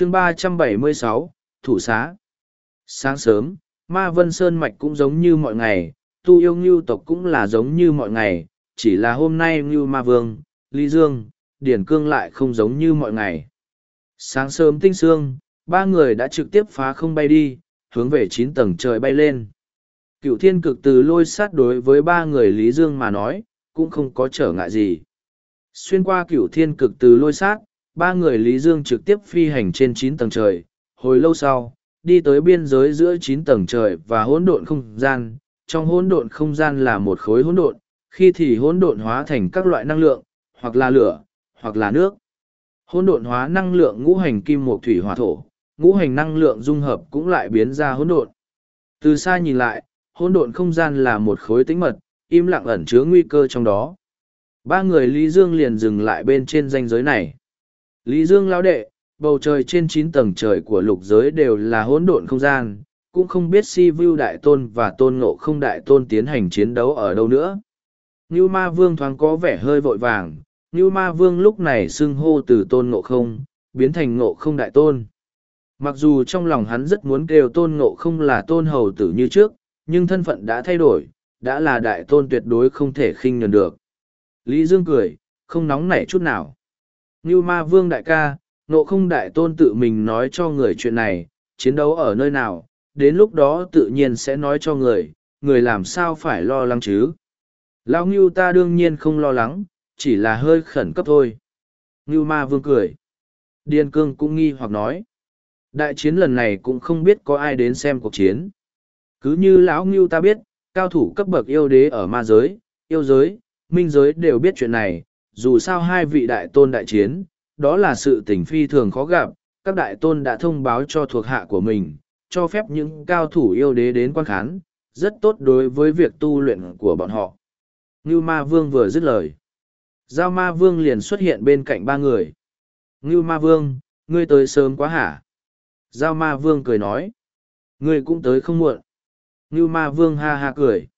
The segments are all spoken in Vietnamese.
chương ba trăm bảy mươi sáu, thủ xá. Sáng sớm, ma vân sơn mạch cũng giống như mọi ngày, tu yêu ngưu tộc cũng là giống như mọi ngày, chỉ là hôm nay ngưu ma vương, lý dương, điển cương lại không giống như mọi ngày. Sáng sớm tinh sương, ba người đã trực tiếp phá không bay đi, hướng về chín tầng trời bay lên. Cựu thiên cực từ lôi sát đối với ba người lý dương mà nói, cũng không có trở ngại gì. Xuyên qua cựu thiên cực từ lôi sát ba người lý dương trực tiếp phi hành trên chín tầng trời, hồi lâu sau, đi tới biên giới giữa chín tầng trời và hỗn độn không gian. Trong hỗn độn không gian là một khối hỗn độn, khi thì hỗn độn hóa thành các loại năng lượng, hoặc là lửa, hoặc là nước. Hỗn độn hóa năng lượng ngũ hành kim mộc thủy hỏa thổ, ngũ hành năng lượng dung hợp cũng lại biến ra hỗn độn. Từ xa nhìn lại, hỗn độn không gian là một khối tĩnh mật, im lặng ẩn chứa nguy cơ trong đó. Ba người lý dương liền dừng lại bên trên danh giới này lý dương lao đệ, bầu trời trên chín tầng trời của lục giới đều là hỗn độn không gian, cũng không biết si Vưu đại tôn và tôn ngộ không đại tôn tiến hành chiến đấu ở đâu nữa. Như ma vương thoáng có vẻ hơi vội vàng Như ma vương lúc này xưng hô từ tôn ngộ không, biến thành ngộ không đại tôn. Mặc dù trong lòng hắn rất muốn kêu tôn ngộ không là tôn hầu tử như trước, nhưng thân phận đã thay đổi, đã là đại tôn tuyệt đối không thể khinh nhường được. Lý dương cười, không nóng nảy chút nào. Như ma vương đại ca nộ không đại tôn tự mình nói cho người chuyện này, chiến đấu ở nơi nào, đến lúc đó tự nhiên sẽ nói cho người người làm sao phải lo lắng chứ? Lão ngưu ta đương nhiên không lo lắng, chỉ là hơi khẩn cấp thôi. Ngưu ma vương cười. Điền cương cũng nghi hoặc nói. Đại chiến lần này cũng không biết có ai đến xem cuộc chiến. Cứ như lão ngưu ta biết, cao thủ cấp bậc yêu đế ở ma giới, yêu giới, minh giới đều biết chuyện này dù sao hai vị đại tôn đại chiến, đó là sự tình phi thường khó gặp, các đại tôn đã thông báo cho thuộc hạ của mình, cho phép những cao thủ yêu đế đến quan khán, rất tốt đối với việc tu luyện của bọn họ. Ngưu ma vương vừa dứt lời. Giao ma vương liền xuất hiện bên cạnh ba người. Ngưu ma vương, ngươi tới sớm quá hả? Giao ma vương cười nói. Ngươi cũng tới không muộn. Ngưu ma vương ha ha cười.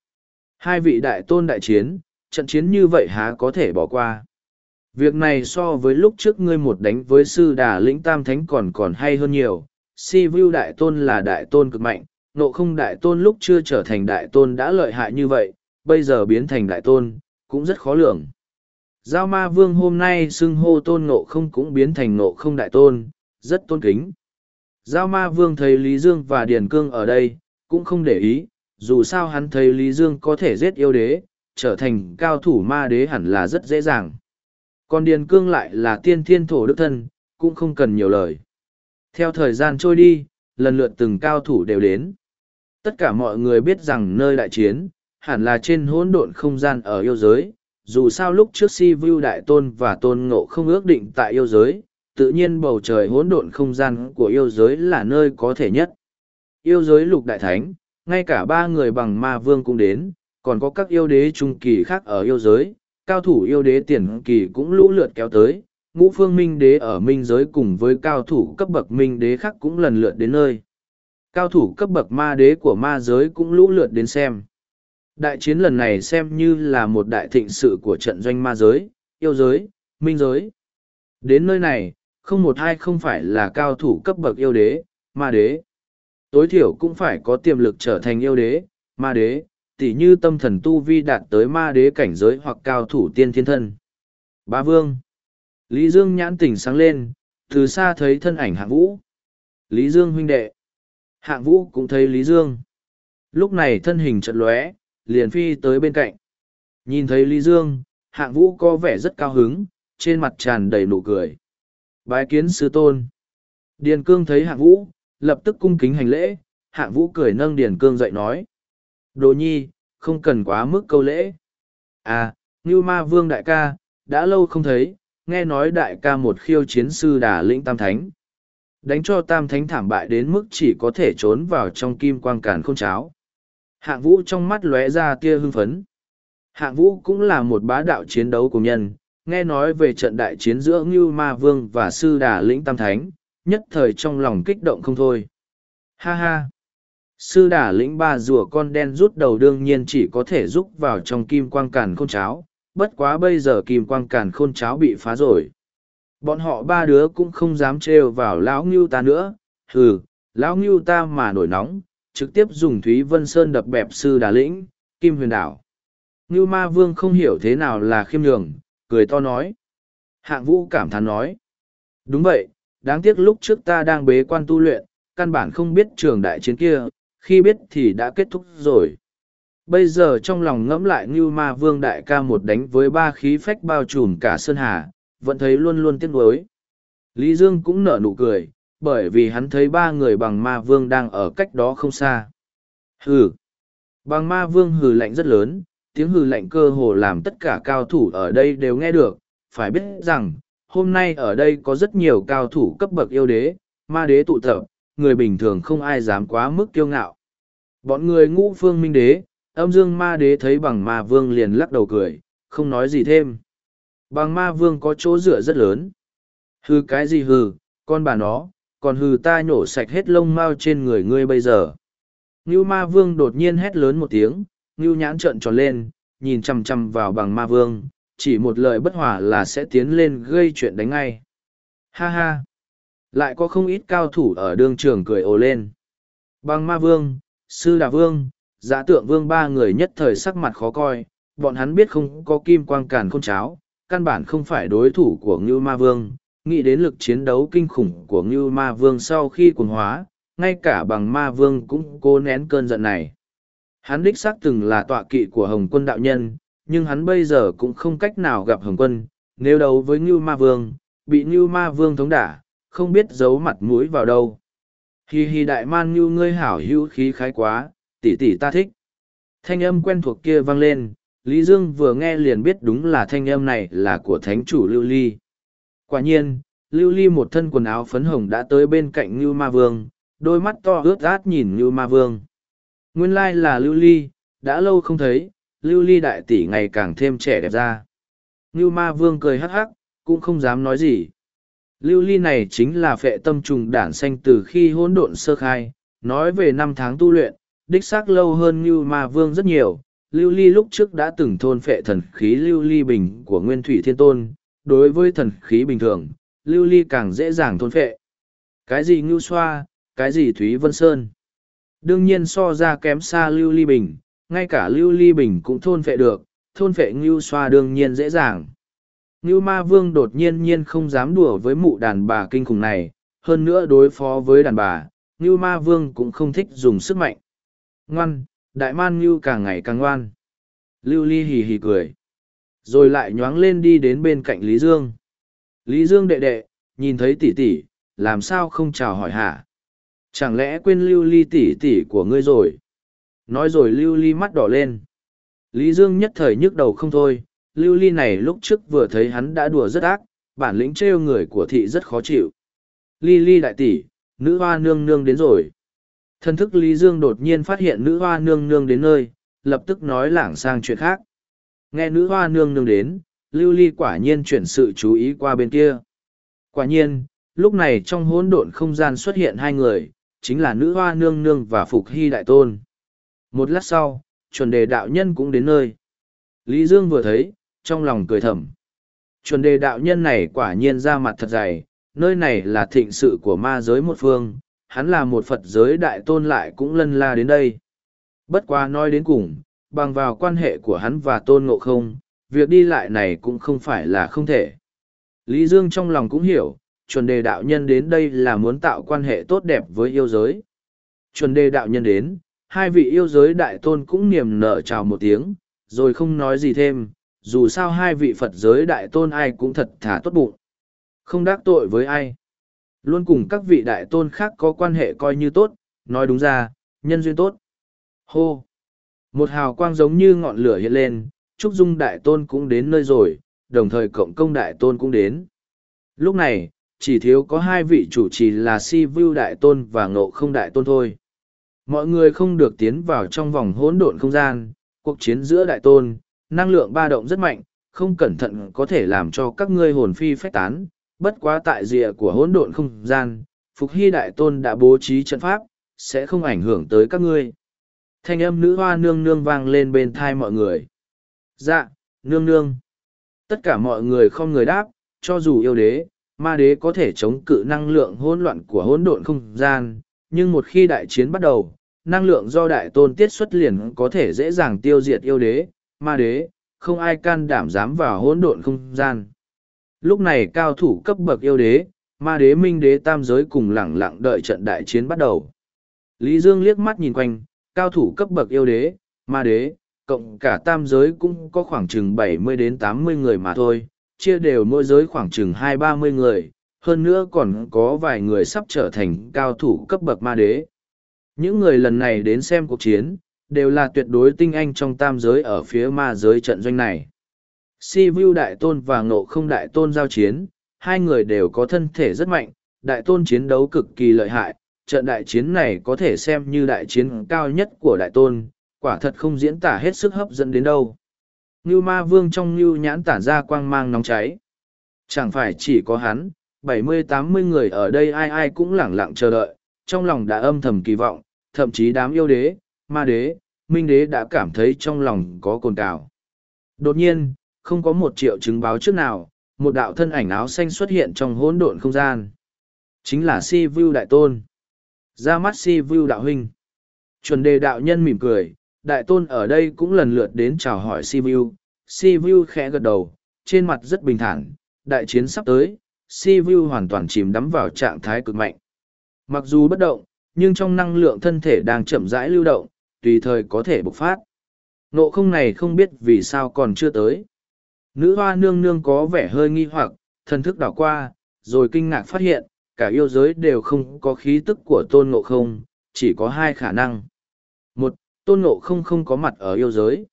Hai vị đại tôn đại chiến, trận chiến như vậy há có thể bỏ qua? Việc này so với lúc trước ngươi một đánh với sư đà lĩnh tam thánh còn còn hay hơn nhiều. Si vưu đại tôn là đại tôn cực mạnh, nộ không đại tôn lúc chưa trở thành đại tôn đã lợi hại như vậy, bây giờ biến thành đại tôn, cũng rất khó lường. Giao ma vương hôm nay xưng hô tôn nộ không cũng biến thành nộ không đại tôn, rất tôn kính. Giao ma vương thấy lý dương và điền cương ở đây, cũng không để ý, dù sao hắn thấy lý dương có thể giết yêu đế, trở thành cao thủ ma đế hẳn là rất dễ dàng còn điền cương lại là tiên thiên thổ đức thân cũng không cần nhiều lời theo thời gian trôi đi, lần lượt từng cao thủ đều đến. Tất cả mọi người biết rằng nơi đại chiến, hẳn là trên hỗn độn không gian ở yêu giới. Dù sao lúc trước si vu đại tôn và tôn ngộ không ước định tại yêu giới, tự nhiên bầu trời hỗn độn không gian của yêu giới là nơi có thể nhất. Yêu giới lục đại thánh, ngay cả ba người bằng ma vương cũng đến, còn có các yêu đế trung kỳ khác ở yêu giới, cao thủ yêu đế tiền kỳ cũng lũ lượt kéo tới, ngũ phương minh đế ở minh giới cùng với cao thủ cấp bậc minh đế khác cũng lần lượt đến nơi. Cao thủ cấp bậc ma đế của ma giới cũng lũ lượt đến xem. Đại chiến lần này xem như là một đại thịnh sự của trận doanh ma giới, yêu giới, minh giới. Đến nơi này, không một ai không phải là cao thủ cấp bậc yêu đế, ma đế. Tối thiểu cũng phải có tiềm lực trở thành yêu đế, ma đế, tỉ như tâm thần tu vi đạt tới ma đế cảnh giới hoặc cao thủ tiên thiên thân. Ba vương Lý Dương nhãn tỉnh sáng lên, từ xa thấy thân ảnh hạng vũ. Lý Dương huynh đệ. Hạng vũ cũng thấy Lý Dương. Lúc này thân hình chật lóe, liền phi tới bên cạnh. Nhìn thấy Lý Dương, hạng vũ có vẻ rất cao hứng, trên mặt tràn đầy nụ cười. Bái kiến sư tôn. Điền cương thấy hạng vũ, lập tức cung kính hành lễ, hạng vũ cười nâng Điền cương dậy nói. Đồ nhi, không cần quá mức câu lễ. À, Ngưu Ma Vương đại ca, đã lâu không thấy, nghe nói đại ca một khiêu chiến sư đà lĩnh tam thánh. Đánh cho tam thánh thảm bại đến mức chỉ có thể trốn vào trong kim quang cản không cháo. Hạng vũ trong mắt lóe ra tia hưng phấn. Hạng vũ cũng là một bá đạo chiến đấu của nhân, nghe nói về trận đại chiến giữa Ngưu Ma Vương và sư đà lĩnh tam thánh, nhất thời trong lòng kích động không thôi. Ha ha! Sư đà lĩnh ba rùa con đen rút đầu đương nhiên chỉ có thể rút vào trong kim quang càn khôn cháo, bất quá bây giờ kim quang càn khôn cháo bị phá rồi. bọn họ ba đứa cũng không dám trêu vào lão ngưu ta nữa hừ lão ngưu ta mà nổi nóng trực tiếp dùng thúy vân sơn đập bẹp sư đà lĩnh kim huyền đảo. Ngưu ma vương không hiểu thế nào là khiêm nhường cười to nói. Hạng vũ cảm thán nói. Đúng vậy đáng tiếc lúc trước ta đang bế quan tu luyện căn bản không biết trường đại chiến kia khi biết thì đã kết thúc rồi. Bây giờ trong lòng ngẫm lại ngưu ma vương đại ca một đánh với ba khí phách bao trùm cả sơn hà, vẫn thấy luôn luôn tiếc nuối. Lý dương cũng nở nụ cười, bởi vì hắn thấy ba người bằng ma vương đang ở cách đó không xa. Hừ. Bằng ma vương hừ lạnh rất lớn, tiếng hừ lạnh cơ hồ làm tất cả cao thủ ở đây đều nghe được, phải biết rằng, hôm nay ở đây có rất nhiều cao thủ cấp bậc yêu đế, ma đế tụ tập người bình thường không ai dám quá mức kiêu ngạo. Bọn người ngũ phương minh đế, âm dương ma đế thấy bằng ma vương liền lắc đầu cười, không nói gì thêm. Bằng ma vương có chỗ dựa rất lớn. Hừ cái gì hừ, con bà nó, còn hừ ta nhổ sạch hết lông mau trên người ngươi bây giờ. Ngưu ma vương đột nhiên hét lớn một tiếng, ngưu nhãn trợn tròn lên, nhìn chằm chằm vào bằng ma vương, chỉ một lời bất hòa là sẽ tiến lên gây chuyện đánh ngay. Ha ha lại có không ít cao thủ ở đương trường cười ồ lên. Bằng ma vương, sư đà vương giã tượng vương ba người nhất thời sắc mặt khó coi, bọn hắn biết không có kim quang càn khôn cháo, căn bản không phải đối thủ của ngưu ma vương, nghĩ đến lực chiến đấu kinh khủng của ngưu ma vương sau khi cuồng hóa, ngay cả bằng ma vương cũng cố nén cơn giận này. Hắn đích xác từng là tọa kỵ của hồng quân đạo nhân, nhưng hắn bây giờ cũng không cách nào gặp hồng quân, nếu đấu với ngưu ma vương, bị ngưu ma vương thống đả không biết giấu mặt mũi vào đâu. Hì hì đại man như ngươi hảo hữu khí khái quá, tỷ tỷ ta thích. Thanh âm quen thuộc kia vang lên, lý dương vừa nghe liền biết đúng là thanh âm này là của thánh chủ lưu ly. Quả nhiên, lưu ly một thân quần áo phấn hồng đã tới bên cạnh ngưu ma vương, đôi mắt to ướt át nhìn ngưu ma vương. Nguyên lai là lưu ly, đã lâu không thấy, lưu ly đại tỷ ngày càng thêm trẻ đẹp ra. Ngưu ma vương cười hắc hắc, cũng không dám nói gì lưu ly này chính là phệ tâm trùng đản xanh từ khi hỗn độn sơ khai, nói về năm tháng tu luyện, đích xác lâu hơn như ma vương rất nhiều. Lưu ly lúc trước đã từng thôn phệ thần khí lưu ly bình của nguyên thủy thiên tôn. Đối với thần khí bình thường, lưu ly càng dễ dàng thôn phệ. Cái gì ngưu xoa, cái gì thúy vân sơn? Đương nhiên so ra kém xa lưu ly bình, ngay cả lưu ly bình cũng thôn phệ được, thôn phệ ngưu xoa đương nhiên dễ dàng ngưu ma vương đột nhiên nhiên không dám đùa với mụ đàn bà kinh khủng này, hơn nữa đối phó với đàn bà ngưu ma vương cũng không thích dùng sức mạnh. Ngoan, đại man ngưu càng ngày càng ngoan. Lưu ly hì hì cười. Rồi lại nhoáng lên đi đến bên cạnh lý dương. Lý dương đệ đệ, nhìn thấy tỷ tỷ, làm sao không chào hỏi hả? Chẳng lẽ quên lưu ly tỷ tỷ của ngươi rồi? Nói rồi lưu ly mắt đỏ lên. Lý dương nhất thời nhức đầu không thôi lưu ly này lúc trước vừa thấy hắn đã đùa rất ác bản lĩnh trêu người của thị rất khó chịu ly ly đại tỷ nữ hoa nương nương đến rồi Thân thức Lý Dương đột nhiên phát hiện nữ hoa nương nương đến nơi, lập tức nói lảng sang chuyện khác. Nghe nữ hoa nương nương đến, Lưu Ly quả nhiên chuyển sự chú ý qua bên kia. Quả nhiên, lúc này trong hỗn độn không gian xuất hiện hai người, chính là nữ hoa nương nương và Phục Hy Đại Tôn. Một lát sau, chuẩn đề đạo nhân cũng đến nơi. Lý Dương vừa thấy, trong lòng cười thầm. Chuẩn đề đạo nhân này quả nhiên ra mặt thật dày, nơi này là thịnh sự của ma giới một phương, hắn là một Phật giới đại tôn lại cũng lân la đến đây. Bất quá nói đến cùng, bằng vào quan hệ của hắn và tôn ngộ không, việc đi lại này cũng không phải là không thể. Lý Dương trong lòng cũng hiểu, chuẩn đề đạo nhân đến đây là muốn tạo quan hệ tốt đẹp với yêu giới. Chuẩn đề đạo nhân đến, hai vị yêu giới đại tôn cũng niềm nở chào một tiếng, rồi không nói gì thêm, dù sao hai vị Phật giới đại tôn ai cũng thật thà tốt bụng. Không đắc tội với ai. Luôn cùng các vị đại tôn khác có quan hệ coi như tốt, nói đúng ra, nhân duyên tốt. Hô! Một hào quang giống như ngọn lửa hiện lên, Trúc Dung đại tôn cũng đến nơi rồi, đồng thời cộng công đại tôn cũng đến. Lúc này, chỉ thiếu có hai vị chủ trì là Si Vưu đại tôn và Ngộ không đại tôn thôi. Mọi người không được tiến vào trong vòng hỗn độn không gian, cuộc chiến giữa đại tôn, năng lượng ba động rất mạnh, không cẩn thận có thể làm cho các ngươi hồn phi phách tán, bất quá tại rìa của hỗn độn không gian, Phục Hy Đại Tôn đã bố trí trận pháp, sẽ không ảnh hưởng tới các ngươi. Thanh âm nữ hoa nương nương vang lên bên thai mọi người. Dạ, nương nương. Tất cả mọi người không người đáp, cho dù yêu đế, ma đế có thể chống cự năng lượng hỗn loạn của hỗn độn không gian, nhưng một khi đại chiến bắt đầu, năng lượng do đại tôn tiết xuất liền có thể dễ dàng tiêu diệt yêu đế, ma đế, không ai can đảm dám vào hỗn độn không gian. Lúc này cao thủ cấp bậc yêu đế, ma đế minh đế tam giới cùng lẳng lặng đợi trận đại chiến bắt đầu. Lý Dương liếc mắt nhìn quanh, cao thủ cấp bậc yêu đế, ma đế, cộng cả tam giới cũng có khoảng chừng bảy mươi đến tám mươi người mà thôi, chia đều mỗi giới khoảng chừng hai ba mươi người, hơn nữa còn có vài người sắp trở thành cao thủ cấp bậc ma đế. Những người lần này đến xem cuộc chiến, đều là tuyệt đối tinh anh trong tam giới ở phía ma giới trận doanh này. Si Vu Đại Tôn và Ngộ Không Đại Tôn giao chiến, hai người đều có thân thể rất mạnh, Đại Tôn chiến đấu cực kỳ lợi hại, trận đại chiến này có thể xem như đại chiến cao nhất của Đại Tôn, quả thật không diễn tả hết sức hấp dẫn đến đâu. Ngưu Ma Vương trong Ngưu nhãn tản ra quang mang nóng cháy. Chẳng phải chỉ có hắn, bảy mươi tám mươi người ở đây ai ai cũng lẳng lặng chờ đợi, trong lòng đã âm thầm kỳ vọng, thậm chí đám yêu đế, ma đế, minh đế đã cảm thấy trong lòng có cồn cào. Đột nhiên, không có một triệu chứng báo trước nào, một đạo thân ảnh áo xanh xuất hiện trong hỗn độn không gian. Chính là Si Vu Đại Tôn. Ra mắt Si Vu Đạo Huynh. Chuẩn đề đạo nhân mỉm cười, Đại Tôn ở đây cũng lần lượt đến chào hỏi Si Vu. Si Vu khẽ gật đầu, trên mặt rất bình thản, đại chiến sắp tới, Si Vu hoàn toàn chìm đắm vào trạng thái cực mạnh. Mặc dù bất động, nhưng trong năng lượng thân thể đang chậm rãi lưu động, tùy thời có thể bộc phát. Nộ không này không biết vì sao còn chưa tới. Nữ hoa nương nương có vẻ hơi nghi hoặc, thần thức đảo qua, rồi kinh ngạc phát hiện, cả yêu giới đều không có khí tức của tôn ngộ không, chỉ có hai khả năng. Một, tôn ngộ không không có mặt ở yêu giới.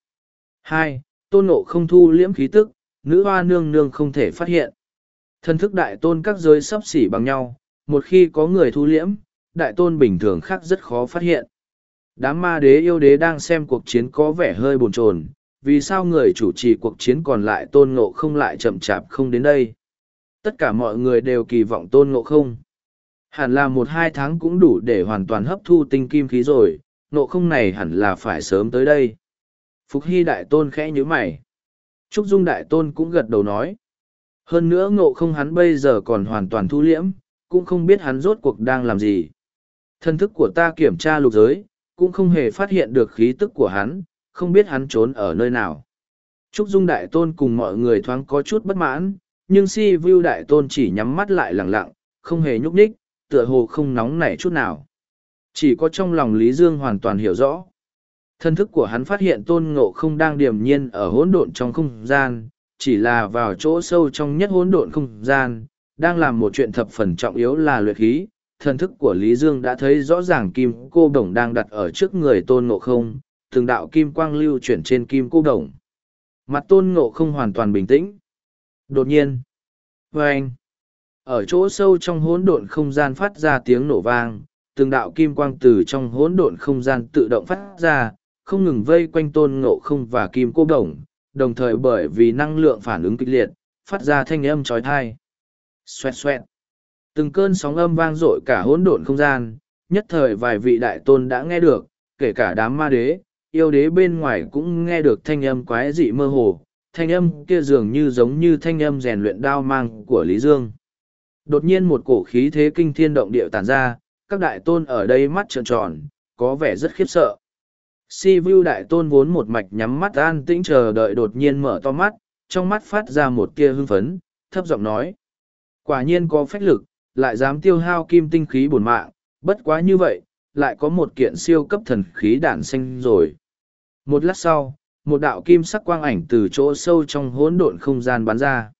Hai, tôn ngộ không thu liễm khí tức, nữ hoa nương nương không thể phát hiện. Thần thức đại tôn các giới sắp xỉ bằng nhau, một khi có người thu liễm, đại tôn bình thường khác rất khó phát hiện. Đám ma đế yêu đế đang xem cuộc chiến có vẻ hơi bồn chồn, vì sao người chủ trì cuộc chiến còn lại tôn ngộ không lại chậm chạp không đến đây? Tất cả mọi người đều kỳ vọng tôn ngộ không. Hẳn là một hai tháng cũng đủ để hoàn toàn hấp thu tinh kim khí rồi, ngộ không này hẳn là phải sớm tới đây. Phục hy đại tôn khẽ nhíu mày. Trúc dung đại tôn cũng gật đầu nói. Hơn nữa ngộ không hắn bây giờ còn hoàn toàn thu liễm, cũng không biết hắn rốt cuộc đang làm gì. Thân thức của ta kiểm tra lục giới cũng không hề phát hiện được khí tức của hắn không biết hắn trốn ở nơi nào. Trúc Dung Đại Tôn cùng mọi người thoáng có chút bất mãn, nhưng si Vưu Đại Tôn chỉ nhắm mắt lại lặng lặng, không hề nhúc nhích, tựa hồ không nóng nảy chút nào. Chỉ có trong lòng Lý Dương hoàn toàn hiểu rõ. Thân thức của hắn phát hiện tôn ngộ không đang điềm nhiên ở hỗn độn trong không gian, chỉ là vào chỗ sâu trong nhất hỗn độn không gian, đang làm một chuyện thập phần trọng yếu là luyện khí. Thần thức của Lý Dương đã thấy rõ ràng kim cô đồng đang đặt ở trước người tôn ngộ không, từng đạo kim quang lưu chuyển trên kim cô đồng. Mặt tôn ngộ không hoàn toàn bình tĩnh. Đột nhiên, vâng anh, ở chỗ sâu trong hỗn độn không gian phát ra tiếng nổ vang, từng đạo kim quang từ trong hỗn độn không gian tự động phát ra, không ngừng vây quanh tôn ngộ không và kim cô đồng, đồng thời bởi vì năng lượng phản ứng kịch liệt, phát ra thanh âm trói thai. Xoẹt xoẹt. Từng cơn sóng âm vang dội cả hỗn độn không gian, nhất thời vài vị đại tôn đã nghe được, kể cả đám ma đế, yêu đế bên ngoài cũng nghe được thanh âm quái dị mơ hồ, thanh âm kia dường như giống như thanh âm rèn luyện đao mang của Lý Dương. Đột nhiên một cổ khí thế kinh thiên động địa tản ra, các đại tôn ở đây mắt trợn tròn, có vẻ rất khiếp sợ. Si Vu đại tôn vốn một mạch nhắm mắt an tĩnh chờ đợi đột nhiên mở to mắt, trong mắt phát ra một tia hưng phấn, thấp giọng nói. Quả nhiên có phách lực, lại dám tiêu hao kim tinh khí bổn mạng, bất quá như vậy, lại có một kiện siêu cấp thần khí đản xanh rồi. Một lát sau, một đạo kim sắc quang ảnh từ chỗ sâu trong hỗn độn không gian bắn ra.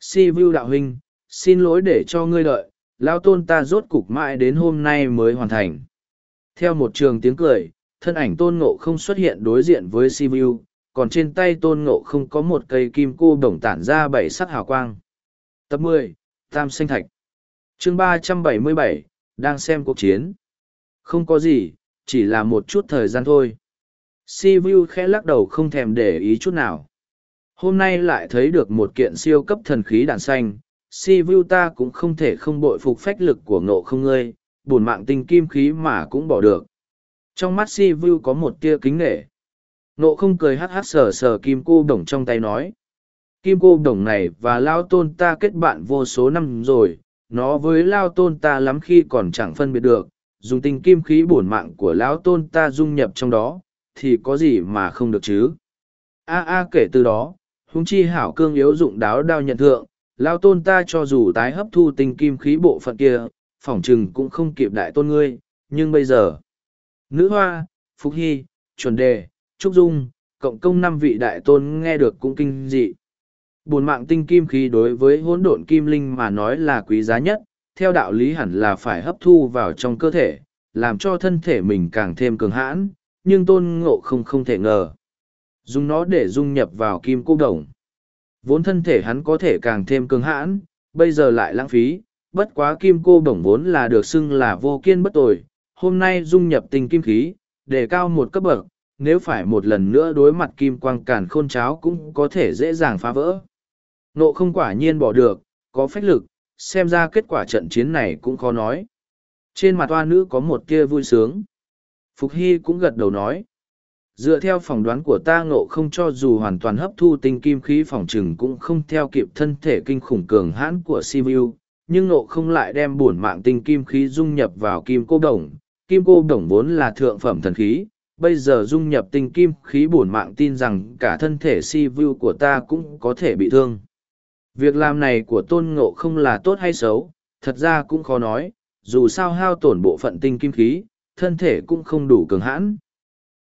Si Vu đạo huynh, xin lỗi để cho ngươi đợi, lao tôn ta rốt cục mãi đến hôm nay mới hoàn thành. Theo một trường tiếng cười, thân ảnh tôn ngộ không xuất hiện đối diện với Si Vu, còn trên tay tôn ngộ không có một cây kim cô đồng tản ra bảy sắc hào quang. Tập mười Tam Sinh Thạch chương ba trăm bảy mươi bảy đang xem cuộc chiến. Không có gì, chỉ là một chút thời gian thôi. Si Vu khẽ lắc đầu không thèm để ý chút nào. Hôm nay lại thấy được một kiện siêu cấp thần khí đạn xanh, Si Vu ta cũng không thể không bội phục phách lực của ngộ không ngươi, buồn mạng tinh kim khí mà cũng bỏ được. Trong mắt Si Vu có một tia kính nghệ Ngộ không cười hắc hắc sờ sờ kim cô đồng trong tay nói. kim cô đồng này và lao tôn ta kết bạn vô số năm rồi, nó với lao tôn ta lắm khi còn chẳng phân biệt được, dùng tinh kim khí bổn mạng của lão tôn ta dung nhập trong đó, thì có gì mà không được chứ. A a kể từ đó, húng chi hảo cương yếu dụng đáo đao nhận thượng, lao tôn ta cho dù tái hấp thu tinh kim khí bộ phận kia, phỏng chừng cũng không kịp đại tôn ngươi, nhưng bây giờ, nữ hoa, phúc hy, chuẩn đề, trúc dung, cộng công năm vị đại tôn nghe được cũng kinh dị. Bồn mạng tinh kim khí đối với hỗn độn kim linh mà nói là quý giá nhất, theo đạo lý hẳn là phải hấp thu vào trong cơ thể, làm cho thân thể mình càng thêm cường hãn, nhưng tôn ngộ không không thể ngờ. Dùng nó để dung nhập vào kim cô đồng. Vốn thân thể hắn có thể càng thêm cường hãn, bây giờ lại lãng phí, bất quá kim cô đồng vốn là được xưng là vô kiên bất tồi, hôm nay dung nhập tinh kim khí, để cao một cấp bậc, nếu phải một lần nữa đối mặt kim quang càn khôn cháo cũng có thể dễ dàng phá vỡ. Nộ không quả nhiên bỏ được, có phách lực, xem ra kết quả trận chiến này cũng khó nói. Trên mặt toa nữ có một tia vui sướng. Phục Hy cũng gật đầu nói. Dựa theo phỏng đoán của ta ngộ không cho dù hoàn toàn hấp thu tinh kim khí phòng trừng cũng không theo kịp thân thể kinh khủng cường hãn của Sivu, nhưng ngộ không lại đem bổn mạng tinh kim khí dung nhập vào kim cô đồng. Kim cô đồng vốn là thượng phẩm thần khí, bây giờ dung nhập tinh kim khí bổn mạng tin rằng cả thân thể Sivu của ta cũng có thể bị thương. Việc làm này của tôn ngộ không là tốt hay xấu, thật ra cũng khó nói, dù sao hao tổn bộ phận tinh kim khí, thân thể cũng không đủ cường hãn.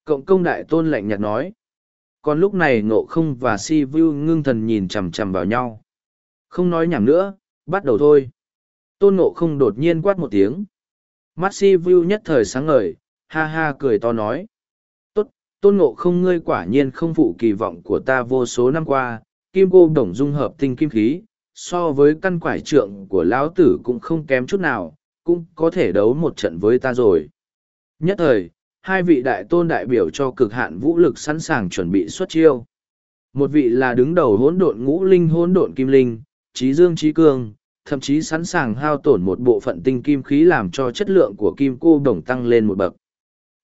Cộng công đại tôn lạnh nhạt nói. Còn lúc này ngộ không và si vu ngưng thần nhìn chằm chằm vào nhau. Không nói nhảm nữa, bắt đầu thôi. Tôn ngộ không đột nhiên quát một tiếng. Mắt si vu nhất thời sáng ngời, ha ha cười to nói. Tốt, tôn ngộ không ngươi quả nhiên không phụ kỳ vọng của ta vô số năm qua, kim cô đồng dung hợp tinh kim khí, so với căn quải trượng của lão tử cũng không kém chút nào, cũng có thể đấu một trận với ta rồi. Nhất thời, hai vị đại tôn đại biểu cho cực hạn vũ lực sẵn sàng chuẩn bị xuất chiêu. Một vị là đứng đầu hỗn độn ngũ linh hỗn độn kim linh, trí dương trí cương, thậm chí sẵn sàng hao tổn một bộ phận tinh kim khí làm cho chất lượng của kim cô đồng tăng lên một bậc.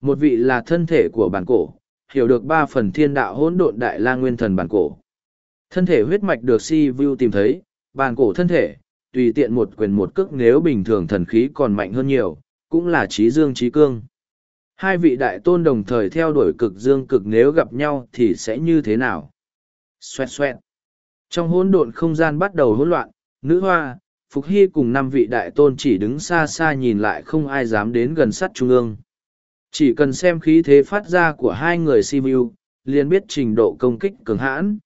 Một vị là thân thể của bản cổ, hiểu được ba phần thiên đạo hỗn độn đại la nguyên thần bản cổ. Thân thể huyết mạch được si vu tìm thấy, bàn cổ thân thể, tùy tiện một quyền một cước nếu bình thường thần khí còn mạnh hơn nhiều, cũng là trí dương trí cương. Hai vị đại tôn đồng thời theo đuổi cực dương cực nếu gặp nhau thì sẽ như thế nào? Xoẹt xoẹt. Trong hỗn độn không gian bắt đầu hỗn loạn, nữ hoa, Phục Hy cùng năm vị đại tôn chỉ đứng xa xa nhìn lại không ai dám đến gần sắt trung ương. Chỉ cần xem khí thế phát ra của hai người Sibiu, liền biết trình độ công kích cường hãn.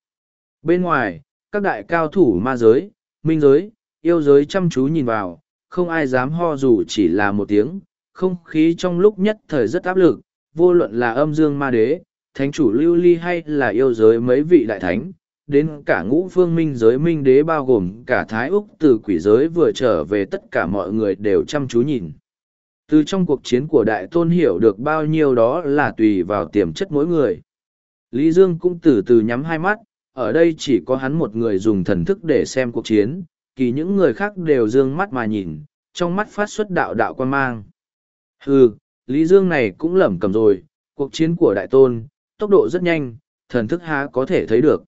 Bên ngoài, các đại cao thủ ma giới, minh giới, yêu giới chăm chú nhìn vào, không ai dám ho dù chỉ là một tiếng, không khí trong lúc nhất thời rất áp lực, vô luận là âm dương ma đế, thánh chủ lưu ly hay là yêu giới mấy vị đại thánh, đến cả ngũ phương minh giới minh đế bao gồm cả thái úc từ quỷ giới vừa trở về tất cả mọi người đều chăm chú nhìn. Từ trong cuộc chiến của đại tôn hiểu được bao nhiêu đó là tùy vào tiềm chất mỗi người. Lý Dương cũng từ từ nhắm hai mắt, ở đây chỉ có hắn một người dùng thần thức để xem cuộc chiến, kỳ những người khác đều dương mắt mà nhìn, trong mắt phát xuất đạo đạo quan mang. Hừ, Lý Dương này cũng lẩm cầm rồi, cuộc chiến của đại tôn, tốc độ rất nhanh, thần thức há có thể thấy được.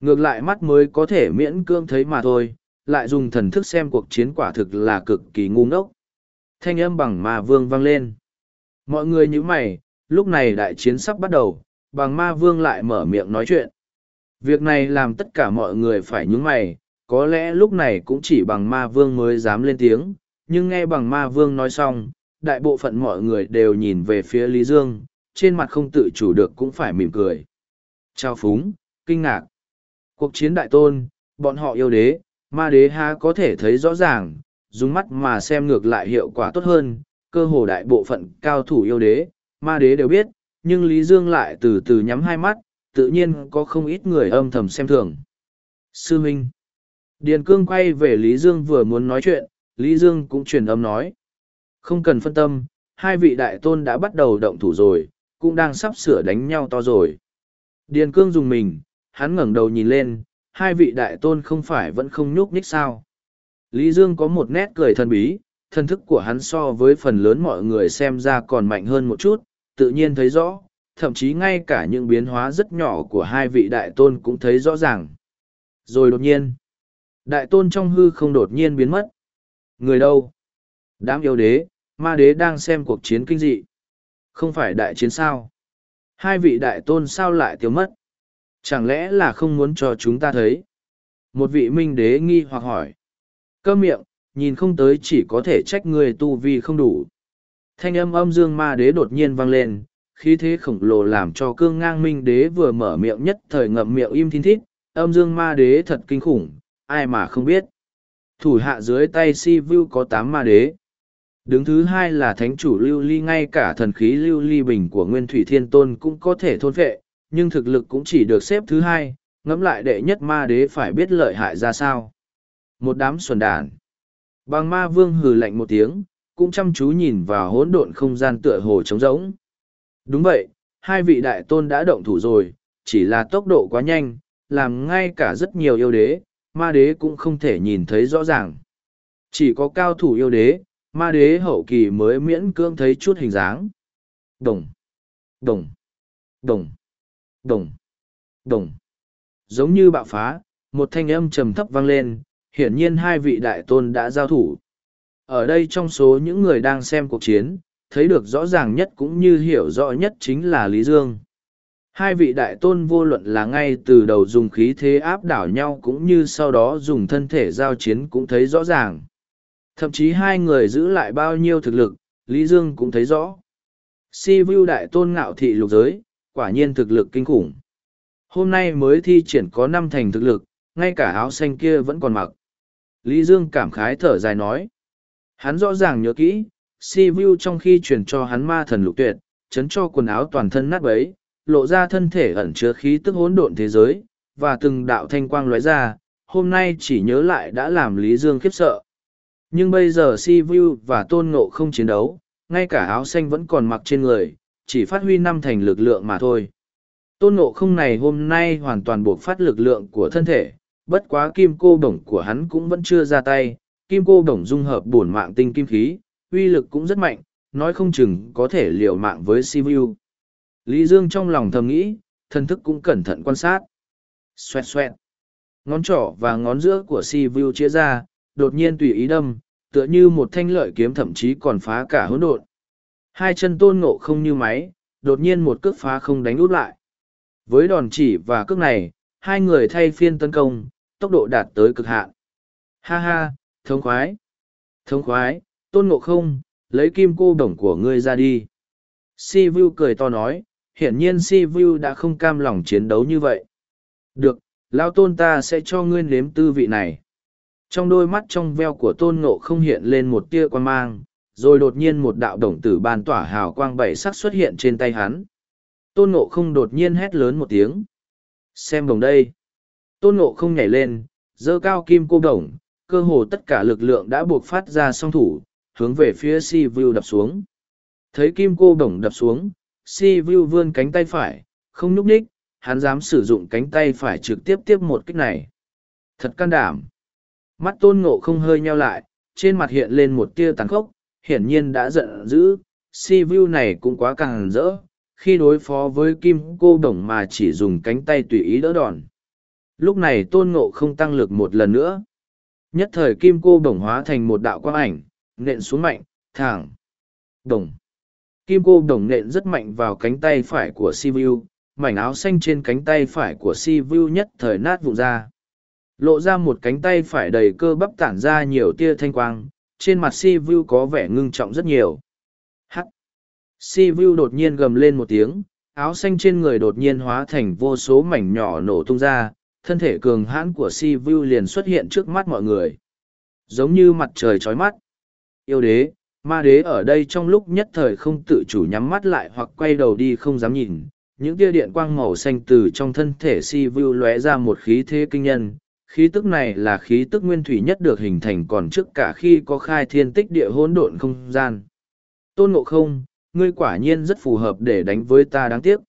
Ngược lại mắt mới có thể miễn cưỡng thấy mà thôi, lại dùng thần thức xem cuộc chiến quả thực là cực kỳ ngu ngốc. Thanh âm bằng ma vương vang lên. Mọi người như mày, lúc này đại chiến sắp bắt đầu, bằng ma vương lại mở miệng nói chuyện. Việc này làm tất cả mọi người phải nhúng mày, có lẽ lúc này cũng chỉ bằng ma vương mới dám lên tiếng, nhưng nghe bằng ma vương nói xong, đại bộ phận mọi người đều nhìn về phía Lý Dương, trên mặt không tự chủ được cũng phải mỉm cười. Trao phúng, kinh ngạc. Cuộc chiến đại tôn, bọn họ yêu đế, ma đế ha có thể thấy rõ ràng, dùng mắt mà xem ngược lại hiệu quả tốt hơn, cơ hồ đại bộ phận cao thủ yêu đế, ma đế đều biết, nhưng Lý Dương lại từ từ nhắm hai mắt, tự nhiên có không ít người âm thầm xem thường. Sư Minh Điền Cương quay về Lý Dương vừa muốn nói chuyện, Lý Dương cũng truyền âm nói. Không cần phân tâm, hai vị đại tôn đã bắt đầu động thủ rồi, cũng đang sắp sửa đánh nhau to rồi. Điền cương dùng mình, hắn ngẩng đầu nhìn lên, hai vị đại tôn không phải vẫn không nhúc nhích sao. Lý Dương có một nét cười thần bí, thân thức của hắn so với phần lớn mọi người xem ra còn mạnh hơn một chút, tự nhiên thấy rõ, thậm chí ngay cả những biến hóa rất nhỏ của hai vị đại tôn cũng thấy rõ ràng. Rồi đột nhiên, đại tôn trong hư không đột nhiên biến mất. Người đâu? Đám yêu đế, ma đế đang xem cuộc chiến kinh dị. Không phải đại chiến sao? Hai vị đại tôn sao lại tiêu mất? Chẳng lẽ là không muốn cho chúng ta thấy? Một vị minh đế nghi hoặc hỏi. Cơ miệng, nhìn không tới chỉ có thể trách người tu vi không đủ. Thanh âm âm dương ma đế đột nhiên vang lên, khí thế khổng lồ làm cho cương ngang minh đế vừa mở miệng nhất thời ngậm miệng im thín thít, âm dương ma đế thật kinh khủng, ai mà không biết. Thủ hạ dưới tay si vu có tám ma đế. Đứng thứ hai là thánh chủ lưu ly ngay cả thần khí lưu ly bình của nguyên thủy thiên tôn cũng có thể thôn vệ, nhưng thực lực cũng chỉ được xếp thứ hai, ngẫm lại đệ nhất ma đế phải biết lợi hại ra sao. Một đám xuẩn đàn. Bằng ma vương hừ lạnh một tiếng, cũng chăm chú nhìn vào hỗn độn không gian tựa hồ trống rỗng. Đúng vậy, hai vị đại tôn đã động thủ rồi, chỉ là tốc độ quá nhanh, làm ngay cả rất nhiều yêu đế, ma đế cũng không thể nhìn thấy rõ ràng. Chỉ có cao thủ yêu đế, ma đế hậu kỳ mới miễn cưỡng thấy chút hình dáng. Đồng, đồng, đồng, đồng, đồng. Giống như bạo phá, một thanh âm trầm thấp vang lên, hiển nhiên hai vị đại tôn đã giao thủ. Ở đây trong số những người đang xem cuộc chiến, thấy được rõ ràng nhất cũng như hiểu rõ nhất chính là Lý Dương. Hai vị đại tôn vô luận là ngay từ đầu dùng khí thế áp đảo nhau cũng như sau đó dùng thân thể giao chiến cũng thấy rõ ràng. Thậm chí hai người giữ lại bao nhiêu thực lực, Lý Dương cũng thấy rõ. Si Vu đại tôn ngạo thị lục giới, quả nhiên thực lực kinh khủng. Hôm nay mới thi triển có năm thành thực lực, ngay cả áo xanh kia vẫn còn mặc. Lý Dương cảm khái thở dài nói. Hắn rõ ràng nhớ kỹ, Si Vu trong khi truyền cho hắn ma thần lục tuyệt, chấn cho quần áo toàn thân nát bấy, lộ ra thân thể ẩn chứa khí tức hỗn độn thế giới, và từng đạo thanh quang lóe ra, hôm nay chỉ nhớ lại đã làm Lý Dương khiếp sợ. Nhưng bây giờ Si Vu và Tôn Ngộ không chiến đấu, ngay cả áo xanh vẫn còn mặc trên người, chỉ phát huy năm thành lực lượng mà thôi. Tôn Ngộ không này hôm nay hoàn toàn buộc phát lực lượng của thân thể, bất quá kim cô bổng của hắn cũng vẫn chưa ra tay, kim cô bổng dung hợp bổn mạng tinh kim khí, uy lực cũng rất mạnh, nói không chừng có thể liều mạng với Si Vu. Lý Dương trong lòng thầm nghĩ, thân thức cũng cẩn thận quan sát. Xoẹt xoẹt. Ngón trỏ và ngón giữa của Si Vu chia ra, đột nhiên tùy ý đâm, tựa như một thanh lợi kiếm thậm chí còn phá cả hỗn độn. Hai chân tôn ngộ không như máy, đột nhiên một cước phá không đánh út lại. Với đòn chỉ và cước này, hai người thay phiên tấn công, tốc độ đạt tới cực hạn. Ha ha, thống khoái. Thống khoái, tôn ngộ không, lấy kim cô đồng của ngươi ra đi. Si Vu cười to nói, hiển nhiên Si Vu đã không cam lòng chiến đấu như vậy. Được, lao tôn ta sẽ cho ngươi nếm tư vị này. Trong đôi mắt trong veo của tôn ngộ không hiện lên một tia quan mang, rồi đột nhiên một đạo đồng tử bàn tỏa hào quang bảy sắc xuất hiện trên tay hắn. Tôn ngộ không đột nhiên hét lớn một tiếng. Xem đồng đây. Tôn ngộ không nhảy lên, giơ cao kim cô đồng, cơ hồ tất cả lực lượng đã buộc phát ra song thủ, hướng về phía si vu đập xuống. Thấy kim cô đồng đập xuống, si vu vươn cánh tay phải, không nhúc ních hắn dám sử dụng cánh tay phải trực tiếp tiếp một kích này. Thật can đảm. Mắt tôn ngộ không hơi nheo lại, trên mặt hiện lên một tia tàn khốc, hiển nhiên đã giận dữ, si vu này cũng quá càng rỡ, khi đối phó với kim cô đồng mà chỉ dùng cánh tay tùy ý đỡ đòn. Lúc này tôn ngộ không tăng lực một lần nữa. Nhất thời kim cô đồng hóa thành một đạo quang ảnh, nện xuống mạnh, thẳng. Đồng. Kim cô đồng nện rất mạnh vào cánh tay phải của si vu, mảnh áo xanh trên cánh tay phải của si vu nhất thời nát vụn ra. Lộ ra một cánh tay phải đầy cơ bắp tản ra nhiều tia thanh quang trên mặt si vu có vẻ ngưng trọng rất nhiều. Hắc. Si vu đột nhiên gầm lên một tiếng áo xanh trên người đột nhiên hóa thành vô số mảnh nhỏ nổ tung ra thân thể cường hãn của si vu liền xuất hiện trước mắt mọi người. Giống như mặt trời trói mắt yêu đế ma đế ở đây trong lúc nhất thời không tự chủ nhắm mắt lại hoặc quay đầu đi không dám nhìn những tia điện quang màu xanh từ trong thân thể si vu lóe ra một khí thế kinh nhân khí tức này là khí tức nguyên thủy nhất được hình thành còn trước cả khi có khai thiên tích địa hỗn độn không gian. Tôn ngộ không, ngươi quả nhiên rất phù hợp để đánh với ta đáng tiếc.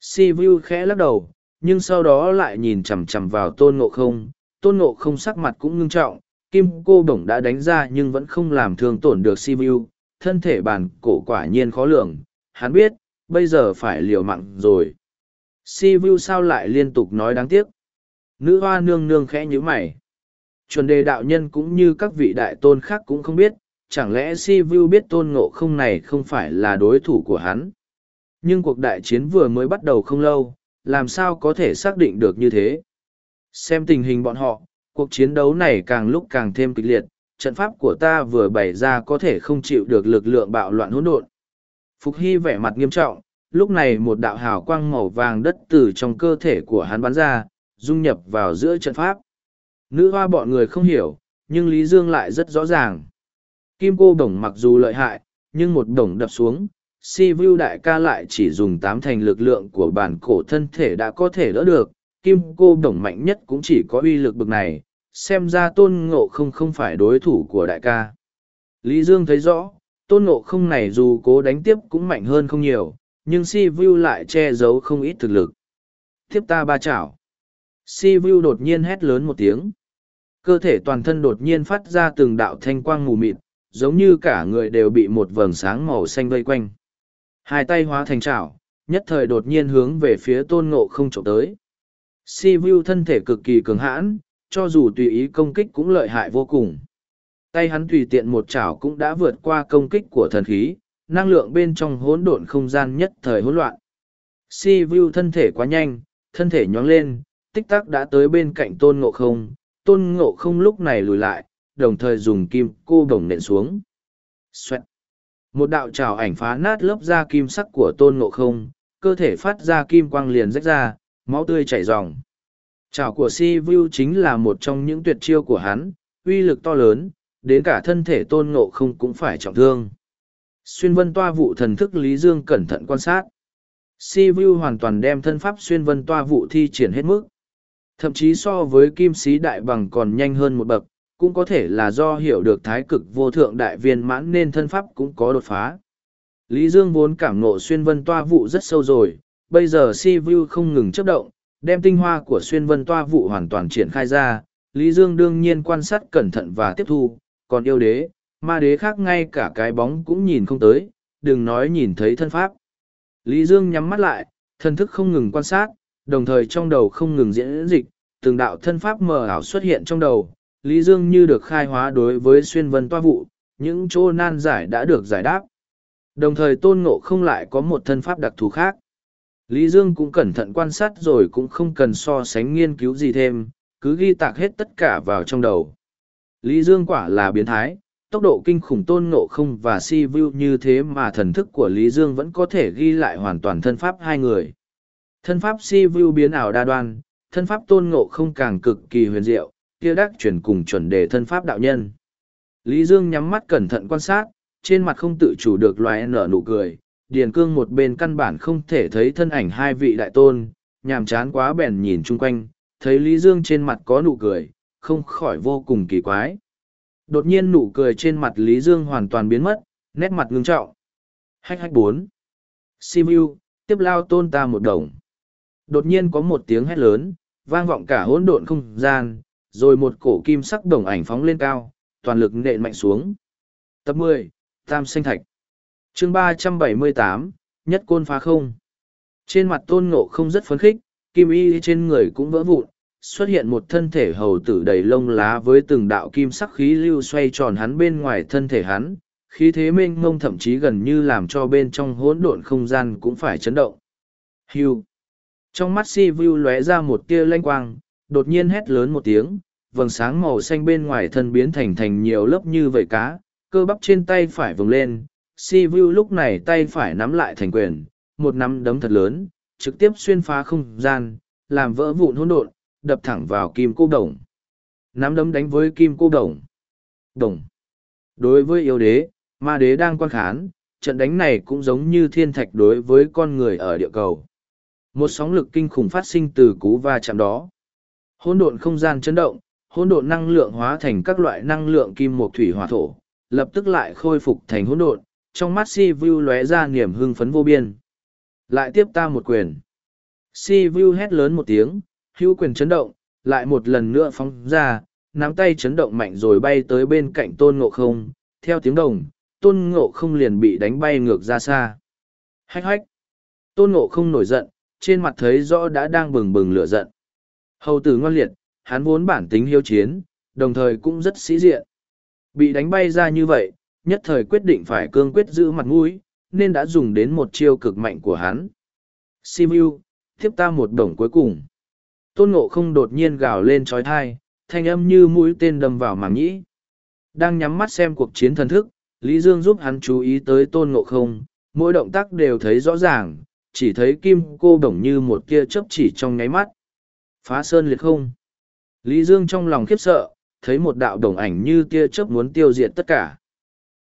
Si Vu khẽ lắc đầu, nhưng sau đó lại nhìn chằm chằm vào tôn ngộ không, tôn ngộ không sắc mặt cũng ngưng trọng, kim cô bổng đã đánh ra nhưng vẫn không làm thương tổn được Si thân thể bàn cổ quả nhiên khó lường, hắn biết, bây giờ phải liều mạng rồi. Si sao lại liên tục nói đáng tiếc. nữ hoa nương nương khẽ nhíu mày. Chuẩn đề đạo nhân cũng như các vị đại tôn khác cũng không biết, chẳng lẽ si biết tôn ngộ không này không phải là đối thủ của hắn. Nhưng cuộc đại chiến vừa mới bắt đầu không lâu, làm sao có thể xác định được như thế. Xem tình hình bọn họ, cuộc chiến đấu này càng lúc càng thêm kịch liệt, trận pháp của ta vừa bày ra có thể không chịu được lực lượng bạo loạn hỗn độn. Phục Hy vẻ mặt nghiêm trọng, lúc này một đạo hào quang màu vàng đất từ trong cơ thể của hắn bắn ra, dung nhập vào giữa trận pháp. Nữ hoa bọn người không hiểu, nhưng Lý Dương lại rất rõ ràng. Kim cô đồng mặc dù lợi hại, nhưng một đồng đập xuống, si vu đại ca lại chỉ dùng tám thành lực lượng của bản cổ thân thể đã có thể đỡ được. Kim cô đồng mạnh nhất cũng chỉ có uy lực bực này, xem ra tôn ngộ không không phải đối thủ của đại ca. Lý Dương thấy rõ, tôn ngộ không này dù cố đánh tiếp cũng mạnh hơn không nhiều, nhưng si vu lại che giấu không ít thực lực. Tiếp ta ba chảo. Si vu đột nhiên hét lớn một tiếng. Cơ thể toàn thân đột nhiên phát ra từng đạo thanh quang mù mịt, giống như cả người đều bị một vầng sáng màu xanh vây quanh. Hai tay hóa thành chảo, nhất thời đột nhiên hướng về phía tôn ngộ không trộm tới. Si vu thân thể cực kỳ cứng hãn, cho dù tùy ý công kích cũng lợi hại vô cùng. Tay hắn tùy tiện một chảo cũng đã vượt qua công kích của thần khí, năng lượng bên trong hỗn độn không gian nhất thời hỗn loạn. Si vu thân thể quá nhanh, thân thể nhóng lên, tích tắc đã tới bên cạnh tôn ngộ không, tôn ngộ không lúc này lùi lại, đồng thời dùng kim cô đồng nện xuống. Xoẹt. Một đạo trào ảnh phá nát lớp da kim sắc của tôn ngộ không, cơ thể phát ra kim quang liền rách ra, máu tươi chảy ròng. Chảo của si vu chính là một trong những tuyệt chiêu của hắn, uy lực to lớn, đến cả thân thể tôn ngộ không cũng phải trọng thương. Xuyên vân toa vụ thần thức Lý Dương cẩn thận quan sát. Si vu hoàn toàn đem thân pháp xuyên vân toa vụ thi triển hết mức. Thậm chí so với kim sĩ đại bằng còn nhanh hơn một bậc, cũng có thể là do hiểu được thái cực vô thượng đại viên mãn nên thân pháp cũng có đột phá. Lý Dương vốn cảm ngộ xuyên vân toa vụ rất sâu rồi, bây giờ si vu không ngừng chấp động, đem tinh hoa của xuyên vân toa vụ hoàn toàn triển khai ra. Lý Dương đương nhiên quan sát cẩn thận và tiếp thu, còn yêu đế, ma đế khác ngay cả cái bóng cũng nhìn không tới, đừng nói nhìn thấy thân pháp. Lý Dương nhắm mắt lại, thân thức không ngừng quan sát, đồng thời trong đầu không ngừng diễn dịch, từng đạo thân pháp mờ ảo xuất hiện trong đầu, Lý Dương như được khai hóa đối với xuyên vân toa vụ, những chỗ nan giải đã được giải đáp. Đồng thời tôn ngộ không lại có một thân pháp đặc thù khác. Lý Dương cũng cẩn thận quan sát rồi cũng không cần so sánh nghiên cứu gì thêm, cứ ghi tạc hết tất cả vào trong đầu. Lý Dương quả là biến thái, tốc độ kinh khủng tôn ngộ không và si vu như thế mà thần thức của Lý Dương vẫn có thể ghi lại hoàn toàn thân pháp hai người. Thân pháp si vu biến ảo đa đoan, thân pháp tôn ngộ không càng cực kỳ huyền diệu, kia đắc chuyển cùng chuẩn đề thân pháp đạo nhân. Lý Dương nhắm mắt cẩn thận quan sát, trên mặt không tự chủ được loài nở nụ cười, điền cương một bên căn bản không thể thấy thân ảnh hai vị đại tôn, nhàm chán quá bèn nhìn chung quanh, thấy Lý Dương trên mặt có nụ cười, không khỏi vô cùng kỳ quái. Đột nhiên nụ cười trên mặt Lý Dương hoàn toàn biến mất, nét mặt ngưng trọng. Hách hách bốn. Simu, tiếp lao tôn ta một đồng. Đột nhiên có một tiếng hét lớn, vang vọng cả hỗn độn không gian, rồi một cổ kim sắc đồng ảnh phóng lên cao, toàn lực nện mạnh xuống. Tập mười Tam Sinh Thạch chương ba trăm bảy mươi tám Nhất Côn Phá Không Trên mặt tôn ngộ không rất phấn khích, kim y trên người cũng vỡ vụn, xuất hiện một thân thể hầu tử đầy lông lá với từng đạo kim sắc khí lưu xoay tròn hắn bên ngoài thân thể hắn, khí thế mênh mông thậm chí gần như làm cho bên trong hỗn độn không gian cũng phải chấn động. Hưu! Trong mắt si vu lóe ra một tia lanh quang, đột nhiên hét lớn một tiếng, vầng sáng màu xanh bên ngoài thân biến thành thành nhiều lớp như vẩy cá, cơ bắp trên tay phải vừng lên, si vu lúc này tay phải nắm lại thành quyền, một nắm đấm thật lớn, trực tiếp xuyên phá không gian, làm vỡ vụn hỗn độn, đập thẳng vào kim cô đồng. Nắm đấm đánh với kim cô đồng. Đồng. Đối với yêu đế, ma đế đang quan khán, trận đánh này cũng giống như thiên thạch đối với con người ở địa cầu. Một sóng lực kinh khủng phát sinh từ cú va chạm đó. Hỗn độn không gian chấn động, hỗn độn năng lượng hóa thành các loại năng lượng kim mộc thủy hỏa thổ, lập tức lại khôi phục thành hỗn độn, trong mắt Si Vu lóe ra niềm hưng phấn vô biên. Lại tiếp ta một quyền. Si Vu hét lớn một tiếng, hữu quyền chấn động, lại một lần nữa phóng ra, nắm tay chấn động mạnh rồi bay tới bên cạnh tôn ngộ không, theo tiếng đồng, tôn ngộ không liền bị đánh bay ngược ra xa. Hách hách. Tôn ngộ không nổi giận, trên mặt thấy rõ đã đang bừng bừng lửa giận. Hầu tử ngoan liệt, hắn vốn bản tính hiếu chiến, đồng thời cũng rất sĩ diện. Bị đánh bay ra như vậy, nhất thời quyết định phải cương quyết giữ mặt mũi, nên đã dùng đến một chiêu cực mạnh của hắn. Simu, tiếp ta một đồng cuối cùng. Tôn ngộ không đột nhiên gào lên trói thai, thanh âm như mũi tên đâm vào màng nhĩ. Đang nhắm mắt xem cuộc chiến thần thức, Lý Dương giúp hắn chú ý tới tôn ngộ không, mỗi động tác đều thấy rõ ràng, chỉ thấy kim cô đồng như một kia chớp chỉ trong nháy mắt. Phá sơn liệt không. Lý Dương trong lòng khiếp sợ, thấy một đạo đồng ảnh như tia chớp muốn tiêu diệt tất cả.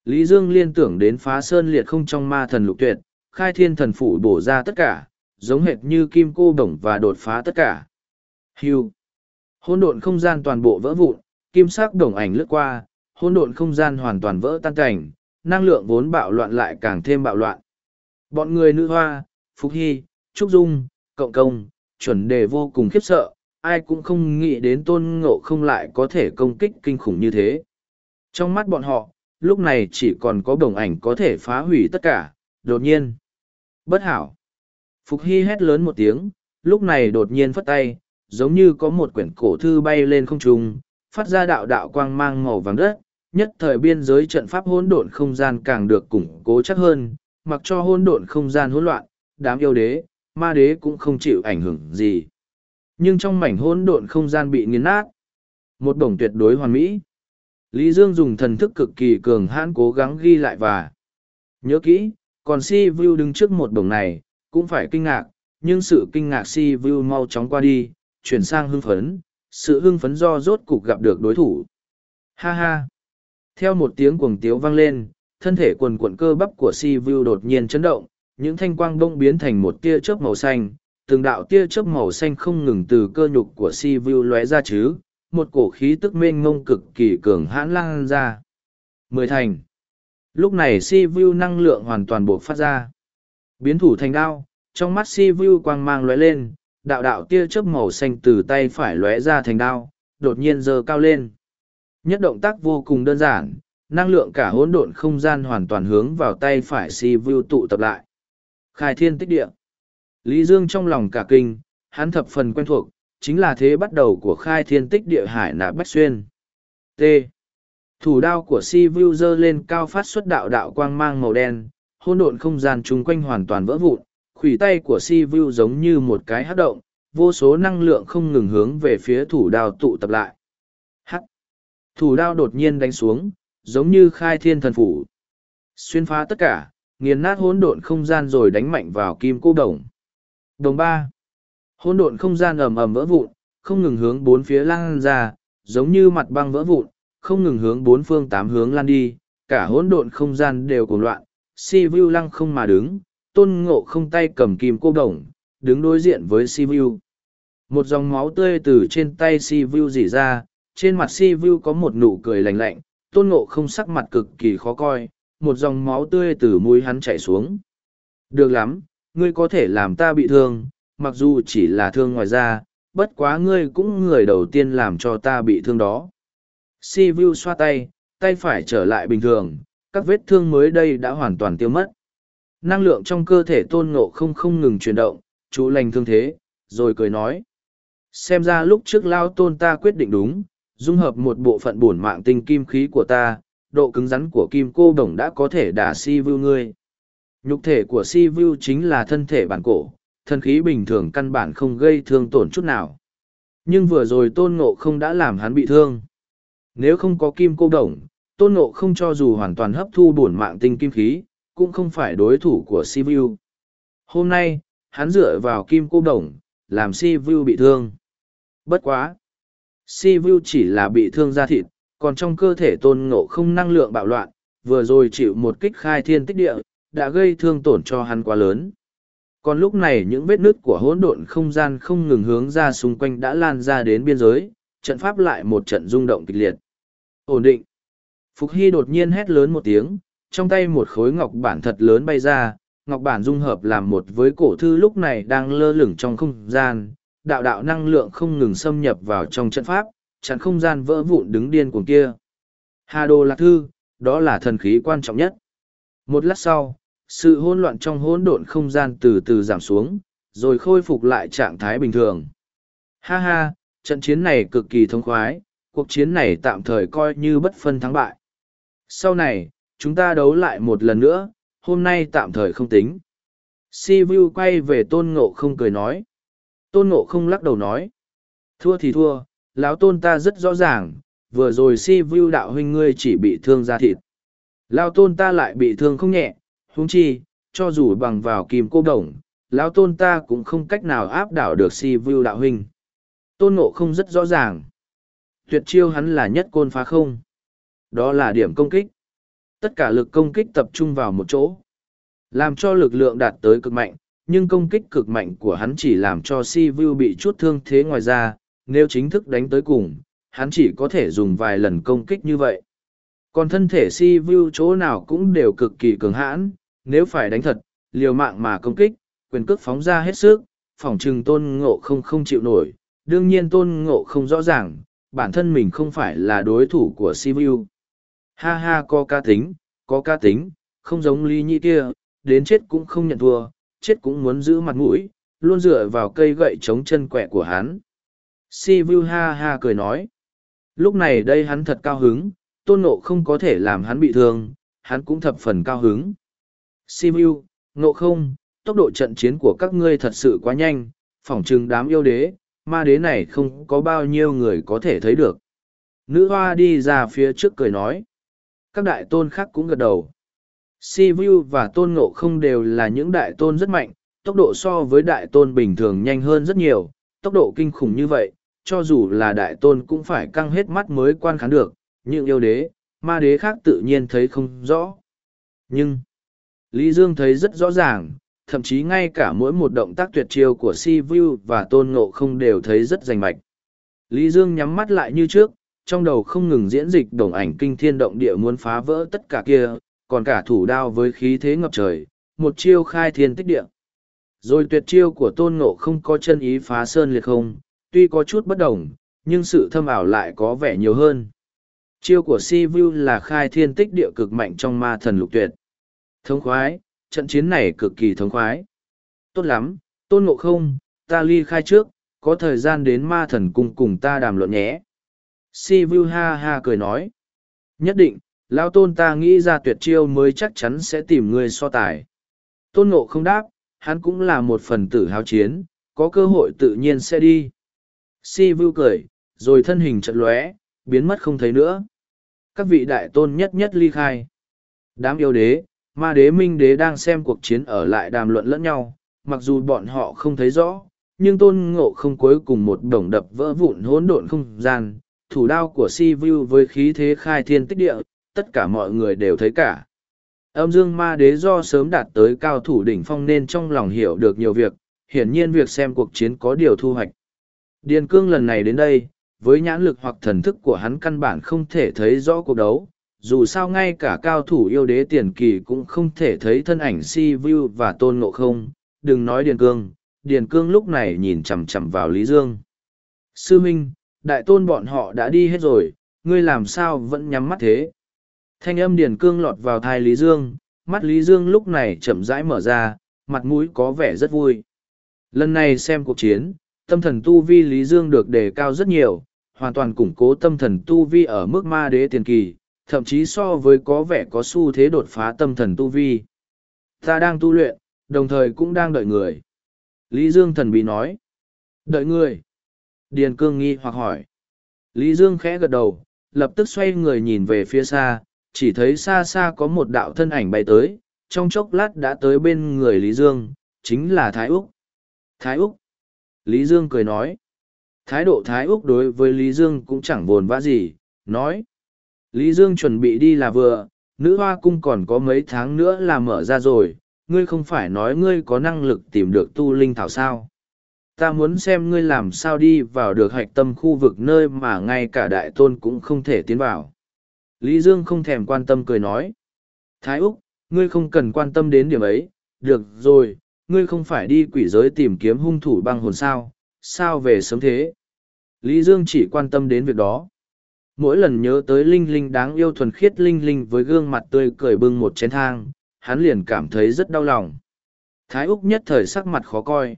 Lý Dương liên tưởng đến phá sơn liệt không trong ma thần lục tuyệt, khai thiên thần phủ bổ ra tất cả, giống hệt như kim cô bổng và đột phá tất cả. Hưu. Hôn độn không gian toàn bộ vỡ vụn, kim sắc đồng ảnh lướt qua, hôn độn không gian hoàn toàn vỡ tan cảnh, năng lượng vốn bạo loạn lại càng thêm bạo loạn. Bọn người nữ hoa, Phúc Hy, Trúc Dung, Cộng Công, chuẩn đề vô cùng khiếp sợ, ai cũng không nghĩ đến tôn ngộ không lại có thể công kích kinh khủng như thế. Trong mắt bọn họ, lúc này chỉ còn có đồng ảnh có thể phá hủy tất cả, đột nhiên. Bất hảo. Phục Hy hét lớn một tiếng, lúc này đột nhiên phất tay, giống như có một quyển cổ thư bay lên không trung, phát ra đạo đạo quang mang màu vàng đất, nhất thời biên giới trận pháp hỗn độn không gian càng được củng cố chắc hơn, mặc cho hỗn độn không gian hỗn loạn, đám yêu đế, ma đế cũng không chịu ảnh hưởng gì. Nhưng trong mảnh hỗn độn không gian bị nghiền nát, một đồng tuyệt đối hoàn mỹ. Lý Dương dùng thần thức cực kỳ cường hãn cố gắng ghi lại và nhớ kỹ, còn si vu đứng trước một đồng này, cũng phải kinh ngạc, nhưng sự kinh ngạc si vu mau chóng qua đi, chuyển sang hưng phấn, sự hưng phấn do rốt cục gặp được đối thủ. Ha ha! Theo một tiếng cuồng tiếu vang lên, thân thể quần cuộn cơ bắp của si vu đột nhiên chấn động, những thanh quang bông biến thành một tia chớp màu xanh, từng đạo tia chớp màu xanh không ngừng từ cơ nhục của si vu lóe ra chứ, một cổ khí tức mênh ngông cực kỳ cường hãn lan ra. Mười thành. Lúc này si vu năng lượng hoàn toàn buộc phát ra. Biến thủ thành đao, trong mắt si vu quang mang lóe lên, đạo đạo tia chớp màu xanh từ tay phải lóe ra thành đao, đột nhiên giơ cao lên. Nhất động tác vô cùng đơn giản, năng lượng cả hỗn độn không gian hoàn toàn hướng vào tay phải si vu tụ tập lại. Khai thiên tích địa. Lý Dương trong lòng cả kinh, hắn thập phần quen thuộc, chính là thế bắt đầu của khai thiên tích địa hải nạp bách xuyên. T. Thủ đao của si vu dơ lên cao phát xuất đạo đạo quang mang màu đen, hỗn độn không gian chung quanh hoàn toàn vỡ vụn, khủy tay của si vu giống như một cái hát động, vô số năng lượng không ngừng hướng về phía thủ đao tụ tập lại. Hắc. Thủ đao đột nhiên đánh xuống, giống như khai thiên thần phủ. Xuyên phá tất cả, nghiền nát hỗn độn không gian rồi đánh mạnh vào kim cô đồng. Đồng ba. Hỗn độn không gian ầm ầm vỡ vụn, không ngừng hướng bốn phía lan ra, giống như mặt băng vỡ vụn, không ngừng hướng bốn phương tám hướng lan đi, cả hỗn độn không gian đều cuồng loạn. Si Vu lăng không mà đứng, tôn ngộ không tay cầm kim cô đồng, đứng đối diện với Si Vu. Một dòng máu tươi từ trên tay Si Vu rỉ ra, trên mặt Si Vu có một nụ cười lạnh lạnh, tôn ngộ không sắc mặt cực kỳ khó coi, một dòng máu tươi từ mũi hắn chảy xuống. Được lắm, ngươi có thể làm ta bị thương, mặc dù chỉ là thương ngoài da, bất quá ngươi cũng người đầu tiên làm cho ta bị thương đó. Si Vu xoa tay, tay phải trở lại bình thường, các vết thương mới đây đã hoàn toàn tiêu mất. Năng lượng trong cơ thể tôn ngộ không không ngừng chuyển động, chú lành thương thế, rồi cười nói. Xem ra lúc trước lao tôn ta quyết định đúng, dung hợp một bộ phận bổn mạng tinh kim khí của ta, độ cứng rắn của kim cô đồng đã có thể đả si vưu ngươi. Nhục thể của si vưu chính là thân thể bản cổ, Thần khí bình thường căn bản không gây thương tổn chút nào. Nhưng vừa rồi tôn ngộ không đã làm hắn bị thương. Nếu không có kim cô đồng, tôn ngộ không cho dù hoàn toàn hấp thu bổn mạng tinh kim khí, cũng không phải đối thủ của Sivu. Hôm nay, hắn dựa vào kim cô đồng, làm Sivu bị thương. Bất quá! Si Vu chỉ là bị thương da thịt, còn trong cơ thể tôn ngộ không năng lượng bạo loạn, vừa rồi chịu một kích khai thiên tích địa, đã gây thương tổn cho hắn quá lớn. Còn lúc này những vết nứt của hỗn độn không gian không ngừng hướng ra xung quanh đã lan ra đến biên giới, trận pháp lại một trận rung động kịch liệt. Ổn định. Phục Hy đột nhiên hét lớn một tiếng, trong tay một khối ngọc bản thật lớn bay ra, ngọc bản dung hợp làm một với cổ thư lúc này đang lơ lửng trong không gian, đạo đạo năng lượng không ngừng xâm nhập vào trong trận pháp, chặn không gian vỡ vụn đứng điên cuồng kia. Hà Đồ Lạc Thư, đó là thần khí quan trọng nhất. Một lát sau, sự hỗn loạn trong hỗn độn không gian từ từ giảm xuống, rồi khôi phục lại trạng thái bình thường. Ha ha, Trận chiến này cực kỳ thông khoái, cuộc chiến này tạm thời coi như bất phân thắng bại. Sau này, chúng ta đấu lại một lần nữa, hôm nay tạm thời không tính. Si Vu quay về tôn ngộ không cười nói. Tôn ngộ không lắc đầu nói. Thua thì thua, lão tôn ta rất rõ ràng, vừa rồi Si Vu đạo huynh ngươi chỉ bị thương da thịt. lao tôn ta lại bị thương không nhẹ, huống chi, cho dù bằng vào kim cô đồng, lão tôn ta cũng không cách nào áp đảo được Si Vu đạo huynh. Tôn ngộ không rất rõ ràng. Tuyệt chiêu hắn là nhất côn phá không. Đó là điểm công kích. Tất cả lực công kích tập trung vào một chỗ. Làm cho lực lượng đạt tới cực mạnh, nhưng công kích cực mạnh của hắn chỉ làm cho Si Vu bị chút thương thế ngoài ra, nếu chính thức đánh tới cùng, hắn chỉ có thể dùng vài lần công kích như vậy. Còn thân thể Si Vu chỗ nào cũng đều cực kỳ cường hãn, nếu phải đánh thật, liều mạng mà công kích, quyền cước phóng ra hết sức, phỏng trừng tôn ngộ không không chịu nổi. Đương nhiên tôn ngộ không rõ ràng, bản thân mình không phải là đối thủ của Sivu. Ha ha có ca tính, có ca tính, không giống Lý Nhĩ kia, đến chết cũng không nhận thua, chết cũng muốn giữ mặt mũi, luôn dựa vào cây gậy chống chân quẹ của hắn. Sivu ha ha cười nói. Lúc này đây hắn thật cao hứng, tôn nộ không có thể làm hắn bị thương, hắn cũng thập phần cao hứng. Simu, ngộ nộ không, tốc độ trận chiến của các ngươi thật sự quá nhanh, phỏng chừng đám yêu đế, ma đế này không có bao nhiêu người có thể thấy được. Nữ hoa đi ra phía trước cười nói. Các đại tôn khác cũng gật đầu. Si và Tôn Ngộ không đều là những đại tôn rất mạnh, tốc độ so với đại tôn bình thường nhanh hơn rất nhiều, tốc độ kinh khủng như vậy, cho dù là đại tôn cũng phải căng hết mắt mới quan khán được, những yêu đế, ma đế khác tự nhiên thấy không rõ. Nhưng, Lý Dương thấy rất rõ ràng, thậm chí ngay cả mỗi một động tác tuyệt chiêu của Si Vu và Tôn Ngộ không đều thấy rất rành mạch. Lý Dương nhắm mắt lại như trước, trong đầu không ngừng diễn dịch đồng ảnh kinh thiên động địa muốn phá vỡ tất cả kia, còn cả thủ đao với khí thế ngập trời, một chiêu khai thiên tích địa. Rồi tuyệt chiêu của tôn ngộ không có chân ý phá sơn liệt không, tuy có chút bất đồng, nhưng sự thâm ảo lại có vẻ nhiều hơn. Chiêu của Si Vu là khai thiên tích địa cực mạnh trong ma thần lục tuyệt. Thống khoái, trận chiến này cực kỳ thống khoái. Tốt lắm, tôn ngộ không, ta ly khai trước, có thời gian đến ma thần cung cùng ta đàm luận nhé. Si Vu ha ha cười nói. Nhất định, Lao tôn ta nghĩ ra tuyệt chiêu mới chắc chắn sẽ tìm ngươi so tài. Tôn ngộ không đáp, hắn cũng là một phần tử hào chiến, có cơ hội tự nhiên sẽ đi. Si Vu cười, rồi thân hình chật lóe, biến mất không thấy nữa. Các vị đại tôn nhất nhất ly khai. Đám yêu đế, ma đế minh đế đang xem cuộc chiến ở lại đàm luận lẫn nhau, mặc dù bọn họ không thấy rõ, nhưng tôn ngộ không cuối cùng một đồng đập vỡ vụn hỗn độn không gian, thủ đao của Si Vu với khí thế khai thiên tích địa, tất cả mọi người đều thấy cả. Âm dương ma đế do sớm đạt tới cao thủ đỉnh phong nên trong lòng hiểu được nhiều việc, hiển nhiên việc xem cuộc chiến có điều thu hoạch. Điền cương lần này đến đây, với nhãn lực hoặc thần thức của hắn căn bản không thể thấy rõ cuộc đấu, dù sao ngay cả cao thủ yêu đế tiền kỳ cũng không thể thấy thân ảnh si vu và tôn ngộ không, đừng nói Điền cương, Điền cương lúc này nhìn chằm chằm vào Lý Dương. Sư Minh, đại tôn bọn họ đã đi hết rồi, ngươi làm sao vẫn nhắm mắt thế? Thanh âm điền cương lọt vào thai Lý Dương, mắt Lý Dương lúc này chậm rãi mở ra, mặt mũi có vẻ rất vui. Lần này xem cuộc chiến, tâm thần tu vi Lý Dương được đề cao rất nhiều, hoàn toàn củng cố tâm thần tu vi ở mức ma đế tiền kỳ, thậm chí so với có vẻ có xu thế đột phá tâm thần tu vi. Ta đang tu luyện, đồng thời cũng đang đợi người. Lý Dương thần bí nói. Đợi người. Điền cương nghi hoặc hỏi. Lý Dương khẽ gật đầu, lập tức xoay người nhìn về phía xa, chỉ thấy xa xa có một đạo thân ảnh bay tới, trong chốc lát đã tới bên người Lý Dương, chính là Thái Úc. Thái Úc. Lý Dương cười nói. Thái độ Thái Úc đối với Lý Dương cũng chẳng buồn vã gì, nói. Lý Dương chuẩn bị đi là vừa, nữ hoa cung còn có mấy tháng nữa là mở ra rồi, ngươi không phải nói ngươi có năng lực tìm được tu linh thảo sao. Ta muốn xem ngươi làm sao đi vào được hạch tâm khu vực nơi mà ngay cả đại tôn cũng không thể tiến vào. Lý Dương không thèm quan tâm cười nói. Thái Úc, ngươi không cần quan tâm đến điểm ấy, được rồi, ngươi không phải đi quỷ giới tìm kiếm hung thủ băng hồn sao, sao về sớm thế. Lý Dương chỉ quan tâm đến việc đó. Mỗi lần nhớ tới Linh Linh đáng yêu thuần khiết Linh Linh với gương mặt tươi cười bưng một chén thang, hắn liền cảm thấy rất đau lòng. Thái Úc nhất thời sắc mặt khó coi.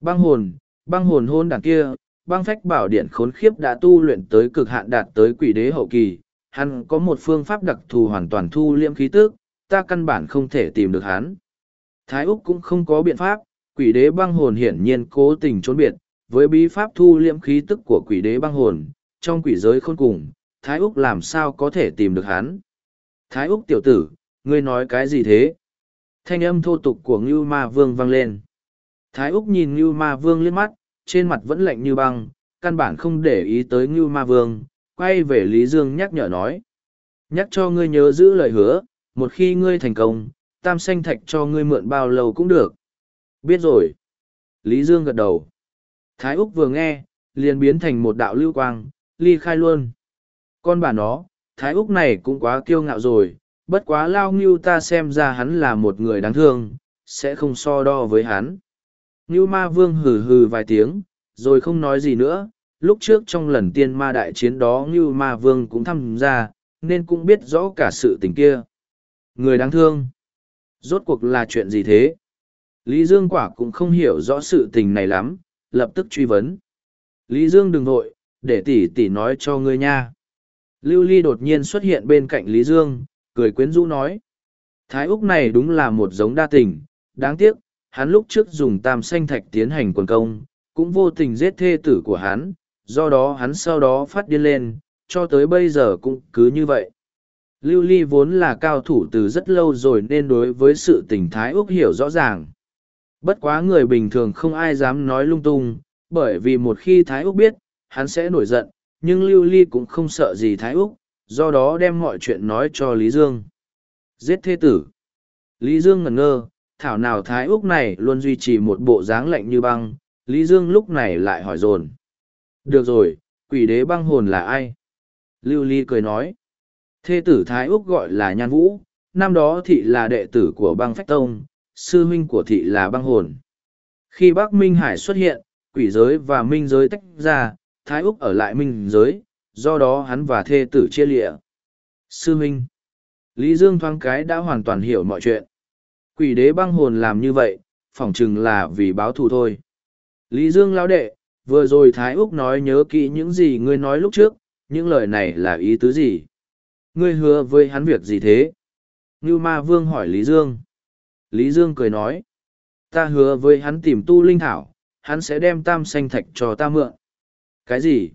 Băng hồn, băng hồn hôn đằng kia, băng phách bảo điện khốn khiếp đã tu luyện tới cực hạn đạt tới quỷ đế hậu kỳ, hắn có một phương pháp đặc thù hoàn toàn thu liễm khí tức, ta căn bản không thể tìm được hắn. Thái Úc cũng không có biện pháp, quỷ đế băng hồn hiển nhiên cố tình trốn biệt, với bí pháp thu liễm khí tức của quỷ đế băng hồn, trong quỷ giới khôn cùng, Thái Úc làm sao có thể tìm được hắn. Thái Úc tiểu tử, ngươi nói cái gì thế? Thanh âm thô tục của Ngưu Ma Vương vang lên. Thái Úc nhìn Ngưu Ma Vương liếc mắt, trên mặt vẫn lạnh như băng, căn bản không để ý tới Ngưu Ma Vương, quay về Lý Dương nhắc nhở nói. Nhắc cho ngươi nhớ giữ lời hứa, một khi ngươi thành công, tam xanh thạch cho ngươi mượn bao lâu cũng được. Biết rồi. Lý Dương gật đầu. Thái Úc vừa nghe, liền biến thành một đạo lưu quang, ly khai luôn. Con bà nó, Thái Úc này cũng quá kiêu ngạo rồi, bất quá lao ngưu ta xem ra hắn là một người đáng thương, sẽ không so đo với hắn. Ngưu ma vương hừ hừ vài tiếng, rồi không nói gì nữa, lúc trước trong lần tiên ma đại chiến đó Ngưu ma vương cũng tham gia, nên cũng biết rõ cả sự tình kia. Người đáng thương. Rốt cuộc là chuyện gì thế? Lý Dương quả cũng không hiểu rõ sự tình này lắm, lập tức truy vấn. Lý Dương đừng vội, để tỷ tỷ nói cho ngươi nha. Lưu Ly đột nhiên xuất hiện bên cạnh Lý Dương, cười quyến rũ nói. Thái Úc này đúng là một giống đa tình, đáng tiếc, hắn lúc trước dùng tam xanh thạch tiến hành quần công, cũng vô tình giết thê tử của hắn, do đó hắn sau đó phát điên lên, cho tới bây giờ cũng cứ như vậy. Lưu Ly vốn là cao thủ từ rất lâu rồi nên đối với sự tình Thái Úc hiểu rõ ràng. Bất quá người bình thường không ai dám nói lung tung, bởi vì một khi Thái Úc biết, hắn sẽ nổi giận, nhưng Lưu Ly cũng không sợ gì Thái Úc, do đó đem mọi chuyện nói cho Lý Dương. Giết thế tử. Lý Dương ngẩn ngơ, thảo nào Thái Úc này luôn duy trì một bộ dáng lạnh như băng, Lý Dương lúc này lại hỏi dồn. Được rồi, quỷ đế băng hồn là ai? Lưu Ly cười nói. Thê tử Thái Úc gọi là Nhan Vũ, năm đó thị là đệ tử của băng phách tông, sư huynh của thị là băng hồn. Khi Bắc Minh Hải xuất hiện, quỷ giới và minh giới tách ra, Thái Úc ở lại minh giới, do đó hắn và thê tử chia lịa. Sư Minh Lý Dương thoáng cái đã hoàn toàn hiểu mọi chuyện. Quỷ đế băng hồn làm như vậy, phỏng chừng là vì báo thù thôi. Lý Dương lão đệ, vừa rồi Thái Úc nói nhớ kỹ những gì ngươi nói lúc trước, những lời này là ý tứ gì? Ngươi hứa với hắn việc gì thế? Ngưu Ma Vương hỏi Lý Dương. Lý Dương cười nói. Ta hứa với hắn tìm tu linh thảo, hắn sẽ đem tam xanh thạch cho ta mượn. Cái gì?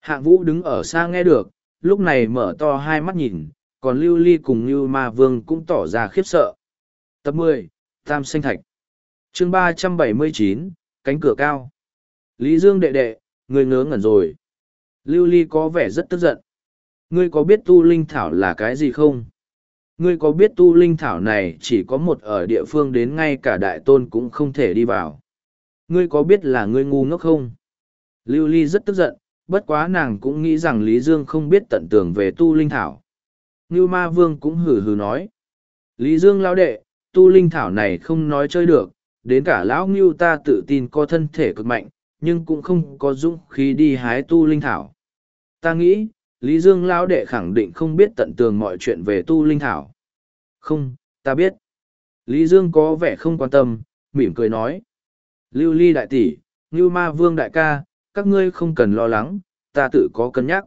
Hạng vũ đứng ở xa nghe được, lúc này mở to hai mắt nhìn, còn Lưu Ly cùng như Ma Vương cũng tỏ ra khiếp sợ. Tập mười Tam sinh thạch chương ba trăm bảy mươi chín cánh cửa cao. Lý Dương đệ đệ, người ngớ ngẩn rồi. Lưu Ly có vẻ rất tức giận. Ngươi có biết tu linh thảo là cái gì không? Ngươi có biết tu linh thảo này chỉ có một ở địa phương đến ngay cả đại tôn cũng không thể đi vào? Ngươi có biết là ngươi ngu ngốc không? Lưu Ly rất tức giận, bất quá nàng cũng nghĩ rằng Lý Dương không biết tận tường về tu linh thảo. Ngưu Ma Vương cũng hử hử nói. Lý Dương lão đệ, tu linh thảo này không nói chơi được, đến cả lão Ngưu ta tự tin có thân thể cực mạnh, nhưng cũng không có dũng khí đi hái tu linh thảo. Ta nghĩ, Lý Dương lão đệ khẳng định không biết tận tường mọi chuyện về tu linh thảo. Không, ta biết. Lý Dương có vẻ không quan tâm, mỉm cười nói. Lưu ly đại tỷ, Ngưu ma vương đại ca, các ngươi không cần lo lắng, ta tự có cân nhắc.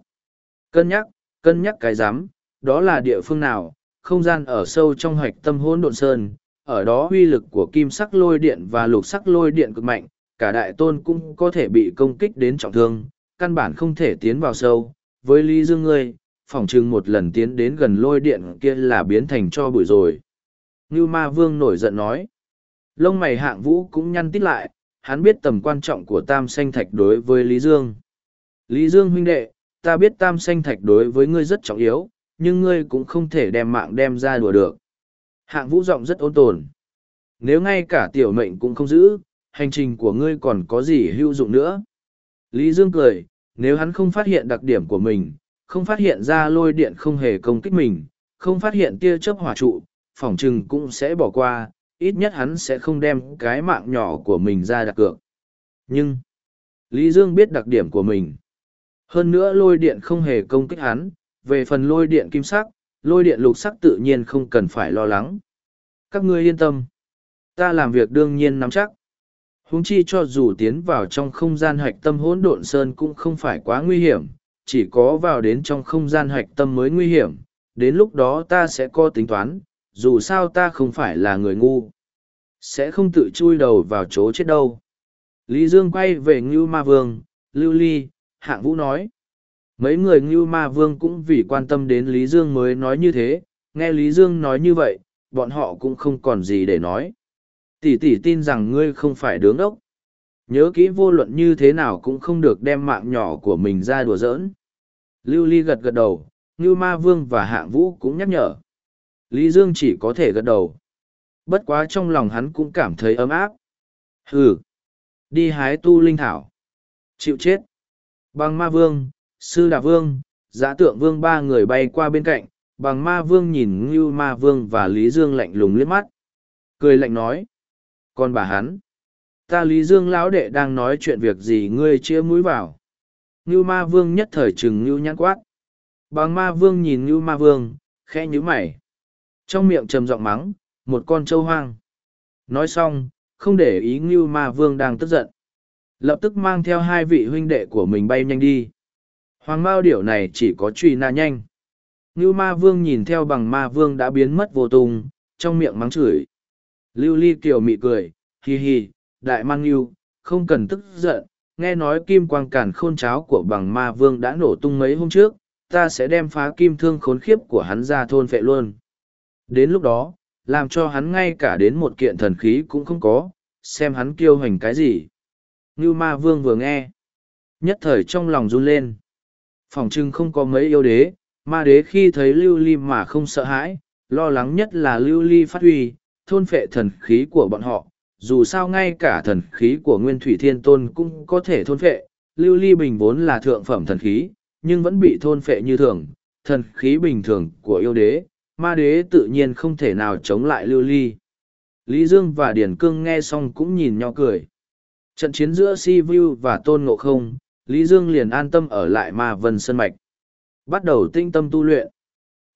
Cân nhắc, cân nhắc cái giám, đó là địa phương nào, không gian ở sâu trong hoạch tâm hỗn độn sơn, ở đó uy lực của kim sắc lôi điện và lục sắc lôi điện cực mạnh, cả đại tôn cũng có thể bị công kích đến trọng thương, căn bản không thể tiến vào sâu. Với Lý Dương ngươi, phỏng chừng một lần tiến đến gần lôi điện kia là biến thành cho bụi rồi. Ngưu Ma Vương nổi giận nói. Lông mày hạng vũ cũng nhăn tít lại, hắn biết tầm quan trọng của tam xanh thạch đối với Lý Dương. Lý Dương huynh đệ, ta biết tam xanh thạch đối với ngươi rất trọng yếu, nhưng ngươi cũng không thể đem mạng đem ra đùa được. Hạng vũ giọng rất ôn tồn. Nếu ngay cả tiểu mệnh cũng không giữ, hành trình của ngươi còn có gì hữu dụng nữa. Lý Dương cười, nếu hắn không phát hiện đặc điểm của mình, không phát hiện ra lôi điện không hề công kích mình, không phát hiện tia chớp hỏa trụ, phỏng chừng cũng sẽ bỏ qua, ít nhất hắn sẽ không đem cái mạng nhỏ của mình ra đặt cược. Nhưng, Lý Dương biết đặc điểm của mình. Hơn nữa lôi điện không hề công kích hắn, về phần lôi điện kim sắc, lôi điện lục sắc tự nhiên không cần phải lo lắng. Các ngươi yên tâm. Ta làm việc đương nhiên nắm chắc. Húng chi cho dù tiến vào trong không gian hạch tâm hỗn độn sơn cũng không phải quá nguy hiểm, chỉ có vào đến trong không gian hạch tâm mới nguy hiểm, đến lúc đó ta sẽ có tính toán, dù sao ta không phải là người ngu. Sẽ không tự chui đầu vào chỗ chết đâu. Lý Dương quay về Ngưu Ma Vương, Lưu Ly, Hạng Vũ nói. Mấy người Ngưu Ma Vương cũng vì quan tâm đến Lý Dương mới nói như thế, nghe Lý Dương nói như vậy, bọn họ cũng không còn gì để nói. Tỷ tỷ tin rằng ngươi không phải đứng ốc. Nhớ kỹ vô luận như thế nào cũng không được đem mạng nhỏ của mình ra đùa giỡn. Lưu Ly gật gật đầu, Ngưu Ma Vương và Hạng Vũ cũng nhắc nhở. Lý Dương chỉ có thể gật đầu. Bất quá trong lòng hắn cũng cảm thấy ấm áp. Hừ! Đi hái tu linh thảo. Chịu chết. Bằng Ma Vương, Sư Đà Vương, Giã Tượng Vương ba người bay qua bên cạnh. Bằng Ma Vương nhìn Ngưu Ma Vương và Lý Dương lạnh lùng liếc mắt. Cười lạnh nói. Còn bà hắn. Ta Lý Dương lão đệ đang nói chuyện việc gì ngươi chia mũi vào. Ngưu Ma Vương nhất thời trừng Ngưu nhãn quát. Bằng Ma Vương nhìn Ngưu Ma Vương, khẽ nhíu mày. Trong miệng trầm giọng mắng, một con trâu hoang. Nói xong, không để ý Ngưu Ma Vương đang tức giận. Lập tức mang theo hai vị huynh đệ của mình bay nhanh đi. Hoàng Mao điểu này chỉ có truy na nhanh. Ngưu Ma Vương nhìn theo bằng Ma Vương đã biến mất vô tung, trong miệng mắng chửi. Lưu Ly Kiều mị cười, hi hi, đại mang Ngưu, không cần tức giận, nghe nói kim quang cản khôn cháo của bằng Ma Vương đã nổ tung mấy hôm trước, ta sẽ đem phá kim thương khốn khiếp của hắn ra thôn phệ luôn. Đến lúc đó, làm cho hắn ngay cả đến một kiện thần khí cũng không có, xem hắn kiêu hành cái gì. Ngưu ma vương vừa nghe, nhất thời trong lòng run lên. Phòng trưng không có mấy yêu đế, ma đế khi thấy lưu ly mà không sợ hãi, lo lắng nhất là lưu ly phát huy, thôn phệ thần khí của bọn họ. Dù sao ngay cả thần khí của Nguyên Thủy Thiên Tôn cũng có thể thôn phệ, lưu ly bình vốn là thượng phẩm thần khí, nhưng vẫn bị thôn phệ như thường, thần khí bình thường của yêu đế, ma đế tự nhiên không thể nào chống lại lưu ly. Lý Dương và Điển Cương nghe xong cũng nhìn nhau cười. Trận chiến giữa Si Vu và Tôn Ngộ Không, Lý Dương liền an tâm ở lại Ma Vân Sân Mạch. Bắt đầu tinh tâm tu luyện.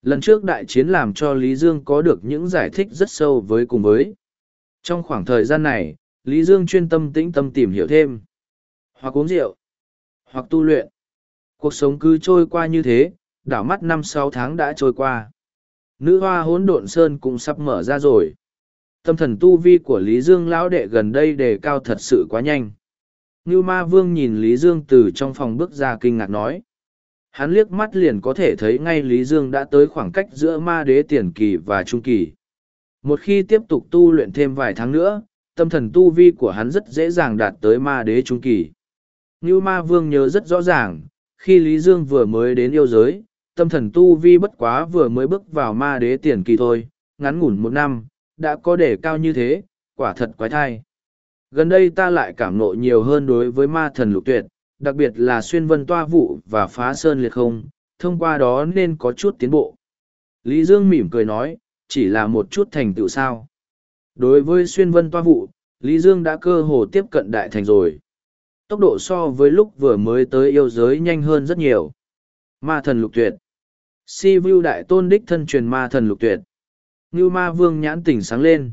Lần trước đại chiến làm cho Lý Dương có được những giải thích rất sâu với cùng với. Trong khoảng thời gian này, Lý Dương chuyên tâm tĩnh tâm tìm hiểu thêm. Hoặc uống rượu, hoặc tu luyện. Cuộc sống cứ trôi qua như thế, đảo mắt năm sáu tháng đã trôi qua. Nữ hoa hỗn độn sơn cũng sắp mở ra rồi. Tâm thần tu vi của Lý Dương lão đệ gần đây đề cao thật sự quá nhanh. Ngưu ma vương nhìn Lý Dương từ trong phòng bước ra kinh ngạc nói. Hắn liếc mắt liền có thể thấy ngay Lý Dương đã tới khoảng cách giữa ma đế tiền kỳ và trung kỳ. Một khi tiếp tục tu luyện thêm vài tháng nữa, tâm thần tu vi của hắn rất dễ dàng đạt tới ma đế trung kỳ. Ngưu ma vương nhớ rất rõ ràng, khi Lý Dương vừa mới đến yêu giới, tâm thần tu vi bất quá vừa mới bước vào ma đế tiền kỳ thôi, ngắn ngủn một năm, đã có đề cao như thế, quả thật quái thai. Gần đây ta lại cảm nộ nhiều hơn đối với ma thần lục tuyệt, đặc biệt là xuyên vân toa vụ và phá sơn liệt không, thông qua đó nên có chút tiến bộ. Lý Dương mỉm cười nói, chỉ là một chút thành tựu sao. Đối với xuyên vân toa vụ, Lý Dương đã cơ hồ tiếp cận đại thành rồi. Tốc độ so với lúc vừa mới tới yêu giới nhanh hơn rất nhiều. Ma thần lục tuyệt. Si Vu đại tôn đích thân truyền ma thần lục tuyệt. Ngưu ma vương nhãn tỉnh sáng lên.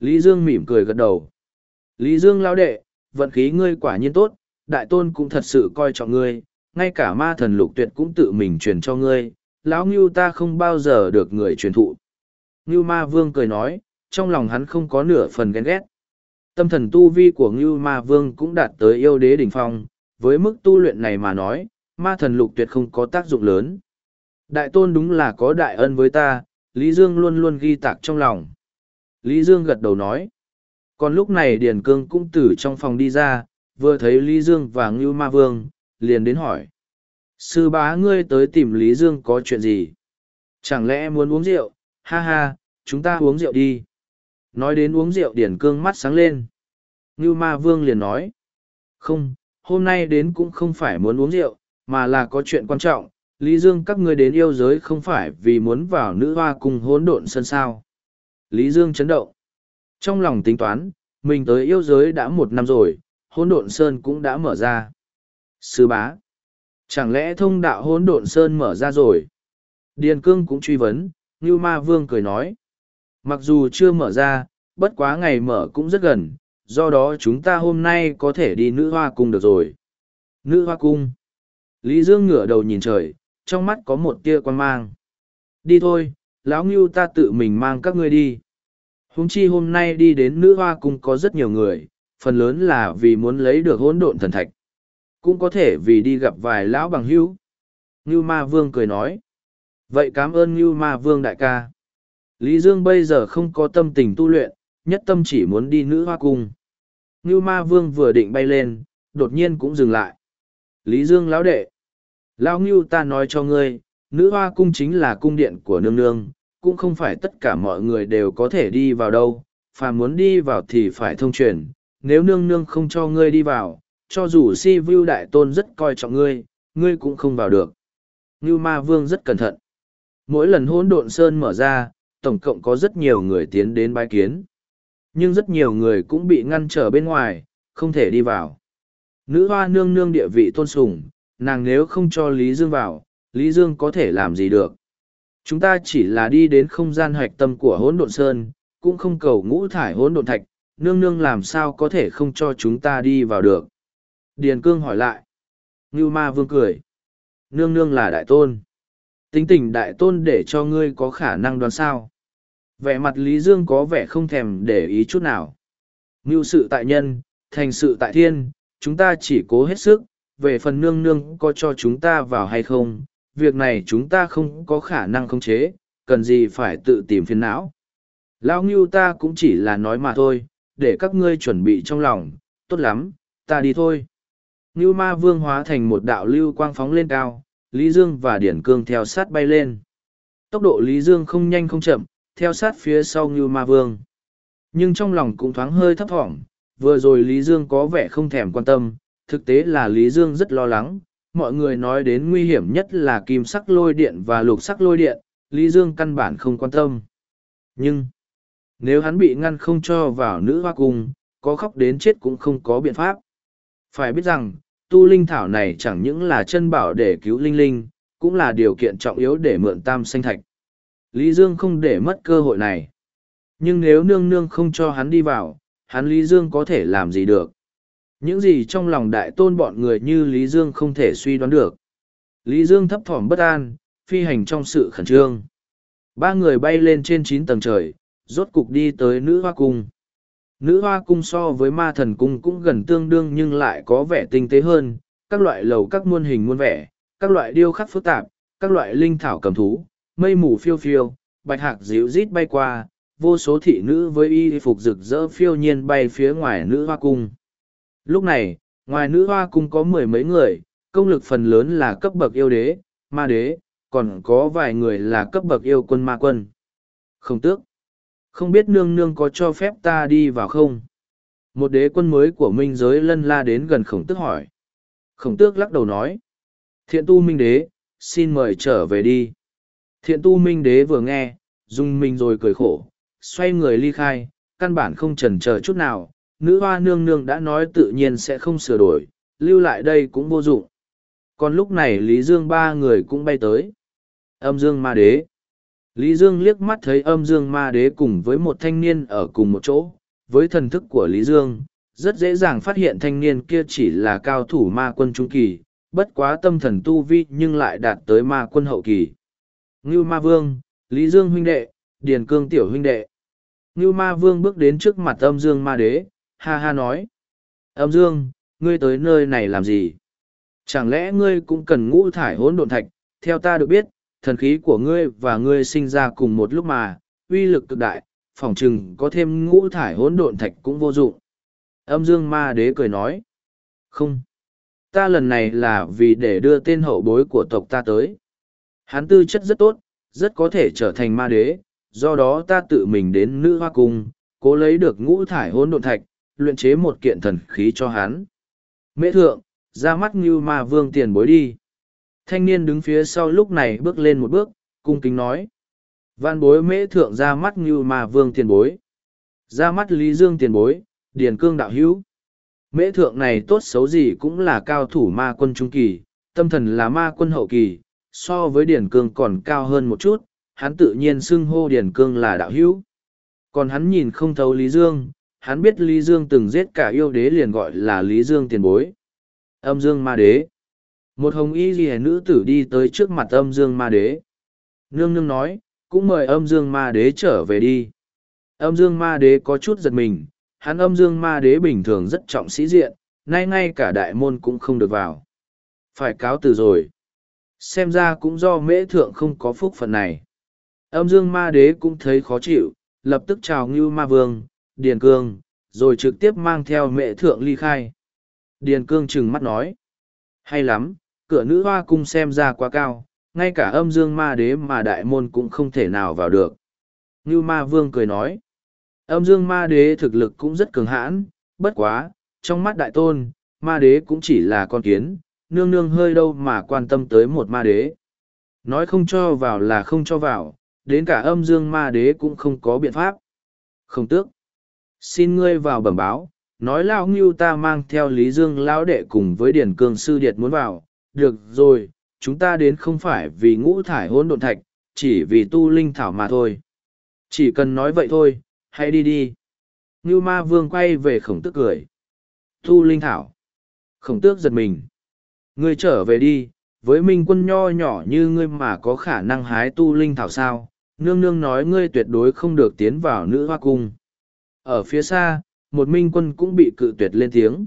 Lý Dương mỉm cười gật đầu. Lý Dương lao đệ, vận khí ngươi quả nhiên tốt, đại tôn cũng thật sự coi trọng ngươi, ngay cả ma thần lục tuyệt cũng tự mình truyền cho ngươi, lão Ngưu ta không bao giờ được người truyền thụ. Ngưu ma vương cười nói, trong lòng hắn không có nửa phần ghen ghét. Tâm thần tu vi của Ngưu ma vương cũng đạt tới yêu đế đỉnh phong, với mức tu luyện này mà nói, ma thần lục tuyệt không có tác dụng lớn. Đại tôn đúng là có đại ân với ta, Lý Dương luôn luôn ghi tạc trong lòng. Lý Dương gật đầu nói. Còn lúc này Điền Cương cũng từ trong phòng đi ra, vừa thấy Lý Dương và Ngưu Ma Vương, liền đến hỏi. Sư bá ngươi tới tìm Lý Dương có chuyện gì? Chẳng lẽ muốn uống rượu? Ha ha, chúng ta uống rượu đi. Nói đến uống rượu Điền Cương mắt sáng lên. Ngưu Ma Vương liền nói. Không, hôm nay đến cũng không phải muốn uống rượu, mà là có chuyện quan trọng, Lý Dương các ngươi đến yêu giới không phải vì muốn vào nữ hoa cùng hỗn độn sân sao. Lý Dương chấn động. Trong lòng tính toán, mình tới yêu giới đã một năm rồi, hỗn độn sơn cũng đã mở ra. Sư bá. Chẳng lẽ thông đạo hỗn độn sơn mở ra rồi? Điền cương cũng truy vấn, Ngưu Ma Vương cười nói. Mặc dù chưa mở ra, bất quá ngày mở cũng rất gần, do đó chúng ta hôm nay có thể đi nữ hoa cung được rồi. Nữ hoa cung. Lý Dương ngửa đầu nhìn trời, trong mắt có một tia quan mang. Đi thôi, lão ngưu ta tự mình mang các ngươi đi. Húng chi hôm nay đi đến nữ hoa cung có rất nhiều người, phần lớn là vì muốn lấy được hỗn độn thần thạch. Cũng có thể vì đi gặp vài lão bằng hữu. Ngưu ma vương cười nói. Vậy cảm ơn Ngưu ma vương đại ca. Lý Dương bây giờ không có tâm tình tu luyện, nhất tâm chỉ muốn đi nữ hoa cung. Ngưu ma vương vừa định bay lên, đột nhiên cũng dừng lại. Lý Dương lão đệ. Lão Ngưu ta nói cho ngươi, nữ hoa cung chính là cung điện của nương nương, cũng không phải tất cả mọi người đều có thể đi vào đâu, phàm muốn đi vào thì phải thông truyền, nếu nương nương không cho ngươi đi vào, cho dù si vưu đại tôn rất coi trọng ngươi, ngươi cũng không vào được. Ngưu ma vương rất cẩn thận. Mỗi lần hỗn độn sơn mở ra, tổng cộng có rất nhiều người tiến đến bái kiến. Nhưng rất nhiều người cũng bị ngăn trở bên ngoài, không thể đi vào. Nữ hoa nương nương địa vị tôn sùng, nàng nếu không cho Lý Dương vào, Lý Dương có thể làm gì được. Chúng ta chỉ là đi đến không gian hoạch tâm của hỗn độn sơn, cũng không cầu ngũ thải hỗn độn thạch, nương nương làm sao có thể không cho chúng ta đi vào được. Điền cương hỏi lại. Ngưu ma vương cười. Nương nương là đại tôn. Tính tình đại tôn để cho ngươi có khả năng đoán sao. Vẻ mặt Lý Dương có vẻ không thèm để ý chút nào. Ngưu sự tại nhân, thành sự tại thiên, chúng ta chỉ cố hết sức, về phần nương nương có cho chúng ta vào hay không, việc này chúng ta không có khả năng khống chế, cần gì phải tự tìm phiền não. Lão Ngưu ta cũng chỉ là nói mà thôi, để các ngươi chuẩn bị trong lòng, tốt lắm, ta đi thôi. Ngưu ma vương hóa thành một đạo lưu quang phóng lên cao, Lý Dương và Điển Cương theo sát bay lên. Tốc độ Lý Dương không nhanh không chậm, theo sát phía sau Ngưu ma vương. Nhưng trong lòng cũng thoáng hơi thấp thỏm, vừa rồi Lý Dương có vẻ không thèm quan tâm, thực tế là Lý Dương rất lo lắng. Mọi người nói đến nguy hiểm nhất là kim sắc lôi điện và lục sắc lôi điện, Lý Dương căn bản không quan tâm. Nhưng, nếu hắn bị ngăn không cho vào nữ hoa cung, có khóc đến chết cũng không có biện pháp. Phải biết rằng, tu linh thảo này chẳng những là chân bảo để cứu linh linh, cũng là điều kiện trọng yếu để mượn tam sanh thạch. Lý Dương không để mất cơ hội này. Nhưng nếu nương nương không cho hắn đi vào, hắn Lý Dương có thể làm gì được. Những gì trong lòng đại tôn bọn người như Lý Dương không thể suy đoán được. Lý Dương thấp thỏm bất an, phi hành trong sự khẩn trương. Ba người bay lên trên chín tầng trời, rốt cục đi tới nữ hoa cung. Nữ hoa cung so với ma thần cung cũng gần tương đương nhưng lại có vẻ tinh tế hơn, các loại lầu các muôn hình muôn vẻ, các loại điêu khắc phức tạp, các loại linh thảo cầm thú, mây mù phiêu phiêu, bạch hạc dịu rít bay qua, vô số thị nữ với y phục rực rỡ phiêu nhiên bay phía ngoài nữ hoa cung. Lúc này, ngoài nữ hoa cung có mười mấy người, công lực phần lớn là cấp bậc yêu đế, ma đế, còn có vài người là cấp bậc yêu quân ma quân. Không tước. Không biết nương nương có cho phép ta đi vào không? Một đế quân mới của minh giới lân la đến gần khổng tước hỏi. Khổng tước lắc đầu nói. Thiện tu minh đế, xin mời trở về đi. Thiện tu minh đế vừa nghe, dung mình rồi cười khổ, xoay người ly khai, căn bản không chần chờ chút nào. Nữ hoa nương nương đã nói tự nhiên sẽ không sửa đổi, lưu lại đây cũng vô dụng. Còn lúc này Lý Dương ba người cũng bay tới. Âm Dương ma đế. Lý Dương liếc mắt thấy âm dương ma đế cùng với một thanh niên ở cùng một chỗ, với thần thức của Lý Dương, rất dễ dàng phát hiện thanh niên kia chỉ là cao thủ ma quân trung kỳ, bất quá tâm thần tu vi nhưng lại đạt tới ma quân hậu kỳ. Ngưu ma vương, Lý Dương huynh đệ, Điền Cương tiểu huynh đệ. Ngưu ma vương bước đến trước mặt âm dương ma đế, ha ha nói. Âm dương, ngươi tới nơi này làm gì? Chẳng lẽ ngươi cũng cần ngũ thải hỗn độn thạch? Theo ta được biết, thần khí của ngươi và ngươi sinh ra cùng một lúc mà, uy lực cực đại, phỏng chừng có thêm ngũ thải hỗn độn thạch cũng vô dụng. Âm dương ma đế cười nói. Không. Ta lần này là vì để đưa tên hậu bối của tộc ta tới. Hắn tư chất rất tốt, rất có thể trở thành ma đế, do đó ta tự mình đến nữ hoa cung, cố lấy được ngũ thải hỗn độn thạch, luyện chế một kiện thần khí cho hắn. Mễ thượng, ra mắt như ma vương tiền bối đi. Thanh niên đứng phía sau lúc này bước lên một bước, cung kính nói. Văn bối mễ thượng ra mắt như ma vương tiền bối. Ra mắt Lý Dương tiền bối, Điền Cương đạo hữu. Mễ thượng này tốt xấu gì cũng là cao thủ ma quân trung kỳ, tâm thần là ma quân hậu kỳ, so với Điền Cương còn cao hơn một chút, hắn tự nhiên xưng hô Điền Cương là đạo hữu. Còn hắn nhìn không thấu Lý Dương, hắn biết Lý Dương từng giết cả yêu đế liền gọi là Lý Dương tiền bối. Âm dương ma đế. Một hồng y ghi nữ tử đi tới trước mặt âm dương ma đế. Nương nương nói, cũng mời âm dương ma đế trở về đi. Âm dương ma đế có chút giật mình, hắn âm dương ma đế bình thường rất trọng sĩ diện, nay ngay cả đại môn cũng không được vào. Phải cáo từ rồi. Xem ra cũng do mễ thượng không có phúc phận này. Âm dương ma đế cũng thấy khó chịu, lập tức chào ngưu ma vương, điền cương, rồi trực tiếp mang theo Mẹ thượng ly khai. Điền cương trừng mắt nói. Hay lắm, cửa nữ hoa cung xem ra quá cao, ngay cả âm dương ma đế mà đại môn cũng không thể nào vào được. Như ma vương cười nói. Âm dương ma đế thực lực cũng rất cường hãn, bất quá, trong mắt đại tôn, ma đế cũng chỉ là con kiến, nương nương hơi đâu mà quan tâm tới một ma đế. Nói không cho vào là không cho vào, đến cả âm dương ma đế cũng không có biện pháp. Không tước. Xin ngươi vào bẩm báo, nói lão ngưu ta mang theo lý dương lão đệ cùng với điển cường sư điệt muốn vào. Được rồi, chúng ta đến không phải vì ngũ thải hôn độn thạch, chỉ vì tu linh thảo mà thôi. Chỉ cần nói vậy thôi, hãy đi đi. Ngưu ma vương quay về khổng tước cười. Tu linh thảo. Khổng tước giật mình. Ngươi trở về đi, với minh quân nho nhỏ như ngươi mà có khả năng hái tu linh thảo sao, nương nương nói ngươi tuyệt đối không được tiến vào nữ hoa cung. Ở phía xa, một minh quân cũng bị cự tuyệt lên tiếng.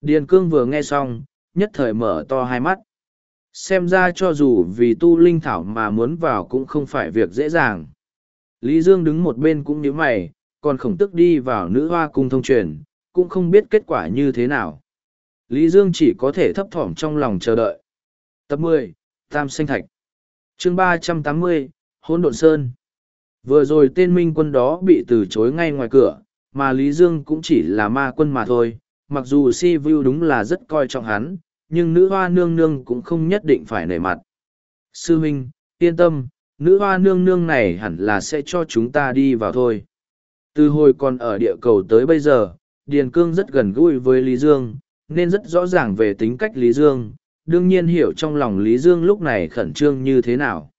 Điền cương vừa nghe xong, nhất thời mở to hai mắt. Xem ra cho dù vì tu linh thảo mà muốn vào cũng không phải việc dễ dàng. Lý Dương đứng một bên cũng nhíu mày, còn khổng tức đi vào nữ hoa cung thông truyền, cũng không biết kết quả như thế nào. Lý Dương chỉ có thể thấp thỏm trong lòng chờ đợi. Tập mười Tam Sinh Thạch chương ba trăm tám mươi Hôn Độn Sơn Vừa rồi tên minh quân đó bị từ chối ngay ngoài cửa, mà Lý Dương cũng chỉ là ma quân mà thôi. Mặc dù si vu đúng là rất coi trọng hắn, nhưng nữ hoa nương nương cũng không nhất định phải nể mặt. Sư minh yên tâm, nữ hoa nương nương này hẳn là sẽ cho chúng ta đi vào thôi. Từ hồi còn ở địa cầu tới bây giờ, Điền Cương rất gần gũi với Lý Dương, nên rất rõ ràng về tính cách Lý Dương, đương nhiên hiểu trong lòng Lý Dương lúc này khẩn trương như thế nào.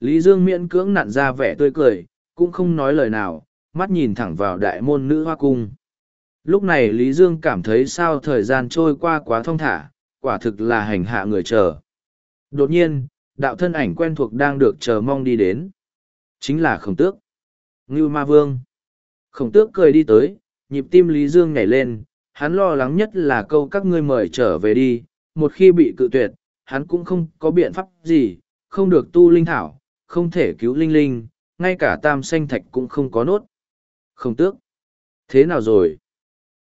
Lý Dương miễn cưỡng nặn ra vẻ tươi cười, cũng không nói lời nào, mắt nhìn thẳng vào đại môn nữ hoa cung. Lúc này Lý Dương cảm thấy sao thời gian trôi qua quá thong thả, quả thực là hành hạ người chờ. Đột nhiên, đạo thân ảnh quen thuộc đang được chờ mong đi đến. Chính là khổng tước. Ngưu ma vương. Khổng tước cười đi tới, nhịp tim Lý Dương nhảy lên, hắn lo lắng nhất là câu các ngươi mời trở về đi, một khi bị cự tuyệt, hắn cũng không có biện pháp gì, không được tu linh thảo, không thể cứu linh linh, ngay cả tam Xanh thạch cũng không có nốt. Không tước. Thế nào rồi?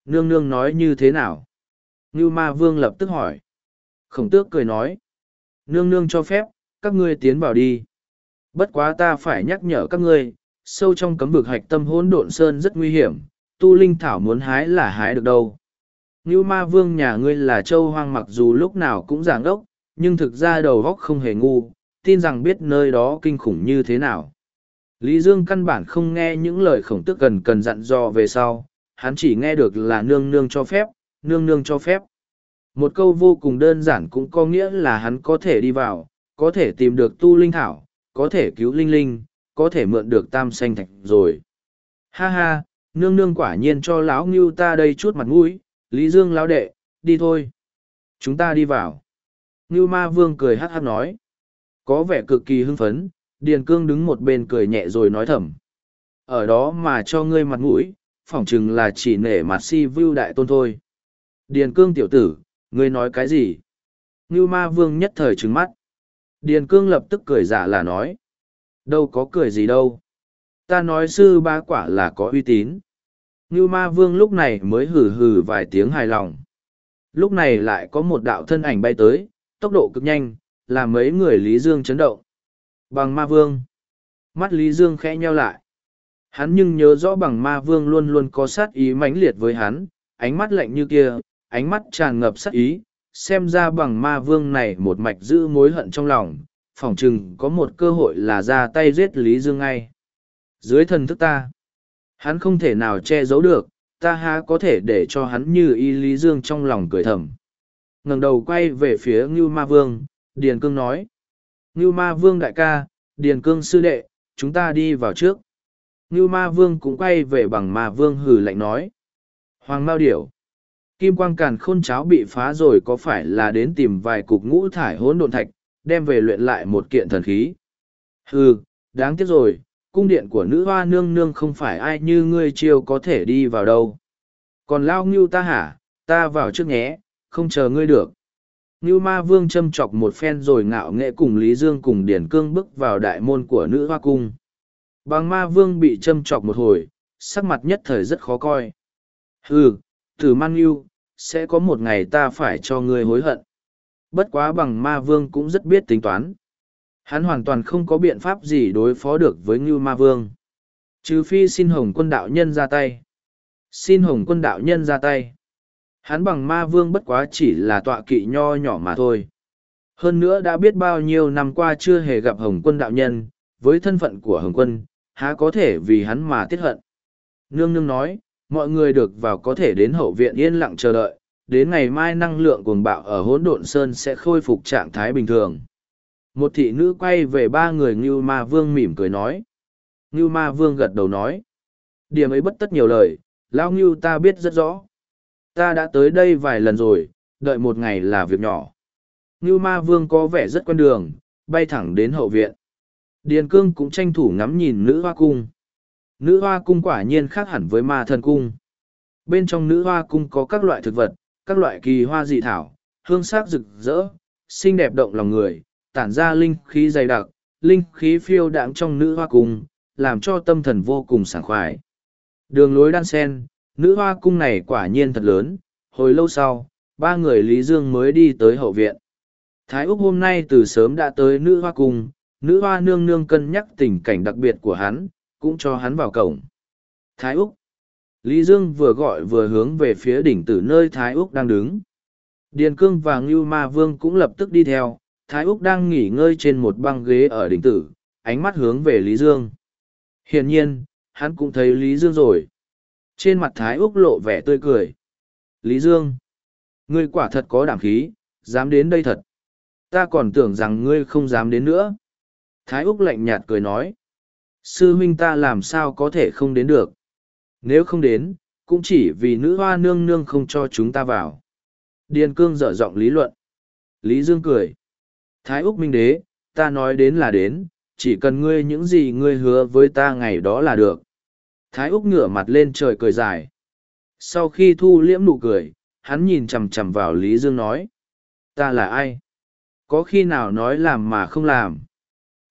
Nương nương nói như thế nào? Ngưu ma vương lập tức hỏi. Khổng tước cười nói. Nương nương cho phép, các ngươi tiến vào đi. Bất quá ta phải nhắc nhở các ngươi, sâu trong cấm vực hạch tâm hỗn độn sơn rất nguy hiểm, tu linh thảo muốn hái là hái được đâu. Ngưu ma vương nhà ngươi là châu hoang mặc dù lúc nào cũng giảng đốc, nhưng thực ra đầu góc không hề ngu, tin rằng biết nơi đó kinh khủng như thế nào. Lý Dương căn bản không nghe những lời khổng tức gần cần dặn dò về sau, hắn chỉ nghe được là nương nương cho phép, nương nương cho phép. Một câu vô cùng đơn giản cũng có nghĩa là hắn có thể đi vào, có thể tìm được tu linh thảo, có thể cứu linh linh, có thể mượn được tam xanh thạch rồi. Ha ha, nương nương quả nhiên cho lão ngưu ta đây chút mặt mũi, Lý Dương lão đệ, đi thôi. Chúng ta đi vào. Ngưu ma vương cười hát hát nói. Có vẻ cực kỳ hưng phấn, Điền Cương đứng một bên cười nhẹ rồi nói thầm. Ở đó mà cho ngươi mặt mũi, phỏng chừng là chỉ nể mặt si vưu đại tôn thôi. Điền Cương tiểu tử, ngươi nói cái gì? Ngưu ma vương nhất thời trừng mắt. Điền Cương lập tức cười giả là nói. Đâu có cười gì đâu. Ta nói sư ba quả là có uy tín. Ngưu ma vương lúc này mới hừ hừ vài tiếng hài lòng. Lúc này lại có một đạo thân ảnh bay tới, tốc độ cực nhanh, làm mấy người Lý Dương chấn động. Bằng ma vương. Mắt Lý Dương khẽ nheo lại. Hắn nhưng nhớ rõ bằng ma vương luôn luôn có sát ý mãnh liệt với hắn, ánh mắt lạnh như kia, ánh mắt tràn ngập sát ý, xem ra bằng ma vương này một mạch giữ mối hận trong lòng, phỏng chừng có một cơ hội là ra tay giết Lý Dương ngay. Dưới thần thức ta, hắn không thể nào che giấu được, ta há có thể để cho hắn như y Lý Dương trong lòng cười thầm. ngẩng đầu quay về phía Ngưu Ma Vương, Điền Cương nói. Ngưu Ma Vương đại ca, Điền Cương sư đệ, chúng ta đi vào trước. Ngưu Ma Vương cũng quay về bằng Ma Vương hừ lạnh nói. Hoàng Mao Điểu. Kim quang càn khôn cháo bị phá rồi có phải là đến tìm vài cục ngũ thải hỗn độn thạch, đem về luyện lại một kiện thần khí. Hừ, đáng tiếc rồi, cung điện của nữ hoa nương nương không phải ai như ngươi chiêu có thể đi vào đâu. Còn lao ngưu ta hả, ta vào trước nhé, không chờ ngươi được. Ngưu ma vương châm chọc một phen rồi ngạo nghệ cùng Lý Dương cùng Điển Cương bước vào đại môn của nữ hoa cung. Bằng ma vương bị châm chọc một hồi, sắc mặt nhất thời rất khó coi. Hừ, tử man ngưu, sẽ có một ngày ta phải cho ngươi hối hận. Bất quá bằng ma vương cũng rất biết tính toán. Hắn hoàn toàn không có biện pháp gì đối phó được với Ngưu Ma Vương. Trừ phi xin Hồng quân đạo nhân ra tay. Xin Hồng quân đạo nhân ra tay. Hắn bằng Ma Vương bất quá chỉ là tọa kỵ nho nhỏ mà thôi. Hơn nữa đã biết bao nhiêu năm qua chưa hề gặp Hồng quân đạo nhân, với thân phận của Hồng quân, há có thể vì hắn mà tiết hận. Nương nương nói, mọi người được vào có thể đến hậu viện yên lặng chờ đợi, đến ngày mai năng lượng cuồng bạo ở hỗn độn sơn sẽ khôi phục trạng thái bình thường một thị nữ quay về ba người ngưu ma vương mỉm cười nói ngưu ma vương gật đầu nói điểm ấy bất tất nhiều lời lao ngưu ta biết rất rõ ta đã tới đây vài lần rồi đợi một ngày là việc nhỏ. Ngưu ma vương có vẻ rất quen đường bay thẳng đến hậu viện. Điền cương cũng tranh thủ ngắm nhìn nữ hoa cung. Nữ hoa cung quả nhiên khác hẳn với ma thần cung. Bên trong nữ hoa cung có các loại thực vật các loại kỳ hoa dị thảo hương sắc rực rỡ xinh đẹp động lòng người tản ra linh khí dày đặc, linh khí phiêu đãng trong nữ hoa cung, làm cho tâm thần vô cùng sảng khoái. Đường lối đan sen, nữ hoa cung này quả nhiên thật lớn, hồi lâu sau, ba người Lý Dương mới đi tới hậu viện. Thái Úc hôm nay từ sớm đã tới nữ hoa cung, nữ hoa nương nương cân nhắc tình cảnh đặc biệt của hắn, cũng cho hắn vào cổng. Thái Úc Lý Dương vừa gọi vừa hướng về phía đỉnh tử nơi Thái Úc đang đứng. Điền Cương và Ngưu Ma Vương cũng lập tức đi theo, Thái Úc đang nghỉ ngơi trên một băng ghế ở đỉnh tử, ánh mắt hướng về Lý Dương. Hiển nhiên, hắn cũng thấy Lý Dương rồi. Trên mặt Thái Úc lộ vẻ tươi cười. Lý Dương, ngươi quả thật có đảm khí, dám đến đây thật. Ta còn tưởng rằng ngươi không dám đến nữa. Thái Úc lạnh nhạt cười nói. Sư huynh ta làm sao có thể không đến được. Nếu không đến, cũng chỉ vì nữ hoa nương nương không cho chúng ta vào. Điền cương dở giọng lý luận. Lý Dương cười. Thái Úc Minh Đế, ta nói đến là đến, chỉ cần ngươi những gì ngươi hứa với ta ngày đó là được. Thái Úc ngửa mặt lên trời cười dài. Sau khi thu liễm nụ cười, hắn nhìn chằm chằm vào Lý Dương nói. Ta là ai? Có khi nào nói làm mà không làm?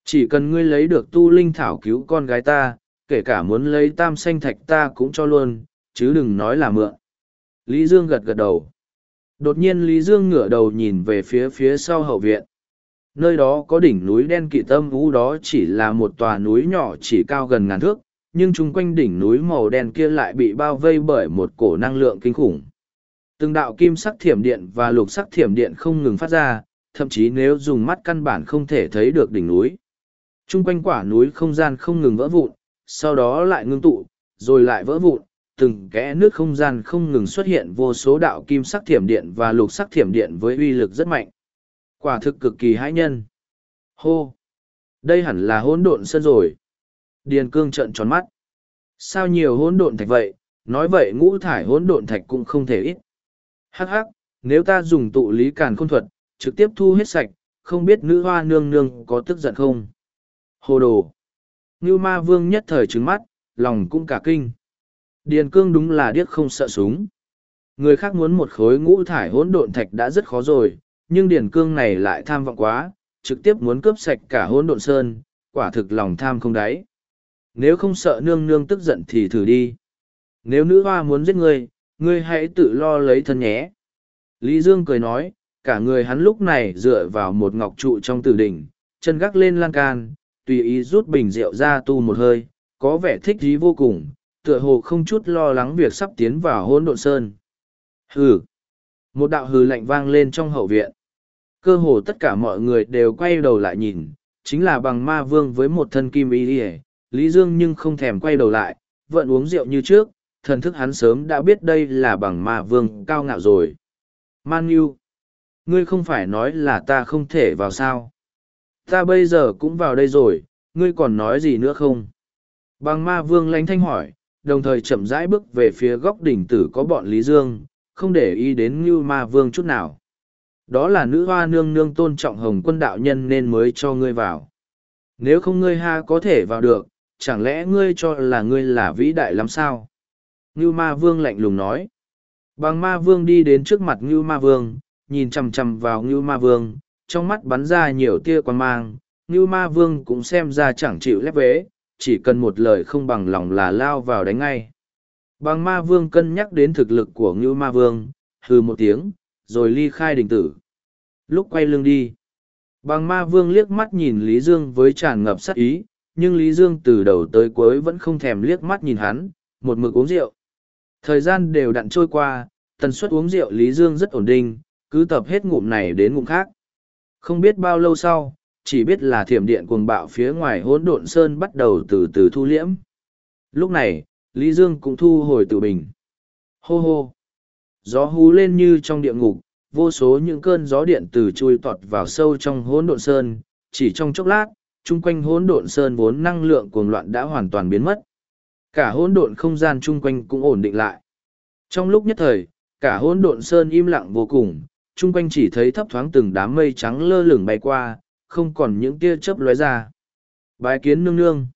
Chỉ cần ngươi lấy được tu linh thảo cứu con gái ta, kể cả muốn lấy tam xanh thạch ta cũng cho luôn, chứ đừng nói là mượn. Lý Dương gật gật đầu. Đột nhiên Lý Dương ngửa đầu nhìn về phía phía sau hậu viện nơi đó có đỉnh núi đen kỵ tâm vũ đó chỉ là một tòa núi nhỏ chỉ cao gần ngàn thước nhưng chung quanh đỉnh núi màu đen kia lại bị bao vây bởi một cổ năng lượng kinh khủng từng đạo kim sắc thiểm điện và lục sắc thiểm điện không ngừng phát ra, thậm chí nếu dùng mắt căn bản không thể thấy được đỉnh núi chung quanh quả núi không gian không ngừng vỡ vụn, sau đó lại ngưng tụ, rồi lại vỡ vụn, từng kẽ nước không gian không ngừng xuất hiện vô số đạo kim sắc thiểm điện và lục sắc thiểm điện với uy lực rất mạnh Quả thực cực kỳ hãi nhân. Hô! Đây hẳn là hỗn độn sân rồi. Điền cương trợn tròn mắt. Sao nhiều hỗn độn thạch vậy, nói vậy ngũ thải hỗn độn thạch cũng không thể ít. Hắc hắc, nếu ta dùng tụ lý càn khôn thuật, trực tiếp thu hết sạch, không biết nữ hoa nương nương có tức giận không? Hồ đồ! Ngưu ma vương nhất thời trứng mắt, lòng cũng cả kinh. Điền cương đúng là điếc không sợ súng. Người khác muốn một khối ngũ thải hỗn độn thạch đã rất khó rồi, nhưng Điền cương này lại tham vọng quá, trực tiếp muốn cướp sạch cả hỗn độn sơn, quả thực lòng tham không đáy. Nếu không sợ nương nương tức giận thì thử đi. Nếu nữ hoa muốn giết ngươi, ngươi hãy tự lo lấy thân nhé. Lý Dương cười nói, cả người hắn lúc này dựa vào một ngọc trụ trong tử đỉnh, chân gác lên lan can, tùy ý rút bình rượu ra tu một hơi, có vẻ thích dí vô cùng, tựa hồ không chút lo lắng việc sắp tiến vào hôn độn sơn. Hừ! Một đạo hừ lạnh vang lên trong hậu viện cơ hồ tất cả mọi người đều quay đầu lại nhìn chính là bằng ma vương với một thân kim y ỉa lý dương nhưng không thèm quay đầu lại vẫn uống rượu như trước thần thức hắn sớm đã biết đây là bằng ma vương cao ngạo rồi man nhu ngươi không phải nói là ta không thể vào sao ta bây giờ cũng vào đây rồi ngươi còn nói gì nữa không bằng ma vương lánh thanh hỏi đồng thời chậm rãi bước về phía góc đỉnh tử có bọn Lý Dương, không để ý đến như Ma Vương chút nào. Đó là nữ hoa nương nương tôn trọng hồng quân đạo nhân nên mới cho ngươi vào. Nếu không ngươi ha có thể vào được, chẳng lẽ ngươi cho là ngươi là vĩ đại lắm sao? Ngưu Ma Vương lạnh lùng nói. Bằng Ma Vương đi đến trước mặt Ngưu Ma Vương, nhìn chằm chằm vào Ngưu Ma Vương, trong mắt bắn ra nhiều tia quan mang. Ngưu Ma Vương cũng xem ra chẳng chịu lép vế, chỉ cần một lời không bằng lòng là lao vào đánh ngay. Bằng Ma Vương cân nhắc đến thực lực của Ngưu Ma Vương, hừ một tiếng, rồi ly khai đình tử. Lúc quay lưng đi, bằng Ma Vương liếc mắt nhìn Lý Dương với tràn ngập sắc ý, nhưng Lý Dương từ đầu tới cuối vẫn không thèm liếc mắt nhìn hắn, một mực uống rượu. Thời gian đều đặn trôi qua, tần suất uống rượu Lý Dương rất ổn định, cứ tập hết ngụm này đến ngụm khác. Không biết bao lâu sau, chỉ biết là thiểm điện cuồng bạo phía ngoài hỗn độn sơn bắt đầu từ từ thu liễm. Lúc này, Lý Dương cũng thu hồi tự bình. Hô hô! Gió hú lên như trong địa ngục, vô số những cơn gió điện từ chui tọt vào sâu trong hỗn độn sơn, chỉ trong chốc lát, chung quanh hỗn độn sơn vốn năng lượng cuồng loạn đã hoàn toàn biến mất. Cả hỗn độn không gian chung quanh cũng ổn định lại. Trong lúc nhất thời, cả hỗn độn sơn im lặng vô cùng, chung quanh chỉ thấy thấp thoáng từng đám mây trắng lơ lửng bay qua, không còn những tia chớp lóe ra. Bái kiến nương nương.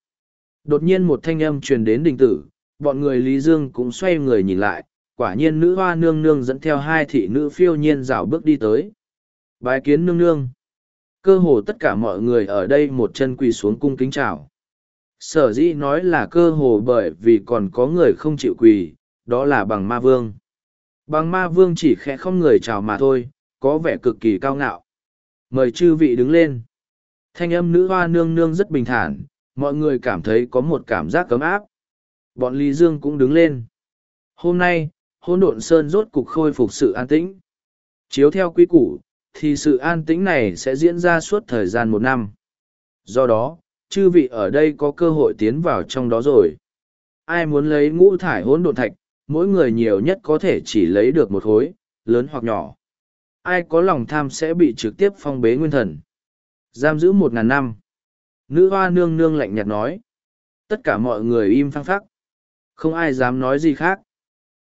Đột nhiên một thanh âm truyền đến đình tử, bọn người Lý Dương cũng xoay người nhìn lại, quả nhiên nữ hoa nương nương dẫn theo hai thị nữ phiêu nhiên rảo bước đi tới. Bái kiến nương nương. Cơ hồ tất cả mọi người ở đây một chân quỳ xuống cung kính chào. Sở dĩ nói là cơ hồ bởi vì còn có người không chịu quỳ, đó là bằng ma vương. Bằng ma vương chỉ khẽ không người chào mà thôi, có vẻ cực kỳ cao ngạo. Mời chư vị đứng lên. Thanh âm nữ hoa nương nương rất bình thản, mọi người cảm thấy có một cảm giác cấm áp. Bọn Lý Dương cũng đứng lên. Hôm nay, hôn độn sơn rốt cục khôi phục sự an tĩnh. Chiếu theo quy củ, thì sự an tĩnh này sẽ diễn ra suốt thời gian một năm. Do đó, chư vị ở đây có cơ hội tiến vào trong đó rồi. Ai muốn lấy ngũ thải hỗn độn thạch, mỗi người nhiều nhất có thể chỉ lấy được một khối, lớn hoặc nhỏ. Ai có lòng tham sẽ bị trực tiếp phong bế nguyên thần. Giam giữ một ngàn năm. Nữ hoa nương nương lạnh nhạt nói. Tất cả mọi người im phăng phắc. Không ai dám nói gì khác.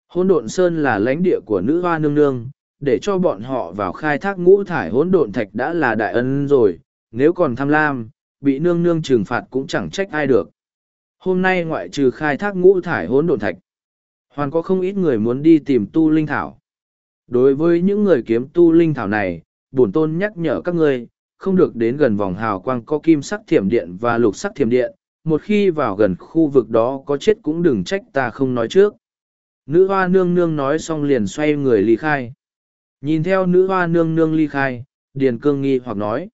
Hỗn độn sơn là lãnh địa của nữ hoa nương nương, để cho bọn họ vào khai thác ngũ thải hỗn độn thạch đã là đại ân rồi, nếu còn tham lam, bị nương nương trừng phạt cũng chẳng trách ai được. Hôm nay ngoại trừ khai thác ngũ thải hỗn độn thạch, hoàn có không ít người muốn đi tìm tu linh thảo. Đối với những người kiếm tu linh thảo này, bổn tôn nhắc nhở các ngươi, không được đến gần vòng hào quang có kim sắc thiểm điện và lục sắc thiểm điện, một khi vào gần khu vực đó có chết cũng đừng trách ta không nói trước. Nữ hoa nương nương nói xong liền xoay người ly khai. Nhìn theo nữ hoa nương nương ly khai, Điền Cương nghi hoặc nói.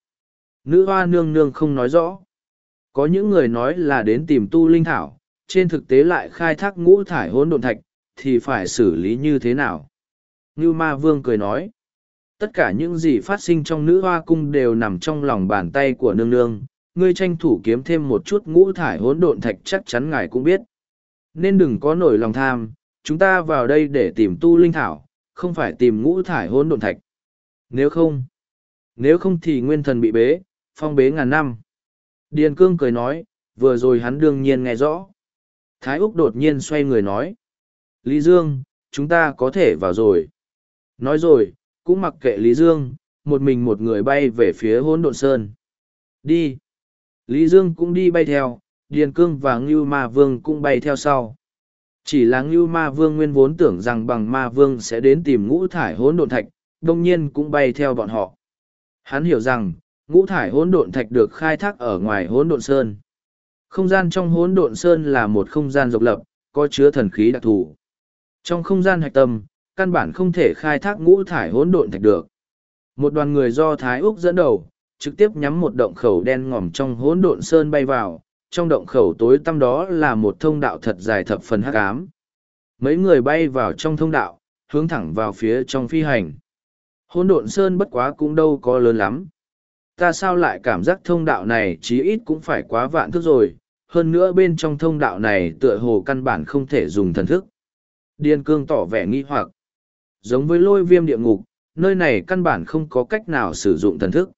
Nữ hoa nương nương không nói rõ. Có những người nói là đến tìm tu linh thảo, trên thực tế lại khai thác ngũ thải hỗn độn thạch, thì phải xử lý như thế nào? Ngưu ma vương cười nói. Tất cả những gì phát sinh trong nữ hoa cung đều nằm trong lòng bàn tay của nương nương, ngươi tranh thủ kiếm thêm một chút ngũ thải hỗn độn thạch chắc chắn ngài cũng biết. Nên đừng có nổi lòng tham, chúng ta vào đây để tìm tu linh thảo, không phải tìm ngũ thải hỗn độn thạch. Nếu không, nếu không thì nguyên thần bị bế, phong bế ngàn năm. Điền cương cười nói, vừa rồi hắn đương nhiên nghe rõ. Thái Úc đột nhiên xoay người nói. Lý Dương, chúng ta có thể vào rồi. Nói rồi, cũng mặc kệ Lý Dương, một mình một người bay về phía hỗn độn sơn. Đi. Lý Dương cũng đi bay theo, Điền Cương và Ngưu Ma Vương cũng bay theo sau. Chỉ là Ngưu Ma Vương nguyên vốn tưởng rằng bằng Ma Vương sẽ đến tìm ngũ thải hỗn độn thạch, đông nhiên cũng bay theo bọn họ. Hắn hiểu rằng, ngũ thải hỗn độn thạch được khai thác ở ngoài hỗn độn sơn. Không gian trong hỗn độn sơn là một không gian độc lập, có chứa thần khí đặc thù. Trong không gian hạch tâm, căn bản không thể khai thác ngũ thải hỗn độn thạch được. Một đoàn người do Thái Úc dẫn đầu, trực tiếp nhắm một động khẩu đen ngòm trong hỗn độn sơn bay vào, trong động khẩu tối tăm đó là một thông đạo thật dài thập phần hắc ám. Mấy người bay vào trong thông đạo, hướng thẳng vào phía trong phi hành. Hỗn độn sơn bất quá cũng đâu có lớn lắm. Ta sao lại cảm giác thông đạo này chí ít cũng phải quá vạn thức rồi, hơn nữa bên trong thông đạo này tựa hồ căn bản không thể dùng thần thức. Điên cương tỏ vẻ nghi hoặc. Giống với lôi viêm địa ngục, nơi này căn bản không có cách nào sử dụng thần thức.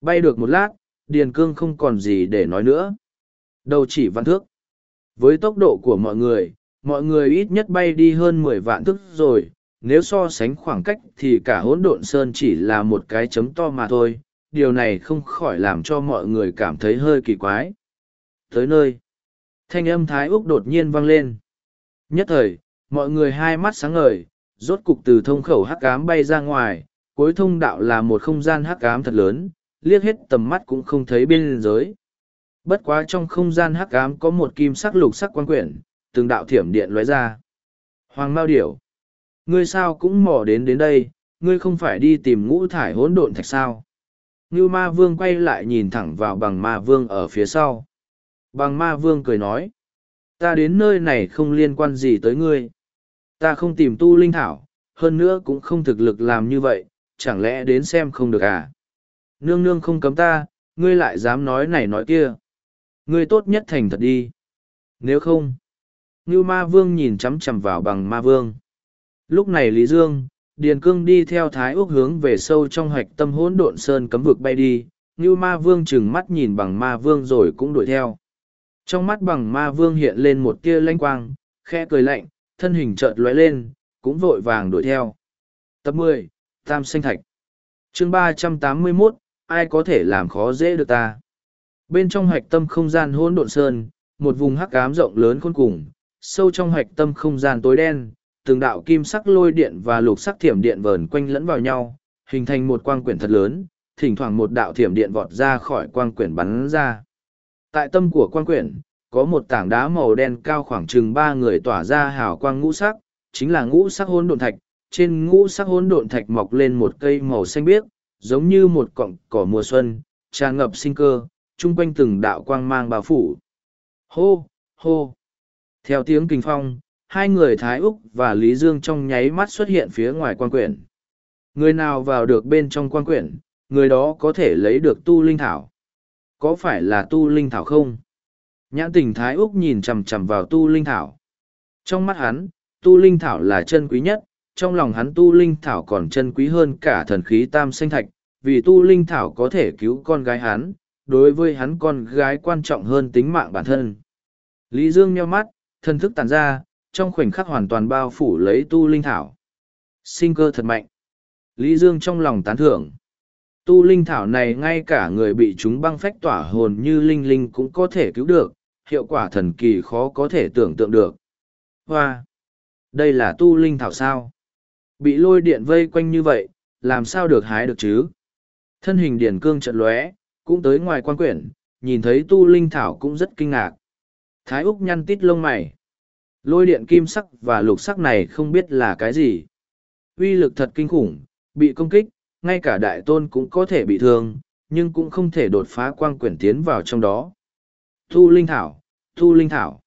Bay được một lát, Điền Cương không còn gì để nói nữa. Đầu chỉ văn thước. Với tốc độ của mọi người, mọi người ít nhất bay đi hơn mười vạn thước rồi, nếu so sánh khoảng cách thì cả hỗn độn sơn chỉ là một cái chấm to mà thôi, điều này không khỏi làm cho mọi người cảm thấy hơi kỳ quái. Tới nơi, thanh âm Thái Úc đột nhiên vang lên. Nhất thời, mọi người hai mắt sáng ngời, rốt cục từ thông khẩu hắc ám bay ra ngoài, cuối thông đạo là một không gian hắc ám thật lớn, liếc hết tầm mắt cũng không thấy biên giới. Bất quá trong không gian hắc ám có một kim sắc lục sắc quan quyển, từng đạo thiểm điện lóe ra. Hoàng Mao Điểu, ngươi sao cũng mò đến đến đây, ngươi không phải đi tìm ngũ thải hỗn độn thạch sao? Ngưu Ma Vương quay lại nhìn thẳng vào bằng Ma Vương ở phía sau. Bằng Ma Vương cười nói, ta đến nơi này không liên quan gì tới ngươi. Ta không tìm tu linh thảo, hơn nữa cũng không thực lực làm như vậy, chẳng lẽ đến xem không được à? Nương nương không cấm ta, ngươi lại dám nói này nói kia. Ngươi tốt nhất thành thật đi. Nếu không, Ngưu Ma Vương nhìn chằm chằm vào bằng Ma Vương. Lúc này Lý Dương, Điền Cương đi theo Thái Úc hướng về sâu trong hoạch tâm hỗn độn sơn cấm vực bay đi, Ngưu Ma Vương chừng mắt nhìn bằng Ma Vương rồi cũng đuổi theo. Trong mắt bằng Ma Vương hiện lên một tia lanh quang, khẽ cười lạnh, thân hình chợt lóe lên, cũng vội vàng đuổi theo. Tập mười Tam Sinh Thạch chương ba trăm tám mươi 381, ai có thể làm khó dễ được ta? Bên trong hạch tâm không gian hỗn độn sơn, một vùng hắc ám rộng lớn khôn cùng, sâu trong hạch tâm không gian tối đen, từng đạo kim sắc lôi điện và lục sắc thiểm điện vờn quanh lẫn vào nhau, hình thành một quang quyển thật lớn, thỉnh thoảng một đạo thiểm điện vọt ra khỏi quang quyển bắn ra. Tại tâm của quang quyển, có một tảng đá màu đen cao khoảng chừng ba người tỏa ra hào quang ngũ sắc, chính là ngũ sắc hỗn độn thạch. Trên ngũ sắc hỗn độn thạch mọc lên một cây màu xanh biếc, giống như một cọng cỏ mùa xuân, tràn ngập sinh cơ, chung quanh từng đạo quang mang bao phủ. Hô, hô. Theo tiếng kinh phong, hai người Thái Úc và Lý Dương trong nháy mắt xuất hiện phía ngoài quan quyển. Người nào vào được bên trong quan quyển, người đó có thể lấy được tu linh thảo. Có phải là tu linh thảo không? Nhãn tình Thái Úc nhìn chầm chầm vào tu linh thảo. Trong mắt hắn, tu linh thảo là chân quý nhất, trong lòng hắn tu linh thảo còn chân quý hơn cả thần khí tam sinh thạch, vì tu linh thảo có thể cứu con gái hắn, đối với hắn con gái quan trọng hơn tính mạng bản thân. Lý Dương nheo mắt, thân thức tàn ra, trong khoảnh khắc hoàn toàn bao phủ lấy tu linh thảo. Sinh cơ thật mạnh. Lý Dương trong lòng tán thưởng. Tu linh thảo này ngay cả người bị chúng băng phách tỏa hồn như linh linh cũng có thể cứu được, hiệu quả thần kỳ khó có thể tưởng tượng được. Hoa! Đây là tu linh thảo sao? Bị lôi điện vây quanh như vậy, làm sao được hái được chứ? Thân hình điển cương trận lóe, cũng tới ngoài quan quyển, nhìn thấy tu linh thảo cũng rất kinh ngạc. Thái Úc nhăn tít lông mày. Lôi điện kim sắc và lục sắc này không biết là cái gì. Uy lực thật kinh khủng, bị công kích, ngay cả đại tôn cũng có thể bị thương, nhưng cũng không thể đột phá quang quyển tiến vào trong đó. Tu linh thảo, tu linh thảo.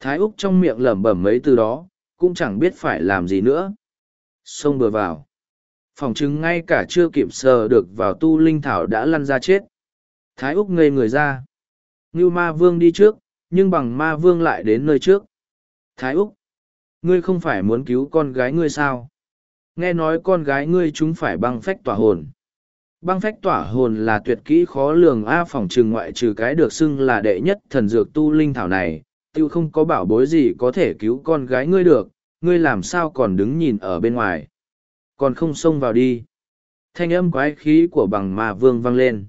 Thái Úc trong miệng lẩm bẩm mấy từ đó, cũng chẳng biết phải làm gì nữa. Xông bừa vào. Phòng chứng ngay cả chưa kịp sờ được vào tu linh thảo đã lăn ra chết. Thái Úc ngây người ra. Ngưu ma vương đi trước, nhưng bằng ma vương lại đến nơi trước. Thái Úc, ngươi không phải muốn cứu con gái ngươi sao? Nghe nói con gái ngươi chúng phải băng phách tỏa hồn. Băng phách tỏa hồn là tuyệt kỹ khó lường A phòng trừng ngoại trừ cái được xưng là đệ nhất thần dược tu linh thảo này, tiêu không có bảo bối gì có thể cứu con gái ngươi được, ngươi làm sao còn đứng nhìn ở bên ngoài. Còn không xông vào đi. Thanh âm quái khí của bằng ma vương vang lên.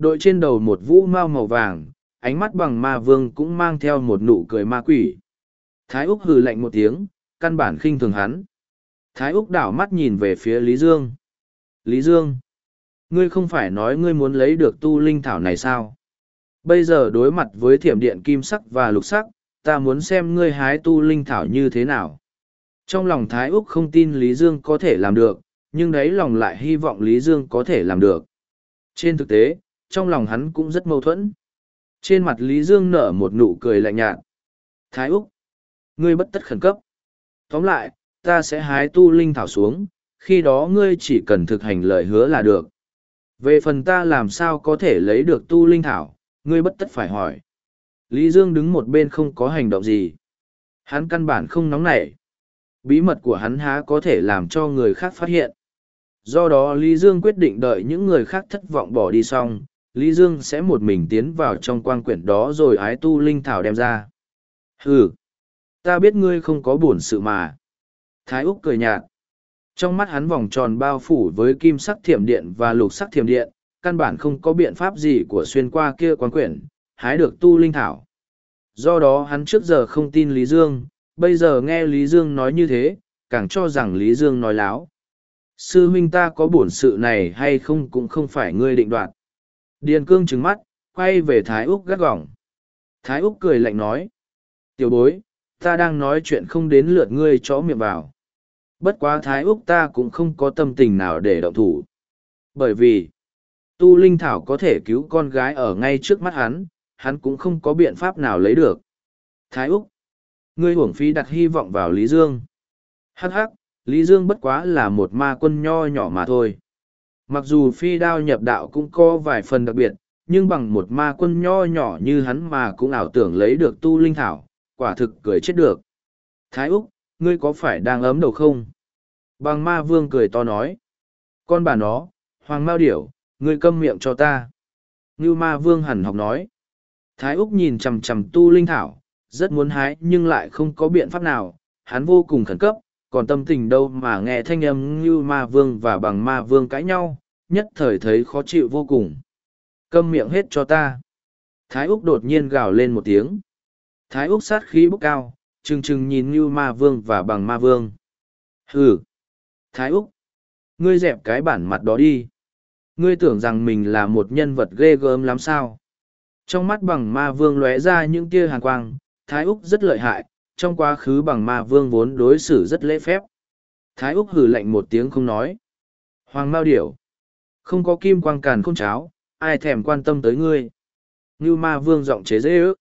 Đội trên đầu một vũ mao màu vàng, ánh mắt bằng ma vương cũng mang theo một nụ cười ma quỷ. Thái Úc hừ lạnh một tiếng, căn bản khinh thường hắn. Thái Úc đảo mắt nhìn về phía Lý Dương. Lý Dương, ngươi không phải nói ngươi muốn lấy được tu linh thảo này sao? Bây giờ đối mặt với thiểm điện kim sắc và lục sắc, ta muốn xem ngươi hái tu linh thảo như thế nào. Trong lòng Thái Úc không tin Lý Dương có thể làm được, nhưng đấy lòng lại hy vọng Lý Dương có thể làm được. Trên thực tế, trong lòng hắn cũng rất mâu thuẫn. Trên mặt Lý Dương nở một nụ cười lạnh nhạt. Thái Úc, ngươi bất tất khẩn cấp. Tóm lại, ta sẽ hái tu linh thảo xuống, khi đó ngươi chỉ cần thực hành lời hứa là được. Về phần ta làm sao có thể lấy được tu linh thảo, ngươi bất tất phải hỏi. Lý Dương đứng một bên không có hành động gì. Hắn căn bản không nóng nảy. Bí mật của hắn há có thể làm cho người khác phát hiện. Do đó Lý Dương quyết định đợi những người khác thất vọng bỏ đi xong, Lý Dương sẽ một mình tiến vào trong quang quyển đó rồi ái tu linh thảo đem ra. Hừ, Ta biết ngươi không có buồn sự mà. Thái Úc cười nhạt. Trong mắt hắn vòng tròn bao phủ với kim sắc thiểm điện và lục sắc thiểm điện, căn bản không có biện pháp gì của xuyên qua kia quán quyển, hái được tu linh thảo. Do đó hắn trước giờ không tin Lý Dương, bây giờ nghe Lý Dương nói như thế, càng cho rằng Lý Dương nói láo. Sư huynh ta có bổn sự này hay không cũng không phải ngươi định đoạt. Điền cương trứng mắt, quay về Thái Úc gắt gỏng. Thái Úc cười lạnh nói. Tiểu bối, ta đang nói chuyện không đến lượt ngươi chó miệng vào. Bất quá Thái Úc ta cũng không có tâm tình nào để động thủ. Bởi vì, tu linh thảo có thể cứu con gái ở ngay trước mắt hắn, hắn cũng không có biện pháp nào lấy được. Thái Úc, ngươi hưởng phí đặt hy vọng vào Lý Dương. Hắc hắc, Lý Dương bất quá là một ma quân nho nhỏ mà thôi. Mặc dù phi đao nhập đạo cũng có vài phần đặc biệt, nhưng bằng một ma quân nho nhỏ như hắn mà cũng ảo tưởng lấy được tu linh thảo, quả thực cười chết được. Thái Úc, ngươi có phải đang ấm đầu không? Bằng ma vương cười to nói. Con bà nó, hoàng mao điểu, ngươi câm miệng cho ta. Ngưu ma vương hẳn học nói. Thái Úc nhìn chằm chằm tu linh thảo, rất muốn hái nhưng lại không có biện pháp nào, hắn vô cùng khẩn cấp, còn tâm tình đâu mà nghe thanh âm như ma vương và bằng ma vương cãi nhau, nhất thời thấy khó chịu vô cùng. Câm miệng hết cho ta. Thái Úc đột nhiên gào lên một tiếng. Thái Úc sát khí bốc cao, trừng trừng nhìn như ma vương và bằng ma vương. Hừ! Thái Úc! Ngươi dẹp cái bản mặt đó đi. Ngươi tưởng rằng mình là một nhân vật ghê gớm lắm sao? Trong mắt bằng ma vương lóe ra những tia hàn quang, Thái Úc rất lợi hại, trong quá khứ bằng ma vương vốn đối xử rất lễ phép. Thái Úc hử lạnh một tiếng không nói. Hoàng Mao Điểu. Không có kim quang càn không cháo, ai thèm quan tâm tới ngươi. Ngưu ma vương giọng chế dễ ước.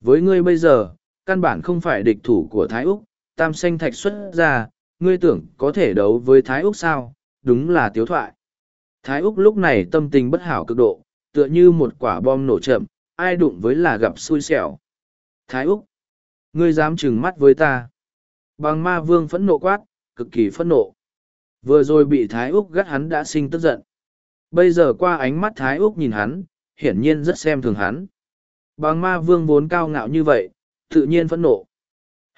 Với ngươi bây giờ, căn bản không phải địch thủ của Thái Úc, tam xanh thạch xuất ra, ngươi tưởng có thể đấu với Thái Úc sao, đúng là tiếu thoại. Thái Úc lúc này tâm tình bất hảo cực độ, tựa như một quả bom nổ chậm, ai đụng với là gặp xui xẻo. Thái Úc, ngươi dám trừng mắt với ta. Bằng ma vương phẫn nộ quát, cực kỳ phẫn nộ. Vừa rồi bị Thái Úc gắt hắn đã sinh tức giận. Bây giờ qua ánh mắt Thái Úc nhìn hắn, hiển nhiên rất xem thường hắn. Bằng ma vương vốn cao ngạo như vậy, tự nhiên phẫn nộ.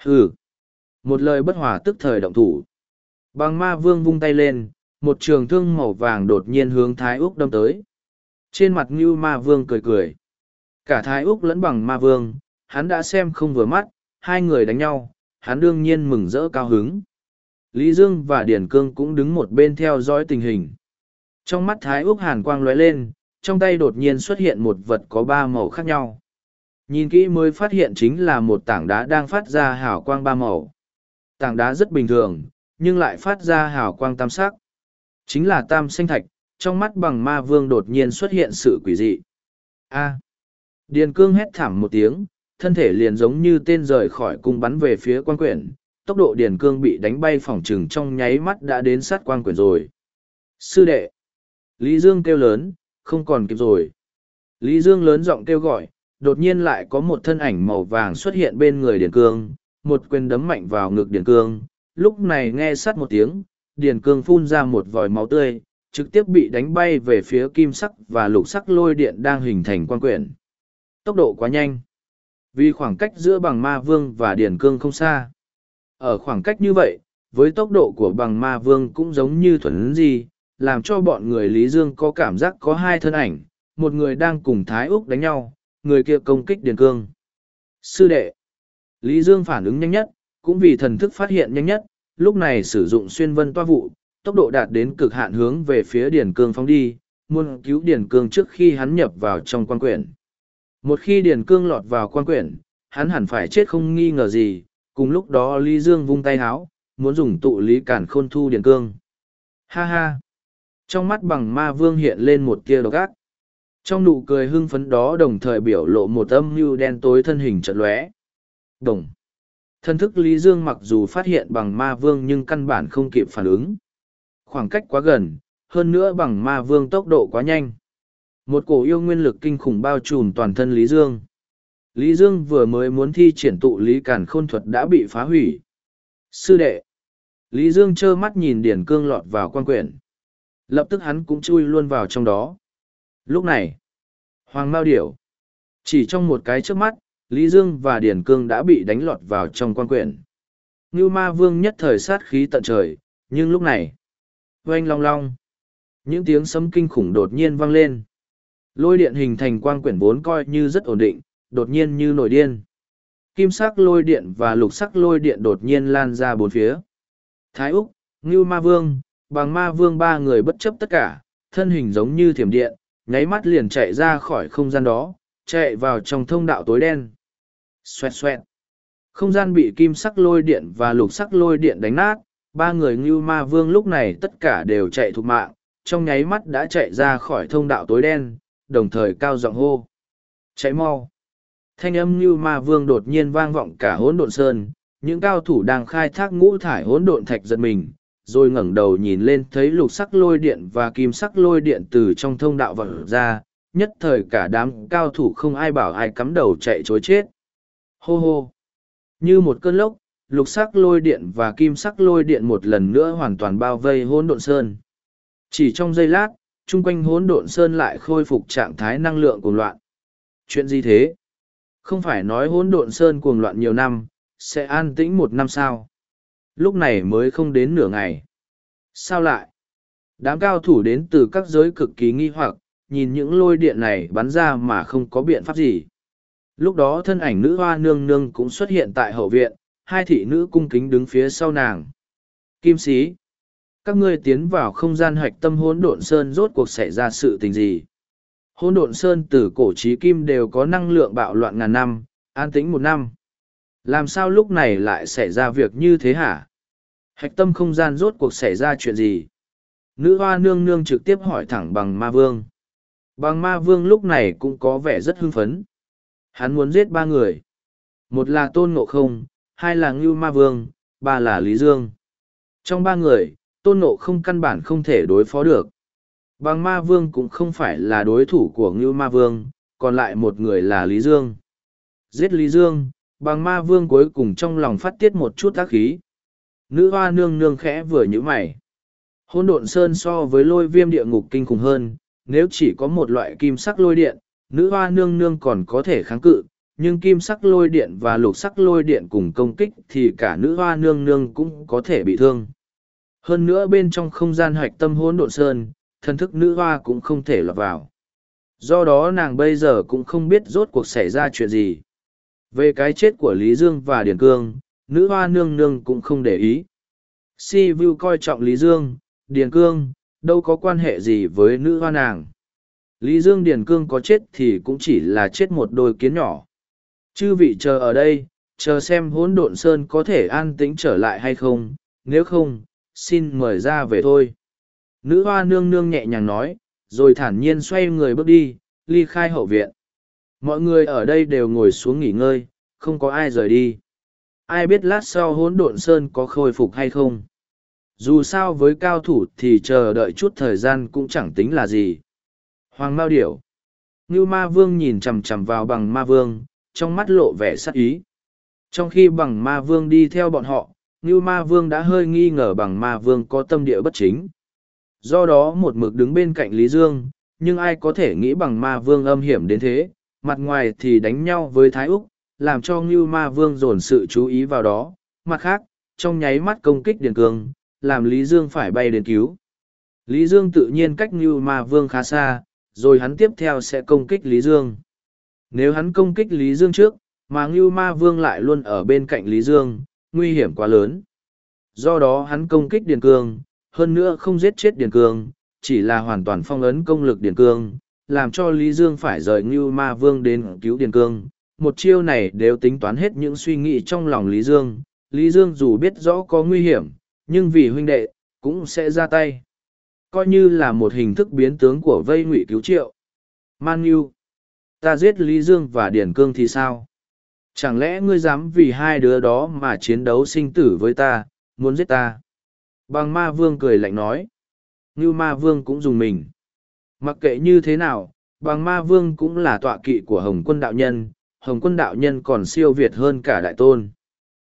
Hừ. Một lời bất hòa tức thời động thủ. Bằng ma vương vung tay lên, một trường thương màu vàng đột nhiên hướng Thái Úc đâm tới. Trên mặt Ngưu ma vương cười cười. Cả Thái Úc lẫn bằng ma vương, hắn đã xem không vừa mắt, hai người đánh nhau, hắn đương nhiên mừng rỡ cao hứng. Lý Dương và Điển Cương cũng đứng một bên theo dõi tình hình. Trong mắt Thái Úc hàn quang lóe lên, trong tay đột nhiên xuất hiện một vật có ba màu khác nhau. Nhìn kỹ mới phát hiện chính là một tảng đá đang phát ra hào quang ba màu. Tảng đá rất bình thường, nhưng lại phát ra hào quang tam sắc. Chính là tam sinh thạch, trong mắt bằng ma vương đột nhiên xuất hiện sự quỷ dị. A. Điền cương hét thảm một tiếng, thân thể liền giống như tên rời khỏi cung bắn về phía quan quyển, tốc độ điền cương bị đánh bay phỏng trừng trong nháy mắt đã đến sát quan quyển rồi. Sư đệ! Lý Dương kêu lớn, không còn kịp rồi. Lý Dương lớn giọng kêu gọi, đột nhiên lại có một thân ảnh màu vàng xuất hiện bên người điền cương, một quyền đấm mạnh vào ngực điền cương. Lúc này nghe sát một tiếng, điền cương phun ra một vòi máu tươi, trực tiếp bị đánh bay về phía kim sắc và lục sắc lôi điện đang hình thành quan quyển. Tốc độ quá nhanh. Vì khoảng cách giữa bằng ma vương và điền cương không xa. Ở khoảng cách như vậy, với tốc độ của bằng ma vương cũng giống như thuần gì, làm cho bọn người Lý Dương có cảm giác có hai thân ảnh, một người đang cùng Thái Úc đánh nhau, người kia công kích điền cương. Sư đệ, Lý Dương phản ứng nhanh nhất, cũng vì thần thức phát hiện nhanh nhất, lúc này sử dụng xuyên vân toa vụ, tốc độ đạt đến cực hạn hướng về phía điền cương phóng đi, muốn cứu điền cương trước khi hắn nhập vào trong quan quyển. Một khi Điền Cương lọt vào quan quyển, hắn hẳn phải chết không nghi ngờ gì, cùng lúc đó Lý Dương vung tay háo, muốn dùng tụ lý cản khôn thu Điền Cương. Ha ha! Trong mắt bằng ma vương hiện lên một tia độc ác. Trong nụ cười hưng phấn đó đồng thời biểu lộ một âm mưu đen tối thân hình trận lóe. Đồng! Thân thức Lý Dương mặc dù phát hiện bằng ma vương nhưng căn bản không kịp phản ứng. Khoảng cách quá gần, hơn nữa bằng ma vương tốc độ quá nhanh. Một cổ yêu nguyên lực kinh khủng bao trùm toàn thân Lý Dương. Lý Dương vừa mới muốn thi triển tụ Lý Cản Khôn Thuật đã bị phá hủy. Sư đệ. Lý Dương trơ mắt nhìn Điển Cương lọt vào quan quyển. Lập tức hắn cũng chui luôn vào trong đó. Lúc này, Hoàng Mao Điểu. Chỉ trong một cái trước mắt, Lý Dương và Điền Cương đã bị đánh lọt vào trong quan quyển. Ngưu ma vương nhất thời sát khí tận trời, nhưng lúc này, oanh long long, những tiếng sấm kinh khủng đột nhiên vang lên. Lôi điện hình thành quang quyển vốn coi như rất ổn định, đột nhiên như nổi điên. Kim sắc lôi điện và lục sắc lôi điện đột nhiên lan ra bốn phía. Thái Úc, Ngưu Ma Vương, bằng Ma Vương ba người bất chấp tất cả, thân hình giống như thiểm điện, nháy mắt liền chạy ra khỏi không gian đó, chạy vào trong thông đạo tối đen. Xoẹt xoẹt. Không gian bị kim sắc lôi điện và lục sắc lôi điện đánh nát, ba người Ngưu Ma Vương lúc này tất cả đều chạy thục mạng, trong nháy mắt đã chạy ra khỏi thông đạo tối đen, đồng thời cao giọng hô. Chạy mau! Thanh âm như ma vương đột nhiên vang vọng cả hỗn độn sơn, những cao thủ đang khai thác ngũ thải hỗn độn thạch giật mình, rồi ngẩng đầu nhìn lên thấy lục sắc lôi điện và kim sắc lôi điện từ trong thông đạo vật ra, nhất thời cả đám cao thủ không ai bảo ai cắm đầu chạy chối chết. Hô hô! Như một cơn lốc, lục sắc lôi điện và kim sắc lôi điện một lần nữa hoàn toàn bao vây hỗn độn sơn. Chỉ trong giây lát, chung quanh hỗn độn sơn lại khôi phục trạng thái năng lượng cuồng loạn. Chuyện gì thế? Không phải nói hỗn độn sơn cuồng loạn nhiều năm, sẽ an tĩnh một năm sao? Lúc này mới không đến nửa ngày. Sao lại? Đám cao thủ đến từ các giới cực kỳ nghi hoặc, nhìn những lôi điện này bắn ra mà không có biện pháp gì. Lúc đó thân ảnh nữ hoa nương nương cũng xuất hiện tại hậu viện, hai thị nữ cung kính đứng phía sau nàng. Kim sĩ các ngươi tiến vào không gian hạch tâm hỗn độn sơn rốt cuộc xảy ra sự tình gì? Hỗn độn sơn từ cổ trí kim đều có năng lượng bạo loạn ngàn năm, an tĩnh một năm. Làm sao lúc này lại xảy ra việc như thế hả? Hạch tâm không gian rốt cuộc xảy ra chuyện gì? Nữ hoa nương nương trực tiếp hỏi thẳng bằng ma vương. Bằng ma vương lúc này cũng có vẻ rất hưng phấn. Hắn muốn giết ba người. Một là tôn ngộ không, hai là ngưu ma vương, ba là lý dương. Trong ba người tôn nộ không căn bản không thể đối phó được. Bằng ma vương cũng không phải là đối thủ của Ngưu ma vương, còn lại một người là Lý Dương. Giết Lý Dương, bằng ma vương cuối cùng trong lòng phát tiết một chút ác khí. Nữ hoa nương nương khẽ vừa như mày. Hôn độn sơn so với lôi viêm địa ngục kinh khủng hơn, nếu chỉ có một loại kim sắc lôi điện, nữ hoa nương nương còn có thể kháng cự, nhưng kim sắc lôi điện và lục sắc lôi điện cùng công kích thì cả nữ hoa nương nương cũng có thể bị thương. Hơn nữa bên trong không gian hạch tâm hỗn độn sơn, thần thức nữ hoa cũng không thể lọt vào. Do đó nàng bây giờ cũng không biết rốt cuộc xảy ra chuyện gì. Về cái chết của Lý Dương và Điền Cương, nữ hoa nương nương cũng không để ý. Si Vu coi trọng Lý Dương, Điền Cương, đâu có quan hệ gì với nữ hoa nàng. Lý Dương Điền Cương có chết thì cũng chỉ là chết một đôi kiến nhỏ. Chư vị chờ ở đây, chờ xem hỗn độn sơn có thể an tĩnh trở lại hay không, nếu không, xin mời ra về thôi. Nữ hoa nương nương nhẹ nhàng nói, rồi thản nhiên xoay người bước đi, ly khai hậu viện. Mọi người ở đây đều ngồi xuống nghỉ ngơi, không có ai rời đi. Ai biết lát sau hỗn độn sơn có khôi phục hay không? Dù sao với cao thủ thì chờ đợi chút thời gian cũng chẳng tính là gì. Hoàng mao điểu. Ngưu ma vương nhìn chằm chằm vào bằng ma vương, trong mắt lộ vẻ sắc ý. Trong khi bằng ma vương đi theo bọn họ Ngưu ma vương đã hơi nghi ngờ bằng ma vương có tâm địa bất chính. Do đó một mực đứng bên cạnh Lý Dương, nhưng ai có thể nghĩ bằng ma vương âm hiểm đến thế, mặt ngoài thì đánh nhau với Thái Úc, làm cho Ngưu ma vương dồn sự chú ý vào đó, mặt khác, trong nháy mắt công kích Điền Cương, làm Lý Dương phải bay đến cứu. Lý Dương tự nhiên cách Ngưu ma vương khá xa, rồi hắn tiếp theo sẽ công kích Lý Dương. Nếu hắn công kích Lý Dương trước, mà Ngưu ma vương lại luôn ở bên cạnh Lý Dương, nguy hiểm quá lớn. Do đó hắn công kích Điền Cương, hơn nữa không giết chết Điền Cương, chỉ là hoàn toàn phong ấn công lực Điền Cương, làm cho Lý Dương phải rời Ngưu Ma Vương đến cứu Điền Cương. Một chiêu này đều tính toán hết những suy nghĩ trong lòng Lý Dương. Lý Dương dù biết rõ có nguy hiểm, nhưng vì huynh đệ, cũng sẽ ra tay. Coi như là một hình thức biến tướng của vây ngụy cứu triệu. Man Ngưu, ta giết Lý Dương và Điền Cương thì sao? Chẳng lẽ ngươi dám vì hai đứa đó mà chiến đấu sinh tử với ta, muốn giết ta? Bằng ma vương cười lạnh nói. Như ma vương cũng dùng mình. Mặc kệ như thế nào, bằng ma vương cũng là tọa kỵ của Hồng quân đạo nhân, Hồng quân đạo nhân còn siêu việt hơn cả đại tôn.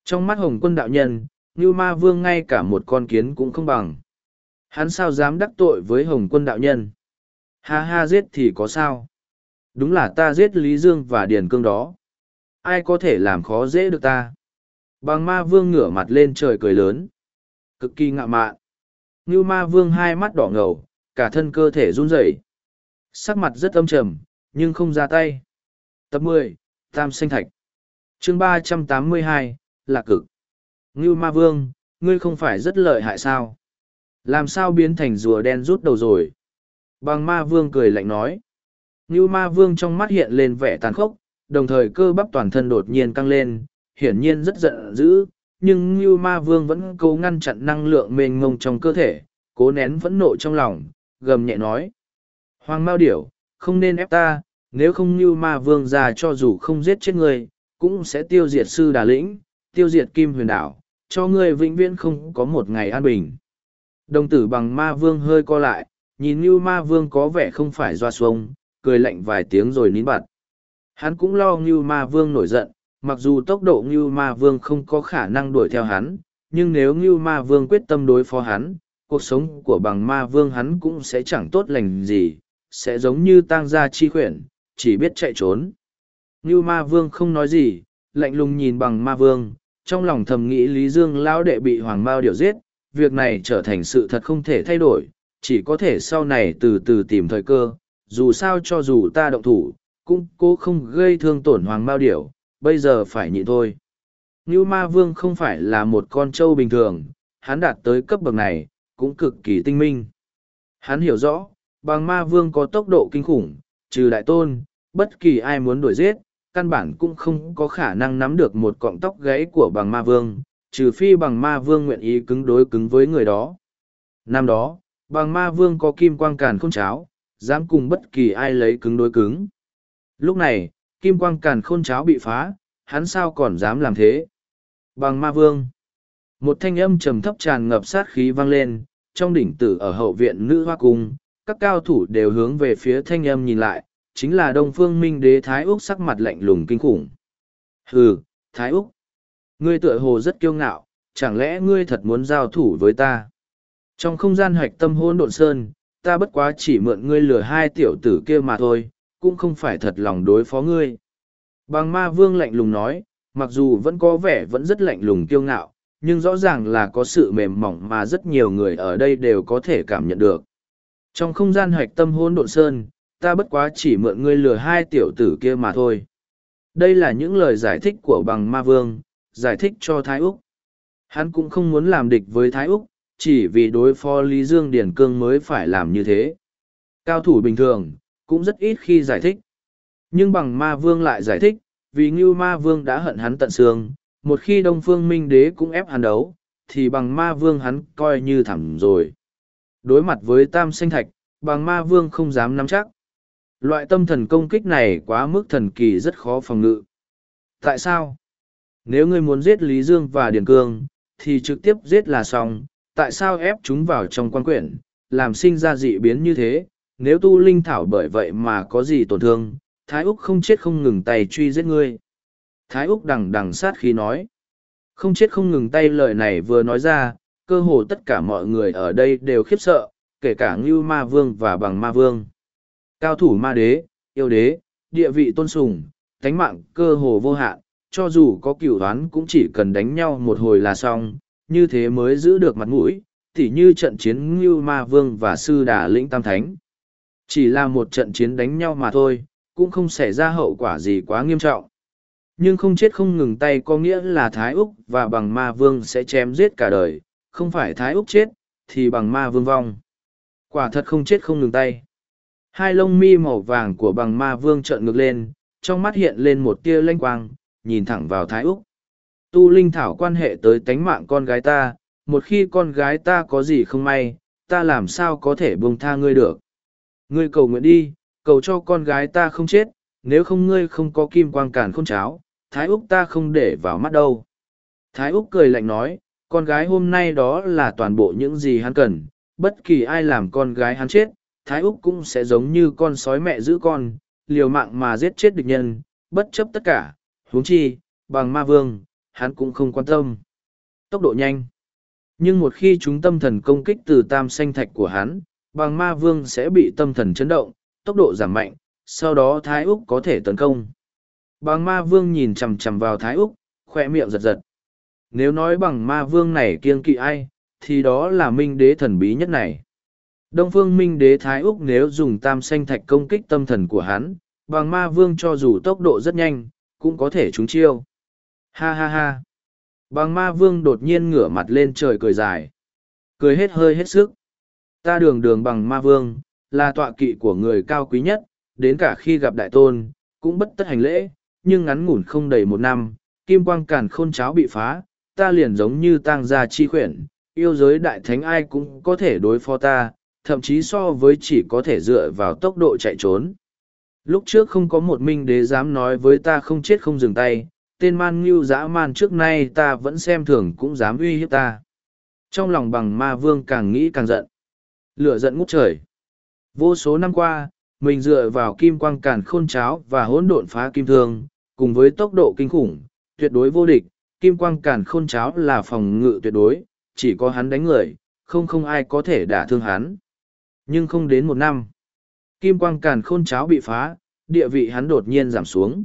Trong mắt Hồng quân đạo nhân, như ma vương ngay cả một con kiến cũng không bằng. Hắn sao dám đắc tội với Hồng quân đạo nhân? Ha ha giết thì có sao? Đúng là ta giết Lý Dương và Điền Cương đó. Ai có thể làm khó dễ được ta? Bằng ma vương ngửa mặt lên trời cười lớn. Cực kỳ ngạ mạn. Ngưu ma vương hai mắt đỏ ngầu, cả thân cơ thể run rẩy. Sắc mặt rất âm trầm, nhưng không ra tay. Tập mười Tam Sinh Thạch chương ba trăm tám mươi hai Lạc Cực Ngưu ma vương, ngươi không phải rất lợi hại sao? Làm sao biến thành rùa đen rút đầu rồi? Bằng ma vương cười lạnh nói. Ngưu ma vương trong mắt hiện lên vẻ tàn khốc, đồng thời cơ bắp toàn thân đột nhiên căng lên, hiển nhiên rất giận dữ, nhưng Ngưu ma vương vẫn cố ngăn chặn năng lượng mênh mông trong cơ thể, cố nén phẫn nộ trong lòng, gầm nhẹ nói. Hoàng Mao Điểu, không nên ép ta, nếu không Ngưu ma vương già cho dù không giết chết ngươi, cũng sẽ tiêu diệt sư đà lĩnh, tiêu diệt kim huyền đảo, cho ngươi vĩnh viễn không có một ngày an bình. Đồng tử bằng ma vương hơi co lại, nhìn Ngưu ma vương có vẻ không phải doa xuông, cười lạnh vài tiếng rồi nín bặt. Hắn cũng lo Ngưu ma vương nổi giận, mặc dù tốc độ Ngưu ma vương không có khả năng đuổi theo hắn, nhưng nếu Ngưu ma vương quyết tâm đối phó hắn, cuộc sống của bằng ma vương hắn cũng sẽ chẳng tốt lành gì, sẽ giống như tang gia chi khuyển, chỉ biết chạy trốn. Ngưu ma vương không nói gì, lạnh lùng nhìn bằng ma vương, trong lòng thầm nghĩ Lý Dương lão đệ bị Hoàng Mao điều giết, việc này trở thành sự thật không thể thay đổi, chỉ có thể sau này từ từ tìm thời cơ, dù sao cho dù ta động thủ, cũng cố không gây thương tổn Hoàng Mao điểu, bây giờ phải nhịn thôi. ngưu ma vương không phải là một con trâu bình thường, hắn đạt tới cấp bậc này, cũng cực kỳ tinh minh. Hắn hiểu rõ, bằng ma vương có tốc độ kinh khủng, trừ đại tôn, bất kỳ ai muốn đuổi giết, căn bản cũng không có khả năng nắm được một cọng tóc gãy của bằng ma vương, trừ phi bằng ma vương nguyện ý cứng đối cứng với người đó. Năm đó, bằng ma vương có kim quang càn khôn cháo, dám cùng bất kỳ ai lấy cứng đối cứng. Lúc này, kim quang càn khôn cháo bị phá, hắn sao còn dám làm thế? Bằng ma vương. Một thanh âm trầm thấp tràn ngập sát khí vang lên, trong đỉnh tử ở hậu viện nữ hoa cung, các cao thủ đều hướng về phía thanh âm nhìn lại, chính là đông phương minh đế Thái Úc sắc mặt lạnh lùng kinh khủng. Hừ, Thái Úc, ngươi tựa hồ rất kiêu ngạo, chẳng lẽ ngươi thật muốn giao thủ với ta? Trong không gian hoạch tâm hôn độn sơn, ta bất quá chỉ mượn ngươi lừa hai tiểu tử kia mà thôi, cũng không phải thật lòng đối phó ngươi. Bằng ma vương lạnh lùng nói, mặc dù vẫn có vẻ vẫn rất lạnh lùng kiêu ngạo, nhưng rõ ràng là có sự mềm mỏng mà rất nhiều người ở đây đều có thể cảm nhận được. Trong không gian hạch tâm hôn độn sơn, ta bất quá chỉ mượn ngươi lừa hai tiểu tử kia mà thôi. Đây là những lời giải thích của bằng ma vương, giải thích cho Thái Úc. Hắn cũng không muốn làm địch với Thái Úc, chỉ vì đối phó Lý Dương Điển Cương mới phải làm như thế. Cao thủ bình thường, cũng rất ít khi giải thích. Nhưng bằng ma vương lại giải thích, vì Ngưu ma vương đã hận hắn tận xương, một khi Đông Phương Minh Đế cũng ép hắn đấu, thì bằng ma vương hắn coi như thẳng rồi. Đối mặt với Tam Sinh Thạch, bằng ma vương không dám nắm chắc. Loại tâm thần công kích này quá mức thần kỳ rất khó phòng ngự. Tại sao? Nếu ngươi muốn giết Lý Dương và Điền Cương, thì trực tiếp giết là xong. Tại sao ép chúng vào trong quan quyển, làm sinh ra dị biến như thế? Nếu tu linh thảo bởi vậy mà có gì tổn thương, Thái Úc không chết không ngừng tay truy giết ngươi. Thái Úc đằng đằng sát khi nói. Không chết không ngừng tay lời này vừa nói ra, cơ hồ tất cả mọi người ở đây đều khiếp sợ, kể cả Ngưu Ma Vương và Bằng Ma Vương. Cao thủ ma đế, yêu đế, địa vị tôn sùng, tánh mạng cơ hồ vô hạn, cho dù có cửu đoán cũng chỉ cần đánh nhau một hồi là xong, như thế mới giữ được mặt mũi, tỉ như trận chiến Ngưu Ma Vương và Sư Đà Lĩnh Tam Thánh. Chỉ là một trận chiến đánh nhau mà thôi, cũng không xảy ra hậu quả gì quá nghiêm trọng. Nhưng không chết không ngừng tay có nghĩa là Thái Úc và bằng ma vương sẽ chém giết cả đời, không phải Thái Úc chết, thì bằng ma vương vong. Quả thật không chết không ngừng tay. Hai lông mi màu vàng của bằng ma vương trợn ngược lên, trong mắt hiện lên một tia lanh quang, nhìn thẳng vào Thái Úc. Tu linh thảo quan hệ tới tánh mạng con gái ta, một khi con gái ta có gì không may, ta làm sao có thể buông tha ngươi được. Ngươi cầu nguyện đi, cầu cho con gái ta không chết, nếu không ngươi không có kim quang cản khôn cháo, Thái Úc ta không để vào mắt đâu. Thái Úc cười lạnh nói, con gái hôm nay đó là toàn bộ những gì hắn cần, bất kỳ ai làm con gái hắn chết, Thái Úc cũng sẽ giống như con sói mẹ giữ con, liều mạng mà giết chết địch nhân, bất chấp tất cả, huống chi, bằng ma vương, hắn cũng không quan tâm. Tốc độ nhanh. Nhưng một khi chúng tâm thần công kích từ tam Xanh thạch của hắn, bằng ma vương sẽ bị tâm thần chấn động, tốc độ giảm mạnh, sau đó Thái Úc có thể tấn công. Bằng ma vương nhìn chằm chằm vào Thái Úc, khoe miệng giật giật. Nếu nói bằng ma vương này kiêng kỵ ai, thì đó là minh đế thần bí nhất này. Đông phương minh đế Thái Úc nếu dùng tam xanh thạch công kích tâm thần của hắn, bằng ma vương cho dù tốc độ rất nhanh, cũng có thể trúng chiêu. Ha ha ha. Bằng ma vương đột nhiên ngửa mặt lên trời cười dài. Cười hết hơi hết sức. Ta đường đường bằng ma vương, là tọa kỵ của người cao quý nhất, đến cả khi gặp đại tôn, cũng bất tất hành lễ, nhưng ngắn ngủn không đầy một năm, kim quang càn khôn cháo bị phá, ta liền giống như tang gia chi khuyển, yêu giới đại thánh ai cũng có thể đối phó ta, thậm chí so với chỉ có thể dựa vào tốc độ chạy trốn. Lúc trước không có một minh đế dám nói với ta không chết không dừng tay, tên man ngưu dã man trước nay ta vẫn xem thường cũng dám uy hiếp ta. Trong lòng bằng ma vương càng nghĩ càng giận. Lửa giận ngút trời. Vô số năm qua, mình dựa vào kim quang càn khôn cháo và hỗn độn phá kim thương, cùng với tốc độ kinh khủng, tuyệt đối vô địch, kim quang càn khôn cháo là phòng ngự tuyệt đối, chỉ có hắn đánh người, không không ai có thể đả thương hắn. Nhưng không đến một năm, kim quang càn khôn cháo bị phá, địa vị hắn đột nhiên giảm xuống.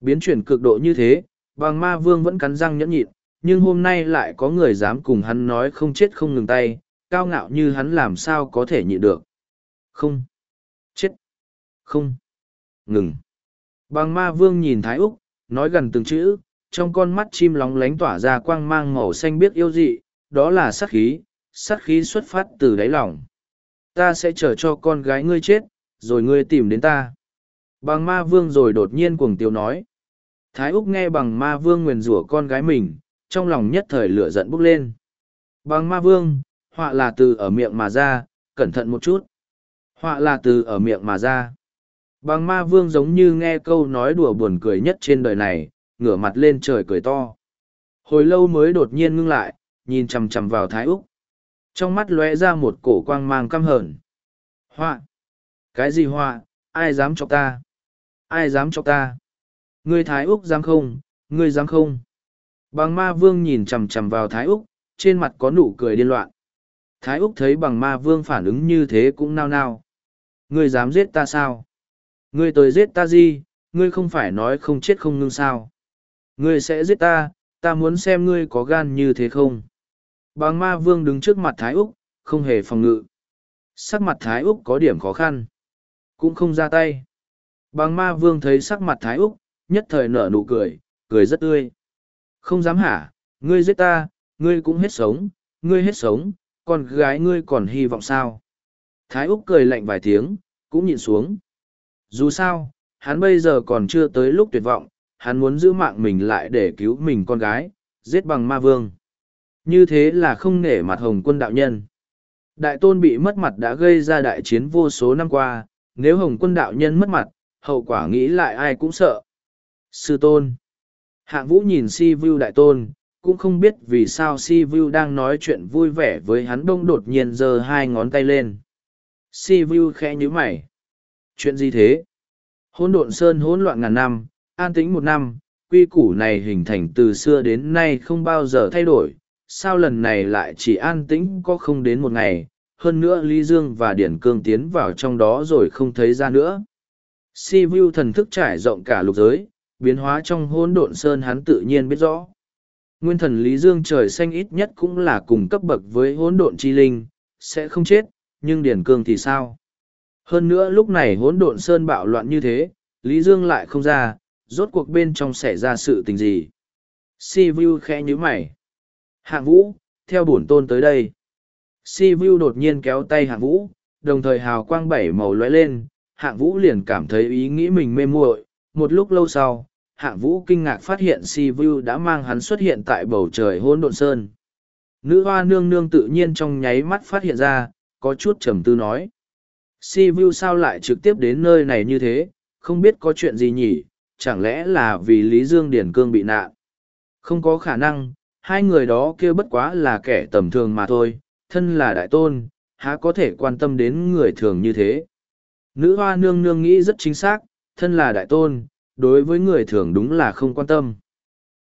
Biến chuyển cực độ như thế, bằng ma vương vẫn cắn răng nhẫn nhịn, nhưng hôm nay lại có người dám cùng hắn nói không chết không ngừng tay, cao ngạo như hắn làm sao có thể nhịn được. Không. Chết. Không. Ngừng. Bằng ma vương nhìn Thái Úc, nói gần từng chữ, trong con mắt chim lóng lánh tỏa ra quang mang màu xanh biết yêu dị, đó là sát khí, sát khí xuất phát từ đáy lòng. Ta sẽ chờ cho con gái ngươi chết, rồi ngươi tìm đến ta. Bằng ma vương rồi đột nhiên cuồng tiêu nói. Thái Úc nghe bằng ma vương nguyền rủa con gái mình, trong lòng nhất thời lửa giận bốc lên. Bằng ma vương, họa là từ ở miệng mà ra, cẩn thận một chút. Họa là từ ở miệng mà ra. Bằng ma vương giống như nghe câu nói đùa buồn cười nhất trên đời này, ngửa mặt lên trời cười to. Hồi lâu mới đột nhiên ngưng lại, nhìn chằm chằm vào Thái Úc. Trong mắt lóe ra một cổ quang mang căm hờn. Họa! Cái gì họa? Ai dám chọc ta? Ai dám chọc ta? Ngươi Thái Úc dám không? Ngươi dám không? Bằng ma vương nhìn chằm chằm vào Thái Úc, trên mặt có nụ cười điên loạn. Thái Úc thấy bằng ma vương phản ứng như thế cũng nao nao. Ngươi dám giết ta sao? Ngươi tới giết ta gì? Ngươi không phải nói không chết không ngưng sao? Ngươi sẽ giết ta, ta muốn xem ngươi có gan như thế không? Bằng ma vương đứng trước mặt Thái Úc, không hề phòng ngự. Sắc mặt Thái Úc có điểm khó khăn. Cũng không ra tay. Bằng ma vương thấy sắc mặt Thái Úc, nhất thời nở nụ cười, cười rất tươi. Không dám hả, ngươi giết ta, ngươi cũng hết sống, ngươi hết sống, con gái ngươi còn hy vọng sao? Thái Úc cười lạnh vài tiếng, cũng nhìn xuống. Dù sao, hắn bây giờ còn chưa tới lúc tuyệt vọng, hắn muốn giữ mạng mình lại để cứu mình con gái, giết bằng ma vương. Như thế là không nể mặt hồng quân đạo nhân. Đại tôn bị mất mặt đã gây ra đại chiến vô số năm qua, nếu hồng quân đạo nhân mất mặt, hậu quả nghĩ lại ai cũng sợ. Sư tôn. Hạng vũ nhìn si vưu đại tôn, cũng không biết vì sao si vu đang nói chuyện vui vẻ với hắn đông đột nhiên giơ hai ngón tay lên. Si vu khẽ nhíu mày. Chuyện gì thế? Hỗn độn sơn hỗn loạn ngàn năm, an tĩnh một năm, quy củ này hình thành từ xưa đến nay không bao giờ thay đổi. Sao lần này lại chỉ an tĩnh có không đến một ngày, hơn nữa Lý Dương và Điển Cương tiến vào trong đó rồi không thấy ra nữa. Si Vu thần thức trải rộng cả lục giới, biến hóa trong hỗn độn sơn hắn tự nhiên biết rõ. Nguyên thần Lý Dương trời xanh ít nhất cũng là cùng cấp bậc với hỗn độn chi linh, sẽ không chết, nhưng Điển Cương thì sao? Hơn nữa lúc này hỗn độn sơn bạo loạn như thế, Lý Dương lại không ra, rốt cuộc bên trong xảy ra sự tình gì. Si Vu khẽ nhíu mày. Hạng vũ, theo bổn tôn tới đây. Si Vu đột nhiên kéo tay hạng vũ, đồng thời hào quang bảy màu lóe lên, hạng vũ liền cảm thấy ý nghĩ mình mê muội. Một lúc lâu sau, hạng vũ kinh ngạc phát hiện Si Vu đã mang hắn xuất hiện tại bầu trời hỗn độn sơn. Nữ hoa nương nương tự nhiên trong nháy mắt phát hiện ra, có chút trầm tư nói. Si Vu sao lại trực tiếp đến nơi này như thế, không biết có chuyện gì nhỉ, chẳng lẽ là vì Lý Dương Điển Cương bị nạn. Không có khả năng, hai người đó kia bất quá là kẻ tầm thường mà thôi, thân là đại tôn, há có thể quan tâm đến người thường như thế. Nữ hoa nương nương nghĩ rất chính xác, thân là đại tôn, đối với người thường đúng là không quan tâm.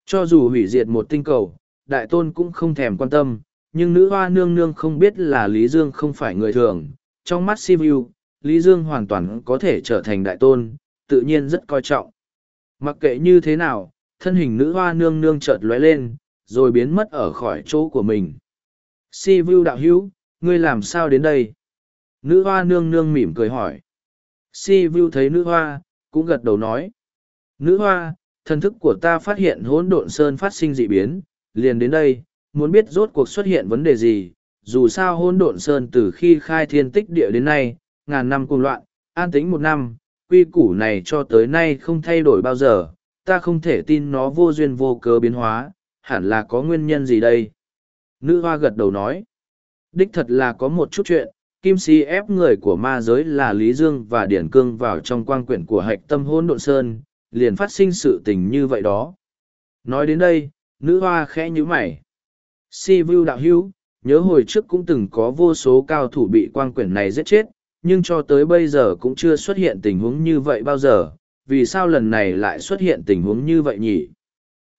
Cho dù hủy diệt một tinh cầu, đại tôn cũng không thèm quan tâm, nhưng nữ hoa nương nương không biết là Lý Dương không phải người thường. Trong mắt Sivu, Lý Dương hoàn toàn có thể trở thành đại tôn, tự nhiên rất coi trọng. Mặc kệ như thế nào, thân hình nữ hoa nương nương chợt lóe lên, rồi biến mất ở khỏi chỗ của mình. Si Vu đạo hữu, ngươi làm sao đến đây? Nữ hoa nương nương mỉm cười hỏi. Si Vu thấy nữ hoa, cũng gật đầu nói. Nữ hoa, thần thức của ta phát hiện hỗn độn sơn phát sinh dị biến, liền đến đây, muốn biết rốt cuộc xuất hiện vấn đề gì. Dù sao hỗn độn sơn từ khi khai thiên tích địa đến nay, ngàn năm cùng loạn, an tĩnh một năm, quy củ này cho tới nay không thay đổi bao giờ, ta không thể tin nó vô duyên vô cớ biến hóa, hẳn là có nguyên nhân gì đây? Nữ hoa gật đầu nói, đích thật là có một chút chuyện, kim si ép người của ma giới là Lý Dương và Điển Cương vào trong quang quyển của hạch tâm hôn độn sơn, liền phát sinh sự tình như vậy đó. Nói đến đây, nữ hoa khẽ như mày. Si Vu đạo hữu, nhớ hồi trước cũng từng có vô số cao thủ bị quang quyển này giết chết, nhưng cho tới bây giờ cũng chưa xuất hiện tình huống như vậy bao giờ, vì sao lần này lại xuất hiện tình huống như vậy nhỉ?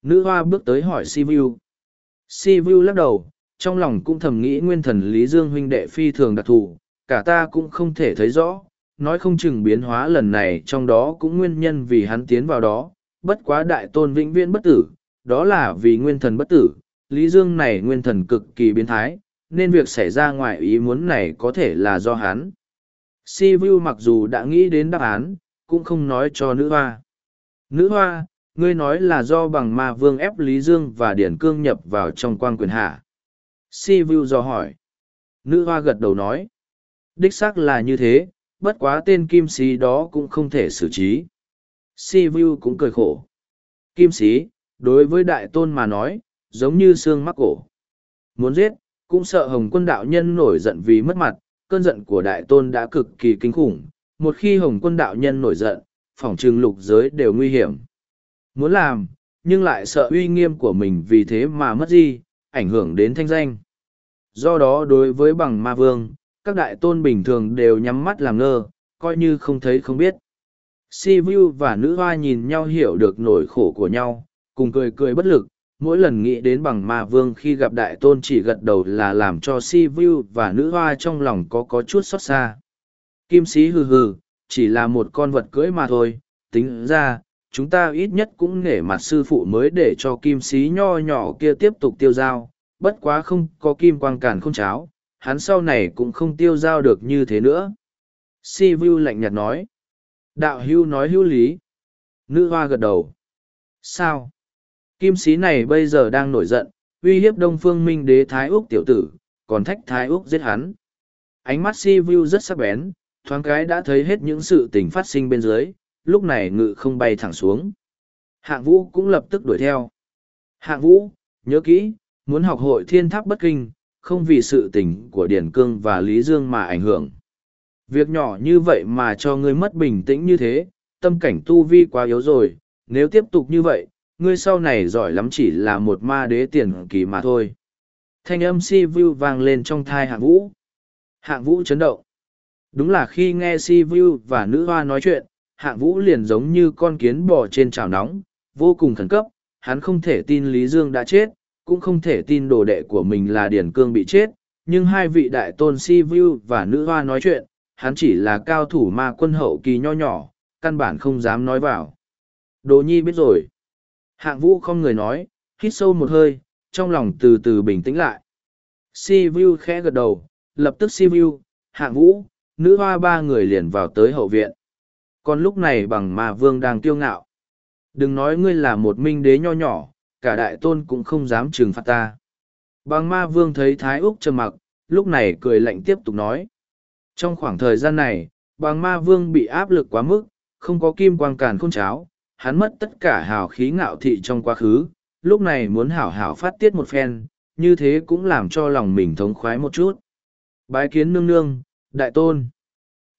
Nữ hoa bước tới hỏi Si Vu. Si Vu lắc đầu, trong lòng cũng thầm nghĩ nguyên thần Lý Dương huynh đệ phi thường đặc thù, cả ta cũng không thể thấy rõ, nói không chừng biến hóa lần này trong đó cũng nguyên nhân vì hắn tiến vào đó, bất quá đại tôn vĩnh viễn bất tử, đó là vì nguyên thần bất tử, Lý Dương này nguyên thần cực kỳ biến thái, nên việc xảy ra ngoài ý muốn này có thể là do hắn. Si Vu mặc dù đã nghĩ đến đáp án, cũng không nói cho nữ hoa. Nữ hoa, ngươi nói là do bằng ma vương ép Lý Dương và Điển Cương nhập vào trong quan quyền hạ. Si Vu do hỏi. Nữ hoa gật đầu nói. Đích xác là như thế, bất quá tên kim sĩ đó cũng không thể xử trí. Si Vu cũng cười khổ. Kim sĩ, đối với đại tôn mà nói, giống như xương mắc cổ. Muốn giết, cũng sợ hồng quân đạo nhân nổi giận vì mất mặt, cơn giận của đại tôn đã cực kỳ kinh khủng. Một khi hồng quân đạo nhân nổi giận, phỏng trừng lục giới đều nguy hiểm. Muốn làm, nhưng lại sợ uy nghiêm của mình vì thế mà mất đi, ảnh hưởng đến thanh danh. Do đó đối với bằng ma vương, các đại tôn bình thường đều nhắm mắt làm ngơ, coi như không thấy không biết. Si Vu và nữ hoa nhìn nhau hiểu được nỗi khổ của nhau, cùng cười cười bất lực, mỗi lần nghĩ đến bằng ma vương khi gặp đại tôn chỉ gật đầu là làm cho Si Vu và nữ hoa trong lòng có có chút xót xa. Kim sĩ hừ hừ, chỉ là một con vật cưỡi mà thôi, tính ra, chúng ta ít nhất cũng nể mặt sư phụ mới để cho kim sĩ nho nhỏ kia tiếp tục tiêu dao, bất quá không có kim quang cản không cháo, hắn sau này cũng không tiêu dao được như thế nữa. Si Vu lạnh nhạt nói. Đạo hưu nói hưu lý. Nữ hoa gật đầu. Sao? Kim sĩ này bây giờ đang nổi giận, uy hiếp đông phương minh đế Thái Úc tiểu tử, còn thách Thái Úc giết hắn. Ánh mắt Si Vu rất sắc bén, thoáng cái đã thấy hết những sự tình phát sinh bên dưới, lúc này ngự không bay thẳng xuống. Hạng vũ cũng lập tức đuổi theo. Hạng vũ, nhớ kỹ, muốn học hội thiên tháp bất kinh, không vì sự tình của Điển Cương và Lý Dương mà ảnh hưởng. Việc nhỏ như vậy mà cho ngươi mất bình tĩnh như thế, tâm cảnh tu vi quá yếu rồi, nếu tiếp tục như vậy, ngươi sau này giỏi lắm chỉ là một ma đế tiền kỳ mà thôi. Thanh âm si vu vang lên trong thai hạng vũ. Hạng vũ chấn động. Đúng là khi nghe si vu và nữ hoa nói chuyện, hạng vũ liền giống như con kiến bò trên chảo nóng, vô cùng khẩn cấp, hắn không thể tin Lý Dương đã chết, cũng không thể tin đồ đệ của mình là Điển Cương bị chết, nhưng hai vị đại tôn si vu và nữ hoa nói chuyện, hắn chỉ là cao thủ ma quân hậu kỳ nho nhỏ, căn bản không dám nói vào. Đồ nhi biết rồi. Hạng vũ không người nói, hít sâu một hơi, trong lòng từ từ bình tĩnh lại. Si vu khẽ gật đầu, lập tức si vu, hạng vũ, nữ hoa ba người liền vào tới hậu viện. Còn lúc này bằng ma vương đang tiêu ngạo. Đừng nói ngươi là một minh đế nho nhỏ, cả đại tôn cũng không dám trừng phạt ta. Bằng ma vương thấy Thái Úc trầm mặc, lúc này cười lạnh tiếp tục nói. Trong khoảng thời gian này, bằng ma vương bị áp lực quá mức, không có kim quang càn khôn cháo, hắn mất tất cả hào khí ngạo thị trong quá khứ, lúc này muốn hảo hảo phát tiết một phen, như thế cũng làm cho lòng mình thống khoái một chút. Bái kiến nương nương, đại tôn.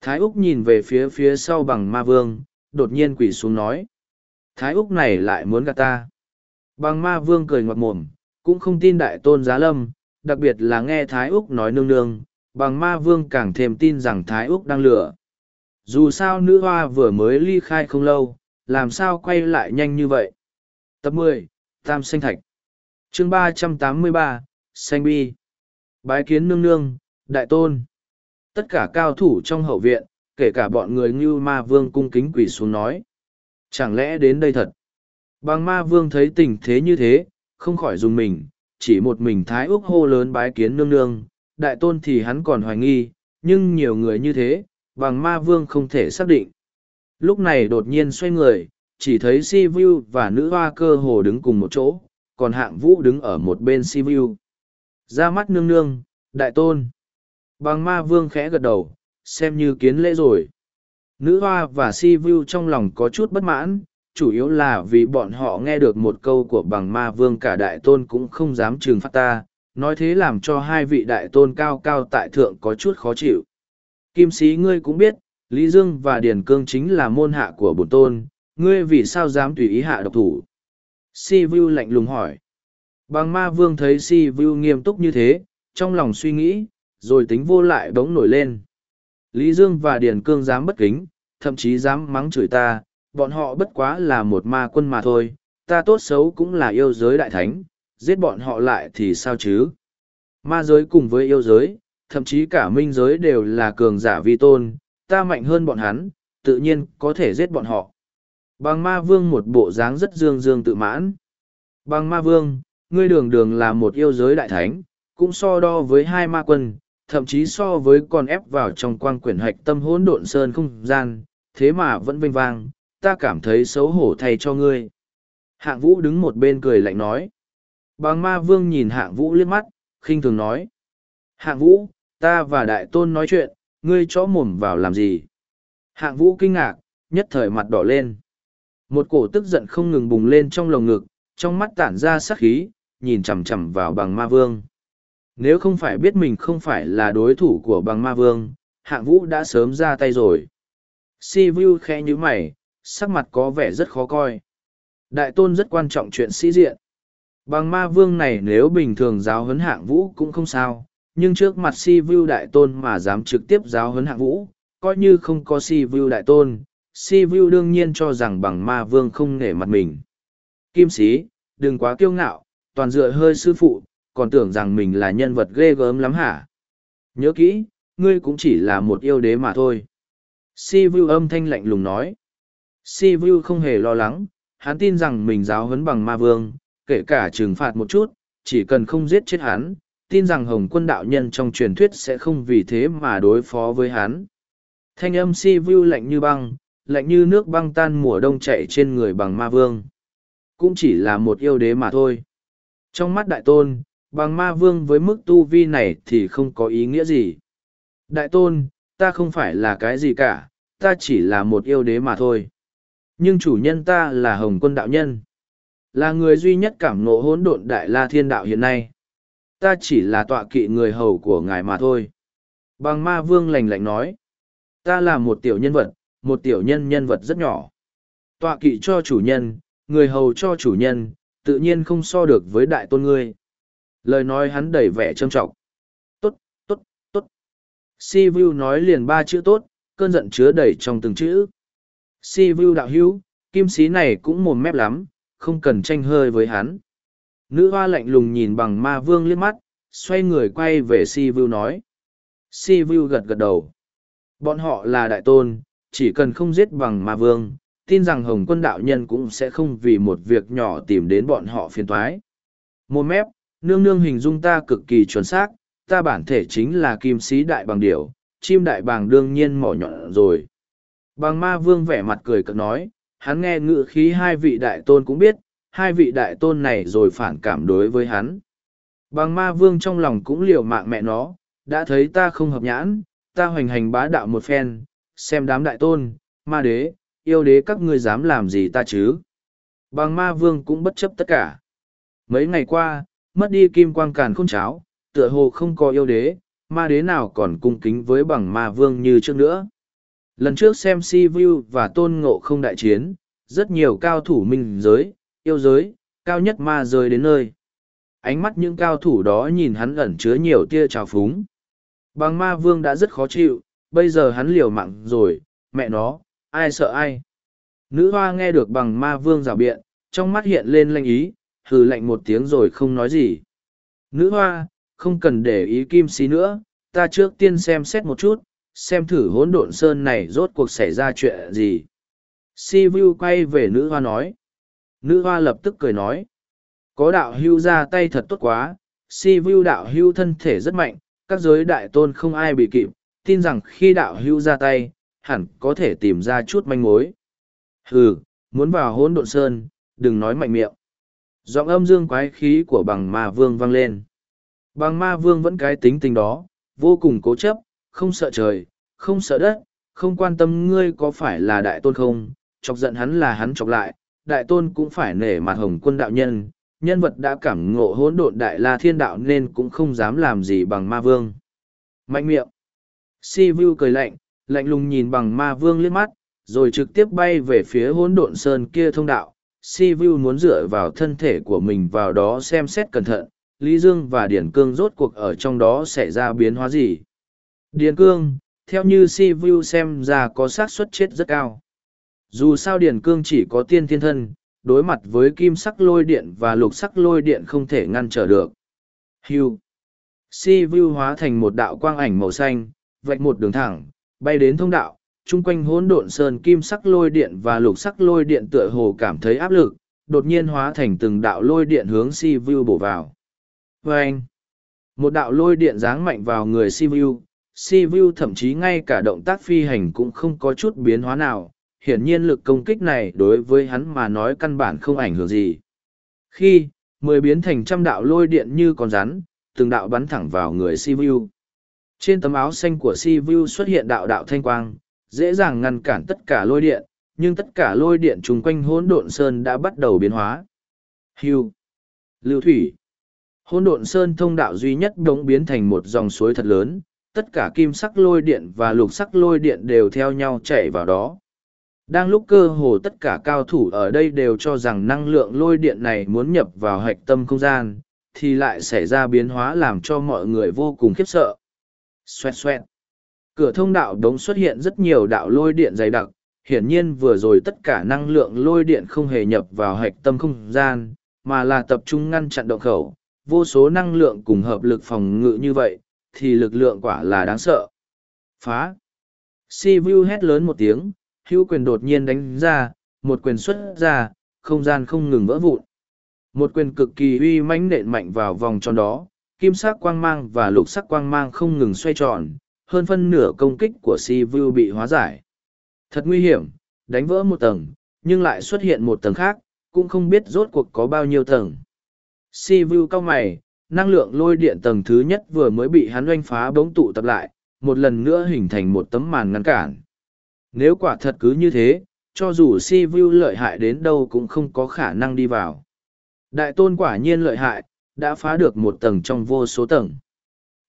Thái Úc nhìn về phía phía sau bằng ma vương, đột nhiên quỷ xuống nói. Thái Úc này lại muốn gạt ta. Bằng ma vương cười ngoặt mồm, cũng không tin đại tôn giá lâm, đặc biệt là nghe Thái Úc nói nương nương, bằng ma vương càng thêm tin rằng Thái Úc đang lừa. Dù sao nữ hoa vừa mới ly khai không lâu, làm sao quay lại nhanh như vậy? Tập mười Tam Xanh Thạch chương ba trăm tám mươi ba Xanh Bi Bái kiến nương nương, đại tôn. Tất cả cao thủ trong hậu viện, kể cả bọn người như ma vương cung kính quỷ xuống nói. Chẳng lẽ đến đây thật? Bàng ma vương thấy tình thế như thế, không khỏi dùng mình, chỉ một mình thái úc hô lớn bái kiến nương nương, đại tôn thì hắn còn hoài nghi, nhưng nhiều người như thế, Bàng ma vương không thể xác định. Lúc này đột nhiên xoay người, chỉ thấy si vu và nữ hoa cơ hồ đứng cùng một chỗ, còn hạng vũ đứng ở một bên si vu. Ra mắt nương nương, đại tôn. Bàng ma vương khẽ gật đầu, xem như kiến lễ rồi. Nữ hoa và si vu trong lòng có chút bất mãn, chủ yếu là vì bọn họ nghe được một câu của bằng ma vương cả đại tôn cũng không dám trừng phạt ta, nói thế làm cho hai vị đại tôn cao cao tại thượng có chút khó chịu. Kim sĩ ngươi cũng biết, Lý Dương và Điền Cương chính là môn hạ của bổn tôn, ngươi vì sao dám tùy ý hạ độc thủ? Si Vu lạnh lùng hỏi. Bằng ma vương thấy Si Vu nghiêm túc như thế, trong lòng suy nghĩ, rồi tính vô lại bỗng nổi lên. Lý Dương và Điền Cương dám bất kính, thậm chí dám mắng chửi ta, bọn họ bất quá là một ma quân mà thôi, ta tốt xấu cũng là yêu giới đại thánh, giết bọn họ lại thì sao chứ? Ma giới cùng với yêu giới, thậm chí cả minh giới đều là cường giả vi tôn, ta mạnh hơn bọn hắn, tự nhiên có thể giết bọn họ. Bằng ma vương một bộ dáng rất dương dương tự mãn. Bằng ma vương, ngươi đường đường là một yêu giới đại thánh, cũng so đo với hai ma quân, thậm chí so với con ép vào trong quang quyển hạch tâm hỗn độn sơn không gian, thế mà vẫn vinh vang, ta cảm thấy xấu hổ thay cho ngươi. Hạng vũ đứng một bên cười lạnh nói. Bằng ma vương nhìn hạng vũ liếc mắt, khinh thường nói. Hạng vũ, ta và đại tôn nói chuyện, ngươi chó mồm vào làm gì? Hạng vũ kinh ngạc, nhất thời mặt đỏ lên. Một cổ tức giận không ngừng bùng lên trong lồng ngực, trong mắt tản ra sắc khí, nhìn chằm chằm vào bằng ma vương. Nếu không phải biết mình không phải là đối thủ của bằng ma vương, hạng vũ đã sớm ra tay rồi. Si Vu khẽ như mày, sắc mặt có vẻ rất khó coi. Đại tôn rất quan trọng chuyện sĩ diện. Bằng ma vương này nếu bình thường giáo huấn hạng vũ cũng không sao, nhưng trước mặt si vu đại tôn mà dám trực tiếp giáo huấn hạng vũ, coi như không có si vu đại tôn, si vu đương nhiên cho rằng bằng ma vương không nể mặt mình. Kim sĩ, đừng quá kiêu ngạo, toàn dựa hơi sư phụ, còn tưởng rằng mình là nhân vật ghê gớm lắm hả? Nhớ kỹ, ngươi cũng chỉ là một yêu đế mà thôi. Si vu âm thanh lạnh lùng nói. Si vu không hề lo lắng, hắn tin rằng mình giáo huấn bằng ma vương, kể cả trừng phạt một chút, chỉ cần không giết chết hắn, tin rằng hồng quân đạo nhân trong truyền thuyết sẽ không vì thế mà đối phó với hắn. Thanh âm si vu lạnh như băng, lạnh như nước băng tan mùa đông chạy trên người bằng ma vương. Cũng chỉ là một yêu đế mà thôi. Trong mắt đại tôn, bằng ma vương với mức tu vi này thì không có ý nghĩa gì. Đại tôn, ta không phải là cái gì cả, ta chỉ là một yêu đế mà thôi. Nhưng chủ nhân ta là Hồng quân đạo nhân. Là người duy nhất cảm ngộ hỗn độn đại la thiên đạo hiện nay. Ta chỉ là tọa kỵ người hầu của ngài mà thôi. Bằng ma vương lành lạnh nói. Ta là một tiểu nhân vật, một tiểu nhân nhân vật rất nhỏ. Tọa kỵ cho chủ nhân, người hầu cho chủ nhân, tự nhiên không so được với đại tôn ngươi. Lời nói hắn đầy vẻ trâm trọng. Tốt, tốt, tốt. Si Vu nói liền ba chữ tốt, cơn giận chứa đầy trong từng chữ. Si Vu đạo hữu, kim sĩ này cũng mồm mép lắm, không cần tranh hơi với hắn. Nữ hoa lạnh lùng nhìn bằng ma vương liếc mắt, xoay người quay về Si Vu nói. Si Vu gật gật đầu. Bọn họ là đại tôn, chỉ cần không giết bằng ma vương, tin rằng Hồng quân đạo nhân cũng sẽ không vì một việc nhỏ tìm đến bọn họ phiền toái. Mồm mép, nương nương hình dung ta cực kỳ chuẩn xác, ta bản thể chính là kim sĩ đại bằng điểu, chim đại bàng đương nhiên mỏ nhọn rồi. Bằng ma vương vẻ mặt cười cợt nói, hắn nghe ngự khí hai vị đại tôn cũng biết, hai vị đại tôn này rồi phản cảm đối với hắn. Bằng ma vương trong lòng cũng liều mạng mẹ nó, đã thấy ta không hợp nhãn, ta hoành hành bá đạo một phen, xem đám đại tôn, ma đế, yêu đế các ngươi dám làm gì ta chứ. Bằng ma vương cũng bất chấp tất cả. Mấy ngày qua, mất đi kim quang càn khôn cháo, tựa hồ không có yêu đế, ma đế nào còn cung kính với bằng ma vương như trước nữa. Lần trước xem si Vu và tôn ngộ không đại chiến, rất nhiều cao thủ minh giới, yêu giới, cao nhất ma giới đến nơi. Ánh mắt những cao thủ đó nhìn hắn ẩn chứa nhiều tia trào phúng. Bằng ma vương đã rất khó chịu, bây giờ hắn liều mạng rồi, mẹ nó, ai sợ ai. Nữ hoa nghe được bằng ma vương rào biện, trong mắt hiện lên lanh ý, hừ lạnh một tiếng rồi không nói gì. Nữ hoa, không cần để ý kim si nữa, ta trước tiên xem xét một chút, xem thử hỗn độn sơn này rốt cuộc xảy ra chuyện gì. si vu quay về nữ hoa nói. Nữ hoa lập tức cười nói. Có đạo hưu ra tay thật tốt quá. Si vu đạo hưu thân thể rất mạnh. Các giới đại tôn không ai bị kịp. Tin rằng khi đạo hưu ra tay, hẳn có thể tìm ra chút manh mối. Hừ, muốn vào hỗn độn sơn, đừng nói mạnh miệng. Giọng âm dương quái khí của bằng ma vương vang lên. Bằng ma vương vẫn cái tính tình đó, vô cùng cố chấp không sợ trời, không sợ đất, không quan tâm ngươi có phải là đại tôn không, chọc giận hắn là hắn chọc lại, đại tôn cũng phải nể mặt hồng quân đạo nhân nhân vật đã cảm ngộ hỗn độn đại la thiên đạo nên cũng không dám làm gì bằng ma vương. Mạnh miệng. Si vu cười lạnh lạnh lùng nhìn bằng ma vương liếc mắt, rồi trực tiếp bay về phía hỗn độn sơn kia thông đạo. Si vu muốn dựa vào thân thể của mình vào đó xem xét cẩn thận, lý dương và điển cương rốt cuộc ở trong đó xảy ra biến hóa gì? Điền cương theo như si vu xem ra có xác suất chết rất cao dù sao Điền cương chỉ có tiên thiên thân đối mặt với kim sắc lôi điện và lục sắc lôi điện không thể ngăn trở được hiu si vu hóa thành một đạo quang ảnh màu xanh vạch một đường thẳng bay đến thông đạo chung quanh hỗn độn sơn kim sắc lôi điện và lục sắc lôi điện tựa hồ cảm thấy áp lực, đột nhiên hóa thành từng đạo lôi điện hướng si vu bổ vào. Vâng! một đạo lôi điện giáng mạnh vào người si vu, si vu thậm chí ngay cả động tác phi hành cũng không có chút biến hóa nào, hiển nhiên lực công kích này đối với hắn mà nói căn bản không ảnh hưởng gì. Khi, mười biến thành trăm đạo lôi điện như con rắn, từng đạo bắn thẳng vào người si vu. Trên tấm áo xanh của si vu xuất hiện đạo đạo thanh quang, dễ dàng ngăn cản tất cả lôi điện, nhưng tất cả lôi điện chung quanh hỗn độn sơn đã bắt đầu biến hóa. Hưu, lưu thủy, hỗn độn sơn thông đạo duy nhất đống biến thành một dòng suối thật lớn, tất cả kim sắc lôi điện và lục sắc lôi điện đều theo nhau chảy vào đó. Đang lúc cơ hồ tất cả cao thủ ở đây đều cho rằng năng lượng lôi điện này muốn nhập vào hạch tâm không gian, thì lại xảy ra biến hóa làm cho mọi người vô cùng khiếp sợ. Xoẹt xoẹt. Cửa thông đạo đống xuất hiện rất nhiều đạo lôi điện dày đặc, hiển nhiên vừa rồi tất cả năng lượng lôi điện không hề nhập vào hạch tâm không gian, mà là tập trung ngăn chặn động khẩu. Vô số năng lượng cùng hợp lực phòng ngự như vậy, thì lực lượng quả là đáng sợ. Phá! Si Vu hét lớn một tiếng, hữu quyền đột nhiên đánh ra, một quyền xuất ra, không gian không ngừng vỡ vụn. Một quyền cực kỳ uy mãnh nện mạnh vào vòng tròn đó, kim sắc quang mang và lục sắc quang mang không ngừng xoay tròn, hơn phân nửa công kích của si vu bị hóa giải thật nguy hiểm đánh vỡ một tầng nhưng lại xuất hiện một tầng khác cũng không biết rốt cuộc có bao nhiêu tầng si vu cao mày năng lượng lôi điện tầng thứ nhất vừa mới bị hắn oanh phá bỗng tụ tập lại một lần nữa hình thành một tấm màn ngăn cản nếu quả thật cứ như thế cho dù si vu lợi hại đến đâu cũng không có khả năng đi vào đại tôn quả nhiên lợi hại đã phá được một tầng trong vô số tầng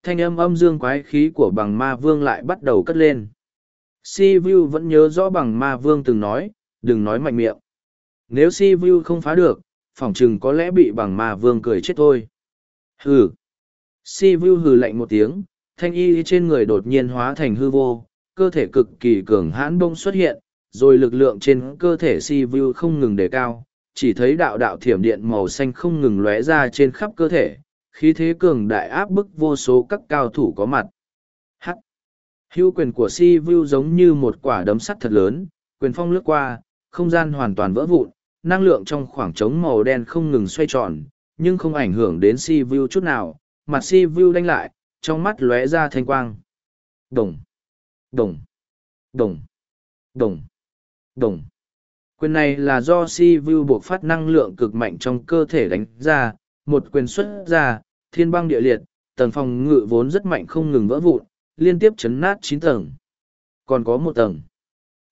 thanh âm âm dương quái khí của bằng ma vương lại bắt đầu cất lên. Si Vu vẫn nhớ rõ bằng ma vương từng nói, đừng nói mạnh miệng. Nếu Si Vu không phá được, phỏng chừng có lẽ bị bằng ma vương cười chết thôi. Hừ. Si Vu hừ lạnh một tiếng, thanh y trên người đột nhiên hóa thành hư vô, cơ thể cực kỳ cường hãn bông xuất hiện, rồi lực lượng trên cơ thể Si Vu không ngừng đề cao, chỉ thấy đạo đạo thiểm điện màu xanh không ngừng lóe ra trên khắp cơ thể, khí thế cường đại áp bức vô số các cao thủ có mặt. Hắc. Hưu quyền của Si Vu giống như một quả đấm sắt thật lớn, quyền phong lướt qua, không gian hoàn toàn vỡ vụn, năng lượng trong khoảng trống màu đen không ngừng xoay tròn, nhưng không ảnh hưởng đến Si Vu chút nào, mặt Si Vu đanh lại, trong mắt lóe ra thanh quang. Đồng, đồng, đồng, đồng, đồng. Quyền này là do Si Vu buộc phát năng lượng cực mạnh trong cơ thể đánh ra, một quyền xuất ra, thiên băng địa liệt, tầng phòng ngự vốn rất mạnh không ngừng vỡ vụn, liên tiếp chấn nát chín tầng. Còn có một tầng.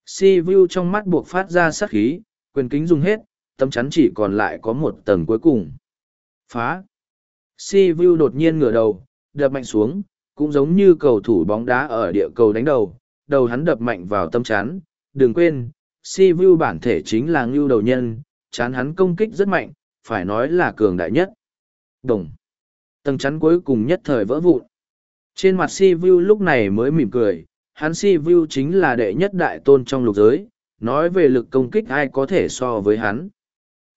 Si Vu trong mắt buộc phát ra sát khí, quyền kính dùng hết, tấm chắn chỉ còn lại có một tầng cuối cùng. Phá. Si Vu đột nhiên ngửa đầu, đập mạnh xuống, cũng giống như cầu thủ bóng đá ở địa cầu đánh đầu, đầu hắn đập mạnh vào tâm chắn. Đừng quên, Si Vu bản thể chính là ngưu đầu nhân, chán hắn công kích rất mạnh, phải nói là cường đại nhất. Đồng tầng chắn cuối cùng nhất thời vỡ vụn. Trên mặt Si Vu lúc này mới mỉm cười, hắn Si Vu chính là đệ nhất đại tôn trong lục giới, nói về lực công kích ai có thể so với hắn.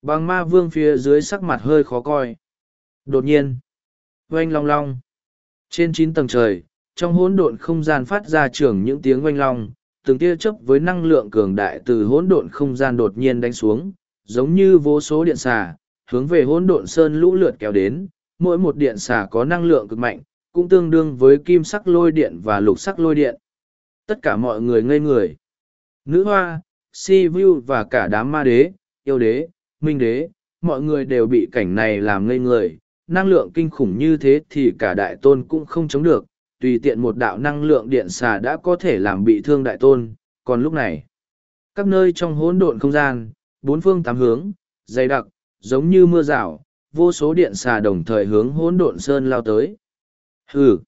Bằng ma vương phía dưới sắc mặt hơi khó coi. Đột nhiên, oanh long long. Trên chín tầng trời, trong hỗn độn không gian phát ra trường những tiếng oanh long, từng tia chớp với năng lượng cường đại từ hỗn độn không gian đột nhiên đánh xuống, giống như vô số điện xà, hướng về hỗn độn sơn lũ lượt kéo đến, mỗi một điện xà có năng lượng cực mạnh, cũng tương đương với kim sắc lôi điện và lục sắc lôi điện. Tất cả mọi người ngây người. Nữ hoa, si vu và cả đám ma đế, yêu đế, minh đế, mọi người đều bị cảnh này làm ngây người. Năng lượng kinh khủng như thế thì cả đại tôn cũng không chống được, tùy tiện một đạo năng lượng điện xà đã có thể làm bị thương đại tôn, còn lúc này, các nơi trong hỗn độn không gian, bốn phương tám hướng, dày đặc, giống như mưa rào, vô số điện xà đồng thời hướng hỗn độn sơn lao tới. Hừ!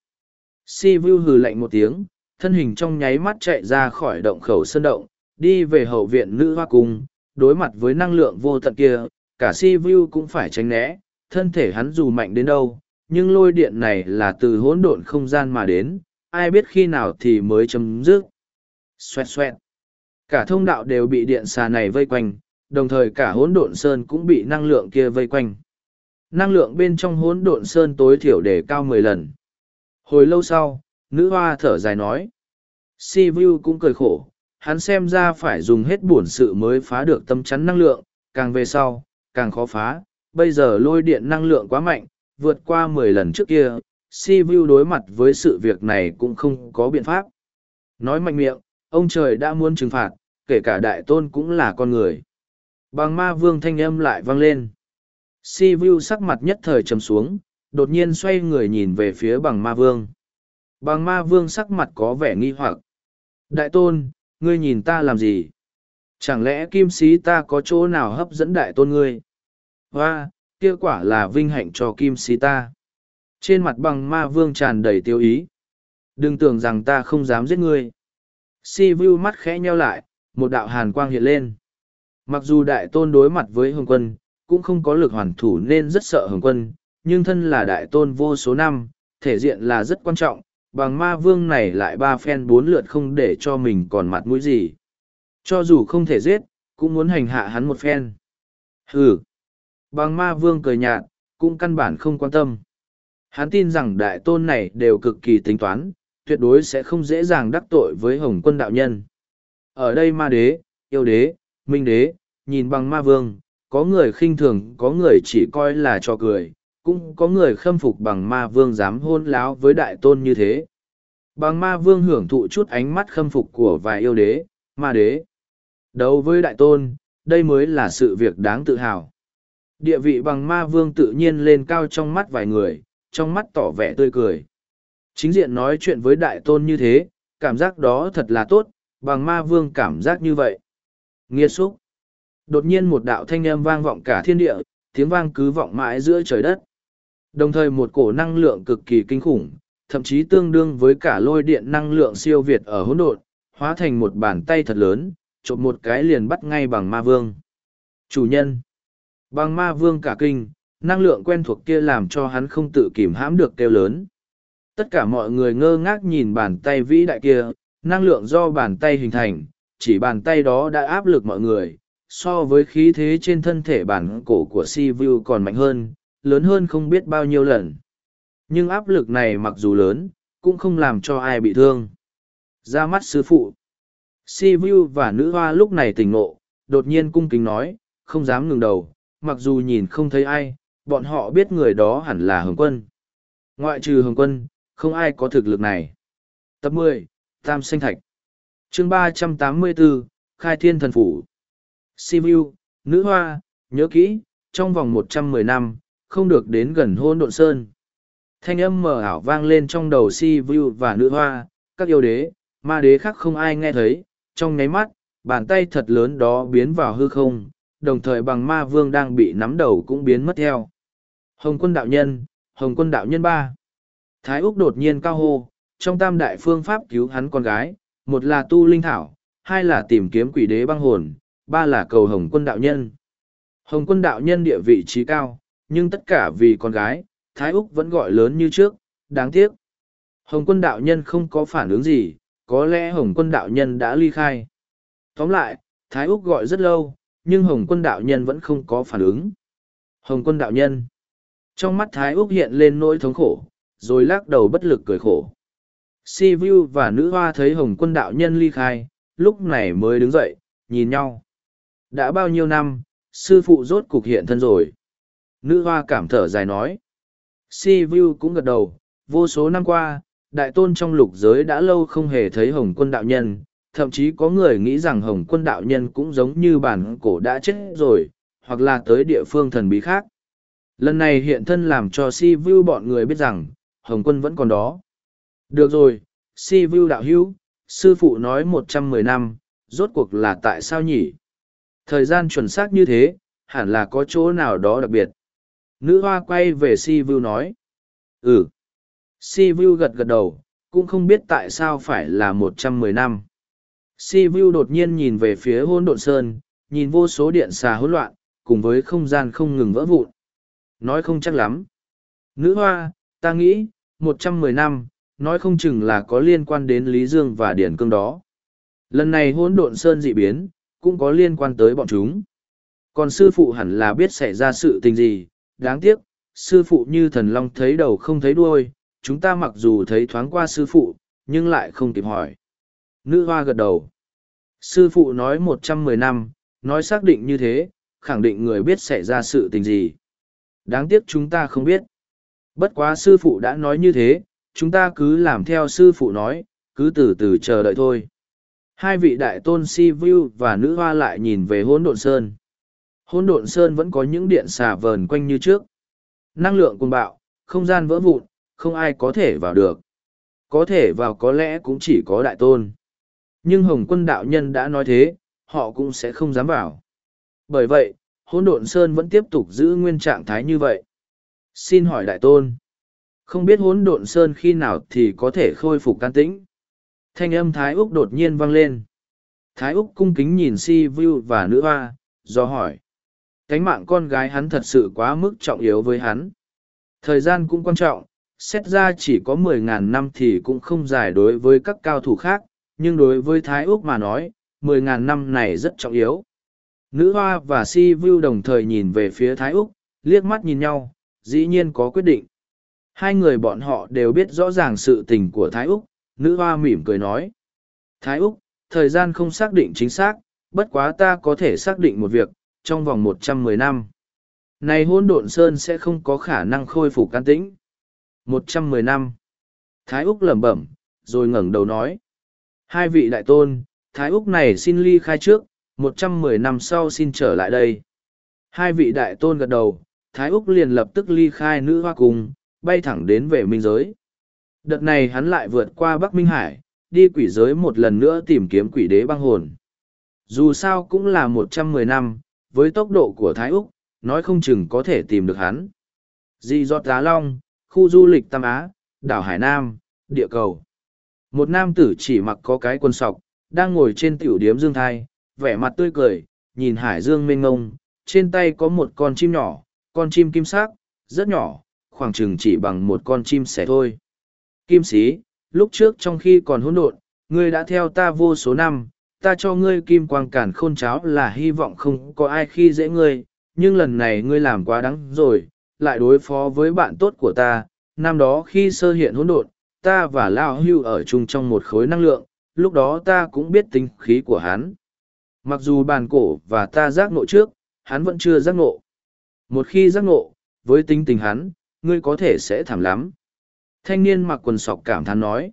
Si Vu hừ lạnh một tiếng, thân hình trong nháy mắt chạy ra khỏi động khẩu sơn động, đi về hậu viện nữ hoa cung, đối mặt với năng lượng vô tận kia, cả Si Vu cũng phải tránh né, thân thể hắn dù mạnh đến đâu, nhưng lôi điện này là từ hỗn độn không gian mà đến, ai biết khi nào thì mới chấm dứt. Xoẹt xoẹt. Cả thông đạo đều bị điện xà này vây quanh, đồng thời cả hỗn độn sơn cũng bị năng lượng kia vây quanh. Năng lượng bên trong hỗn độn sơn tối thiểu để cao mười lần. Hồi lâu sau, nữ hoa thở dài nói. Si Vu cũng cười khổ, hắn xem ra phải dùng hết bổn sự mới phá được tâm chắn năng lượng, càng về sau, càng khó phá. Bây giờ lôi điện năng lượng quá mạnh, vượt qua mười lần trước kia, Si Vu đối mặt với sự việc này cũng không có biện pháp. Nói mạnh miệng, ông trời đã muốn trừng phạt, kể cả đại tôn cũng là con người. Bằng ma vương thanh âm lại vang lên. Si Vu sắc mặt nhất thời trầm xuống, đột nhiên xoay người nhìn về phía bằng ma vương. Bằng ma vương sắc mặt có vẻ nghi hoặc. Đại tôn, ngươi nhìn ta làm gì? Chẳng lẽ kim sĩ ta có chỗ nào hấp dẫn đại tôn ngươi? Hoa, kia quả là vinh hạnh cho kim sĩ ta. Trên mặt bằng ma vương tràn đầy tiêu ý. Đừng tưởng rằng ta không dám giết ngươi. Si Vu mắt khẽ nheo lại, một đạo hàn quang hiện lên. Mặc dù đại tôn đối mặt với hồng quân, cũng không có lực hoàn thủ nên rất sợ hồng quân, nhưng thân là đại tôn vô số năm, thể diện là rất quan trọng, bằng ma vương này lại ba phen bốn lượt không để cho mình còn mặt mũi gì. Cho dù không thể giết, cũng muốn hành hạ hắn một phen. Hừ! Bằng ma vương cười nhạt, cũng căn bản không quan tâm. Hắn tin rằng đại tôn này đều cực kỳ tính toán, tuyệt đối sẽ không dễ dàng đắc tội với hồng quân đạo nhân. Ở đây ma đế, yêu đế, minh đế, nhìn bằng ma vương, có người khinh thường, có người chỉ coi là cho cười, cũng có người khâm phục bằng ma vương dám hôn láo với đại tôn như thế. Bằng ma vương hưởng thụ chút ánh mắt khâm phục của vài yêu đế, ma đế. Đấu với đại tôn, đây mới là sự việc đáng tự hào. Địa vị bằng ma vương tự nhiên lên cao trong mắt vài người, trong mắt tỏ vẻ tươi cười. Chính diện nói chuyện với đại tôn như thế, cảm giác đó thật là tốt, bằng ma vương cảm giác như vậy. Nghiệt xúc. Đột nhiên một đạo thanh âm vang vọng cả thiên địa, tiếng vang cứ vọng mãi giữa trời đất. Đồng thời một cổ năng lượng cực kỳ kinh khủng, thậm chí tương đương với cả lôi điện năng lượng siêu việt ở hỗn độn, hóa thành một bàn tay thật lớn, trộm một cái liền bắt ngay bằng ma vương. Chủ nhân. Bằng ma vương cả kinh, năng lượng quen thuộc kia làm cho hắn không tự kìm hãm được kêu lớn. Tất cả mọi người ngơ ngác nhìn bàn tay vĩ đại kia, năng lượng do bàn tay hình thành, chỉ bàn tay đó đã áp lực mọi người, so với khí thế trên thân thể bản cổ của si vu còn mạnh hơn lớn hơn không biết bao nhiêu lần. Nhưng áp lực này mặc dù lớn cũng không làm cho ai bị thương. Ra mắt sư phụ. Si vu và nữ hoa lúc này tỉnh ngộ đột nhiên cung kính nói không dám ngừng đầu mặc dù nhìn không thấy ai bọn họ biết người đó hẳn là hồng quân. Ngoại trừ hồng quân không ai có thực lực này. Tập mười tam sinh thạch. Chương ba trăm tám mươi bốn khai thiên thần phủ. Sivu, nữ hoa, nhớ kỹ, trong vòng một trăm mười năm, không được đến gần hôn độn sơn. Thanh âm mờ ảo vang lên trong đầu si vu và nữ hoa, các yêu đế, ma đế khác không ai nghe thấy, trong nháy mắt, bàn tay thật lớn đó biến vào hư không, đồng thời bằng ma vương đang bị nắm đầu cũng biến mất theo. Hồng quân đạo nhân, Hồng quân đạo nhân ba. Thái Úc đột nhiên cao hô, trong tam đại phương pháp cứu hắn con gái, một là tu linh thảo, hai là tìm kiếm quỷ đế băng hồn, ba là cầu hồng quân đạo nhân. Hồng quân đạo nhân địa vị trí cao, nhưng tất cả vì con gái, Thái Úc vẫn gọi lớn như trước, đáng tiếc. Hồng quân đạo nhân không có phản ứng gì, có lẽ Hồng quân đạo nhân đã ly khai. Tóm lại, Thái Úc gọi rất lâu, nhưng Hồng quân đạo nhân vẫn không có phản ứng. Hồng quân đạo nhân. Trong mắt Thái Úc hiện lên nỗi thống khổ, rồi lắc đầu bất lực cười khổ. Si Vu và nữ hoa thấy Hồng quân đạo nhân ly khai, lúc này mới đứng dậy, nhìn nhau. Đã bao nhiêu năm, sư phụ rốt cục hiện thân rồi. Nữ hoa cảm thở dài nói. Si Vu cũng gật đầu, vô số năm qua, đại tôn trong lục giới đã lâu không hề thấy hồng quân đạo nhân, thậm chí có người nghĩ rằng hồng quân đạo nhân cũng giống như bản cổ đã chết rồi, hoặc là tới địa phương thần bí khác. Lần này hiện thân làm cho Si Vu bọn người biết rằng, hồng quân vẫn còn đó. Được rồi, Si Vu đạo hữu, sư phụ nói một trăm mười năm, rốt cuộc là tại sao nhỉ? Thời gian chuẩn xác như thế, hẳn là có chỗ nào đó đặc biệt. Nữ hoa quay về Si Vu nói. Ừ. Si Vu gật gật đầu, cũng không biết tại sao phải là một trăm mười năm. Si Vu đột nhiên nhìn về phía hôn độn sơn, nhìn vô số điện xà hỗn loạn, cùng với không gian không ngừng vỡ vụn. Nói không chắc lắm. Nữ hoa, ta nghĩ, một trăm mười năm, nói không chừng là có liên quan đến Lý Dương và Điển Cương đó. Lần này hỗn độn sơn dị biến, cũng có liên quan tới bọn chúng. Còn sư phụ hẳn là biết xảy ra sự tình gì, đáng tiếc, sư phụ như thần long thấy đầu không thấy đuôi, chúng ta mặc dù thấy thoáng qua sư phụ, nhưng lại không kịp hỏi. Nữ hoa gật đầu. Sư phụ nói một trăm mười năm, nói xác định như thế, khẳng định người biết xảy ra sự tình gì. Đáng tiếc chúng ta không biết. Bất quá sư phụ đã nói như thế, chúng ta cứ làm theo sư phụ nói, cứ từ từ chờ đợi thôi. Hai vị đại tôn si vu và nữ hoa lại nhìn về hỗn độn sơn. Hỗn độn sơn vẫn có những điện xà vờn quanh như trước. Năng lượng cuồng bạo, không gian vỡ vụn, không ai có thể vào được. Có thể vào có lẽ cũng chỉ có đại tôn. Nhưng Hồng quân đạo nhân đã nói thế, họ cũng sẽ không dám vào. Bởi vậy, hỗn độn sơn vẫn tiếp tục giữ nguyên trạng thái như vậy. Xin hỏi đại tôn, không biết hỗn độn sơn khi nào thì có thể khôi phục can tĩnh? Thanh âm Thái Úc đột nhiên vang lên. Thái Úc cung kính nhìn Si Vu và nữ hoa, do hỏi. Cánh mạng con gái hắn thật sự quá mức trọng yếu với hắn. Thời gian cũng quan trọng, xét ra chỉ có mười ngàn năm thì cũng không dài đối với các cao thủ khác, nhưng đối với Thái Úc mà nói, mười ngàn năm này rất trọng yếu. Nữ hoa và Si Vu đồng thời nhìn về phía Thái Úc, liếc mắt nhìn nhau, dĩ nhiên có quyết định. Hai người bọn họ đều biết rõ ràng sự tình của Thái Úc, nữ hoa mỉm cười nói. Thái Úc, thời gian không xác định chính xác, bất quá ta có thể xác định một việc, trong vòng một trăm mười năm. Này hôn độn sơn sẽ không có khả năng khôi phục can tĩnh. một trăm mười năm. Thái Úc lẩm bẩm, rồi ngẩng đầu nói. Hai vị đại tôn, Thái Úc này xin ly khai trước, một trăm mười năm sau xin trở lại đây. Hai vị đại tôn gật đầu, Thái Úc liền lập tức ly khai nữ hoa cùng, bay thẳng đến về minh giới. Đợt này hắn lại vượt qua Bắc Minh Hải, đi quỷ giới một lần nữa tìm kiếm quỷ đế băng hồn. Dù sao cũng là một trăm mười năm, với tốc độ của Thái Úc, nói không chừng có thể tìm được hắn. Di Giọt Giá Long, khu du lịch Tam Á, đảo Hải Nam, địa cầu. Một nam tử chỉ mặc có cái quần sọc, đang ngồi trên tiểu điếm dương thai, vẻ mặt tươi cười, nhìn hải dương mênh ngông, trên tay có một con chim nhỏ, con chim kim sắc, rất nhỏ, khoảng chừng chỉ bằng một con chim sẻ thôi. Kim sĩ, lúc trước trong khi còn hỗn độn, ngươi đã theo ta vô số năm, ta cho ngươi kim quang cản khôn cháo là hy vọng không có ai khi dễ ngươi, nhưng lần này ngươi làm quá đắng rồi, lại đối phó với bạn tốt của ta, năm đó khi sơ hiện hỗn độn, ta và Lao Hưu ở chung trong một khối năng lượng, lúc đó ta cũng biết tính khí của hắn. Mặc dù bàn cổ và ta giác ngộ trước, hắn vẫn chưa giác ngộ. Một khi giác ngộ, với tính tình hắn, ngươi có thể sẽ thảm lắm. Thanh niên mặc quần sọc cảm thán nói.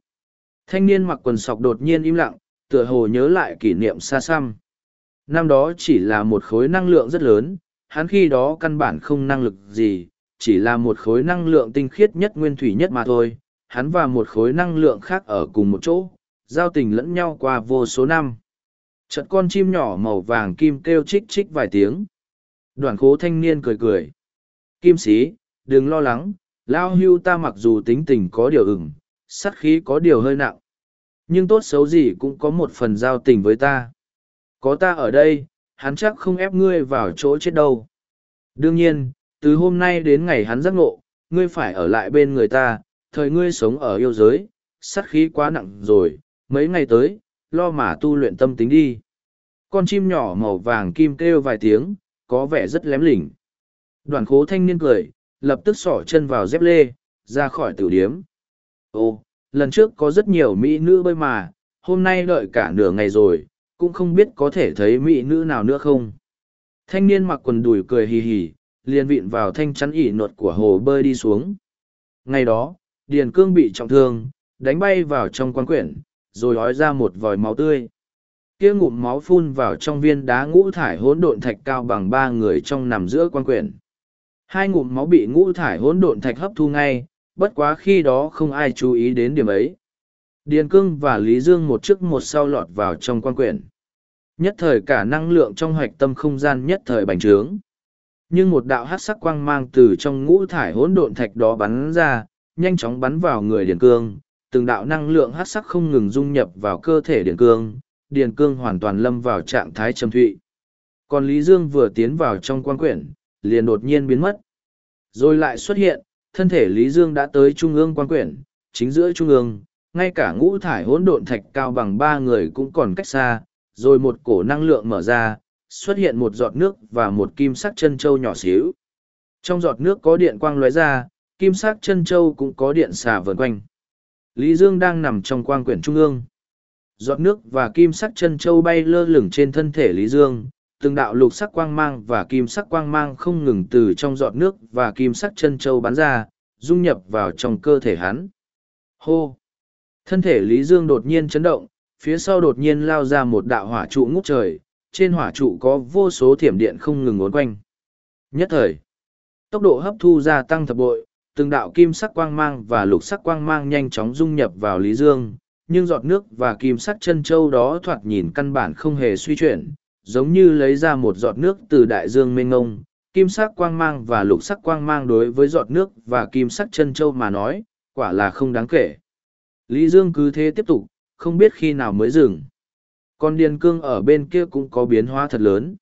Thanh niên mặc quần sọc đột nhiên im lặng, tựa hồ nhớ lại kỷ niệm xa xăm. Năm đó chỉ là một khối năng lượng rất lớn, hắn khi đó căn bản không năng lực gì, chỉ là một khối năng lượng tinh khiết nhất nguyên thủy nhất mà thôi. Hắn và một khối năng lượng khác ở cùng một chỗ, giao tình lẫn nhau qua vô số năm. Chợt con chim nhỏ màu vàng kim kêu chích chích vài tiếng. Đoàn khố thanh niên cười cười. Kim sĩ, đừng lo lắng, lao hưu ta mặc dù tính tình có điều ửng, sắt khí có điều hơi nặng. Nhưng tốt xấu gì cũng có một phần giao tình với ta. Có ta ở đây, hắn chắc không ép ngươi vào chỗ chết đâu. Đương nhiên, từ hôm nay đến ngày hắn giác ngộ, ngươi phải ở lại bên người ta, thời ngươi sống ở yêu giới, sắt khí quá nặng rồi, mấy ngày tới, lo mà tu luyện tâm tính đi. Con chim nhỏ màu vàng kim kêu vài tiếng, có vẻ rất lém lỉnh. Đoàn khố thanh niên cười, lập tức xỏ chân vào dép lê, ra khỏi tử điếm. Ô lần trước có rất nhiều mỹ nữ bơi mà, hôm nay đợi cả nửa ngày rồi, cũng không biết có thể thấy mỹ nữ nào nữa không. Thanh niên mặc quần đùi cười hì hì liền vịn vào thanh chắn ỉ nột của hồ bơi đi xuống. Ngày đó điền cương bị trọng thương đánh bay vào trong quan quyển rồi ói ra một vòi máu tươi. Kia ngụm máu phun vào trong viên đá ngũ thải hỗn độn thạch cao bằng ba người trong nằm giữa quan quyển. Hai ngụm máu bị ngũ thải hỗn độn thạch hấp thu ngay bất quá khi đó không ai chú ý đến điểm ấy. Điền cương và lý dương một trước một sau lọt vào trong quan quyển. Nhất thời cả năng lượng trong hoạch tâm không gian nhất thời bành trướng. Nhưng một đạo hát sắc quang mang từ trong ngũ thải hỗn độn thạch đó bắn ra, nhanh chóng bắn vào người điền cương. Từng đạo năng lượng hát sắc không ngừng dung nhập vào cơ thể điền cương. Điền cương hoàn toàn lâm vào trạng thái trầm thụy. Còn lý dương vừa tiến vào trong quan quyển, liền đột nhiên biến mất. Rồi lại xuất hiện thân thể lý dương đã tới trung ương quan quyển, chính giữa trung ương, ngay cả ngũ thải hỗn độn thạch cao bằng ba người cũng còn cách xa, rồi một cổ năng lượng mở ra, xuất hiện một giọt nước và một kim sắc chân trâu nhỏ xíu. Trong giọt nước có điện quang lóe ra, kim sắc chân trâu cũng có điện xà vờn quanh. Lý dương đang nằm trong quang quyển trung ương. Giọt nước và kim sắc chân trâu bay lơ lửng trên thân thể lý dương từng đạo lục sắc quang mang và kim sắc quang mang không ngừng từ trong giọt nước và kim sắc chân châu bắn ra, dung nhập vào trong cơ thể hắn. Hô! Thân thể lý dương đột nhiên chấn động, phía sau đột nhiên lao ra một đạo hỏa trụ ngút trời, trên hỏa trụ có vô số thiểm điện không ngừng uốn quanh. Nhất thời, tốc độ hấp thu gia tăng thập bội, từng đạo kim sắc quang mang và lục sắc quang mang nhanh chóng dung nhập vào lý dương, nhưng giọt nước và kim sắc chân châu đó thoạt nhìn căn bản không hề suy chuyển giống như lấy ra một giọt nước từ đại dương mênh ngông kim sắc quang mang và lục sắc quang mang đối với giọt nước và kim sắc chân châu mà nói, quả là không đáng kể. Lý dương cứ thế tiếp tục, không biết khi nào mới dừng. Còn điền cương ở bên kia cũng có biến hóa thật lớn.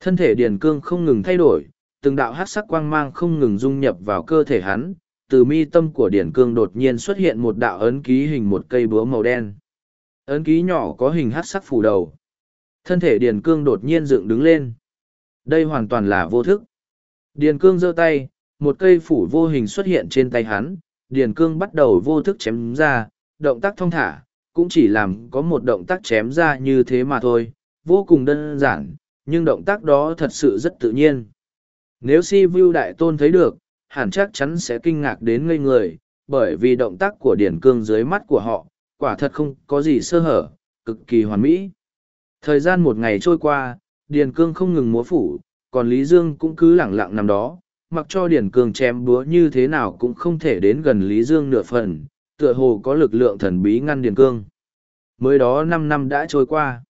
Thân thể điền cương không ngừng thay đổi, từng đạo hát sắc quang mang không ngừng dung nhập vào cơ thể hắn, từ mi tâm của điền cương đột nhiên xuất hiện một đạo ấn ký hình một cây búa màu đen. Ấn ký nhỏ có hình hát sắc phủ đầu thân thể điền cương đột nhiên dựng đứng lên. Đây hoàn toàn là vô thức. Điền cương giơ tay, một cây phủ vô hình xuất hiện trên tay hắn. Điền cương bắt đầu vô thức chém ra, động tác thong thả, cũng chỉ làm có một động tác chém ra như thế mà thôi. Vô cùng đơn giản, nhưng động tác đó thật sự rất tự nhiên. Nếu si vu đại tôn thấy được, hẳn chắc chắn sẽ kinh ngạc đến ngây người, bởi vì động tác của Điền cương dưới mắt của họ, quả thật không có gì sơ hở, cực kỳ hoàn mỹ thời gian một ngày trôi qua, điền cương không ngừng múa phủ, còn lý dương cũng cứ lẳng lặng nằm đó, mặc cho điền cương chém búa như thế nào cũng không thể đến gần lý dương nửa phần, tựa hồ có lực lượng thần bí ngăn điền cương. Mới đó năm năm đã trôi qua.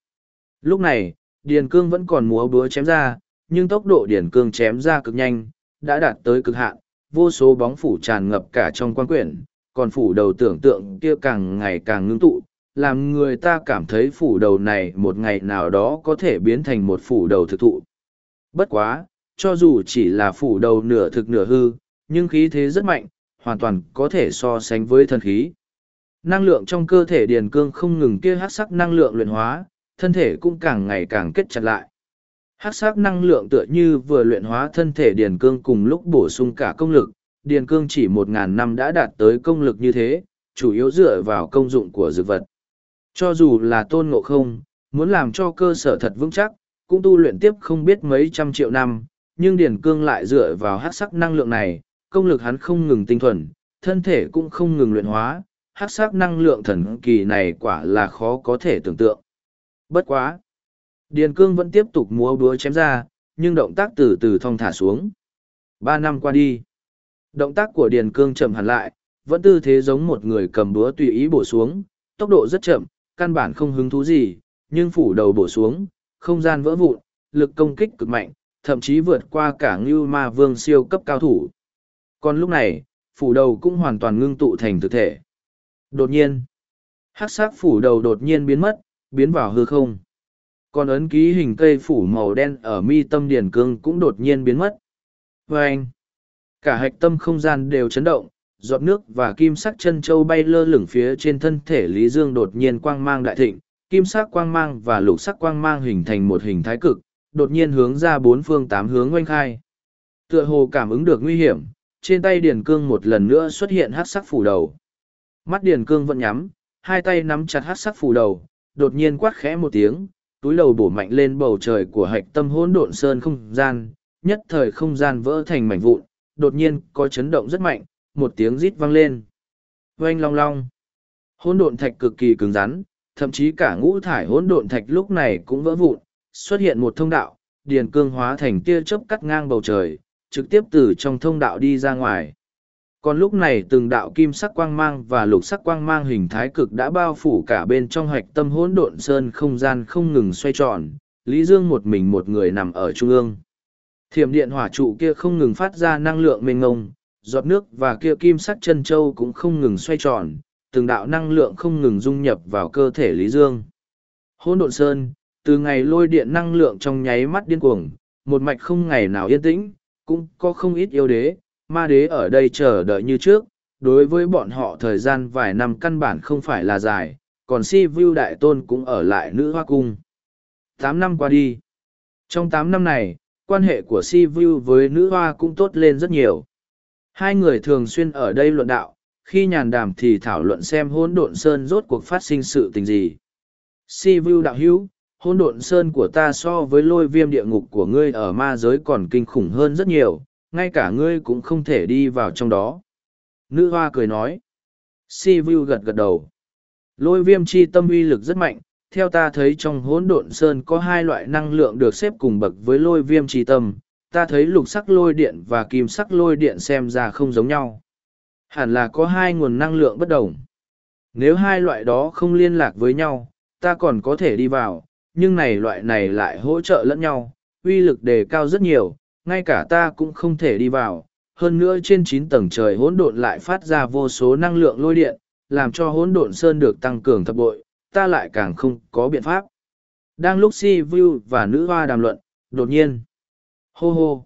Lúc này, điền cương vẫn còn múa búa chém ra, nhưng tốc độ điền cương chém ra cực nhanh, đã đạt tới cực hạn, vô số bóng phủ tràn ngập cả trong quan quyển, còn phủ đầu tưởng tượng kia càng ngày càng ngưng tụ làm người ta cảm thấy phủ đầu này một ngày nào đó có thể biến thành một phủ đầu thực thụ. Bất quá, cho dù chỉ là phủ đầu nửa thực nửa hư, nhưng khí thế rất mạnh, hoàn toàn có thể so sánh với thần khí. Năng lượng trong cơ thể điền cương không ngừng kia hát sắc năng lượng luyện hóa, thân thể cũng càng ngày càng kết chặt lại. Hát sắc năng lượng tựa như vừa luyện hóa thân thể điền cương cùng lúc bổ sung cả công lực, điền cương chỉ một ngàn năm đã đạt tới công lực như thế, chủ yếu dựa vào công dụng của dược vật cho dù là tôn ngộ không muốn làm cho cơ sở thật vững chắc cũng tu luyện tiếp không biết mấy trăm triệu năm nhưng điền cương lại dựa vào hát sắc năng lượng này công lực hắn không ngừng tinh thuần thân thể cũng không ngừng luyện hóa hát sắc năng lượng thần kỳ này quả là khó có thể tưởng tượng bất quá Điền cương vẫn tiếp tục múa búa chém ra, nhưng động tác từ từ thong thả xuống. Ba năm qua đi, động tác của Điền cương chậm hẳn lại, vẫn tư thế giống một người cầm búa tùy ý bổ xuống, tốc độ rất chậm, căn bản không hứng thú gì, nhưng phủ đầu bổ xuống, không gian vỡ vụn, lực công kích cực mạnh, thậm chí vượt qua cả Ngưu Ma Vương siêu cấp cao thủ. Còn lúc này, phủ đầu cũng hoàn toàn ngưng tụ thành thực thể. Đột nhiên, hắc sắc phủ đầu đột nhiên biến mất, biến vào hư không còn ấn ký hình cây phủ màu đen ở mi tâm điển cương cũng đột nhiên biến mất vê anh cả hạch tâm không gian đều chấn động giọt nước và kim sắc chân châu bay lơ lửng phía trên thân thể lý dương đột nhiên quang mang đại thịnh kim sắc quang mang và lục sắc quang mang hình thành một hình thái cực đột nhiên hướng ra bốn phương tám hướng oanh khai. Tựa hồ cảm ứng được nguy hiểm trên tay điền cương một lần nữa xuất hiện hát sắc phủ đầu. Mắt điền cương vẫn nhắm hai tay nắm chặt hát sắc phủ đầu đột nhiên quát khẽ một tiếng túi đầu bổ mạnh lên bầu trời của hạch tâm hỗn độn sơn không gian, nhất thời không gian vỡ thành mảnh vụn, đột nhiên có chấn động rất mạnh, một tiếng rít vang lên. Oanh long long. Hỗn độn thạch cực kỳ cứng rắn, thậm chí cả ngũ thải hỗn độn thạch lúc này cũng vỡ vụn, xuất hiện một thông đạo, điền cương hóa thành tia chớp cắt ngang bầu trời, trực tiếp từ trong thông đạo đi ra ngoài. Còn lúc này từng đạo kim sắc quang mang và lục sắc quang mang hình thái cực đã bao phủ cả bên trong hạch tâm hỗn độn sơn không gian không ngừng xoay tròn, Lý Dương một mình một người nằm ở trung ương. Thiểm điện hỏa trụ kia không ngừng phát ra năng lượng mênh ngông, giọt nước và kia kim sắc chân châu cũng không ngừng xoay tròn, từng đạo năng lượng không ngừng dung nhập vào cơ thể Lý Dương. Hỗn độn sơn, từ ngày lôi điện năng lượng trong nháy mắt điên cuồng, một mạch không ngày nào yên tĩnh, cũng có không ít yêu đế, ma đế ở đây chờ đợi như trước, đối với bọn họ thời gian vài năm căn bản không phải là dài, còn si vu đại tôn cũng ở lại nữ hoa cung. Tám năm qua đi. Trong tám năm này, quan hệ của si vu với nữ hoa cũng tốt lên rất nhiều. Hai người thường xuyên ở đây luận đạo, khi nhàn đàm thì thảo luận xem hỗn độn sơn rốt cuộc phát sinh sự tình gì. Si vu đạo hữu, hỗn độn sơn của ta so với lôi viêm địa ngục của ngươi ở ma giới còn kinh khủng hơn rất nhiều, ngay cả ngươi cũng không thể đi vào trong đó. Nữ hoa cười nói. Si vu gật gật đầu. Lôi viêm chi tâm uy lực rất mạnh, theo ta thấy trong hỗn độn sơn có hai loại năng lượng được xếp cùng bậc với lôi viêm chi tâm, ta thấy lục sắc lôi điện và kim sắc lôi điện xem ra không giống nhau. Hẳn là có hai nguồn năng lượng bất đồng. Nếu hai loại đó không liên lạc với nhau, ta còn có thể đi vào, nhưng này loại này lại hỗ trợ lẫn nhau, uy lực đề cao rất nhiều, ngay cả ta cũng không thể đi vào. Hơn nữa trên chín tầng trời hỗn độn lại phát ra vô số năng lượng lôi điện, làm cho hỗn độn sơn được tăng cường thập bội, ta lại càng không có biện pháp. Đang lúc Si Vu và nữ hoa đàm luận, đột nhiên. Hô hô.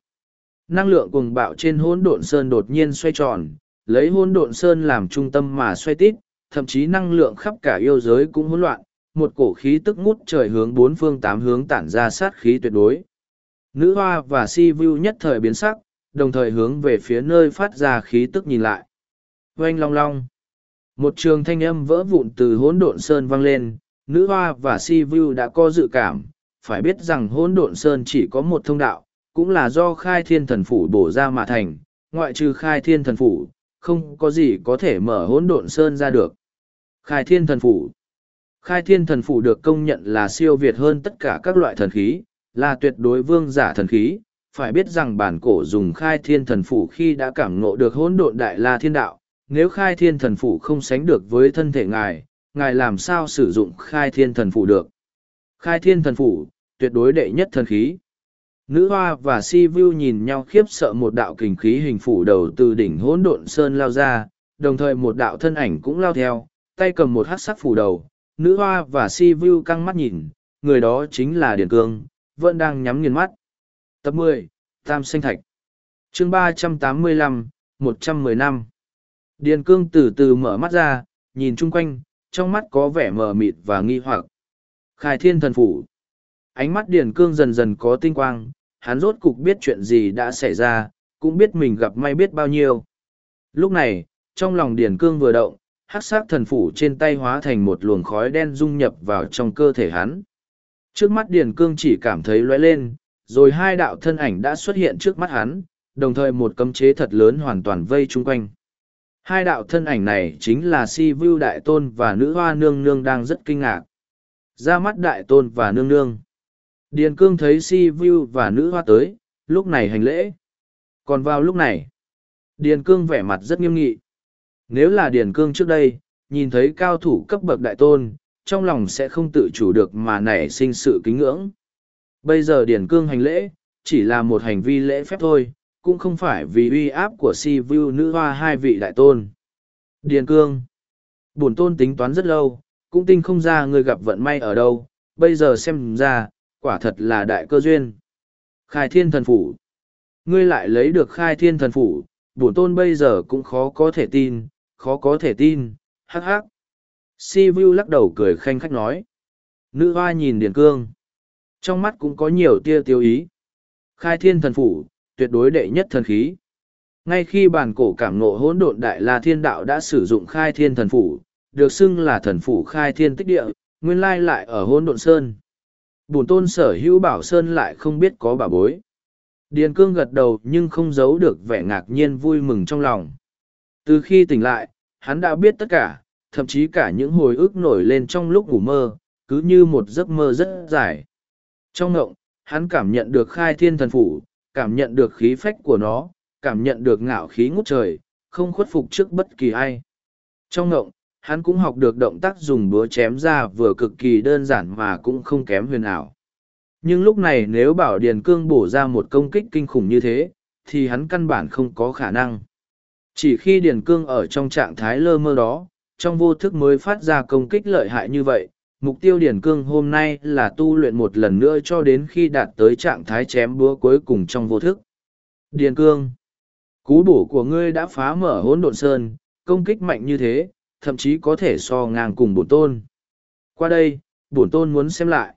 Năng lượng cuồng bạo trên hỗn độn sơn đột nhiên xoay tròn, lấy hỗn độn sơn làm trung tâm mà xoay tít, thậm chí năng lượng khắp cả yêu giới cũng hỗn loạn, một cổ khí tức ngút trời hướng bốn phương tám hướng tản ra sát khí tuyệt đối. Nữ hoa và si vu nhất thời biến sắc, đồng thời hướng về phía nơi phát ra khí tức nhìn lại. Oanh long long. Một trường thanh âm vỡ vụn từ hỗn độn sơn vang lên, nữ hoa và si vu đã có dự cảm, phải biết rằng hỗn độn sơn chỉ có một thông đạo, cũng là do khai thiên thần phủ bổ ra mà thành, ngoại trừ khai thiên thần phủ, không có gì có thể mở hỗn độn sơn ra được. Khai thiên thần phủ Khai thiên thần phủ được công nhận là siêu việt hơn tất cả các loại thần khí, là tuyệt đối vương giả thần khí. Phải biết rằng bản cổ dùng khai thiên thần phủ khi đã cảm ngộ được hỗn độn đại la thiên đạo, nếu khai thiên thần phủ không sánh được với thân thể ngài, ngài làm sao sử dụng khai thiên thần phủ được. Khai thiên thần phủ, tuyệt đối đệ nhất thần khí. Nữ hoa và si vu nhìn nhau khiếp sợ một đạo kình khí hình phủ đầu từ đỉnh hỗn độn sơn lao ra, đồng thời một đạo thân ảnh cũng lao theo, tay cầm một hát sắc phủ đầu. Nữ hoa và si vu căng mắt nhìn, người đó chính là Điền Cương, vẫn đang nhắm nghiền mắt. Tập mười Tam Sinh Thạch chương ba trăm tám mươi lăm một trăm mười năm Điền Cương từ từ mở mắt ra, nhìn chung quanh, trong mắt có vẻ mờ mịt và nghi hoặc. Khai thiên thần phủ. Ánh mắt Điền Cương dần dần có tinh quang, hắn rốt cục biết chuyện gì đã xảy ra, cũng biết mình gặp may biết bao nhiêu. Lúc này, trong lòng Điền Cương vừa động, hắc sắc thần phủ trên tay hóa thành một luồng khói đen dung nhập vào trong cơ thể hắn. Trước mắt Điền Cương chỉ cảm thấy lóe lên, rồi hai đạo thân ảnh đã xuất hiện trước mắt hắn, đồng thời một cấm chế thật lớn hoàn toàn vây chung quanh. Hai đạo thân ảnh này chính là Si Vu Đại Tôn và Nữ Hoa Nương Nương đang rất kinh ngạc. Ra mắt Đại Tôn và Nương Nương. Điền Cương thấy Si Vu và Nữ Hoa tới, lúc này hành lễ. Còn vào lúc này, Điền Cương vẻ mặt rất nghiêm nghị. Nếu là Điền Cương trước đây, nhìn thấy cao thủ cấp bậc Đại Tôn, trong lòng sẽ không tự chủ được mà nảy sinh sự kính ngưỡng. Bây giờ Điền Cương hành lễ, chỉ là một hành vi lễ phép thôi, cũng không phải vì uy áp của si vu nữ hoa hai vị đại tôn. Điền Cương Bổn tôn tính toán rất lâu, cũng tinh không ra người gặp vận may ở đâu, bây giờ xem ra, quả thật là đại cơ duyên. Khai thiên thần phủ Ngươi lại lấy được khai thiên thần phủ, bổn tôn bây giờ cũng khó có thể tin, khó có thể tin, hắc hắc. Si Vu lắc đầu cười khanh khách nói. Nữ hoa nhìn Điền Cương. Trong mắt cũng có nhiều tia tiêu ý. Khai thiên thần phủ, tuyệt đối đệ nhất thần khí. Ngay khi bản cổ cảm ngộ hỗn độn đại la thiên đạo đã sử dụng khai thiên thần phủ, được xưng là thần phủ khai thiên tích địa, nguyên lai lại ở hỗn độn sơn. Bổn tôn sở hữu bảo sơn lại không biết có bà bối. Điền cương gật đầu nhưng không giấu được vẻ ngạc nhiên vui mừng trong lòng. Từ khi tỉnh lại, hắn đã biết tất cả, thậm chí cả những hồi ức nổi lên trong lúc ngủ mơ, cứ như một giấc mơ rất dài. Trong ngộng, hắn cảm nhận được khai thiên thần phủ, cảm nhận được khí phách của nó, cảm nhận được ngạo khí ngút trời, không khuất phục trước bất kỳ ai. Trong ngộng, hắn cũng học được động tác dùng búa chém ra vừa cực kỳ đơn giản mà cũng không kém huyền ảo. Nhưng lúc này nếu bảo Điền Cương bổ ra một công kích kinh khủng như thế, thì hắn căn bản không có khả năng. Chỉ khi Điền Cương ở trong trạng thái lơ mơ đó, trong vô thức mới phát ra công kích lợi hại như vậy. Mục tiêu Điền Cương hôm nay là tu luyện một lần nữa cho đến khi đạt tới trạng thái chém búa cuối cùng trong vô thức. Điền Cương, cú bổ của ngươi đã phá mở hỗn độn sơn, công kích mạnh như thế, thậm chí có thể so ngang cùng bổn tôn. Qua đây, bổn tôn muốn xem lại.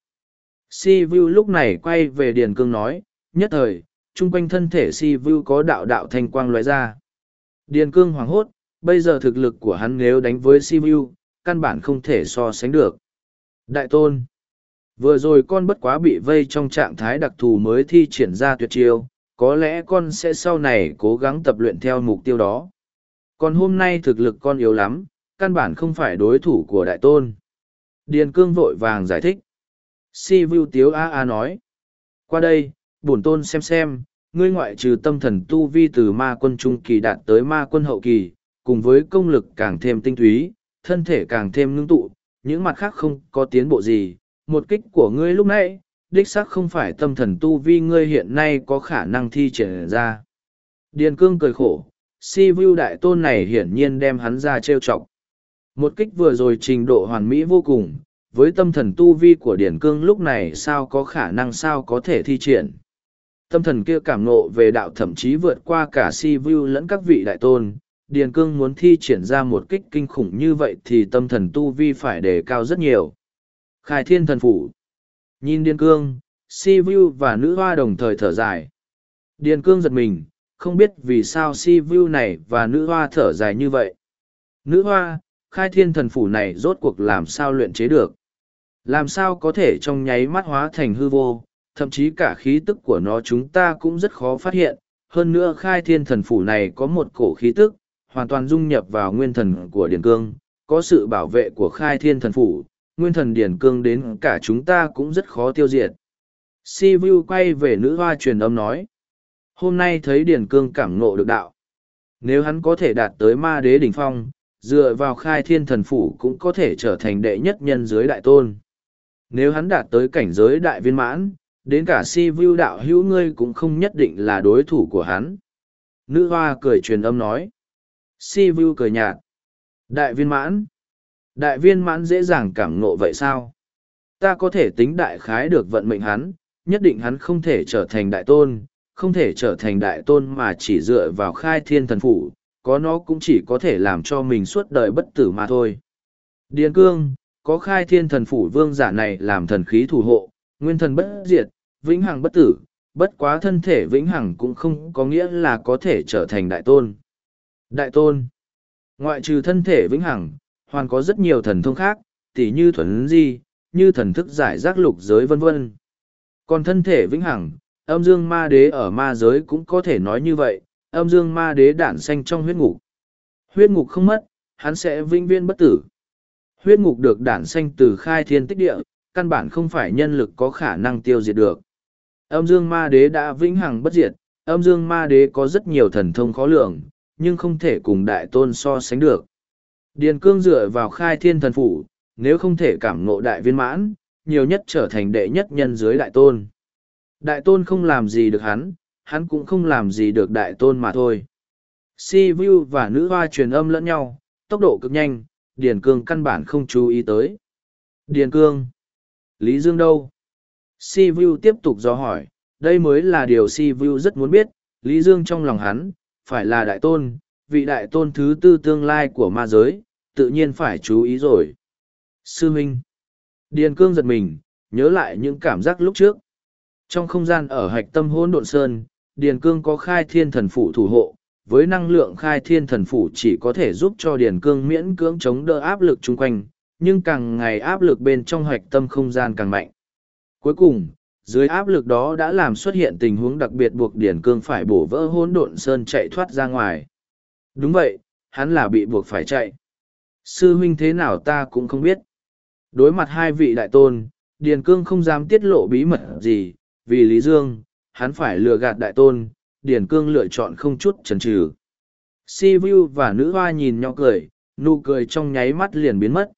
Si Vu lúc này quay về Điền Cương nói, nhất thời, chung quanh thân thể Si Vu có đạo đạo thanh quang lóe ra. Điền Cương hoảng hốt, bây giờ thực lực của hắn nếu đánh với Si Vu, căn bản không thể so sánh được. Đại tôn, vừa rồi con bất quá bị vây trong trạng thái đặc thù mới thi triển ra tuyệt chiêu, có lẽ con sẽ sau này cố gắng tập luyện theo mục tiêu đó. Còn hôm nay thực lực con yếu lắm, căn bản không phải đối thủ của đại tôn. Điền Cương vội vàng giải thích. Si Vu Tiếu A A nói. Qua đây, bổn tôn xem xem, ngươi ngoại trừ tâm thần tu vi từ ma quân trung kỳ đạt tới ma quân hậu kỳ, cùng với công lực càng thêm tinh túy, thân thể càng thêm ngưng tụ, những mặt khác không có tiến bộ gì. Một kích của ngươi lúc nãy, đích xác không phải tâm thần tu vi ngươi hiện nay có khả năng thi triển ra. Điền cương cười khổ, si vu đại tôn này hiển nhiên đem hắn ra trêu chọc. Một kích vừa rồi trình độ hoàn mỹ vô cùng, với tâm thần tu vi của Điển Cương lúc này sao có khả năng sao có thể thi triển. Tâm thần kia cảm nộ về đạo thậm chí vượt qua cả si vu lẫn các vị đại tôn. Điền Cương muốn thi triển ra một kích kinh khủng như vậy thì tâm thần tu vi phải đề cao rất nhiều. Khai thiên thần phủ. Nhìn Điền Cương, si vu và nữ hoa đồng thời thở dài. Điền Cương giật mình, không biết vì sao si vu này và nữ hoa thở dài như vậy. Nữ hoa, khai thiên thần phủ này rốt cuộc làm sao luyện chế được. Làm sao có thể trong nháy mắt hóa thành hư vô, thậm chí cả khí tức của nó chúng ta cũng rất khó phát hiện. Hơn nữa khai thiên thần phủ này có một cổ khí tức, hoàn toàn dung nhập vào nguyên thần của Điền Cương, có sự bảo vệ của khai thiên thần phủ, nguyên thần Điền Cương đến cả chúng ta cũng rất khó tiêu diệt. Si Vu quay về nữ hoa truyền âm nói. Hôm nay thấy Điền Cương cảm ngộ được đạo. Nếu hắn có thể đạt tới ma đế đỉnh phong, dựa vào khai thiên thần phủ cũng có thể trở thành đệ nhất nhân dưới đại tôn. Nếu hắn đạt tới cảnh giới đại viên mãn, đến cả si vu đạo hữu ngươi cũng không nhất định là đối thủ của hắn. Nữ hoa cười truyền âm nói. Si vu cười nhạt. Đại viên mãn. Đại viên mãn dễ dàng cảm ngộ vậy sao? Ta có thể tính đại khái được vận mệnh hắn, nhất định hắn không thể trở thành đại tôn, không thể trở thành đại tôn mà chỉ dựa vào khai thiên thần phủ, có nó cũng chỉ có thể làm cho mình suốt đời bất tử mà thôi. Điền cương, có khai thiên thần phủ vương giả này làm thần khí thủ hộ, nguyên thần bất diệt, vĩnh hằng bất tử, bất quá thân thể vĩnh hằng cũng không có nghĩa là có thể trở thành đại tôn. Đại tôn, ngoại trừ thân thể vĩnh hằng, hoàn có rất nhiều thần thông khác, tỉ như thuần di, như thần thức giải giác lục giới vân vân. Còn thân thể vĩnh hằng, âm dương ma đế ở ma giới cũng có thể nói như vậy, âm dương ma đế đản xanh trong huyết ngục. Huyết ngục không mất, hắn sẽ vĩnh viễn bất tử. Huyết ngục được đản xanh từ khai thiên tích địa, căn bản không phải nhân lực có khả năng tiêu diệt được. Âm dương ma đế đã vĩnh hằng bất diệt, âm dương ma đế có rất nhiều thần thông khó lường, nhưng không thể cùng đại tôn so sánh được. Điền cương dựa vào khai thiên thần phủ, nếu không thể cảm ngộ đại viên mãn, nhiều nhất trở thành đệ nhất nhân dưới đại tôn. Đại tôn không làm gì được hắn, hắn cũng không làm gì được đại tôn mà thôi. Si Vu và nữ hoa truyền âm lẫn nhau, tốc độ cực nhanh, Điền Cương căn bản không chú ý tới. Điền Cương. Lý Dương đâu? Si Vu tiếp tục do hỏi, đây mới là điều Si Vu rất muốn biết, Lý Dương trong lòng hắn, phải là đại tôn, vị đại tôn thứ tư tương lai của ma giới, tự nhiên phải chú ý rồi. Sư Minh. Điền Cương giật mình, nhớ lại những cảm giác lúc trước. Trong không gian ở hạch tâm hỗn độn sơn, Điền Cương có khai thiên thần phủ thủ hộ, với năng lượng khai thiên thần phủ chỉ có thể giúp cho Điền Cương miễn cưỡng chống đỡ áp lực chung quanh, nhưng càng ngày áp lực bên trong hoạch tâm không gian càng mạnh. Cuối cùng, dưới áp lực đó đã làm xuất hiện tình huống đặc biệt buộc Điền Cương phải bổ vỡ hỗn độn sơn chạy thoát ra ngoài. Đúng vậy, hắn là bị buộc phải chạy. Sư huynh thế nào ta cũng không biết. Đối mặt hai vị đại tôn, Điền Cương không dám tiết lộ bí mật gì, vì Lý Dương, hắn phải lừa gạt đại tôn, Điền Cương lựa chọn không chút chần chừ. Si Vu và nữ hoa nhìn nhau cười, nụ cười trong nháy mắt liền biến mất.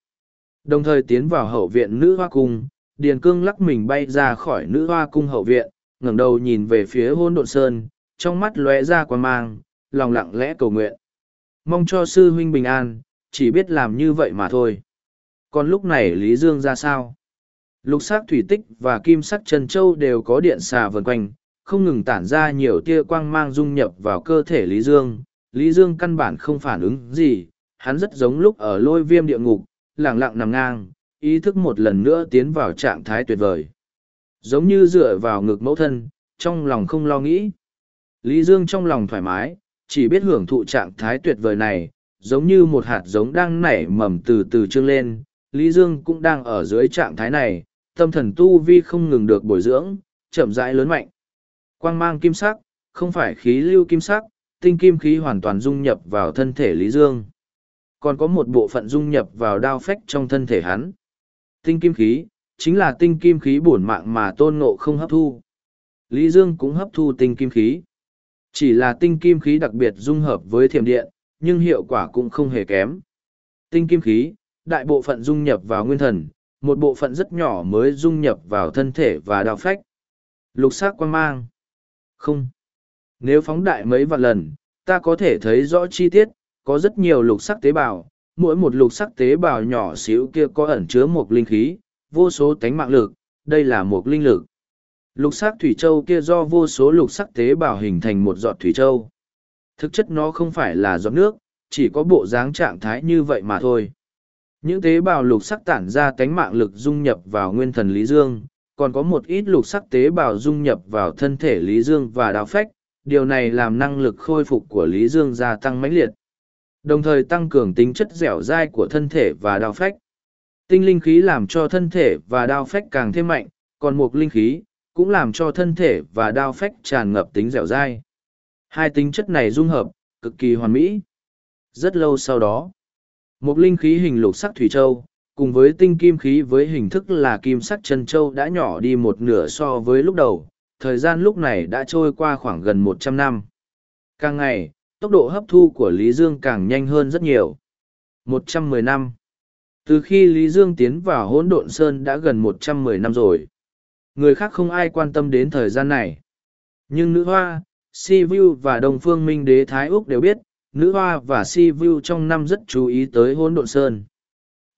Đồng thời tiến vào hậu viện nữ hoa cung, Điền Cương lắc mình bay ra khỏi nữ hoa cung hậu viện, ngẩng đầu nhìn về phía hôn độn sơn, trong mắt lóe ra quan mang, lòng lặng lẽ cầu nguyện. Mong cho sư huynh bình an, chỉ biết làm như vậy mà thôi. Còn lúc này Lý Dương ra sao? Lục sắc thủy tích và kim sắc trần châu đều có điện xà vần quanh, không ngừng tản ra nhiều tia quang mang dung nhập vào cơ thể Lý Dương. Lý Dương căn bản không phản ứng gì, hắn rất giống lúc ở lôi viêm địa ngục, lẳng lặng nằm ngang, ý thức một lần nữa tiến vào trạng thái tuyệt vời. Giống như dựa vào ngực mẫu thân, trong lòng không lo nghĩ. Lý Dương trong lòng thoải mái, chỉ biết hưởng thụ trạng thái tuyệt vời này, giống như một hạt giống đang nảy mầm từ từ trương lên. Lý Dương cũng đang ở dưới trạng thái này, tâm thần tu vi không ngừng được bồi dưỡng, chậm rãi lớn mạnh. Quang mang kim sắc, không phải khí lưu kim sắc, tinh kim khí hoàn toàn dung nhập vào thân thể Lý Dương. Còn có một bộ phận dung nhập vào đao phách trong thân thể hắn. Tinh kim khí, chính là tinh kim khí bổn mạng mà tôn ngộ không hấp thu. Lý Dương cũng hấp thu tinh kim khí. Chỉ là tinh kim khí đặc biệt dung hợp với thiểm điện, nhưng hiệu quả cũng không hề kém. Tinh kim khí, đại bộ phận dung nhập vào nguyên thần, một bộ phận rất nhỏ mới dung nhập vào thân thể và đào phách. Lục sắc quan mang. Không. Nếu phóng đại mấy vạn lần, ta có thể thấy rõ chi tiết, có rất nhiều lục sắc tế bào, mỗi một lục sắc tế bào nhỏ xíu kia có ẩn chứa một linh khí, vô số tánh mạng lực, đây là một linh lực. Lục sắc thủy châu kia do vô số lục sắc tế bào hình thành một giọt thủy châu. Thực chất nó không phải là giọt nước, chỉ có bộ dáng trạng thái như vậy mà thôi. Những tế bào lục sắc tản ra tánh mạng lực dung nhập vào nguyên thần Lý Dương, còn có một ít lục sắc tế bào dung nhập vào thân thể Lý Dương và đào phách, điều này làm năng lực khôi phục của Lý Dương gia tăng mãnh liệt. Đồng thời tăng cường tính chất dẻo dai của thân thể và Đào phách. Tinh linh khí làm cho thân thể và đao phách càng thêm mạnh, còn một linh khí cũng làm cho thân thể và đao phách tràn ngập tính dẻo dai. Hai tính chất này dung hợp, cực kỳ hoàn mỹ. Rất lâu sau đó, một linh khí hình lục sắc thủy châu, cùng với tinh kim khí với hình thức là kim sắc chân châu đã nhỏ đi một nửa so với lúc đầu, thời gian lúc này đã trôi qua khoảng gần một trăm năm. Càng ngày, tốc độ hấp thu của Lý Dương càng nhanh hơn rất nhiều. một trăm mười năm. Từ khi Lý Dương tiến vào hỗn độn sơn đã gần một trăm mười năm rồi. Người khác không ai quan tâm đến thời gian này. Nhưng nữ hoa, Si Vu và Đông Phương Minh Đế Thái Úc đều biết, nữ hoa và Si Vu trong năm rất chú ý tới hỗn độn sơn.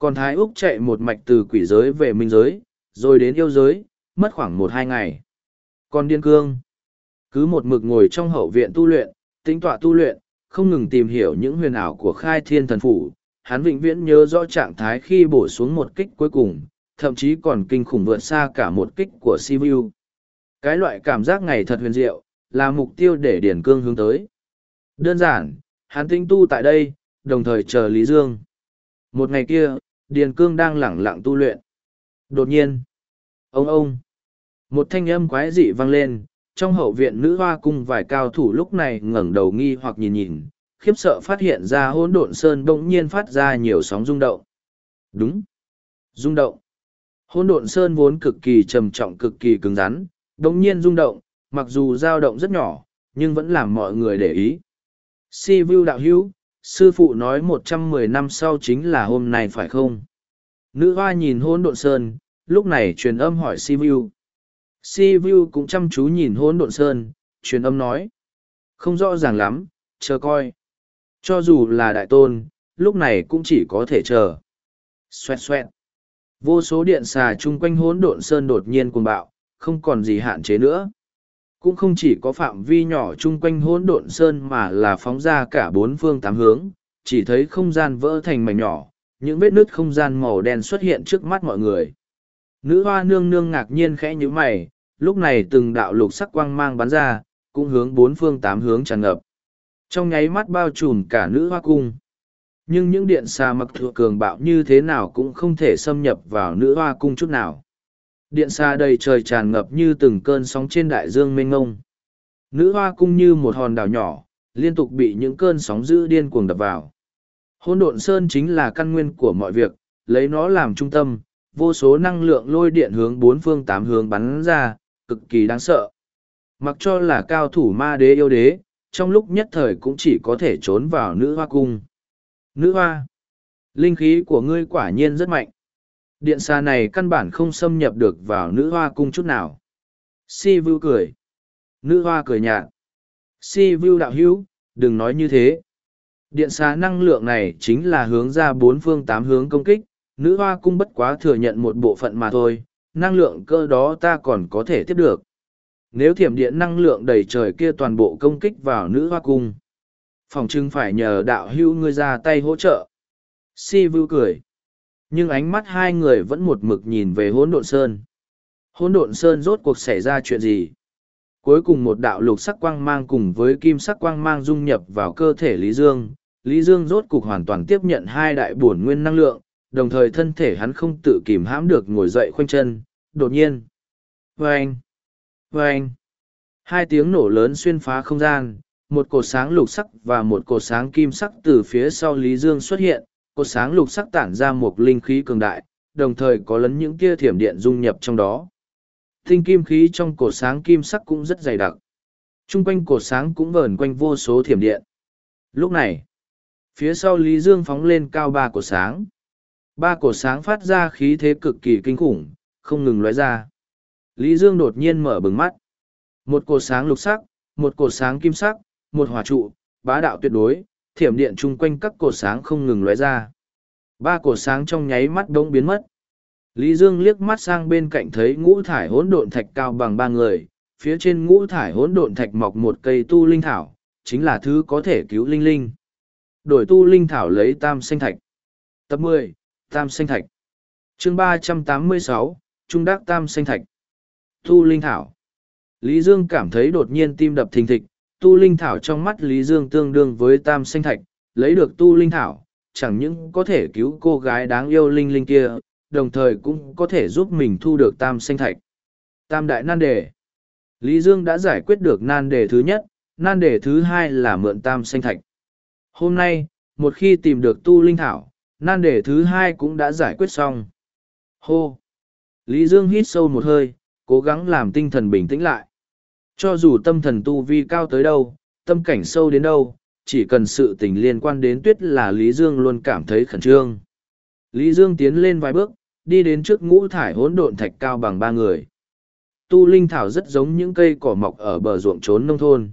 Còn Thái Úc chạy một mạch từ quỷ giới về minh giới, rồi đến yêu giới, mất khoảng một hai ngày. Còn Điên Cương, cứ một mực ngồi trong hậu viện tu luyện, tính tọa tu luyện, không ngừng tìm hiểu những huyền ảo của khai thiên thần phủ. Hắn vĩnh viễn nhớ rõ trạng thái khi bổ xuống một kích cuối cùng, thậm chí còn kinh khủng vượt xa cả một kích của Sivu. Cái loại cảm giác này thật huyền diệu, là mục tiêu để Điển Cương hướng tới. Đơn giản, hắn tinh tu tại đây, đồng thời chờ Lý Dương. Một ngày kia, Điền Cương đang lẳng lặng tu luyện. Đột nhiên, ông ông, một thanh âm quái dị vang lên, trong hậu viện nữ hoa cung vài cao thủ lúc này ngẩng đầu nghi hoặc nhìn nhìn, khiếp sợ phát hiện ra hỗn độn sơn bỗng nhiên phát ra nhiều sóng rung động. Đúng, rung động. Hỗn độn sơn vốn cực kỳ trầm trọng cực kỳ cứng rắn, bỗng nhiên rung động, mặc dù dao động rất nhỏ, nhưng vẫn làm mọi người để ý. Si Vu đạo hữu, sư phụ nói một trăm mười năm sau chính là hôm nay phải không? Nữ hoa nhìn hôn độn sơn, lúc này truyền âm hỏi Si Vu. Si Vu cũng chăm chú nhìn hôn độn sơn, truyền âm nói. Không rõ ràng lắm, chờ coi. Cho dù là đại tôn, lúc này cũng chỉ có thể chờ. Xoẹt xoẹt. Vô số điện xà chung quanh hỗn độn sơn đột nhiên cuồng bạo, không còn gì hạn chế nữa. Cũng không chỉ có phạm vi nhỏ chung quanh hỗn độn sơn mà là phóng ra cả bốn phương tám hướng, chỉ thấy không gian vỡ thành mảnh nhỏ, những vết nứt không gian màu đen xuất hiện trước mắt mọi người. Nữ hoa nương nương ngạc nhiên khẽ như mày, lúc này từng đạo lục sắc quang mang bắn ra, cũng hướng bốn phương tám hướng tràn ngập. Trong nháy mắt bao trùm cả nữ hoa cung. Nhưng những điện xà mặc thừa cường bạo như thế nào cũng không thể xâm nhập vào nữ hoa cung chút nào. Điện xa đầy trời tràn ngập như từng cơn sóng trên đại dương mênh ngông. Nữ hoa cung như một hòn đảo nhỏ, liên tục bị những cơn sóng dữ điên cuồng đập vào. Hôn độn sơn chính là căn nguyên của mọi việc, lấy nó làm trung tâm, vô số năng lượng lôi điện hướng bốn phương tám hướng bắn ra, cực kỳ đáng sợ. Mặc cho là cao thủ ma đế yêu đế, trong lúc nhất thời cũng chỉ có thể trốn vào nữ hoa cung. Nữ hoa, linh khí của ngươi quả nhiên rất mạnh. Điện xa này căn bản không xâm nhập được vào nữ hoa cung chút nào. Si Vu cười. Nữ hoa cười nhạt. Si Vu đạo hữu, đừng nói như thế. Điện xà năng lượng này chính là hướng ra bốn phương tám hướng công kích, nữ hoa cung bất quá thừa nhận một bộ phận mà thôi, năng lượng cơ đó ta còn có thể tiếp được. Nếu thiểm điện năng lượng đầy trời kia toàn bộ công kích vào nữ hoa cung, phòng trưng phải nhờ đạo hữu ngươi ra tay hỗ trợ. Si Vu cười. Nhưng ánh mắt hai người vẫn một mực nhìn về hỗn độn sơn. Hỗn độn sơn rốt cuộc xảy ra chuyện gì? Cuối cùng một đạo lục sắc quang mang cùng với kim sắc quang mang dung nhập vào cơ thể Lý Dương. Lý Dương rốt cục hoàn toàn tiếp nhận hai đại bổn nguyên năng lượng, đồng thời thân thể hắn không tự kìm hãm được ngồi dậy khoanh chân. Đột nhiên. vê anh vê anh Hai tiếng nổ lớn xuyên phá không gian, một cột sáng lục sắc và một cột sáng kim sắc từ phía sau Lý Dương xuất hiện, cột sáng lục sắc tản ra một linh khí cường đại, đồng thời có lấn những tia thiểm điện dung nhập trong đó. Tinh kim khí trong cột sáng kim sắc cũng rất dày đặc. Trung quanh cột sáng cũng vờn quanh vô số thiểm điện. Lúc này, phía sau Lý Dương phóng lên cao ba cột sáng. Ba cột sáng phát ra khí thế cực kỳ kinh khủng, không ngừng lóe ra. Lý Dương đột nhiên mở bừng mắt. Một cột sáng lục sắc, một cột sáng kim sắc, một hỏa trụ, bá đạo tuyệt đối, thiểm điện chung quanh các cột sáng không ngừng lóe ra. Ba cột sáng trong nháy mắt đống biến mất. Lý Dương liếc mắt sang bên cạnh thấy ngũ thải hỗn độn thạch cao bằng ba người, phía trên ngũ thải hỗn độn thạch mọc một cây tu linh thảo, chính là thứ có thể cứu linh linh. Đổi tu linh thảo lấy tam sinh thạch. Tập mười Tam sinh thạch. chương ba trăm tám mươi sáu Trung đắc tam sinh thạch. Tu linh thảo. Lý Dương cảm thấy đột nhiên tim đập thình thịch, tu linh thảo trong mắt Lý Dương tương đương với tam Sinh thạch, lấy được tu linh thảo, chẳng những có thể cứu cô gái đáng yêu linh linh kia, đồng thời cũng có thể giúp mình thu được tam Sinh thạch. Tam đại nan đề. Lý Dương đã giải quyết được nan đề thứ nhất, nan đề thứ hai là mượn tam Sinh thạch. Hôm nay, một khi tìm được tu linh thảo, nan đề thứ hai cũng đã giải quyết xong. Hô! Lý Dương hít sâu một hơi, cố gắng làm tinh thần bình tĩnh lại. Cho dù tâm thần tu vi cao tới đâu, tâm cảnh sâu đến đâu, chỉ cần sự tình liên quan đến tuyết là Lý Dương luôn cảm thấy khẩn trương. Lý Dương tiến lên vài bước, đi đến trước ngũ thải hỗn độn thạch cao bằng ba người. Tu linh thảo rất giống những cây cỏ mọc ở bờ ruộng trốn nông thôn.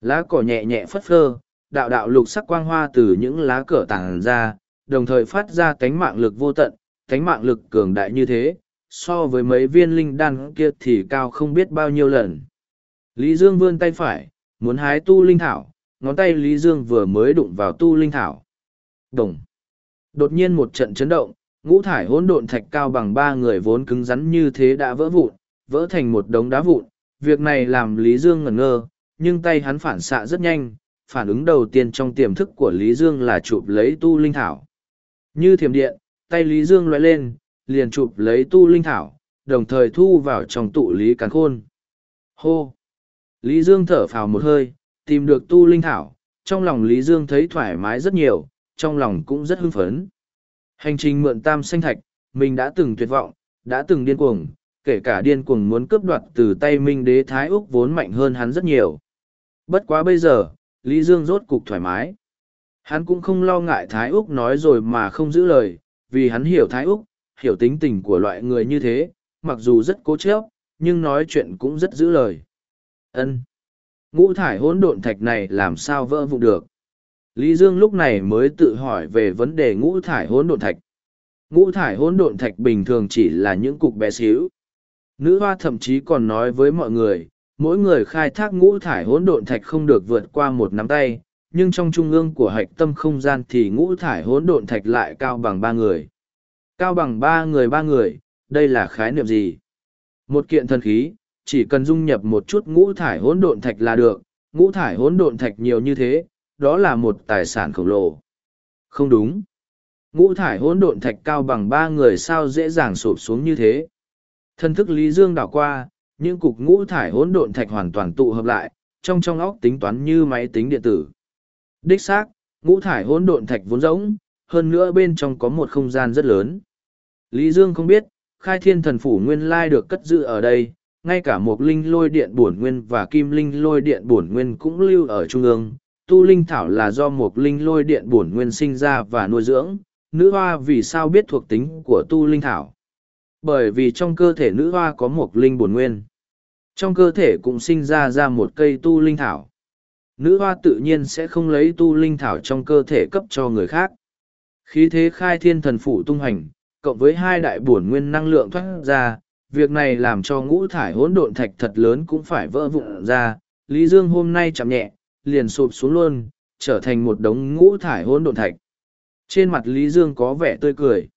Lá cỏ nhẹ nhẹ phất phơ, đạo đạo lục sắc quang hoa từ những lá cỏ tàng ra, đồng thời phát ra cánh mạng lực vô tận, cánh mạng lực cường đại như thế, so với mấy viên linh đan kia thì cao không biết bao nhiêu lần. Lý Dương vươn tay phải, muốn hái tu linh thảo, ngón tay Lý Dương vừa mới đụng vào tu linh thảo. Đồng. Đột nhiên một trận chấn động, ngũ thải hỗn độn thạch cao bằng ba người vốn cứng rắn như thế đã vỡ vụn, vỡ thành một đống đá vụn. Việc này làm Lý Dương ngẩn ngơ, nhưng tay hắn phản xạ rất nhanh, phản ứng đầu tiên trong tiềm thức của Lý Dương là chụp lấy tu linh thảo. Như thiểm điện, tay Lý Dương loại lên, liền chụp lấy tu linh thảo, đồng thời thu vào trong tụ lý càn khôn. Hô! Lý Dương thở phào một hơi, tìm được tu linh thảo, trong lòng Lý Dương thấy thoải mái rất nhiều, trong lòng cũng rất hưng phấn. Hành trình mượn tam xanh thạch, mình đã từng tuyệt vọng, đã từng điên cuồng, kể cả điên cuồng muốn cướp đoạt từ tay Minh đế Thái Úc vốn mạnh hơn hắn rất nhiều. Bất quá bây giờ, Lý Dương rốt cục thoải mái. Hắn cũng không lo ngại Thái Úc nói rồi mà không giữ lời, vì hắn hiểu Thái Úc, hiểu tính tình của loại người như thế, mặc dù rất cố chấp, nhưng nói chuyện cũng rất giữ lời. Ân. Ngũ thải hỗn độn thạch này làm sao vỡ vụn được? Lý Dương lúc này mới tự hỏi về vấn đề ngũ thải hỗn độn thạch. Ngũ thải hỗn độn thạch bình thường chỉ là những cục bé xíu. Nữ hoa thậm chí còn nói với mọi người, mỗi người khai thác ngũ thải hỗn độn thạch không được vượt qua một nắm tay, nhưng trong trung ương của hạch tâm không gian thì ngũ thải hỗn độn thạch lại cao bằng ba người. Cao bằng ba người ba người, đây là khái niệm gì? Một kiện thần khí, chỉ cần dung nhập một chút ngũ thải hỗn độn thạch là được, ngũ thải hỗn độn thạch nhiều như thế, đó là một tài sản khổng lồ. Không đúng. Ngũ thải hỗn độn thạch cao bằng ba người sao dễ dàng sụp xuống như thế. Thân thức Lý Dương đảo qua, những cục ngũ thải hỗn độn thạch hoàn toàn tụ hợp lại, trong trong óc tính toán như máy tính điện tử. Đích xác, ngũ thải hỗn độn thạch vốn rỗng, hơn nữa bên trong có một không gian rất lớn. Lý Dương không biết, khai thiên thần phủ nguyên lai được cất giữ ở đây, ngay cả một linh lôi điện bổn nguyên và kim linh lôi điện bổn nguyên cũng lưu ở trung ương. Tu linh thảo là do một linh lôi điện bổn nguyên sinh ra và nuôi dưỡng. Nữ hoa vì sao biết thuộc tính của tu linh thảo? Bởi vì trong cơ thể nữ hoa có một linh bổn nguyên. Trong cơ thể cũng sinh ra ra một cây tu linh thảo. Nữ hoa tự nhiên sẽ không lấy tu linh thảo trong cơ thể cấp cho người khác. Khí thế khai thiên thần phủ tung hành, cộng với hai đại bổn nguyên năng lượng thoát ra, việc này làm cho ngũ thải hỗn độn thạch thật lớn cũng phải vỡ vụn ra. Lý Dương hôm nay chạm nhẹ, liền sụp xuống luôn, trở thành một đống ngũ thải hỗn độn thạch. Trên mặt Lý Dương có vẻ tươi cười.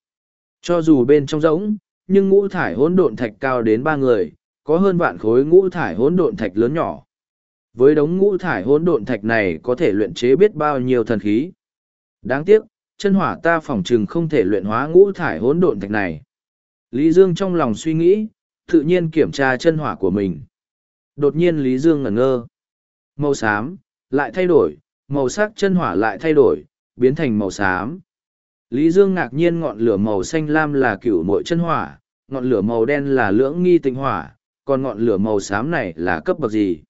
Cho dù bên trong rỗng, nhưng ngũ thải hỗn độn thạch cao đến ba người, có hơn vạn khối ngũ thải hỗn độn thạch lớn nhỏ. Với đống ngũ thải hỗn độn thạch này có thể luyện chế biết bao nhiêu thần khí. Đáng tiếc, chân hỏa ta phỏng chừng không thể luyện hóa ngũ thải hỗn độn thạch này. Lý Dương trong lòng suy nghĩ, tự nhiên kiểm tra chân hỏa của mình. Đột nhiên Lý Dương ngẩn ngơ. Màu xám, lại thay đổi, màu sắc chân hỏa lại thay đổi, biến thành màu xám. Lý Dương ngạc nhiên ngọn lửa màu xanh lam là cửu mội chân hỏa, ngọn lửa màu đen là lưỡng nghi tịnh hỏa, còn ngọn lửa màu xám này là cấp bậc gì?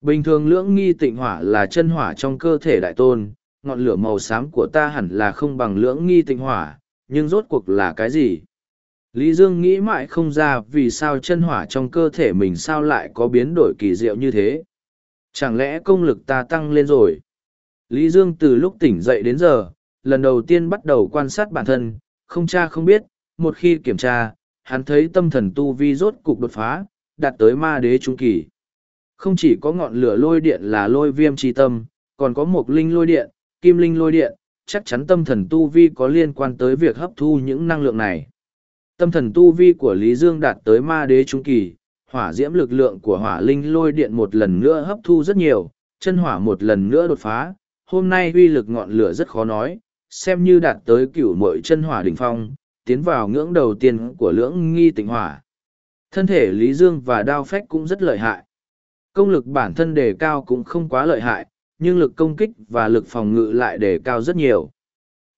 Bình thường lưỡng nghi tịnh hỏa là chân hỏa trong cơ thể đại tôn, ngọn lửa màu xám của ta hẳn là không bằng lưỡng nghi tịnh hỏa, nhưng rốt cuộc là cái gì? Lý Dương nghĩ mãi không ra vì sao chân hỏa trong cơ thể mình sao lại có biến đổi kỳ diệu như thế. Chẳng lẽ công lực ta tăng lên rồi? Lý Dương từ lúc tỉnh dậy đến giờ, lần đầu tiên bắt đầu quan sát bản thân, không cha không biết, một khi kiểm tra, hắn thấy tâm thần tu vi rốt cục đột phá, đạt tới ma đế trung kỳ. Không chỉ có ngọn lửa lôi điện là lôi viêm tri tâm, còn có một linh lôi điện, kim linh lôi điện, chắc chắn tâm thần tu vi có liên quan tới việc hấp thu những năng lượng này. Tâm thần tu vi của Lý Dương đạt tới ma đế trung kỳ, hỏa diễm lực lượng của hỏa linh lôi điện một lần nữa hấp thu rất nhiều, chân hỏa một lần nữa đột phá. Hôm nay uy lực ngọn lửa rất khó nói, xem như đạt tới cửu mội chân hỏa đỉnh phong, tiến vào ngưỡng đầu tiên của lưỡng nghi tịnh hỏa. Thân thể Lý Dương và đao phách cũng rất lợi hại. Công lực bản thân đề cao cũng không quá lợi hại, nhưng lực công kích và lực phòng ngự lại đề cao rất nhiều.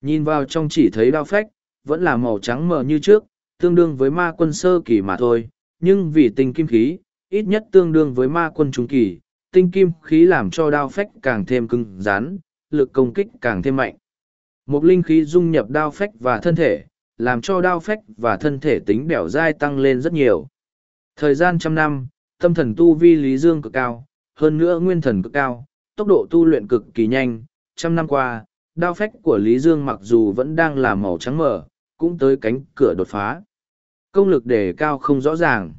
Nhìn vào trong chỉ thấy đao phách, vẫn là màu trắng mờ như trước, tương đương với ma quân sơ kỳ mà thôi, nhưng vì tinh kim khí, ít nhất tương đương với ma quân trung kỳ, tinh kim khí làm cho đao phách càng thêm cứng rắn, lực công kích càng thêm mạnh. Một linh khí dung nhập đao phách và thân thể, làm cho đao phách và thân thể tính bẻo dai tăng lên rất nhiều. Thời gian trăm năm, tâm thần tu vi Lý Dương cực cao, hơn nữa nguyên thần cực cao, tốc độ tu luyện cực kỳ nhanh. Trăm năm qua, đao phách của Lý Dương mặc dù vẫn đang là màu trắng mở, cũng tới cánh cửa đột phá. Công lực đề cao không rõ ràng.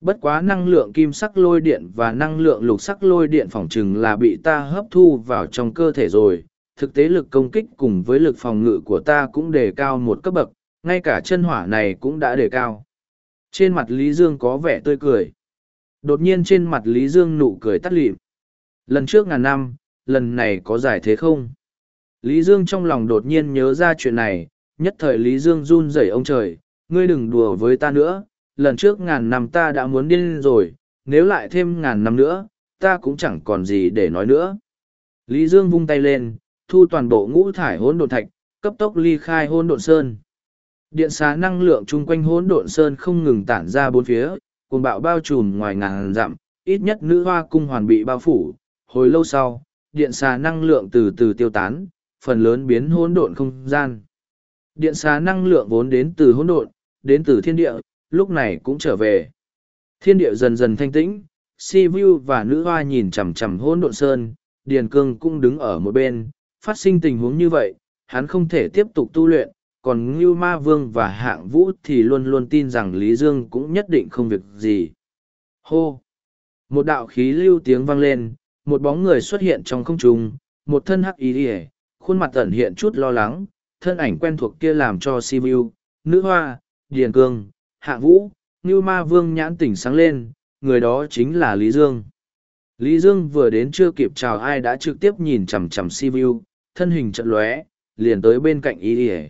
Bất quá năng lượng kim sắc lôi điện và năng lượng lục sắc lôi điện phỏng chừng là bị ta hấp thu vào trong cơ thể rồi. Thực tế lực công kích cùng với lực phòng ngự của ta cũng đề cao một cấp bậc, ngay cả chân hỏa này cũng đã đề cao. Trên mặt Lý Dương có vẻ tươi cười. Đột nhiên trên mặt Lý Dương nụ cười tắt lịm. Lần trước ngàn năm, lần này có giải thế không? Lý Dương trong lòng đột nhiên nhớ ra chuyện này, nhất thời Lý Dương run rẩy ông trời, ngươi đừng đùa với ta nữa, lần trước ngàn năm ta đã muốn điên rồi, nếu lại thêm ngàn năm nữa, ta cũng chẳng còn gì để nói nữa. Lý Dương vung tay lên, thu toàn bộ ngũ thải hỗn độn thạch, cấp tốc ly khai hỗn độn sơn. Điện xá năng lượng chung quanh hỗn độn sơn không ngừng tản ra bốn phía, cùng bạo bao trùm ngoài ngàn dặm, ít nhất nữ hoa cung hoàn bị bao phủ. Hồi lâu sau, điện xà năng lượng từ từ tiêu tán, phần lớn biến hỗn độn không gian. Điện xá năng lượng vốn đến từ hỗn độn, đến từ thiên địa, lúc này cũng trở về. Thiên địa dần dần thanh tĩnh, Si Vu và nữ hoa nhìn chằm chằm hỗn độn sơn, Điền Cương cũng đứng ở một bên, phát sinh tình huống như vậy, hắn không thể tiếp tục tu luyện, còn Ngưu Ma Vương và Hạng Vũ thì luôn luôn tin rằng Lý Dương cũng nhất định không việc gì. Hô! Một đạo khí lưu tiếng vang lên, một bóng người xuất hiện trong không trung, một thân hắc ý ỉa khuôn mặt ẩn hiện chút lo lắng thân ảnh quen thuộc kia làm cho sibiu nữ hoa điền cương hạ vũ ngưu ma vương nhãn tỉnh sáng lên người đó chính là lý dương. Lý dương vừa đến chưa kịp chào ai đã trực tiếp nhìn chằm chằm sibiu thân hình trận lóe liền tới bên cạnh ý ỉa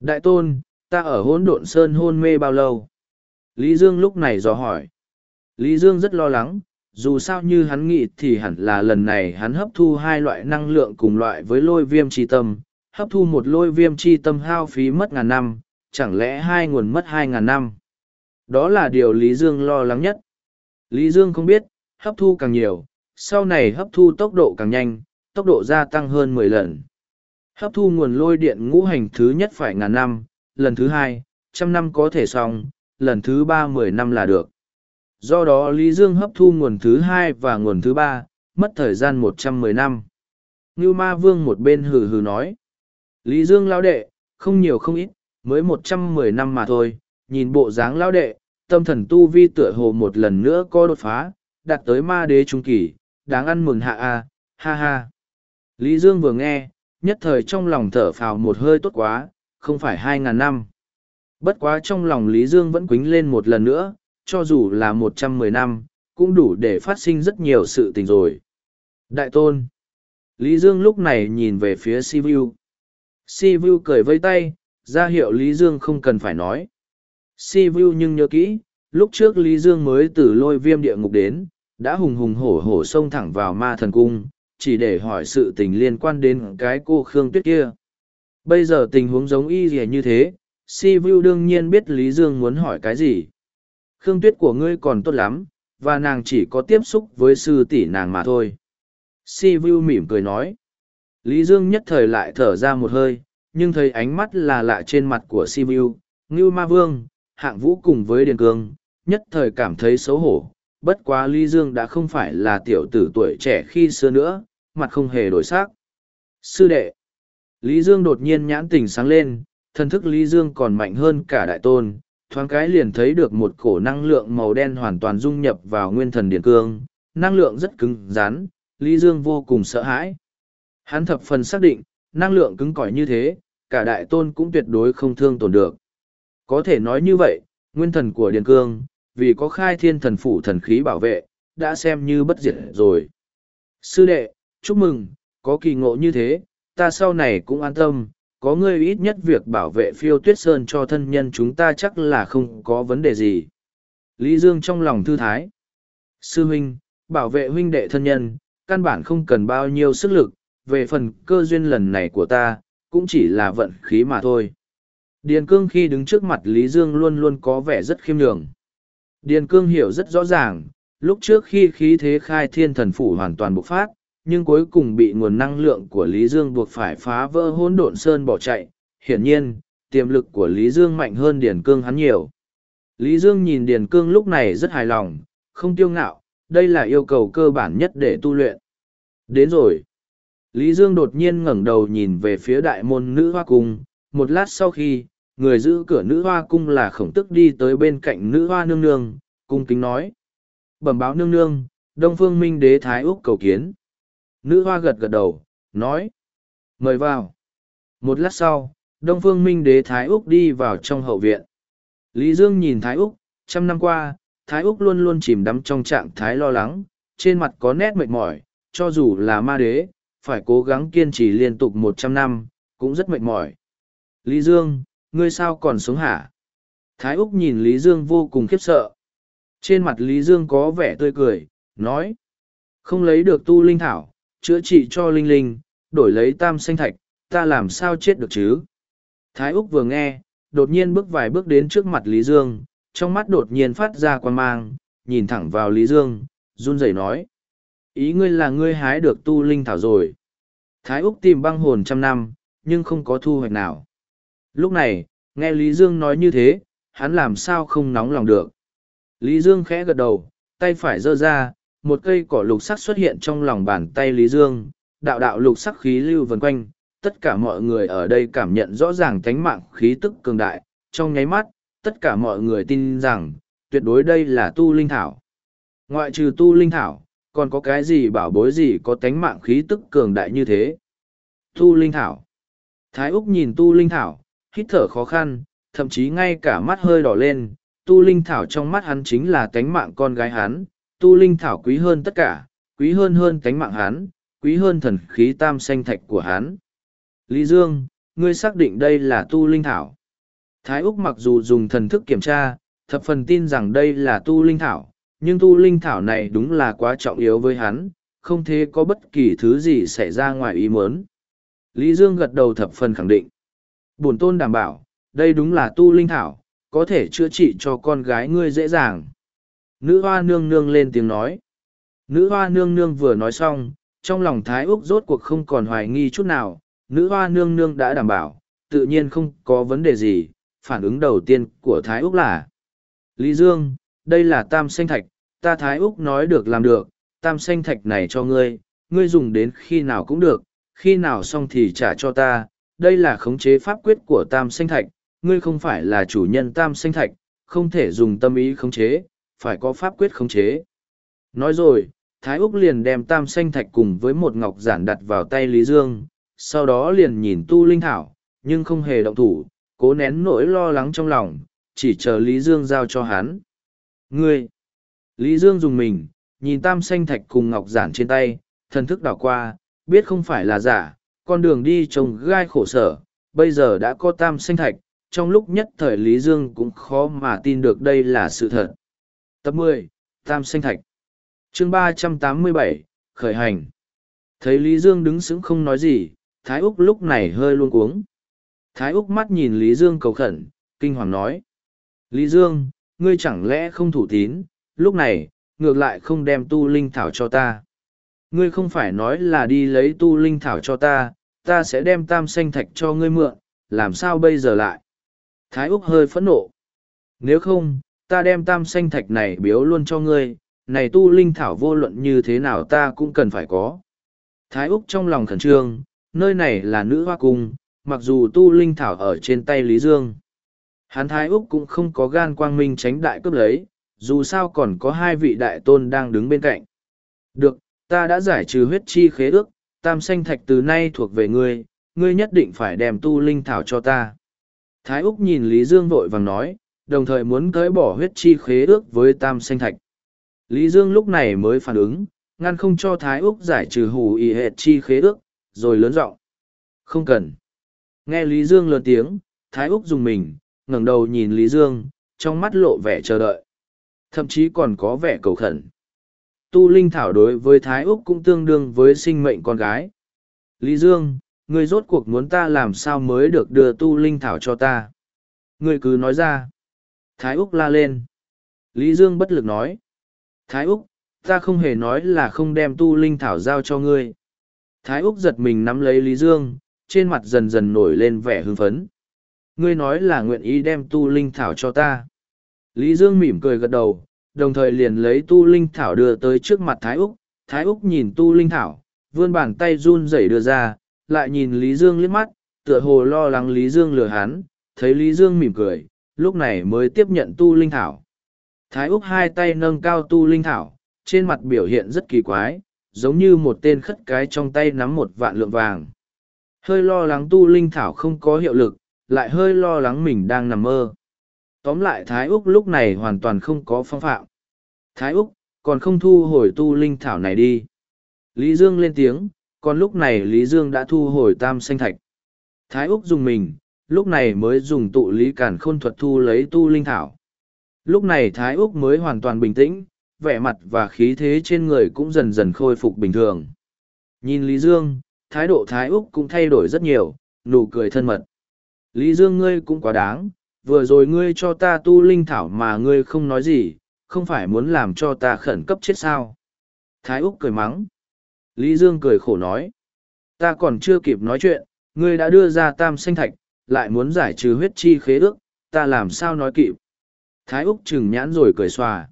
đại tôn ta ở hỗn độn sơn hôn mê bao lâu? Lý Dương lúc này dò hỏi. Lý Dương rất lo lắng, dù sao như hắn nghĩ thì hẳn là lần này hắn hấp thu hai loại năng lượng cùng loại với lôi viêm tri tâm, hấp thu một lôi viêm chi tâm hao phí mất ngàn năm, chẳng lẽ hai nguồn mất hai ngàn năm. Đó là điều Lý Dương lo lắng nhất. Lý Dương không biết, hấp thu càng nhiều, sau này hấp thu tốc độ càng nhanh, tốc độ gia tăng hơn mười lần. Hấp thu nguồn lôi điện ngũ hành thứ nhất phải ngàn năm, lần thứ hai, trăm năm có thể xong, lần thứ ba mười năm là được. Do đó Lý Dương hấp thu nguồn thứ hai và nguồn thứ ba, mất thời gian một trăm mười năm. Ngưu Ma Vương một bên hừ hừ nói. Lý Dương lao đệ, không nhiều không ít, mới một trăm mười năm mà thôi, nhìn bộ dáng lao đệ, tâm thần tu vi tựa hồ một lần nữa có đột phá, đạt tới ma đế trung kỳ, đáng ăn mừng hạ a, ha ha. Lý Dương vừa nghe, nhất thời trong lòng thở phào một hơi tốt quá, không phải hai ngàn năm. Bất quá trong lòng Lý Dương vẫn quính lên một lần nữa, cho dù là một trăm mười năm, cũng đủ để phát sinh rất nhiều sự tình rồi. Đại tôn. Lý Dương lúc này nhìn về phía Sivu. Si Vu cười vây tay, ra hiệu Lý Dương không cần phải nói. Si Vu nhưng nhớ kỹ, lúc trước Lý Dương mới từ lôi viêm địa ngục đến, đã hùng hùng hổ hổ xông thẳng vào ma thần cung, chỉ để hỏi sự tình liên quan đến cái cô Khương Tuyết kia. Bây giờ tình huống giống y gì như thế, Si Vu đương nhiên biết Lý Dương muốn hỏi cái gì. Khương Tuyết của ngươi còn tốt lắm, và nàng chỉ có tiếp xúc với sư tỷ nàng mà thôi. Si Vu mỉm cười nói. Lý Dương nhất thời lại thở ra một hơi, nhưng thấy ánh mắt là lạ trên mặt của Sivu, Ngưu Ma Vương, hạng vũ cùng với Điền Cương, nhất thời cảm thấy xấu hổ. Bất quá Lý Dương đã không phải là tiểu tử tuổi trẻ khi xưa nữa, mặt không hề đổi sắc. Sư đệ Lý Dương đột nhiên nhãn tình sáng lên, thân thức Lý Dương còn mạnh hơn cả đại tôn, thoáng cái liền thấy được một cổ năng lượng màu đen hoàn toàn dung nhập vào nguyên thần Điền Cương, năng lượng rất cứng rắn, Lý Dương vô cùng sợ hãi. Hắn thập phần xác định, năng lượng cứng cỏi như thế, cả đại tôn cũng tuyệt đối không thương tổn được. Có thể nói như vậy, nguyên thần của Điền Cương, vì có khai thiên thần phủ thần khí bảo vệ, đã xem như bất diệt rồi. Sư đệ, chúc mừng, có kỳ ngộ như thế, ta sau này cũng an tâm, có ngươi ít nhất việc bảo vệ phiêu tuyết sơn cho thân nhân chúng ta chắc là không có vấn đề gì. Lý Dương trong lòng thư thái. Sư huynh, bảo vệ huynh đệ thân nhân, căn bản không cần bao nhiêu sức lực, về phần cơ duyên lần này của ta, cũng chỉ là vận khí mà thôi. Điền Cương khi đứng trước mặt Lý Dương luôn luôn có vẻ rất khiêm nhường. Điền Cương hiểu rất rõ ràng, lúc trước khi khí thế khai thiên thần phủ hoàn toàn bộc phát, nhưng cuối cùng bị nguồn năng lượng của Lý Dương buộc phải phá vỡ hỗn độn sơn bỏ chạy. Hiển nhiên, tiềm lực của Lý Dương mạnh hơn Điền Cương hắn nhiều. Lý Dương nhìn Điền Cương lúc này rất hài lòng, không tiêu ngạo, đây là yêu cầu cơ bản nhất để tu luyện. Đến rồi. Lý Dương đột nhiên ngẩng đầu nhìn về phía đại môn nữ hoa cung, một lát sau khi, người giữ cửa nữ hoa cung là khổng tức đi tới bên cạnh nữ hoa nương nương, cung kính nói. Bẩm báo nương nương, Đông Phương Minh Đế Thái Úc cầu kiến. Nữ hoa gật gật đầu, nói. Mời vào. Một lát sau, Đông Phương Minh Đế Thái Úc đi vào trong hậu viện. Lý Dương nhìn Thái Úc, trăm năm qua, Thái Úc luôn luôn chìm đắm trong trạng thái lo lắng, trên mặt có nét mệt mỏi, cho dù là ma đế, phải cố gắng kiên trì liên tục một trăm năm, cũng rất mệt mỏi. Lý Dương, ngươi sao còn sống hả? Thái Úc nhìn Lý Dương vô cùng khiếp sợ. Trên mặt Lý Dương có vẻ tươi cười, nói. Không lấy được tu linh thảo, chữa trị cho linh linh, đổi lấy tam xanh thạch, ta làm sao chết được chứ? Thái Úc vừa nghe, đột nhiên bước vài bước đến trước mặt Lý Dương, trong mắt đột nhiên phát ra quan mang, nhìn thẳng vào Lý Dương, run rẩy nói. Ý ngươi là ngươi hái được tu linh thảo rồi. Thái Úc tìm băng hồn trăm năm, nhưng không có thu hoạch nào. Lúc này, nghe Lý Dương nói như thế, hắn làm sao không nóng lòng được. Lý Dương khẽ gật đầu, tay phải giơ ra, một cây cỏ lục sắc xuất hiện trong lòng bàn tay Lý Dương, đạo đạo lục sắc khí lưu vần quanh, tất cả mọi người ở đây cảm nhận rõ ràng tánh mạng khí tức cường đại, trong nháy mắt, tất cả mọi người tin rằng, tuyệt đối đây là tu linh thảo. Ngoại trừ tu linh thảo, còn có cái gì bảo bối gì có tánh mạng khí tức cường đại như thế. Tu Linh Thảo Thái Úc nhìn Tu Linh Thảo, hít thở khó khăn, thậm chí ngay cả mắt hơi đỏ lên, Tu Linh Thảo trong mắt hắn chính là tánh mạng con gái hắn, Tu Linh Thảo quý hơn tất cả, quý hơn hơn tánh mạng hắn, quý hơn thần khí tam xanh thạch của hắn. Lý Dương, ngươi xác định đây là Tu Linh Thảo. Thái Úc mặc dù dùng thần thức kiểm tra, thập phần tin rằng đây là tu linh thảo, nhưng tu linh thảo này đúng là quá trọng yếu với hắn, không thể có bất kỳ thứ gì xảy ra ngoài ý muốn. Lý Dương gật đầu thập phần khẳng định. Bổn tôn đảm bảo, đây đúng là tu linh thảo, có thể chữa trị cho con gái ngươi dễ dàng. Nữ hoa nương nương lên tiếng nói. Nữ hoa nương nương vừa nói xong, trong lòng Thái Úc rốt cuộc không còn hoài nghi chút nào, nữ hoa nương nương đã đảm bảo, tự nhiên không có vấn đề gì, phản ứng đầu tiên của Thái Úc là Lý Dương, đây là tam xanh thạch, ta Thái Úc nói được làm được, tam xanh thạch này cho ngươi, ngươi dùng đến khi nào cũng được, khi nào xong thì trả cho ta, đây là khống chế pháp quyết của tam xanh thạch, ngươi không phải là chủ nhân tam xanh thạch, không thể dùng tâm ý khống chế, phải có pháp quyết khống chế. Nói rồi, Thái Úc liền đem tam xanh thạch cùng với một ngọc giản đặt vào tay Lý Dương, sau đó liền nhìn tu linh thảo, nhưng không hề động thủ, cố nén nỗi lo lắng trong lòng, chỉ chờ Lý Dương giao cho hắn. Ngươi! Lý Dương dùng mình, nhìn tam xanh thạch cùng ngọc giản trên tay, thần thức đảo qua, biết không phải là giả, con đường đi trồng gai khổ sở, bây giờ đã có tam xanh thạch, trong lúc nhất thời Lý Dương cũng khó mà tin được đây là sự thật. Tập mười Tam xanh thạch chương ba trăm tám mươi bảy khởi hành thấy lý dương đứng sững không nói gì thái úc lúc này hơi luôn cuống thái úc mắt nhìn lý dương cầu khẩn kinh hoàng nói lý dương ngươi chẳng lẽ không thủ tín lúc này ngược lại không đem tu linh thảo cho ta ngươi không phải nói là đi lấy tu linh thảo cho ta ta sẽ đem tam xanh thạch cho ngươi mượn làm sao bây giờ lại thái úc hơi phẫn nộ nếu không ta đem tam xanh thạch này biếu luôn cho ngươi này tu linh thảo vô luận như thế nào ta cũng cần phải có. Thái Úc trong lòng khẩn trương, nơi này là nữ hoa cung, mặc dù tu linh thảo ở trên tay Lý Dương. Hán Thái Úc cũng không có gan quang minh tránh đại cướp lấy, dù sao còn có hai vị đại tôn đang đứng bên cạnh. Được, ta đã giải trừ huyết chi khế ước, tam xanh thạch từ nay thuộc về ngươi, ngươi nhất định phải đem tu linh thảo cho ta. Thái Úc nhìn Lý Dương vội vàng nói, đồng thời muốn cởi bỏ huyết chi khế ước với tam xanh thạch. Lý Dương lúc này mới phản ứng, ngăn không cho Thái Úc giải trừ hù ý hệt chi khế ước, rồi lớn giọng Không cần. Nghe Lý Dương lớn tiếng, Thái Úc dùng mình, ngẩng đầu nhìn Lý Dương, trong mắt lộ vẻ chờ đợi. Thậm chí còn có vẻ cầu khẩn. Tu Linh Thảo đối với Thái Úc cũng tương đương với sinh mệnh con gái. Lý Dương, ngươi rốt cuộc muốn ta làm sao mới được đưa Tu Linh Thảo cho ta? Ngươi cứ nói ra. Thái Úc la lên. Lý Dương bất lực nói. Thái Úc, ta không hề nói là không đem tu linh thảo giao cho ngươi. Thái Úc giật mình nắm lấy Lý Dương, trên mặt dần dần nổi lên vẻ hưng phấn. Ngươi nói là nguyện ý đem tu linh thảo cho ta. Lý Dương mỉm cười gật đầu, đồng thời liền lấy tu linh thảo đưa tới trước mặt Thái Úc. Thái Úc nhìn tu linh thảo, vươn bàn tay run rẩy đưa ra, lại nhìn Lý Dương liếc mắt, tựa hồ lo lắng Lý Dương lừa hắn, thấy Lý Dương mỉm cười, lúc này mới tiếp nhận tu linh thảo. Thái Úc hai tay nâng cao tu linh thảo, trên mặt biểu hiện rất kỳ quái, giống như một tên khất cái trong tay nắm một vạn lượng vàng. Hơi lo lắng tu linh thảo không có hiệu lực, lại hơi lo lắng mình đang nằm mơ. Tóm lại Thái Úc lúc này hoàn toàn không có phong phạm. Thái Úc, còn không thu hồi tu linh thảo này đi. Lý Dương lên tiếng, còn lúc này Lý Dương đã thu hồi tam xanh thạch. Thái Úc dùng mình, lúc này mới dùng tụ lý cản khôn thuật thu lấy tu linh thảo. Lúc này Thái Úc mới hoàn toàn bình tĩnh, vẻ mặt và khí thế trên người cũng dần dần khôi phục bình thường. Nhìn Lý Dương, thái độ Thái Úc cũng thay đổi rất nhiều, nụ cười thân mật. Lý Dương ngươi cũng quá đáng, vừa rồi ngươi cho ta tu linh thảo mà ngươi không nói gì, không phải muốn làm cho ta khẩn cấp chết sao. Thái Úc cười mắng. Lý Dương cười khổ nói. Ta còn chưa kịp nói chuyện, ngươi đã đưa ra tam Sinh thạch, lại muốn giải trừ huyết chi khế ước, ta làm sao nói kịp. Thái Úc chừng nhãn rồi cười xòa.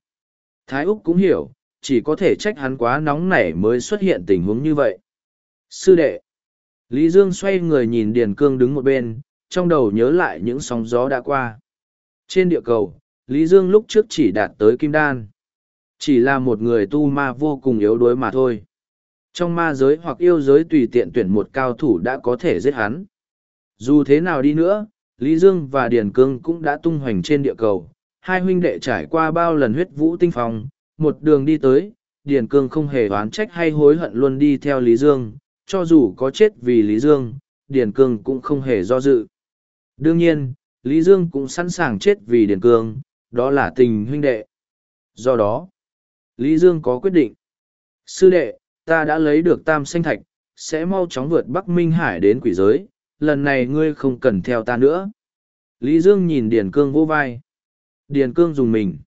Thái Úc cũng hiểu, chỉ có thể trách hắn quá nóng nảy mới xuất hiện tình huống như vậy. Sư đệ. Lý Dương xoay người nhìn Điền Cương đứng một bên, trong đầu nhớ lại những sóng gió đã qua. Trên địa cầu, Lý Dương lúc trước chỉ đạt tới Kim Đan. Chỉ là một người tu ma vô cùng yếu đuối mà thôi. Trong ma giới hoặc yêu giới tùy tiện tuyển một cao thủ đã có thể giết hắn. Dù thế nào đi nữa, Lý Dương và Điền Cương cũng đã tung hoành trên địa cầu, hai huynh đệ trải qua bao lần huyết vũ tinh phong, một đường đi tới, Điền Cương không hề oán trách hay hối hận luôn đi theo Lý Dương, cho dù có chết vì Lý Dương, Điền Cương cũng không hề do dự. Đương nhiên, Lý Dương cũng sẵn sàng chết vì Điền Cương, đó là tình huynh đệ. Do đó, Lý Dương có quyết định. Sư đệ, ta đã lấy được tam Sinh thạch, sẽ mau chóng vượt Bắc Minh Hải đến quỷ giới, lần này ngươi không cần theo ta nữa. Lý Dương nhìn Điền Cương vô vai. Điền Cương dùng mình.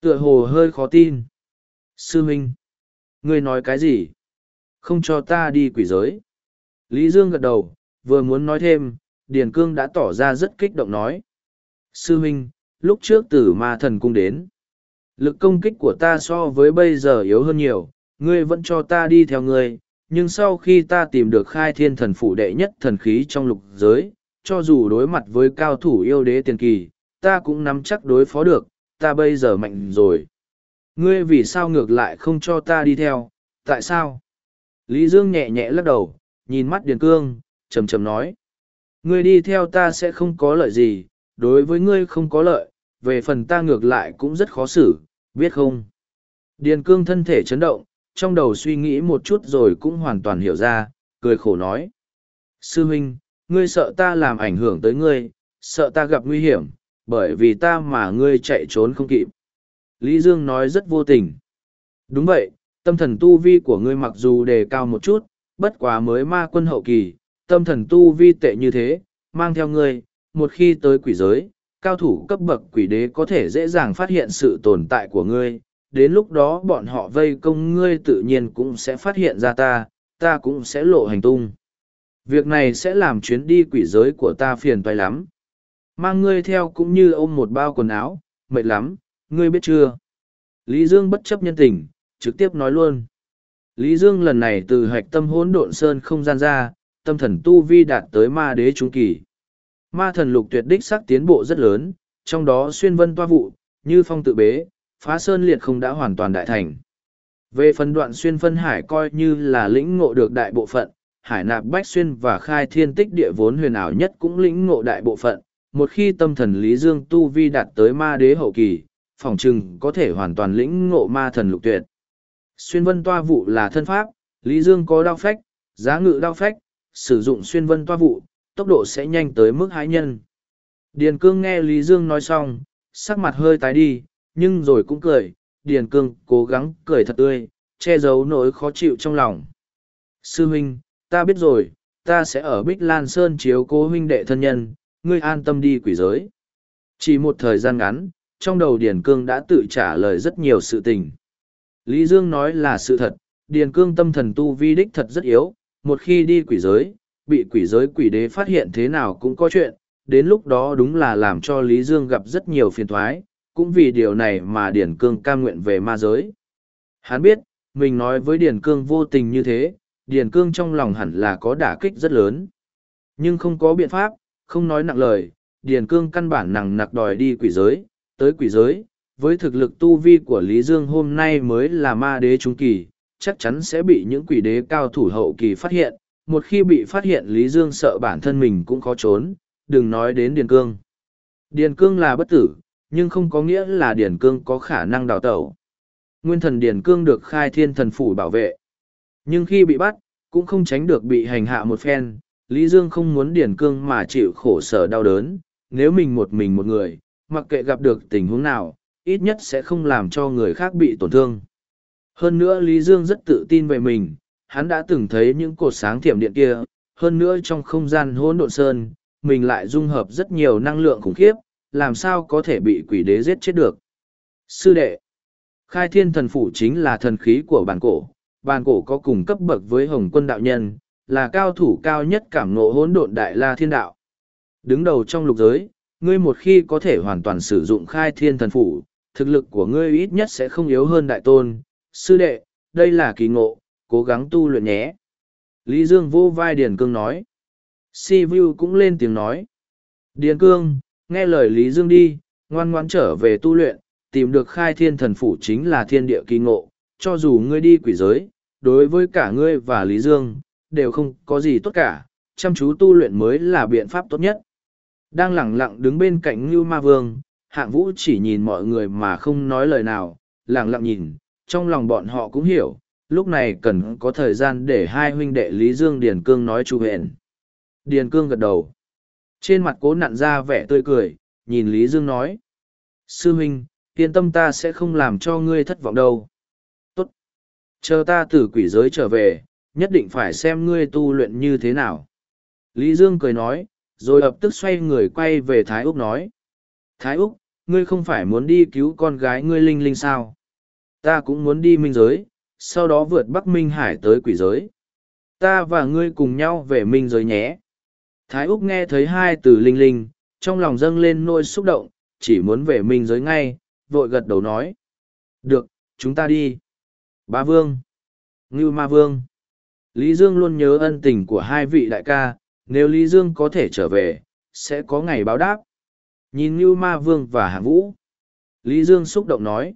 Tựa hồ hơi khó tin. Sư Minh. Ngươi nói cái gì? Không cho ta đi quỷ giới. Lý Dương gật đầu, vừa muốn nói thêm, Điền Cương đã tỏ ra rất kích động nói. Sư Minh, lúc trước tử ma thần cung đến. Lực công kích của ta so với bây giờ yếu hơn nhiều, ngươi vẫn cho ta đi theo ngươi, nhưng sau khi ta tìm được khai thiên thần phủ đệ nhất thần khí trong lục giới, cho dù đối mặt với cao thủ yêu đế tiền kỳ, ta cũng nắm chắc đối phó được, ta bây giờ mạnh rồi. Ngươi vì sao ngược lại không cho ta đi theo, tại sao? Lý Dương nhẹ nhẹ lắc đầu, nhìn mắt Điền Cương, trầm trầm nói. Ngươi đi theo ta sẽ không có lợi gì, đối với ngươi không có lợi, về phần ta ngược lại cũng rất khó xử, biết không? Điền Cương thân thể chấn động, trong đầu suy nghĩ một chút rồi cũng hoàn toàn hiểu ra, cười khổ nói. Sư huynh, ngươi sợ ta làm ảnh hưởng tới ngươi, sợ ta gặp nguy hiểm, bởi vì ta mà ngươi chạy trốn không kịp. Lý Dương nói rất vô tình. Đúng vậy, tâm thần tu vi của ngươi mặc dù đề cao một chút, bất quá mới ma quân hậu kỳ, tâm thần tu vi tệ như thế, mang theo ngươi, một khi tới quỷ giới, cao thủ cấp bậc quỷ đế có thể dễ dàng phát hiện sự tồn tại của ngươi, đến lúc đó bọn họ vây công ngươi tự nhiên cũng sẽ phát hiện ra ta, ta cũng sẽ lộ hành tung. Việc này sẽ làm chuyến đi quỷ giới của ta phiền toái lắm. Mang ngươi theo cũng như ôm một bao quần áo, mệt lắm, ngươi biết chưa? Lý Dương bất chấp nhân tình, trực tiếp nói luôn. Lý Dương lần này từ hạch tâm hỗn độn sơn không gian ra, tâm thần tu vi đạt tới ma đế trung kỳ. Ma thần lục tuyệt đích sắc tiến bộ rất lớn, trong đó xuyên vân toa vụ, như phong tự bế, phá sơn liệt không đã hoàn toàn đại thành. Về phần đoạn xuyên phân hải coi như là lĩnh ngộ được đại bộ phận, hải nạp bách xuyên và khai thiên tích địa vốn huyền ảo nhất cũng lĩnh ngộ đại bộ phận. Một khi tâm thần Lý Dương tu vi đạt tới ma đế hậu kỳ, phòng trừng có thể hoàn toàn lĩnh ngộ ma thần lục tuyệt. Xuyên vân toa vụ là thân pháp, Lý Dương có đao phách, giá ngự đao phách, sử dụng xuyên vân toa vụ, tốc độ sẽ nhanh tới mức hãi nhân. Điền cương nghe Lý Dương nói xong, sắc mặt hơi tái đi, nhưng rồi cũng cười, Điền cương cố gắng cười thật tươi, che giấu nỗi khó chịu trong lòng. Sư huynh, ta biết rồi, ta sẽ ở Bích Lan Sơn chiếu cố huynh đệ thân nhân, ngươi an tâm đi quỷ giới. Chỉ một thời gian ngắn, trong đầu Điền Cương đã tự trả lời rất nhiều sự tình. Lý Dương nói là sự thật, Điền Cương tâm thần tu vi đích thật rất yếu, một khi đi quỷ giới, bị quỷ giới quỷ đế phát hiện thế nào cũng có chuyện, đến lúc đó đúng là làm cho Lý Dương gặp rất nhiều phiền thoái, cũng vì điều này mà Điền Cương cam nguyện về ma giới. Hắn biết, mình nói với Điền Cương vô tình như thế, Điền Cương trong lòng hẳn là có đả kích rất lớn. Nhưng không có biện pháp, không nói nặng lời, Điền Cương căn bản nặng nặc đòi đi quỷ giới, tới quỷ giới, với thực lực tu vi của Lý Dương hôm nay mới là ma đế trung kỳ, chắc chắn sẽ bị những quỷ đế cao thủ hậu kỳ phát hiện. Một khi bị phát hiện Lý Dương sợ bản thân mình cũng khó trốn, đừng nói đến Điền Cương. Điền Cương là bất tử, nhưng không có nghĩa là Điền Cương có khả năng đào tẩu. Nguyên thần Điền Cương được khai thiên thần phủ bảo vệ. Nhưng khi bị bắt, cũng không tránh được bị hành hạ một phen. Lý Dương không muốn Điền Cương mà chịu khổ sở đau đớn, nếu mình một mình một người, mặc kệ gặp được tình huống nào, ít nhất sẽ không làm cho người khác bị tổn thương. Hơn nữa Lý Dương rất tự tin về mình, hắn đã từng thấy những cột sáng thiểm điện kia, hơn nữa trong không gian hỗn độn sơn, mình lại dung hợp rất nhiều năng lượng khủng khiếp, làm sao có thể bị quỷ đế giết chết được. Sư đệ, khai thiên thần phủ chính là thần khí của bản cổ, bản cổ có cùng cấp bậc với hồng quân đạo nhân, là cao thủ cao nhất cảm ngộ hỗn độn đại la thiên đạo. Đứng đầu trong lục giới, ngươi một khi có thể hoàn toàn sử dụng khai thiên thần phủ, thực lực của ngươi ít nhất sẽ không yếu hơn đại tôn. Sư đệ, đây là kỳ ngộ, cố gắng tu luyện nhé. Lý Dương vô vai Điền Cương nói. Si Vu cũng lên tiếng nói. Điền Cương, nghe lời Lý Dương đi, ngoan ngoan trở về tu luyện, tìm được khai thiên thần phủ chính là thiên địa kỳ ngộ, cho dù ngươi đi quỷ giới, đối với cả ngươi và Lý Dương, đều không có gì tốt cả, chăm chú tu luyện mới là biện pháp tốt nhất. Đang lẳng lặng đứng bên cạnh Ngưu Ma Vương, hạng vũ chỉ nhìn mọi người mà không nói lời nào, lẳng lặng nhìn, trong lòng bọn họ cũng hiểu, lúc này cần có thời gian để hai huynh đệ Lý Dương Điền Cương nói chu hẹn. Điền Cương gật đầu. Trên mặt cố nặn ra vẻ tươi cười, nhìn Lý Dương nói. Sư huynh, yên tâm ta sẽ không làm cho ngươi thất vọng đâu. Tốt. Chờ ta từ quỷ giới trở về, nhất định phải xem ngươi tu luyện như thế nào. Lý Dương cười nói, rồi lập tức xoay người quay về Thái Úc nói. Thái Úc, ngươi không phải muốn đi cứu con gái ngươi Linh Linh sao? Ta cũng muốn đi minh giới, sau đó vượt Bắc Minh Hải tới quỷ giới. Ta và ngươi cùng nhau về minh giới nhé. Thái Úc nghe thấy hai từ Linh Linh, trong lòng dâng lên nỗi xúc động, chỉ muốn về minh giới ngay, vội gật đầu nói. Được, chúng ta đi. Ba Vương. Ngưu Ma Vương. Lý Dương luôn nhớ ân tình của hai vị đại ca, nếu Lý Dương có thể trở về, sẽ có ngày báo đáp. Nhìn Ngưu Ma Vương và Hạng Vũ. Lý Dương xúc động nói.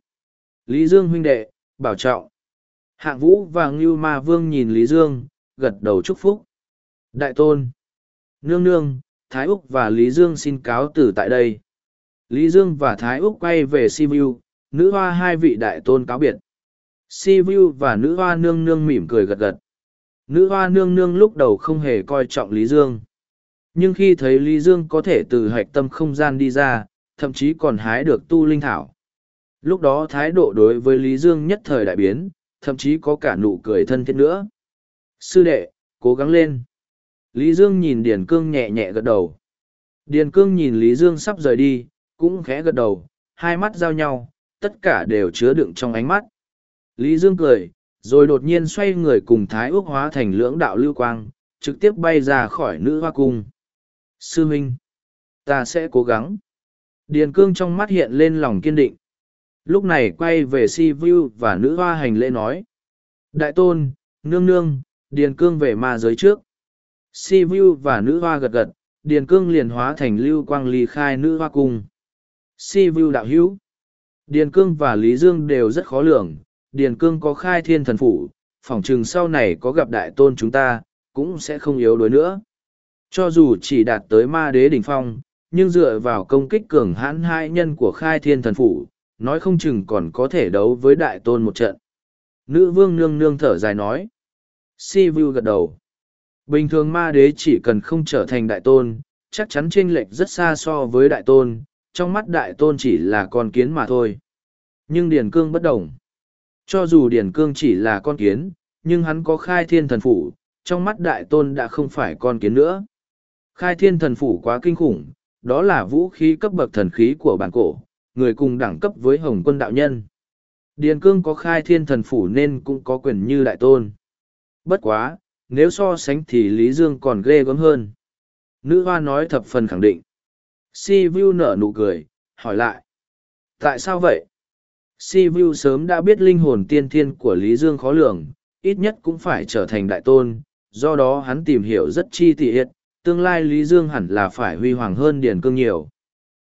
Lý Dương huynh đệ, bảo trọng. Hạng Vũ và Ngưu Ma Vương nhìn Lý Dương, gật đầu chúc phúc. Đại tôn. Nương nương, Thái Úc và Lý Dương xin cáo từ tại đây. Lý Dương và Thái Úc quay về Sivu, nữ hoa hai vị đại tôn cáo biệt. Sivu và nữ hoa nương nương mỉm cười gật gật. Nữ hoa nương nương lúc đầu không hề coi trọng Lý Dương. Nhưng khi thấy Lý Dương có thể từ hạch tâm không gian đi ra, thậm chí còn hái được tu linh thảo. Lúc đó thái độ đối với Lý Dương nhất thời đại biến, thậm chí có cả nụ cười thân thiết nữa. Sư đệ, cố gắng lên. Lý Dương nhìn Điền Cương nhẹ nhẹ gật đầu. Điền Cương nhìn Lý Dương sắp rời đi, cũng khẽ gật đầu, hai mắt giao nhau, tất cả đều chứa đựng trong ánh mắt. Lý Dương cười, rồi đột nhiên xoay người cùng Thái Úc hóa thành lưỡng đạo lưu quang, trực tiếp bay ra khỏi nữ hoa cung. Sư Minh, ta sẽ cố gắng. Điền Cương trong mắt hiện lên lòng kiên định. Lúc này quay về Si Vu và nữ hoa hành lễ nói. Đại tôn, nương nương, Điền Cương về ma giới trước. Si Vu và nữ hoa gật gật, Điền Cương liền hóa thành lưu quang ly khai nữ hoa cung. Si Vu đạo hữu. Điền Cương và Lý Dương đều rất khó lường, Điền Cương có khai thiên thần phủ, phỏng chừng sau này có gặp đại tôn chúng ta, cũng sẽ không yếu đuối nữa. Cho dù chỉ đạt tới ma đế đỉnh phong, nhưng dựa vào công kích cường hãn hai nhân của khai thiên thần phủ, nói không chừng còn có thể đấu với đại tôn một trận. Nữ vương nương nương thở dài nói. Si Vu gật đầu. Bình thường ma đế chỉ cần không trở thành đại tôn, chắc chắn chênh lệch rất xa so với đại tôn, trong mắt đại tôn chỉ là con kiến mà thôi. Nhưng Điền Cương bất đồng. Cho dù Điền Cương chỉ là con kiến, nhưng hắn có khai thiên thần phủ, trong mắt đại tôn đã không phải con kiến nữa. Khai thiên thần phủ quá kinh khủng, đó là vũ khí cấp bậc thần khí của bản cổ, người cùng đẳng cấp với hồng quân đạo nhân. Điền Cương có khai thiên thần phủ nên cũng có quyền như đại tôn. Bất quá, nếu so sánh thì Lý Dương còn ghê gớm hơn. Nữ hoa nói thập phần khẳng định. Si Vu nở nụ cười, hỏi lại. Tại sao vậy? Si Vu sớm đã biết linh hồn tiên thiên của Lý Dương khó lường, ít nhất cũng phải trở thành đại tôn, do đó hắn tìm hiểu rất chi tiết, tương lai Lý Dương hẳn là phải huy hoàng hơn Điền Cương nhiều.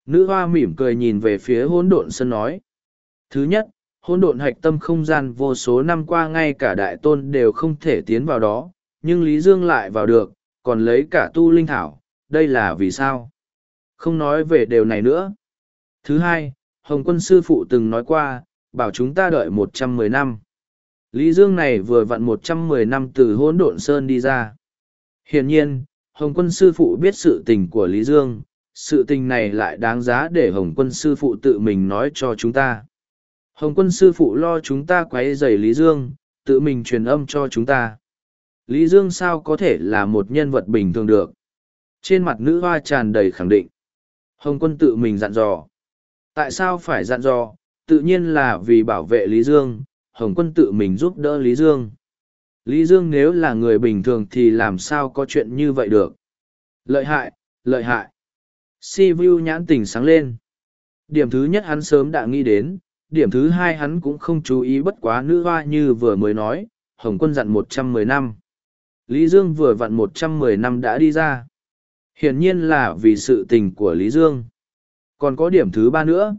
Nữ hoa mỉm cười nhìn về phía hỗn độn sân nói. Thứ nhất, hỗn độn hạch tâm không gian vô số năm qua ngay cả đại tôn đều không thể tiến vào đó, nhưng Lý Dương lại vào được, còn lấy cả tu linh thảo, đây là vì sao? Không nói về điều này nữa. Thứ hai, Hồng quân sư phụ từng nói qua, bảo chúng ta đợi một trăm mười năm. Lý Dương này vừa vặn một trăm mười năm từ hỗn độn sơn đi ra. Hiển nhiên, Hồng quân sư phụ biết sự tình của Lý Dương, sự tình này lại đáng giá để Hồng quân sư phụ tự mình nói cho chúng ta. Hồng quân sư phụ lo chúng ta quấy rầy Lý Dương, tự mình truyền âm cho chúng ta. Lý Dương sao có thể là một nhân vật bình thường được? Trên mặt nữ hoa tràn đầy khẳng định. Hồng quân tự mình dặn dò. Tại sao phải dặn dò? Tự nhiên là vì bảo vệ Lý Dương, Hồng quân tự mình giúp đỡ Lý Dương. Lý Dương nếu là người bình thường thì làm sao có chuyện như vậy được? Lợi hại, lợi hại. Si Vu nhãn tình sáng lên. Điểm thứ nhất hắn sớm đã nghĩ đến, điểm thứ hai hắn cũng không chú ý bất quá nữ hoa như vừa mới nói, Hồng quân dặn một trăm mười năm. Lý Dương vừa vặn một trăm mười năm đã đi ra. Hiển nhiên là vì sự tình của Lý Dương. Còn có điểm thứ ba nữa.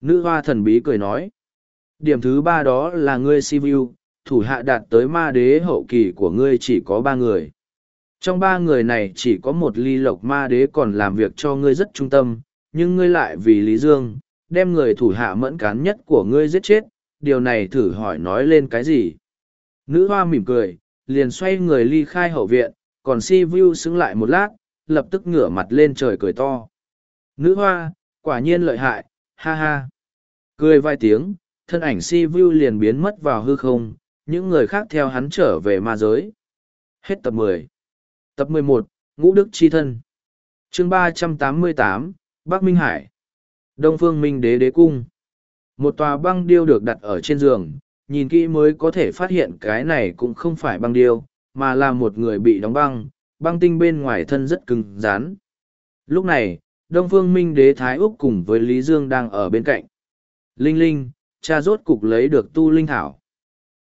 Nữ hoa thần bí cười nói. Điểm thứ ba đó là ngươi Si Vu, thủ hạ đạt tới ma đế hậu kỳ của ngươi chỉ có ba người. Trong ba người này chỉ có một ly lộc ma đế còn làm việc cho ngươi rất trung tâm, nhưng ngươi lại vì Lý Dương, đem người thủ hạ mẫn cán nhất của ngươi giết chết, điều này thử hỏi nói lên cái gì. Nữ hoa mỉm cười, liền xoay người ly khai hậu viện, còn si vu xứng lại một lát, lập tức ngửa mặt lên trời cười to. Nữ hoa, quả nhiên lợi hại, Ha ha. Cười vài tiếng, thân ảnh si vu liền biến mất vào hư không, những người khác theo hắn trở về ma giới. Hết tập mười Tập mười một Ngũ Đức Chi Thân chương ba trăm tám mươi tám Bắc Minh Hải Đông Phương Minh Đế Đế Cung Một tòa băng điêu được đặt ở trên giường, nhìn kỹ mới có thể phát hiện cái này cũng không phải băng điêu, mà là một người bị đóng băng, băng tinh bên ngoài thân rất cứng rán. Lúc này, Đông Phương Minh Đế Thái Úc cùng với Lý Dương đang ở bên cạnh. Linh Linh, cha rốt cục lấy được tu linh thảo.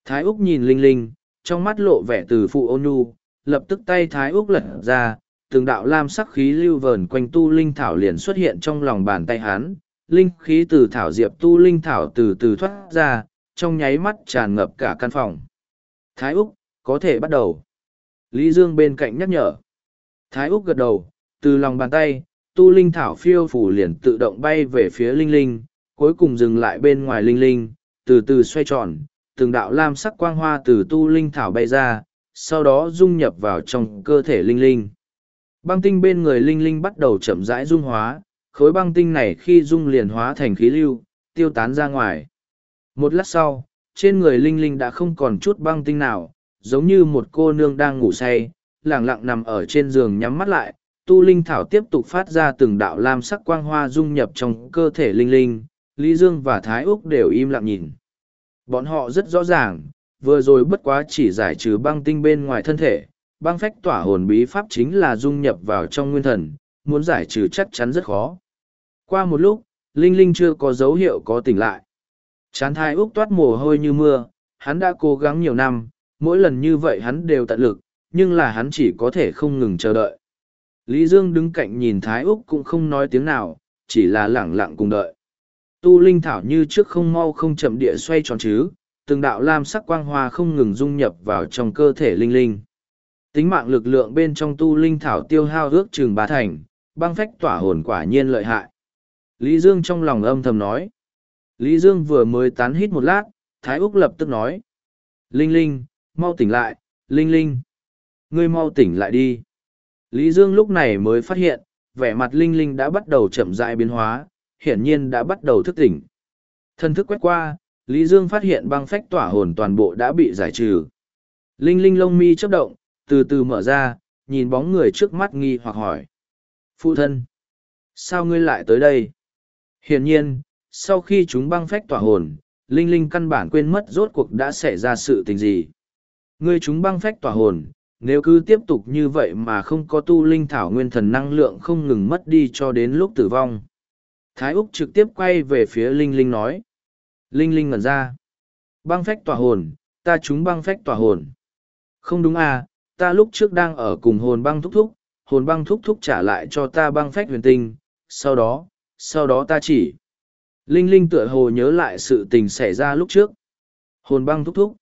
Thái Úc nhìn Linh Linh, trong mắt lộ vẻ từ phụ ôn nhu, lập tức tay Thái Úc lật ra, từng đạo lam sắc khí lưu vờn quanh tu linh thảo liền xuất hiện trong lòng bàn tay hắn. Linh khí từ thảo diệp tu linh thảo từ từ thoát ra, trong nháy mắt tràn ngập cả căn phòng. Thái Úc, có thể bắt đầu. Lý Dương bên cạnh nhắc nhở. Thái Úc gật đầu, từ lòng bàn tay, tu linh thảo phiêu phủ liền tự động bay về phía Linh Linh, cuối cùng dừng lại bên ngoài Linh Linh, từ từ xoay tròn, từng đạo lam sắc quang hoa từ tu linh thảo bay ra, sau đó dung nhập vào trong cơ thể Linh Linh. Băng tinh bên người Linh Linh bắt đầu chậm rãi dung hóa, khối băng tinh này khi dung liền hóa thành khí lưu, tiêu tán ra ngoài. Một lát sau, trên người Linh Linh đã không còn chút băng tinh nào, giống như một cô nương đang ngủ say, lẳng lặng nằm ở trên giường nhắm mắt lại. Tu Linh Thảo tiếp tục phát ra từng đạo lam sắc quang hoa dung nhập trong cơ thể Linh Linh, Lý Dương và Thái Úc đều im lặng nhìn. Bọn họ rất rõ ràng, vừa rồi bất quá chỉ giải trừ băng tinh bên ngoài thân thể, băng phách tỏa hồn bí pháp chính là dung nhập vào trong nguyên thần, muốn giải trừ chắc chắn rất khó. Qua một lúc, Linh Linh chưa có dấu hiệu có tỉnh lại. Chán thai úc toát mồ hôi như mưa, hắn đã cố gắng nhiều năm, mỗi lần như vậy hắn đều tận lực, nhưng là hắn chỉ có thể không ngừng chờ đợi. Lý Dương đứng cạnh nhìn Thái Úc cũng không nói tiếng nào, chỉ là lẳng lặng cùng đợi. Tu linh thảo như trước không mau không chậm địa xoay tròn chứ, từng đạo lam sắc quang hoa không ngừng dung nhập vào trong cơ thể linh linh. Tính mạng lực lượng bên trong tu linh thảo tiêu hao ước chừng ba thành, băng phách tỏa hồn quả nhiên lợi hại. Lý Dương trong lòng âm thầm nói. Lý Dương vừa mới tán hít một lát, Thái Úc lập tức nói. Linh Linh, mau tỉnh lại, Linh Linh. Ngươi mau tỉnh lại đi. Lý Dương lúc này mới phát hiện, vẻ mặt Linh Linh đã bắt đầu chậm rãi biến hóa, hiển nhiên đã bắt đầu thức tỉnh. Thân thức quét qua, Lý Dương phát hiện băng phách tỏa hồn toàn bộ đã bị giải trừ. Linh Linh lông mi chấp động, từ từ mở ra, nhìn bóng người trước mắt nghi hoặc hỏi. Phụ thân, sao ngươi lại tới đây? Hiển nhiên, sau khi chúng băng phách tỏa hồn, Linh Linh căn bản quên mất rốt cuộc đã xảy ra sự tình gì. Ngươi chúng băng phách tỏa hồn, nếu cứ tiếp tục như vậy mà không có tu linh thảo nguyên thần năng lượng không ngừng mất đi cho đến lúc tử vong. Thái Úc trực tiếp quay về phía Linh Linh nói. Linh Linh ngẩn ra. Băng phách tỏa hồn, ta chúng băng phách tỏa hồn. Không đúng à, ta lúc trước đang ở cùng hồn băng thúc thúc, hồn băng thúc thúc trả lại cho ta băng phách huyền tinh, sau đó, sau đó ta chỉ. Linh Linh tựa hồ nhớ lại sự tình xảy ra lúc trước. Hồn băng thúc thúc.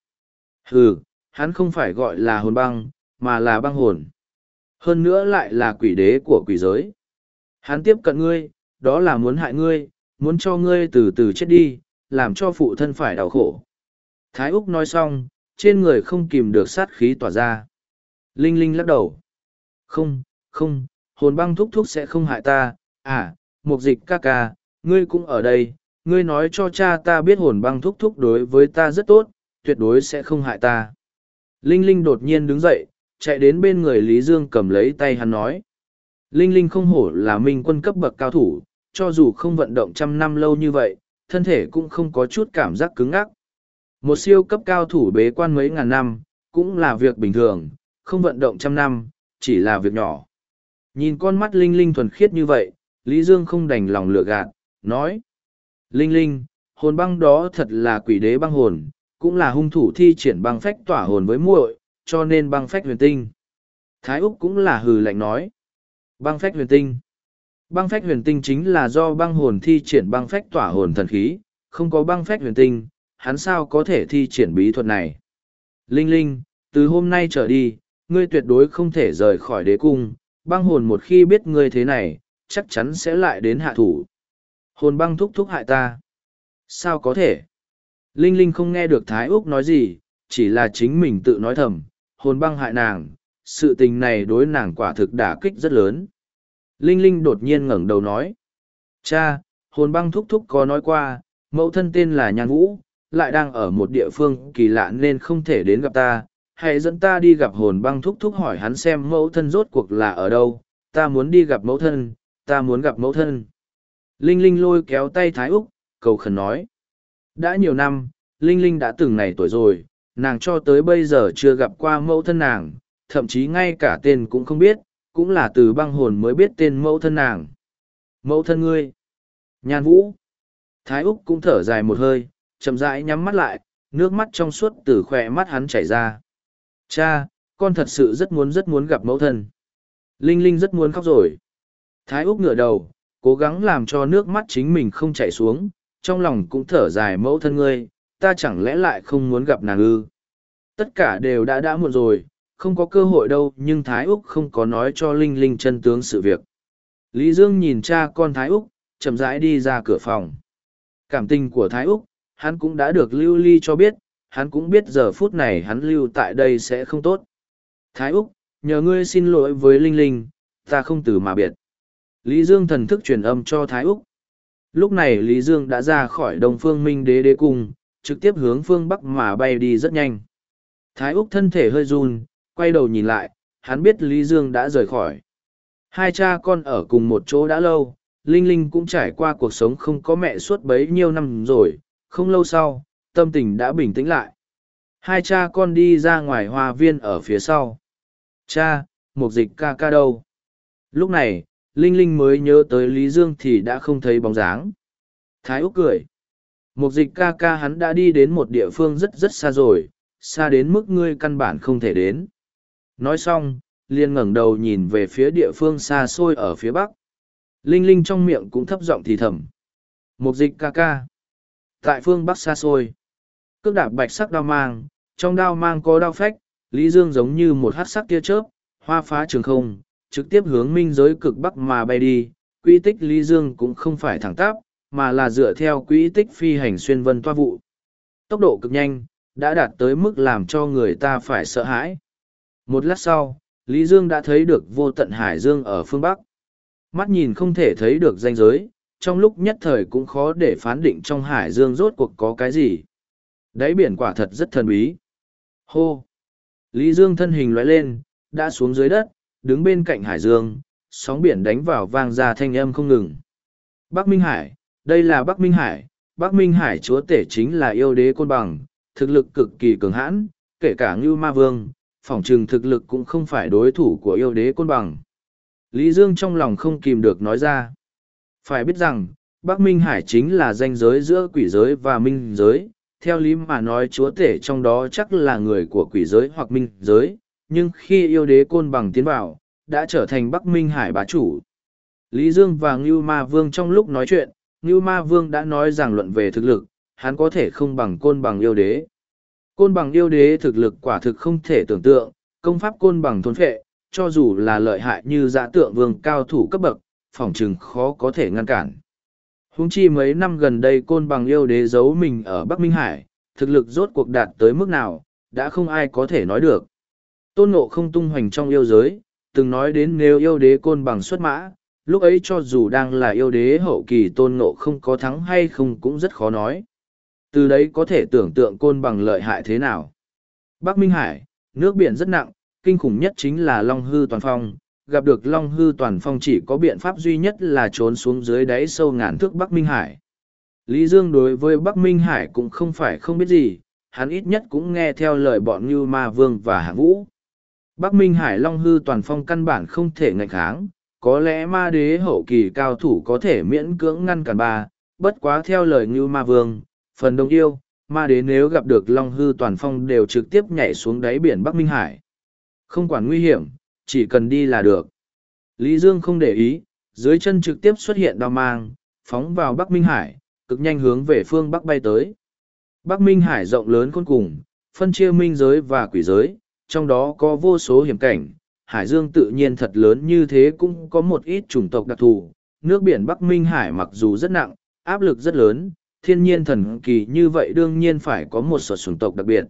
Hừ, hắn không phải gọi là hồn băng, mà là băng hồn. Hơn nữa lại là quỷ đế của quỷ giới. Hắn tiếp cận ngươi, đó là muốn hại ngươi, muốn cho ngươi từ từ chết đi, làm cho phụ thân phải đau khổ. Thái Úc nói xong, trên người không kìm được sát khí tỏa ra. Linh Linh lắc đầu. Không, không, hồn băng thúc thúc sẽ không hại ta, à, mục dịch ca ca, ngươi cũng ở đây, ngươi nói cho cha ta biết hồn băng thúc thúc đối với ta rất tốt, tuyệt đối sẽ không hại ta. Linh Linh đột nhiên đứng dậy, chạy đến bên người Lý Dương cầm lấy tay hắn nói. Linh Linh không hổ là minh quân cấp bậc cao thủ, cho dù không vận động trăm năm lâu như vậy, thân thể cũng không có chút cảm giác cứng ngắc. Một siêu cấp cao thủ bế quan mấy ngàn năm, cũng là việc bình thường, không vận động trăm năm, chỉ là việc nhỏ. Nhìn con mắt Linh Linh thuần khiết như vậy, Lý Dương không đành lòng lựa gạt, nói. Linh Linh, hồn băng đó thật là quỷ đế băng hồn, cũng là hung thủ thi triển băng phách tỏa hồn với muội, cho nên băng phách huyền tinh. Thái Úc cũng là hừ lạnh nói. Băng phách huyền tinh. Băng phách huyền tinh chính là do băng hồn thi triển băng phách tỏa hồn thần khí, không có băng phách huyền tinh, hắn sao có thể thi triển bí thuật này. Linh Linh, từ hôm nay trở đi, ngươi tuyệt đối không thể rời khỏi đế cung, băng hồn một khi biết ngươi thế này, chắc chắn sẽ lại đến hạ thủ. Hồn băng thúc thúc hại ta. Sao có thể? Linh Linh không nghe được Thái Úc nói gì, chỉ là chính mình tự nói thầm, hồn băng hại nàng, sự tình này đối nàng quả thực đả kích rất lớn. Linh Linh đột nhiên ngẩng đầu nói. Cha, hồn băng thúc thúc có nói qua, mẫu thân tên là Nhan Vũ, lại đang ở một địa phương kỳ lạ nên không thể đến gặp ta. Hãy dẫn ta đi gặp hồn băng thúc thúc hỏi hắn xem mẫu thân rốt cuộc là ở đâu, ta muốn đi gặp mẫu thân, ta muốn gặp mẫu thân. Linh Linh lôi kéo tay Thái Úc, cầu khẩn nói. Đã nhiều năm, Linh Linh đã từng này tuổi rồi, nàng cho tới bây giờ chưa gặp qua mẫu thân nàng, thậm chí ngay cả tên cũng không biết, cũng là từ băng hồn mới biết tên mẫu thân nàng. Mẫu thân ngươi. Nhan Vũ. Thái Úc cũng thở dài một hơi, chậm rãi nhắm mắt lại, nước mắt trong suốt từ khỏe mắt hắn chảy ra. Cha, con thật sự rất muốn rất muốn gặp mẫu thân. Linh Linh rất muốn khóc rồi. Thái Úc ngửa đầu, cố gắng làm cho nước mắt chính mình không chảy xuống, trong lòng cũng thở dài mẫu thân ngươi, ta chẳng lẽ lại không muốn gặp nàng ư. Tất cả đều đã đã muộn rồi, không có cơ hội đâu nhưng Thái Úc không có nói cho Linh Linh chân tướng sự việc. Lý Dương nhìn cha con Thái Úc, chậm rãi đi ra cửa phòng. Cảm tình của Thái Úc, hắn cũng đã được lưu ly cho biết, hắn cũng biết giờ phút này hắn lưu tại đây sẽ không tốt. Thái Úc, nhờ ngươi xin lỗi với Linh Linh, ta không từ mà biệt. Lý Dương thần thức truyền âm cho Thái Úc. Lúc này Lý Dương đã ra khỏi Đông Phương Minh Đế Đế Cung, trực tiếp hướng phương Bắc mà bay đi rất nhanh. Thái Úc thân thể hơi run, quay đầu nhìn lại, hắn biết Lý Dương đã rời khỏi. Hai cha con ở cùng một chỗ đã lâu, Linh Linh cũng trải qua cuộc sống không có mẹ suốt bấy nhiêu năm rồi, không lâu sau, tâm tình đã bình tĩnh lại. Hai cha con đi ra ngoài hoa viên ở phía sau. Cha, một dịch ca ca đâu? Lúc này, Linh Linh mới nhớ tới Lý Dương thì đã không thấy bóng dáng. Thái Úc cười. Một dịch ca ca hắn đã đi đến một địa phương rất rất xa rồi, xa đến mức ngươi căn bản không thể đến. Nói xong, liền ngẩng đầu nhìn về phía địa phương xa xôi ở phía bắc. Linh Linh trong miệng cũng thấp giọng thì thầm. Một dịch ca ca. Tại phương bắc xa xôi. Cước đạp bạch sắc đao mang, trong đao mang có đao phách, Lý Dương giống như một hát sắc tia chớp, hoa phá trường không, trực tiếp hướng minh giới cực bắc mà bay đi. Quỹ tích Lý Dương cũng không phải thẳng tắp, mà là dựa theo quỹ tích phi hành xuyên vân toa vụ. Tốc độ cực nhanh, đã đạt tới mức làm cho người ta phải sợ hãi. Một lát sau, Lý Dương đã thấy được vô tận Hải Dương ở phương Bắc. Mắt nhìn không thể thấy được danh giới, trong lúc nhất thời cũng khó để phán định trong Hải Dương rốt cuộc có cái gì. Đáy biển quả thật rất thần bí. Hô! Lý Dương thân hình loại lên, đã xuống dưới đất, đứng bên cạnh Hải Dương, sóng biển đánh vào vang ra thanh âm không ngừng. Bắc Minh Hải, đây là Bắc Minh Hải, Bắc Minh Hải chúa tể chính là yêu đế côn bằng, thực lực cực kỳ cường hãn, kể cả Ngưu Ma Vương, phỏng trừng thực lực cũng không phải đối thủ của yêu đế côn bằng. Lý Dương trong lòng không kìm được nói ra. Phải biết rằng, Bắc Minh Hải chính là danh giới giữa quỷ giới và minh giới. Theo lý mà nói chúa tể trong đó chắc là người của quỷ giới hoặc minh giới, nhưng khi yêu đế côn bằng tiến vào, đã trở thành Bắc Minh Hải bá chủ. Lý Dương và Ngưu Ma Vương trong lúc nói chuyện, Ngưu Ma Vương đã nói rằng luận về thực lực, hắn có thể không bằng côn bằng yêu đế. Côn bằng yêu đế thực lực quả thực không thể tưởng tượng, công pháp côn bằng thôn phệ, cho dù là lợi hại như giã tượng vương cao thủ cấp bậc, phỏng chừng khó có thể ngăn cản. Húng chi mấy năm gần đây côn bằng yêu đế giấu mình ở Bắc Minh Hải, thực lực rốt cuộc đạt tới mức nào, đã không ai có thể nói được. Tôn ngộ không tung hoành trong yêu giới, từng nói đến nếu yêu đế côn bằng xuất mã, lúc ấy cho dù đang là yêu đế hậu kỳ tôn ngộ không có thắng hay không cũng rất khó nói. Từ đấy có thể tưởng tượng côn bằng lợi hại thế nào. Bắc Minh Hải, nước biển rất nặng, kinh khủng nhất chính là Long Hư Toàn Phong. Gặp được Long Hư Toàn Phong chỉ có biện pháp duy nhất là trốn xuống dưới đáy sâu ngàn thước Bắc Minh Hải. Lý Dương đối với Bắc Minh Hải cũng không phải không biết gì, hắn ít nhất cũng nghe theo lời bọn như Ma Vương và Hạ Vũ. Bắc Minh Hải Long Hư Toàn Phong căn bản không thể ngạch kháng, có lẽ ma đế hậu kỳ cao thủ có thể miễn cưỡng ngăn cản ba, bất quá theo lời như Ma Vương, phần đông yêu, ma đế nếu gặp được Long Hư Toàn Phong đều trực tiếp nhảy xuống đáy biển Bắc Minh Hải. Không quản nguy hiểm, chỉ cần đi là được. Lý Dương không để ý, dưới chân trực tiếp xuất hiện đao mang, phóng vào Bắc Minh Hải, cực nhanh hướng về phương Bắc bay tới. Bắc Minh Hải rộng lớn khôn cùng, phân chia minh giới và quỷ giới, trong đó có vô số hiểm cảnh. Hải Dương tự nhiên thật lớn như thế cũng có một ít chủng tộc đặc thù. Nước biển Bắc Minh Hải mặc dù rất nặng, áp lực rất lớn, thiên nhiên thần kỳ như vậy đương nhiên phải có một sở sùng tộc đặc biệt.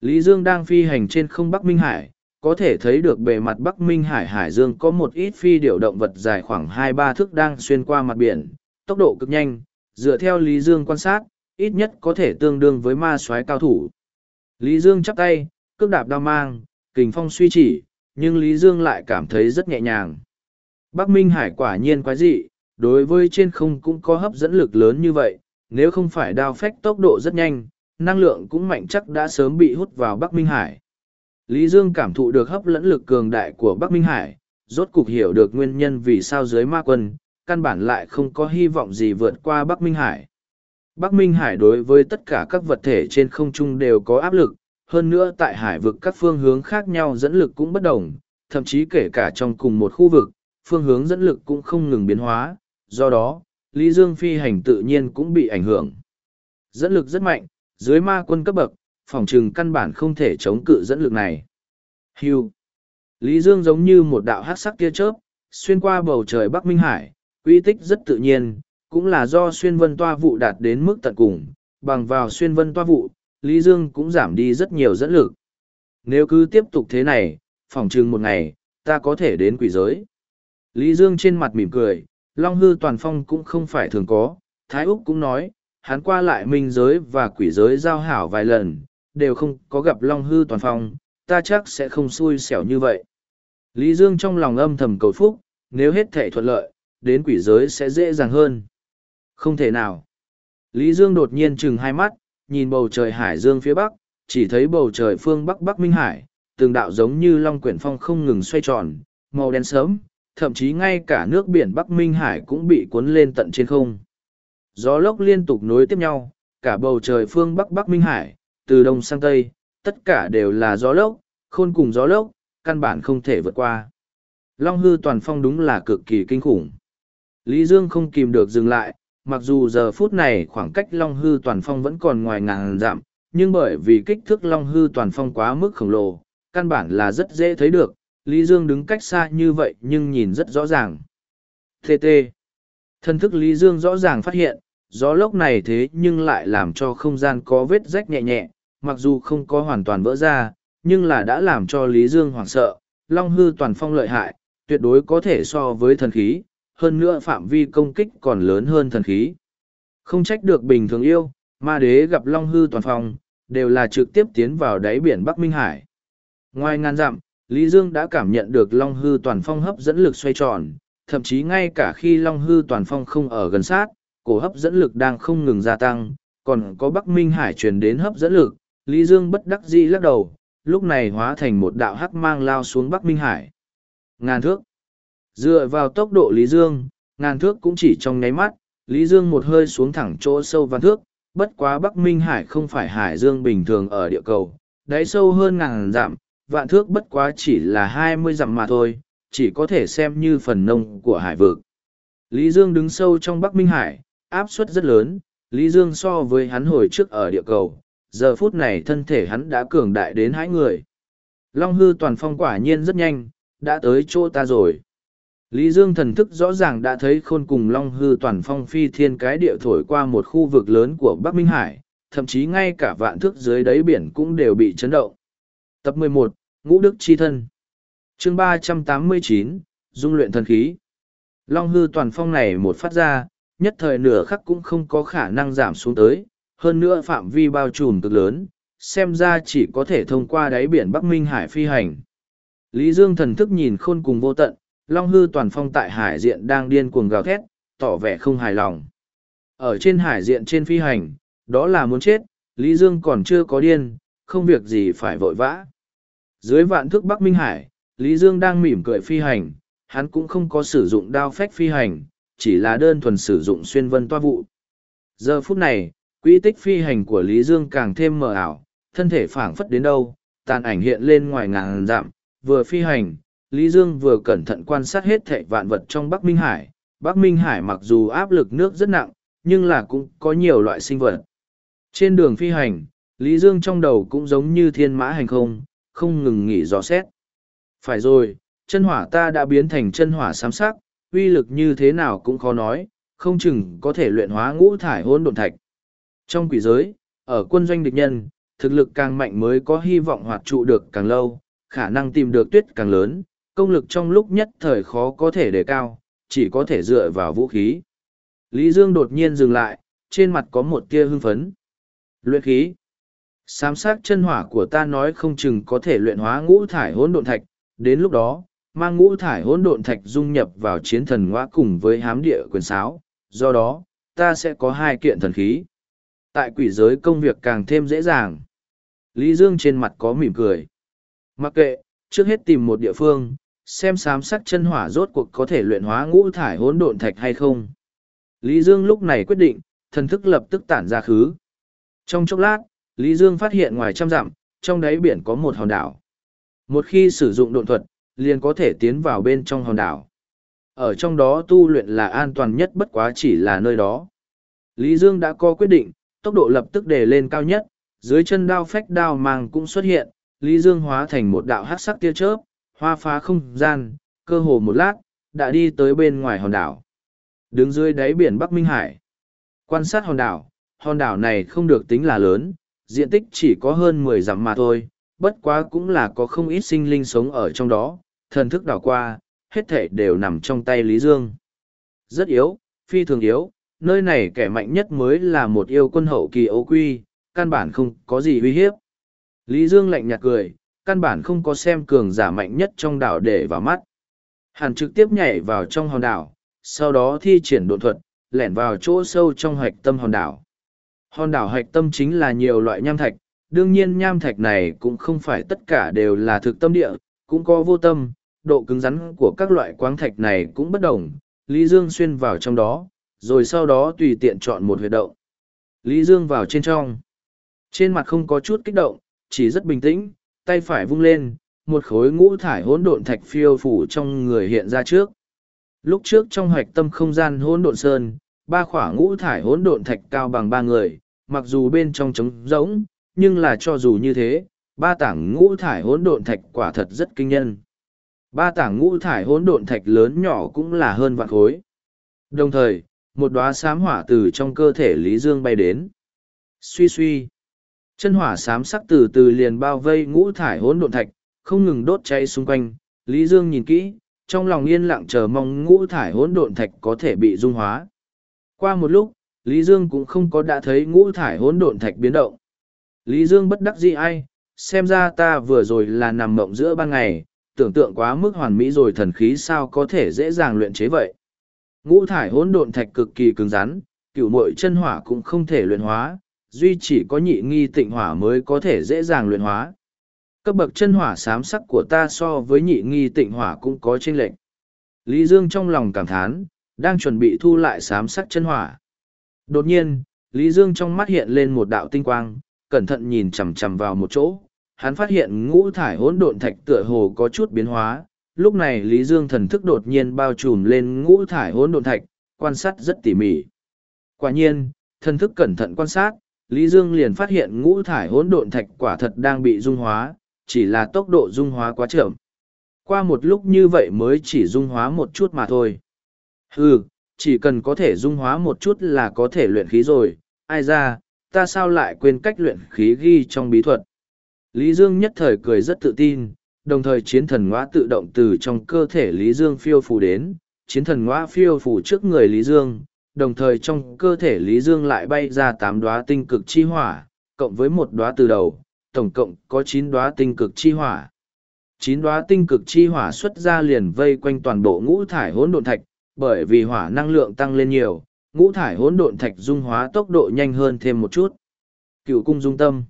Lý Dương đang phi hành trên không Bắc Minh Hải, có thể thấy được bề mặt Bắc Minh Hải Hải Dương có một ít phi điều động vật dài khoảng hai ba thước đang xuyên qua mặt biển, tốc độ cực nhanh, dựa theo Lý Dương quan sát, ít nhất có thể tương đương với ma soái cao thủ. Lý Dương chắp tay, cước đạp đao mang, kình phong suy chỉ, nhưng Lý Dương lại cảm thấy rất nhẹ nhàng. Bắc Minh Hải quả nhiên quái dị, đối với trên không cũng có hấp dẫn lực lớn như vậy, nếu không phải đao phách tốc độ rất nhanh, năng lượng cũng mạnh chắc đã sớm bị hút vào Bắc Minh Hải. Lý Dương cảm thụ được hấp dẫn lực cường đại của Bắc Minh Hải, rốt cục hiểu được nguyên nhân vì sao dưới ma quân, căn bản lại không có hy vọng gì vượt qua Bắc Minh Hải. Bắc Minh Hải đối với tất cả các vật thể trên không trung đều có áp lực, hơn nữa tại hải vực các phương hướng khác nhau dẫn lực cũng bất đồng, thậm chí kể cả trong cùng một khu vực, phương hướng dẫn lực cũng không ngừng biến hóa, do đó, Lý Dương phi hành tự nhiên cũng bị ảnh hưởng. Dẫn lực rất mạnh, dưới ma quân cấp bậc, phòng trừng căn bản không thể chống cự dẫn lực này. Hưu. Lý Dương giống như một đạo hát sắc tia chớp, xuyên qua bầu trời Bắc Minh Hải, quy tích rất tự nhiên, cũng là do xuyên vân toa vụ đạt đến mức tận cùng, bằng vào xuyên vân toa vụ, Lý Dương cũng giảm đi rất nhiều dẫn lực. Nếu cứ tiếp tục thế này, phòng trừng một ngày, ta có thể đến quỷ giới. Lý Dương trên mặt mỉm cười, Long hư toàn phong cũng không phải thường có, Thái Úc cũng nói, hắn qua lại minh giới và quỷ giới giao hảo vài lần, đều không có gặp Long hư toàn phong, ta chắc sẽ không xui xẻo như vậy. Lý Dương trong lòng âm thầm cầu phúc, nếu hết thể thuận lợi, đến quỷ giới sẽ dễ dàng hơn. Không thể nào. Lý Dương đột nhiên chừng hai mắt, nhìn bầu trời hải dương phía bắc, chỉ thấy bầu trời phương bắc bắc minh hải, từng đạo giống như long quyển phong không ngừng xoay tròn, màu đen sớm, thậm chí ngay cả nước biển bắc minh hải cũng bị cuốn lên tận trên không. Gió lốc liên tục nối tiếp nhau, cả bầu trời phương bắc bắc minh hải, từ đông sang tây, tất cả đều là gió lốc, khôn cùng gió lốc, căn bản không thể vượt qua. Long hư toàn phong đúng là cực kỳ kinh khủng. Lý Dương không kìm được dừng lại, mặc dù giờ phút này khoảng cách Long hư toàn phong vẫn còn ngoài ngàn dặm, nhưng bởi vì kích thước Long hư toàn phong quá mức khổng lồ, căn bản là rất dễ thấy được, Lý Dương đứng cách xa như vậy nhưng nhìn rất rõ ràng. TT. Thân thức Lý Dương rõ ràng phát hiện, gió lốc này thế nhưng lại làm cho không gian có vết rách nhẹ nhẹ, mặc dù không có hoàn toàn vỡ ra, nhưng là đã làm cho Lý Dương hoảng sợ, Long hư toàn phong lợi hại, tuyệt đối có thể so với thần khí, hơn nữa phạm vi công kích còn lớn hơn thần khí. Không trách được bình thường yêu, ma đế gặp Long hư toàn phong, đều là trực tiếp tiến vào đáy biển Bắc Minh Hải. Ngoài ngàn dặm, Lý Dương đã cảm nhận được Long hư toàn phong hấp dẫn lực xoay tròn, thậm chí ngay cả khi Long hư toàn phong không ở gần sát, cổ hấp dẫn lực đang không ngừng gia tăng, còn có Bắc Minh Hải truyền đến hấp dẫn lực, Lý Dương bất đắc dĩ lắc đầu, lúc này hóa thành một đạo hắc mang lao xuống Bắc Minh Hải. Ngàn thước. Dựa vào tốc độ Lý Dương, ngàn thước cũng chỉ trong nháy mắt, Lý Dương một hơi xuống thẳng chỗ sâu văn thước, bất quá Bắc Minh Hải không phải hải dương bình thường ở địa cầu, đáy sâu hơn ngàn dặm, vạn thước bất quá chỉ là hai mươi dặm mà thôi, chỉ có thể xem như phần nông của hải vực. Lý Dương đứng sâu trong Bắc Minh Hải, áp suất rất lớn, Lý Dương so với hắn hồi trước ở địa cầu, giờ phút này thân thể hắn đã cường đại đến hãi người. Long hư toàn phong quả nhiên rất nhanh, đã tới chỗ ta rồi. Lý Dương thần thức rõ ràng đã thấy khôn cùng Long hư toàn phong phi thiên cái địa thổi qua một khu vực lớn của Bắc Minh Hải, thậm chí ngay cả vạn thước dưới đáy biển cũng đều bị chấn động. Tập 11, Ngũ Đức Chi Thân chương 389, Dung luyện thần khí Long hư toàn phong này một phát ra, nhất thời nửa khắc cũng không có khả năng giảm xuống tới, hơn nữa phạm vi bao trùm cực lớn, xem ra chỉ có thể thông qua đáy biển Bắc Minh Hải phi hành. Lý Dương thần thức nhìn khôn cùng vô tận, Long hư toàn phong tại hải diện đang điên cuồng gào thét, tỏ vẻ không hài lòng. Ở trên hải diện trên phi hành, đó là muốn chết, Lý Dương còn chưa có điên, không việc gì phải vội vã. Dưới vạn thước Bắc Minh Hải, Lý Dương đang mỉm cười phi hành, hắn cũng không có sử dụng đao phách phi hành, chỉ là đơn thuần sử dụng xuyên vân toa vụ. Giờ phút này, quỹ tích phi hành của Lý Dương càng thêm mờ ảo, thân thể phảng phất đến đâu, tàn ảnh hiện lên ngoài ngàn dặm, vừa phi hành, Lý Dương vừa cẩn thận quan sát hết thảy vạn vật trong Bắc Minh Hải. Bắc Minh Hải mặc dù áp lực nước rất nặng, nhưng là cũng có nhiều loại sinh vật. Trên đường phi hành, Lý Dương trong đầu cũng giống như thiên mã hành không, không ngừng nghỉ dò xét. Phải rồi, chân hỏa ta đã biến thành chân hỏa xám sắc, uy lực như thế nào cũng khó nói, không chừng có thể luyện hóa ngũ thải hôn độn thạch. Trong quỷ giới, ở quân doanh địch nhân, thực lực càng mạnh mới có hy vọng hoạt trụ được càng lâu, khả năng tìm được tuyết càng lớn, công lực trong lúc nhất thời khó có thể đề cao, chỉ có thể dựa vào vũ khí. Lý Dương đột nhiên dừng lại, trên mặt có một tia hưng phấn. Luyện khí. Sám sát chân hỏa của ta nói không chừng có thể luyện hóa ngũ thải hỗn độn thạch, đến lúc đó, mang ngũ thải hỗn độn thạch dung nhập vào chiến thần ngõa cùng với hám địa quyền sáo, do đó, ta sẽ có hai kiện thần khí. Tại quỷ giới công việc càng thêm dễ dàng. Lý Dương trên mặt có mỉm cười. Mặc kệ, trước hết tìm một địa phương, xem sám sắc chân hỏa rốt cuộc có thể luyện hóa ngũ thải hỗn độn thạch hay không. Lý Dương lúc này quyết định, thần thức lập tức tản ra khứ. Trong chốc lát, Lý Dương phát hiện ngoài trăm dặm, trong đáy biển có một hòn đảo. Một khi sử dụng độn thuật, liền có thể tiến vào bên trong hòn đảo. Ở trong đó tu luyện là an toàn nhất bất quá chỉ là nơi đó. Lý Dương đã có quyết định, tốc độ lập tức đề lên cao nhất, dưới chân đao phách đao mang cũng xuất hiện, Lý Dương hóa thành một đạo hát sắc tia chớp, hoa phá không gian, cơ hồ một lát, đã đi tới bên ngoài hòn đảo. Đứng dưới đáy biển Bắc Minh Hải, quan sát hòn đảo, hòn đảo này không được tính là lớn, diện tích chỉ có hơn mười dặm mà thôi, bất quá cũng là có không ít sinh linh sống ở trong đó, thần thức đảo qua, hết thể đều nằm trong tay Lý Dương. Rất yếu, phi thường yếu, nơi này kẻ mạnh nhất mới là một yêu quân hậu kỳ ấu quy, căn bản không có gì uy hiếp. Lý Dương lạnh nhạt cười, căn bản không có xem cường giả mạnh nhất trong đảo để vào mắt. Hàn trực tiếp nhảy vào trong hòn đảo, sau đó thi triển độn thuật, lẻn vào chỗ sâu trong hạch tâm hòn đảo. Hòn đảo hạch tâm chính là nhiều loại nham thạch, đương nhiên nham thạch này cũng không phải tất cả đều là thực tâm địa, cũng có vô tâm, độ cứng rắn của các loại quáng thạch này cũng bất đồng. Lý Dương xuyên vào trong đó, rồi sau đó tùy tiện chọn một huyệt động. Lý Dương vào trên trong. Trên mặt không có chút kích động, chỉ rất bình tĩnh, tay phải vung lên, một khối ngũ thải hỗn độn thạch phiêu phủ trong người hiện ra trước. Lúc trước trong hoạch tâm không gian hỗn độn sơn, ba khỏa ngũ thải hỗn độn thạch cao bằng ba người, mặc dù bên trong trống rỗng, nhưng là cho dù như thế, ba tảng ngũ thải hỗn độn thạch quả thật rất kinh nhân. Ba tảng ngũ thải hỗn độn thạch lớn nhỏ cũng là hơn vạn khối. Đồng thời, một đóa xám hỏa từ trong cơ thể Lý Dương bay đến. Suy suy. Chân hỏa xám sắc từ từ liền bao vây ngũ thải hỗn độn thạch, không ngừng đốt cháy xung quanh. Lý Dương nhìn kỹ, trong lòng yên lặng chờ mong ngũ thải hỗn độn thạch có thể bị dung hóa. Qua một lúc, Lý Dương cũng không có đã thấy ngũ thải hỗn độn thạch biến động. Lý Dương bất đắc dĩ ai, xem ra ta vừa rồi là nằm mộng giữa ban ngày, tưởng tượng quá mức hoàn mỹ rồi thần khí sao có thể dễ dàng luyện chế vậy. Ngũ thải hỗn độn thạch cực kỳ cứng rắn, cửu mội chân hỏa cũng không thể luyện hóa, duy chỉ có nhị nghi tịnh hỏa mới có thể dễ dàng luyện hóa. Cấp bậc chân hỏa xám sắc của ta so với nhị nghi tịnh hỏa cũng có chênh lệch. Lý Dương trong lòng cảm thán, đang chuẩn bị thu lại sám sắc chân hỏa. Đột nhiên, Lý Dương trong mắt hiện lên một đạo tinh quang, cẩn thận nhìn chằm chằm vào một chỗ. Hắn phát hiện ngũ thải hỗn độn thạch tựa hồ có chút biến hóa. Lúc này Lý Dương thần thức đột nhiên bao trùm lên ngũ thải hỗn độn thạch, quan sát rất tỉ mỉ. Quả nhiên, thần thức cẩn thận quan sát, Lý Dương liền phát hiện ngũ thải hỗn độn thạch quả thật đang bị dung hóa, chỉ là tốc độ dung hóa quá chậm. Qua một lúc như vậy mới chỉ dung hóa một chút mà thôi. Hừ, chỉ cần có thể dung hóa một chút là có thể luyện khí rồi, ai ra, ta sao lại quên cách luyện khí ghi trong bí thuật. Lý Dương nhất thời cười rất tự tin, đồng thời chiến thần ngõa tự động từ trong cơ thể Lý Dương phiêu phù đến, chiến thần ngõa phiêu phù trước người Lý Dương, đồng thời trong cơ thể Lý Dương lại bay ra tám đóa tinh cực chi hỏa, cộng với một đóa từ đầu, tổng cộng có chín đóa tinh cực chi hỏa. Chín đóa tinh cực chi hỏa xuất ra liền vây quanh toàn bộ ngũ thải hỗn độn thạch, bởi vì hỏa năng lượng tăng lên nhiều, ngũ thải hỗn độn thạch dung hóa tốc độ nhanh hơn thêm một chút. Cựu cung dung tâm.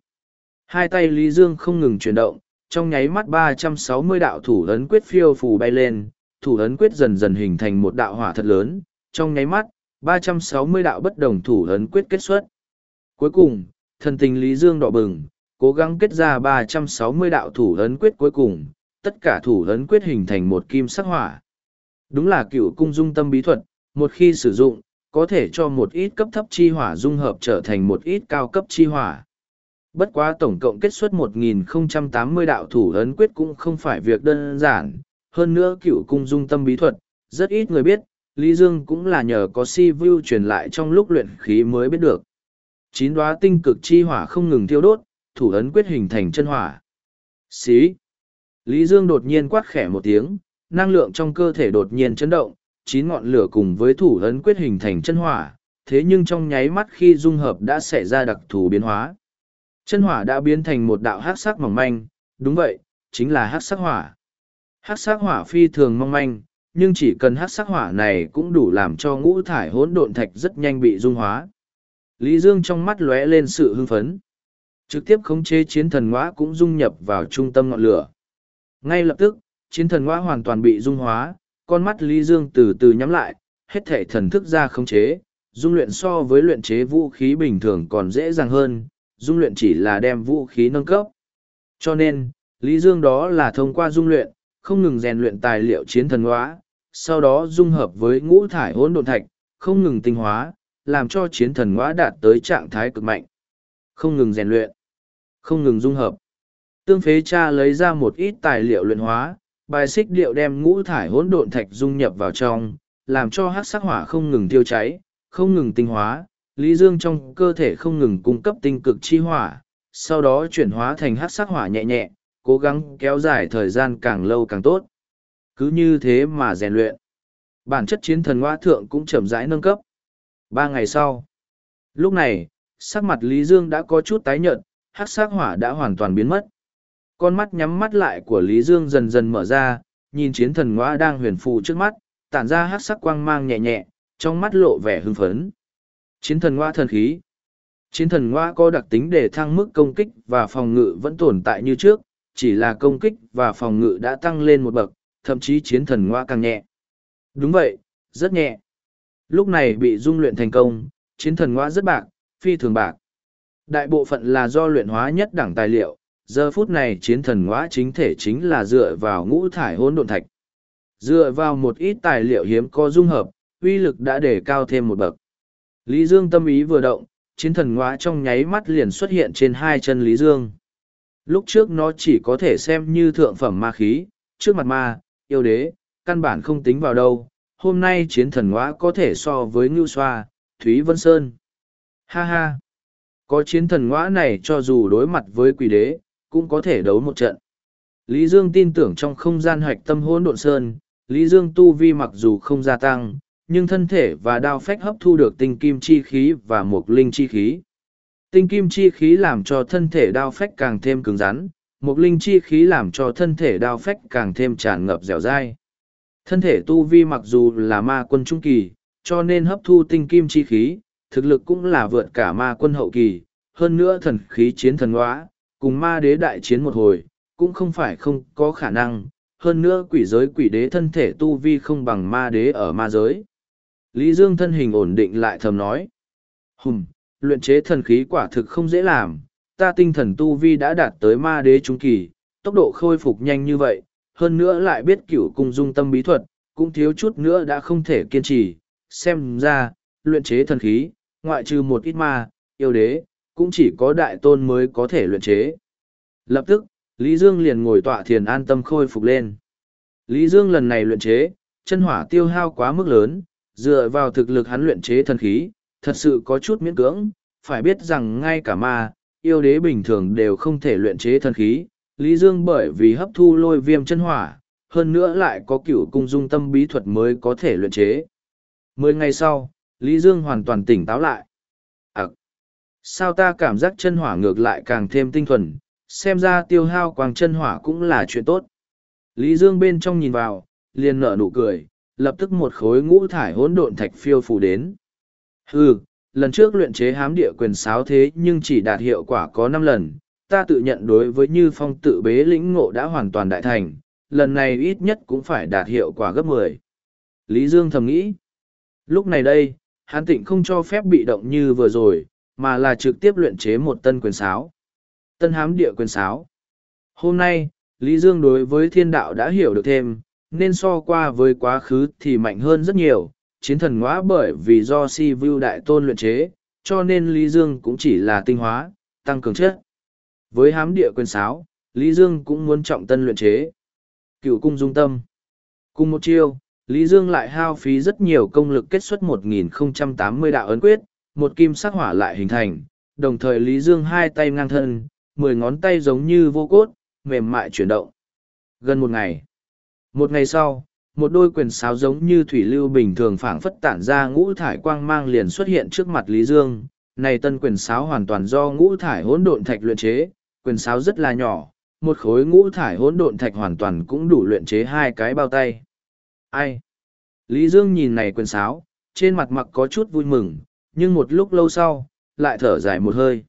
Hai tay Lý Dương không ngừng chuyển động, trong nháy mắt ba trăm sáu mươi đạo thủ ấn quyết phiêu phù bay lên, thủ ấn quyết dần dần hình thành một đạo hỏa thật lớn, trong nháy mắt, ba trăm sáu mươi đạo bất đồng thủ ấn quyết kết xuất. Cuối cùng, thần tình Lý Dương đỏ bừng, cố gắng kết ra ba trăm sáu mươi đạo thủ ấn quyết cuối cùng, tất cả thủ ấn quyết hình thành một kim sắc hỏa. Đúng là cựu cung dung tâm bí thuật, một khi sử dụng, có thể cho một ít cấp thấp chi hỏa dung hợp trở thành một ít cao cấp chi hỏa. Bất quá tổng cộng kết xuất 1080 đạo thủ ấn quyết cũng không phải việc đơn giản, hơn nữa cựu cung dung tâm bí thuật, rất ít người biết, Lý Dương cũng là nhờ có si view truyền lại trong lúc luyện khí mới biết được. Chín đóa tinh cực chi hỏa không ngừng thiêu đốt, thủ ấn quyết hình thành chân hỏa. Xí! Lý Dương đột nhiên quát khẽ một tiếng, năng lượng trong cơ thể đột nhiên chấn động, chín ngọn lửa cùng với thủ ấn quyết hình thành chân hỏa, thế nhưng trong nháy mắt khi dung hợp đã xảy ra đặc thù biến hóa. Chân hỏa đã biến thành một đạo hát sắc mỏng manh, đúng vậy, chính là hát sắc hỏa. Hát sắc hỏa phi thường mong manh, nhưng chỉ cần hát sắc hỏa này cũng đủ làm cho ngũ thải hỗn độn thạch rất nhanh bị dung hóa. Lý Dương trong mắt lóe lên sự hưng phấn. Trực tiếp khống chế chiến thần ngõa cũng dung nhập vào trung tâm ngọn lửa. Ngay lập tức, chiến thần ngõa hoàn toàn bị dung hóa, con mắt Lý Dương từ từ nhắm lại, hết thể thần thức ra khống chế, dung luyện so với luyện chế vũ khí bình thường còn dễ dàng hơn, dung luyện chỉ là đem vũ khí nâng cấp. Cho nên, Lý Dương đó là thông qua dung luyện, không ngừng rèn luyện tài liệu chiến thần hóa, sau đó dung hợp với ngũ thải hỗn độn thạch, không ngừng tinh hóa, làm cho chiến thần hóa đạt tới trạng thái cực mạnh. Không ngừng rèn luyện, không ngừng dung hợp. Tương phế cha lấy ra một ít tài liệu luyện hóa, bài xích điệu đem ngũ thải hỗn độn thạch dung nhập vào trong, làm cho hắc sắc hỏa không ngừng tiêu cháy, không ngừng tinh hóa, lý dương trong cơ thể không ngừng cung cấp tinh cực chi hỏa, sau đó chuyển hóa thành hắc sắc hỏa nhẹ nhẹ, cố gắng kéo dài thời gian càng lâu càng tốt. Cứ như thế mà rèn luyện. Bản chất chiến thần hoa thượng cũng chậm rãi nâng cấp. Ba ngày sau. Lúc này, sắc mặt Lý Dương đã có chút tái nhợt, hắc sắc hỏa đã hoàn toàn biến mất. Con mắt nhắm mắt lại của Lý Dương dần dần mở ra, nhìn chiến thần ngoa đang huyền phù trước mắt, tản ra hắc sắc quang mang nhẹ nhẹ, trong mắt lộ vẻ hưng phấn. Chiến thần ngoa thần khí. Chiến thần ngoa có đặc tính để thăng mức công kích và phòng ngự vẫn tồn tại như trước, chỉ là công kích và phòng ngự đã tăng lên một bậc, thậm chí chiến thần ngoa càng nhẹ. Đúng vậy, rất nhẹ. Lúc này bị dung luyện thành công, chiến thần ngoa rất bạc, phi thường bạc. Đại bộ phận là do luyện hóa nhất đẳng tài liệu, giờ phút này chiến thần ngõa chính thể chính là dựa vào ngũ thải hỗn độn thạch. Dựa vào một ít tài liệu hiếm có dung hợp, uy lực đã để cao thêm một bậc. Lý Dương tâm ý vừa động, chiến thần ngõa trong nháy mắt liền xuất hiện trên hai chân Lý Dương. Lúc trước nó chỉ có thể xem như thượng phẩm ma khí, trước mặt ma, yêu đế, căn bản không tính vào đâu. Hôm nay chiến thần ngõa có thể so với Ngưu Xoa, Thúy Vân Sơn. Ha ha! Có chiến thần ngõa này cho dù đối mặt với quỷ đế, cũng có thể đấu một trận. Lý Dương tin tưởng trong không gian hạch tâm hỗn độn sơn, Lý Dương tu vi mặc dù không gia tăng, nhưng thân thể và đao phách hấp thu được tinh kim chi khí và mục linh chi khí. Tinh kim chi khí làm cho thân thể đao phách càng thêm cứng rắn, mục linh chi khí làm cho thân thể đao phách càng thêm tràn ngập dẻo dai. Thân thể tu vi mặc dù là ma quân trung kỳ, cho nên hấp thu tinh kim chi khí, thực lực cũng là vượt cả ma quân hậu kỳ, hơn nữa thần khí chiến thần hóa, cùng ma đế đại chiến một hồi, cũng không phải không có khả năng, hơn nữa quỷ giới quỷ đế thân thể tu vi không bằng ma đế ở ma giới. Lý Dương thân hình ổn định lại thầm nói. Hùm, luyện chế thần khí quả thực không dễ làm, ta tinh thần tu vi đã đạt tới ma đế trung kỳ, tốc độ khôi phục nhanh như vậy, hơn nữa lại biết cửu cung dung tâm bí thuật, cũng thiếu chút nữa đã không thể kiên trì. Xem ra, luyện chế thần khí, ngoại trừ một ít ma, yêu đế, cũng chỉ có đại tôn mới có thể luyện chế. Lập tức, Lý Dương liền ngồi tọa thiền an tâm khôi phục lên. Lý Dương lần này luyện chế, chân hỏa tiêu hao quá mức lớn, dựa vào thực lực hắn luyện chế thần khí, thật sự có chút miễn cưỡng, phải biết rằng ngay cả ma, yêu đế bình thường đều không thể luyện chế thần khí, Lý Dương bởi vì hấp thu lôi viêm chân hỏa, hơn nữa lại có cửu cung dung tâm bí thuật mới có thể luyện chế. Mười ngày sau, Lý Dương hoàn toàn tỉnh táo lại. Sao ta cảm giác chân hỏa ngược lại càng thêm tinh thuần, xem ra tiêu hao quang chân hỏa cũng là chuyện tốt. Lý Dương bên trong nhìn vào, liền nở nụ cười, lập tức một khối ngũ thải hỗn độn thạch phiêu phủ đến. Hừ, lần trước luyện chế hám địa quyền sáo thế nhưng chỉ đạt hiệu quả có năm lần, ta tự nhận đối với như phong tự bế lĩnh ngộ đã hoàn toàn đại thành, lần này ít nhất cũng phải đạt hiệu quả gấp mười. Lý Dương thầm nghĩ, lúc này đây, hán tịnh không cho phép bị động như vừa rồi, mà là trực tiếp luyện chế một tân quyền sáo. Tân hám địa quyền sáo. Hôm nay, Lý Dương đối với thiên đạo đã hiểu được thêm, nên so qua với quá khứ thì mạnh hơn rất nhiều, chiến thần ngõa bởi vì do si view đại tôn luyện chế, cho nên Lý Dương cũng chỉ là tinh hóa, tăng cường chất. Với hám địa quyền sáo, Lý Dương cũng muốn trọng tân luyện chế. Cựu cung dung tâm. Cùng một chiêu, Lý Dương lại hao phí rất nhiều công lực kết xuất 1080 đạo ấn quyết, một kim sắc hỏa lại hình thành, đồng thời Lý Dương hai tay ngang thân, mười ngón tay giống như vô cốt, mềm mại chuyển động. Gần một ngày. Một ngày sau, một đôi quyền sáo giống như thủy lưu bình thường phảng phất tản ra ngũ thải quang mang liền xuất hiện trước mặt Lý Dương. Này tân quyền sáo hoàn toàn do ngũ thải hỗn độn thạch luyện chế, quyền sáo rất là nhỏ, một khối ngũ thải hỗn độn thạch hoàn toàn cũng đủ luyện chế hai cái bao tay. Ai? Lý Dương nhìn này quyền sáo, trên mặt mặc có chút vui mừng, nhưng một lúc lâu sau, lại thở dài một hơi.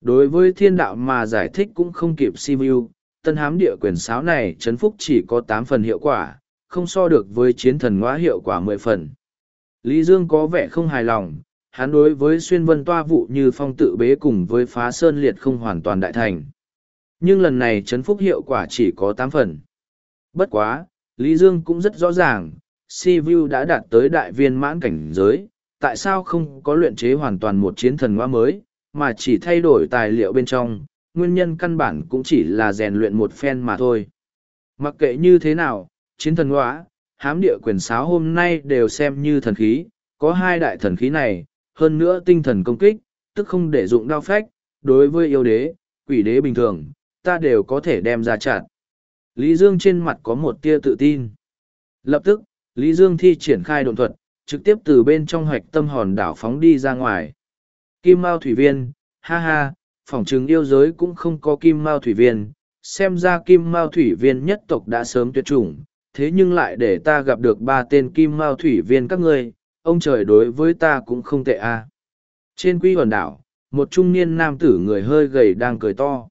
Đối với thiên đạo mà giải thích cũng không kịp si vu tân hám địa quyền sáo này chấn phúc chỉ có tám phần hiệu quả, không so được với chiến thần ngoá hiệu quả mười phần. Lý Dương có vẻ không hài lòng, hắn đối với xuyên vân toa vụ như phong tự bế cùng với phá sơn liệt không hoàn toàn đại thành. Nhưng lần này chấn phúc hiệu quả chỉ có tám phần. Bất quá, Lý Dương cũng rất rõ ràng, si vu đã đạt tới đại viên mãn cảnh giới, tại sao không có luyện chế hoàn toàn một chiến thần hóa mới, mà chỉ thay đổi tài liệu bên trong, nguyên nhân căn bản cũng chỉ là rèn luyện một phen mà thôi. Mặc kệ như thế nào, chiến thần hóa, hám địa quyền sáo hôm nay đều xem như thần khí, có hai đại thần khí này, hơn nữa tinh thần công kích, tức không để dụng đao phách, đối với yêu đế, quỷ đế bình thường, ta đều có thể đem ra chặt. Lý Dương trên mặt có một tia tự tin. Lập tức, Lý Dương thi triển khai độn thuật, trực tiếp từ bên trong hoạch tâm hòn đảo phóng đi ra ngoài. Kim Mao Thủy Viên, ha ha, phỏng chứng yêu giới cũng không có Kim Mao Thủy Viên, xem ra Kim Mao Thủy Viên nhất tộc đã sớm tuyệt chủng, thế nhưng lại để ta gặp được ba tên Kim Mao Thủy Viên các ngươi, ông trời đối với ta cũng không tệ a. À. Trên quy hòn đảo, một trung niên nam tử người hơi gầy đang cười to.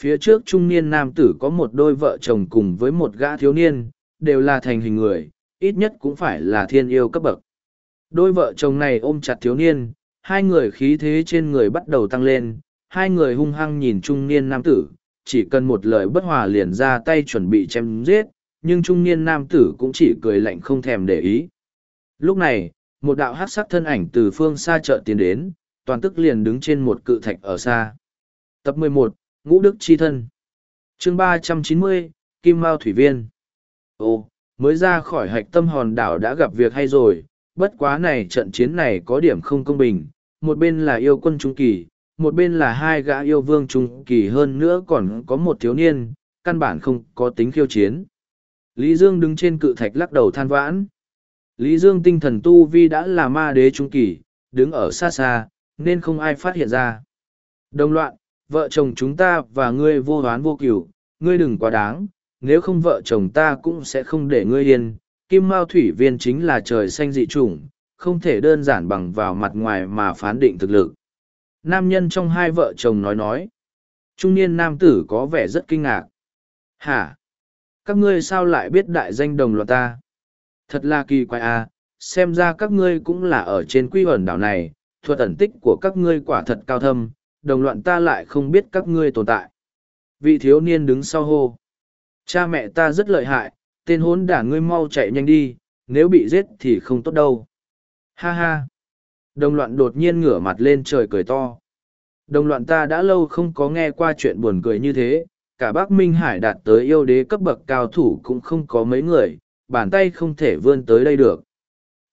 Phía trước trung niên nam tử có một đôi vợ chồng cùng với một gã thiếu niên, đều là thành hình người, ít nhất cũng phải là thiên yêu cấp bậc. Đôi vợ chồng này ôm chặt thiếu niên, hai người khí thế trên người bắt đầu tăng lên, hai người hung hăng nhìn trung niên nam tử, chỉ cần một lời bất hòa liền ra tay chuẩn bị chém giết, nhưng trung niên nam tử cũng chỉ cười lạnh không thèm để ý. Lúc này, một đạo hát sắc thân ảnh từ phương xa chợ tiến đến, toàn tức liền đứng trên một cự thạch ở xa. Tập 11, Ngũ Đức Chi Thân chương 390, Kim Mao Thủy Viên Ồ, mới ra khỏi hạch tâm hòn đảo đã gặp việc hay rồi, bất quá này trận chiến này có điểm không công bình, một bên là yêu quân trung kỳ, một bên là hai gã yêu vương trung kỳ hơn nữa còn có một thiếu niên, căn bản không có tính khiêu chiến. Lý Dương đứng trên cự thạch lắc đầu than vãn. Lý Dương tinh thần tu vi đã là ma đế trung kỳ, đứng ở xa xa, nên không ai phát hiện ra. Đồng loạn, vợ chồng chúng ta và ngươi vô hoán vô cửu, ngươi đừng quá đáng, nếu không vợ chồng ta cũng sẽ không để ngươi yên. Kim Mao Thủy Viên chính là trời xanh dị chủng, không thể đơn giản bằng vào mặt ngoài mà phán định thực lực. Nam nhân trong hai vợ chồng nói nói. Trung niên nam tử có vẻ rất kinh ngạc. Hả? Các ngươi sao lại biết đại danh đồng loạt ta? Thật là kỳ quái à, xem ra các ngươi cũng là ở trên quy ẩn đảo này, thuật ẩn tích của các ngươi quả thật cao thâm, đồng loạn ta lại không biết các ngươi tồn tại. Vị thiếu niên đứng sau hô. Cha mẹ ta rất lợi hại, tên hốn đả ngươi mau chạy nhanh đi, nếu bị giết thì không tốt đâu. Ha ha. Đồng loạn đột nhiên ngửa mặt lên trời cười to. Đồng loạn ta đã lâu không có nghe qua chuyện buồn cười như thế, cả bác Minh Hải đạt tới yêu đế cấp bậc cao thủ cũng không có mấy người, bàn tay không thể vươn tới đây được.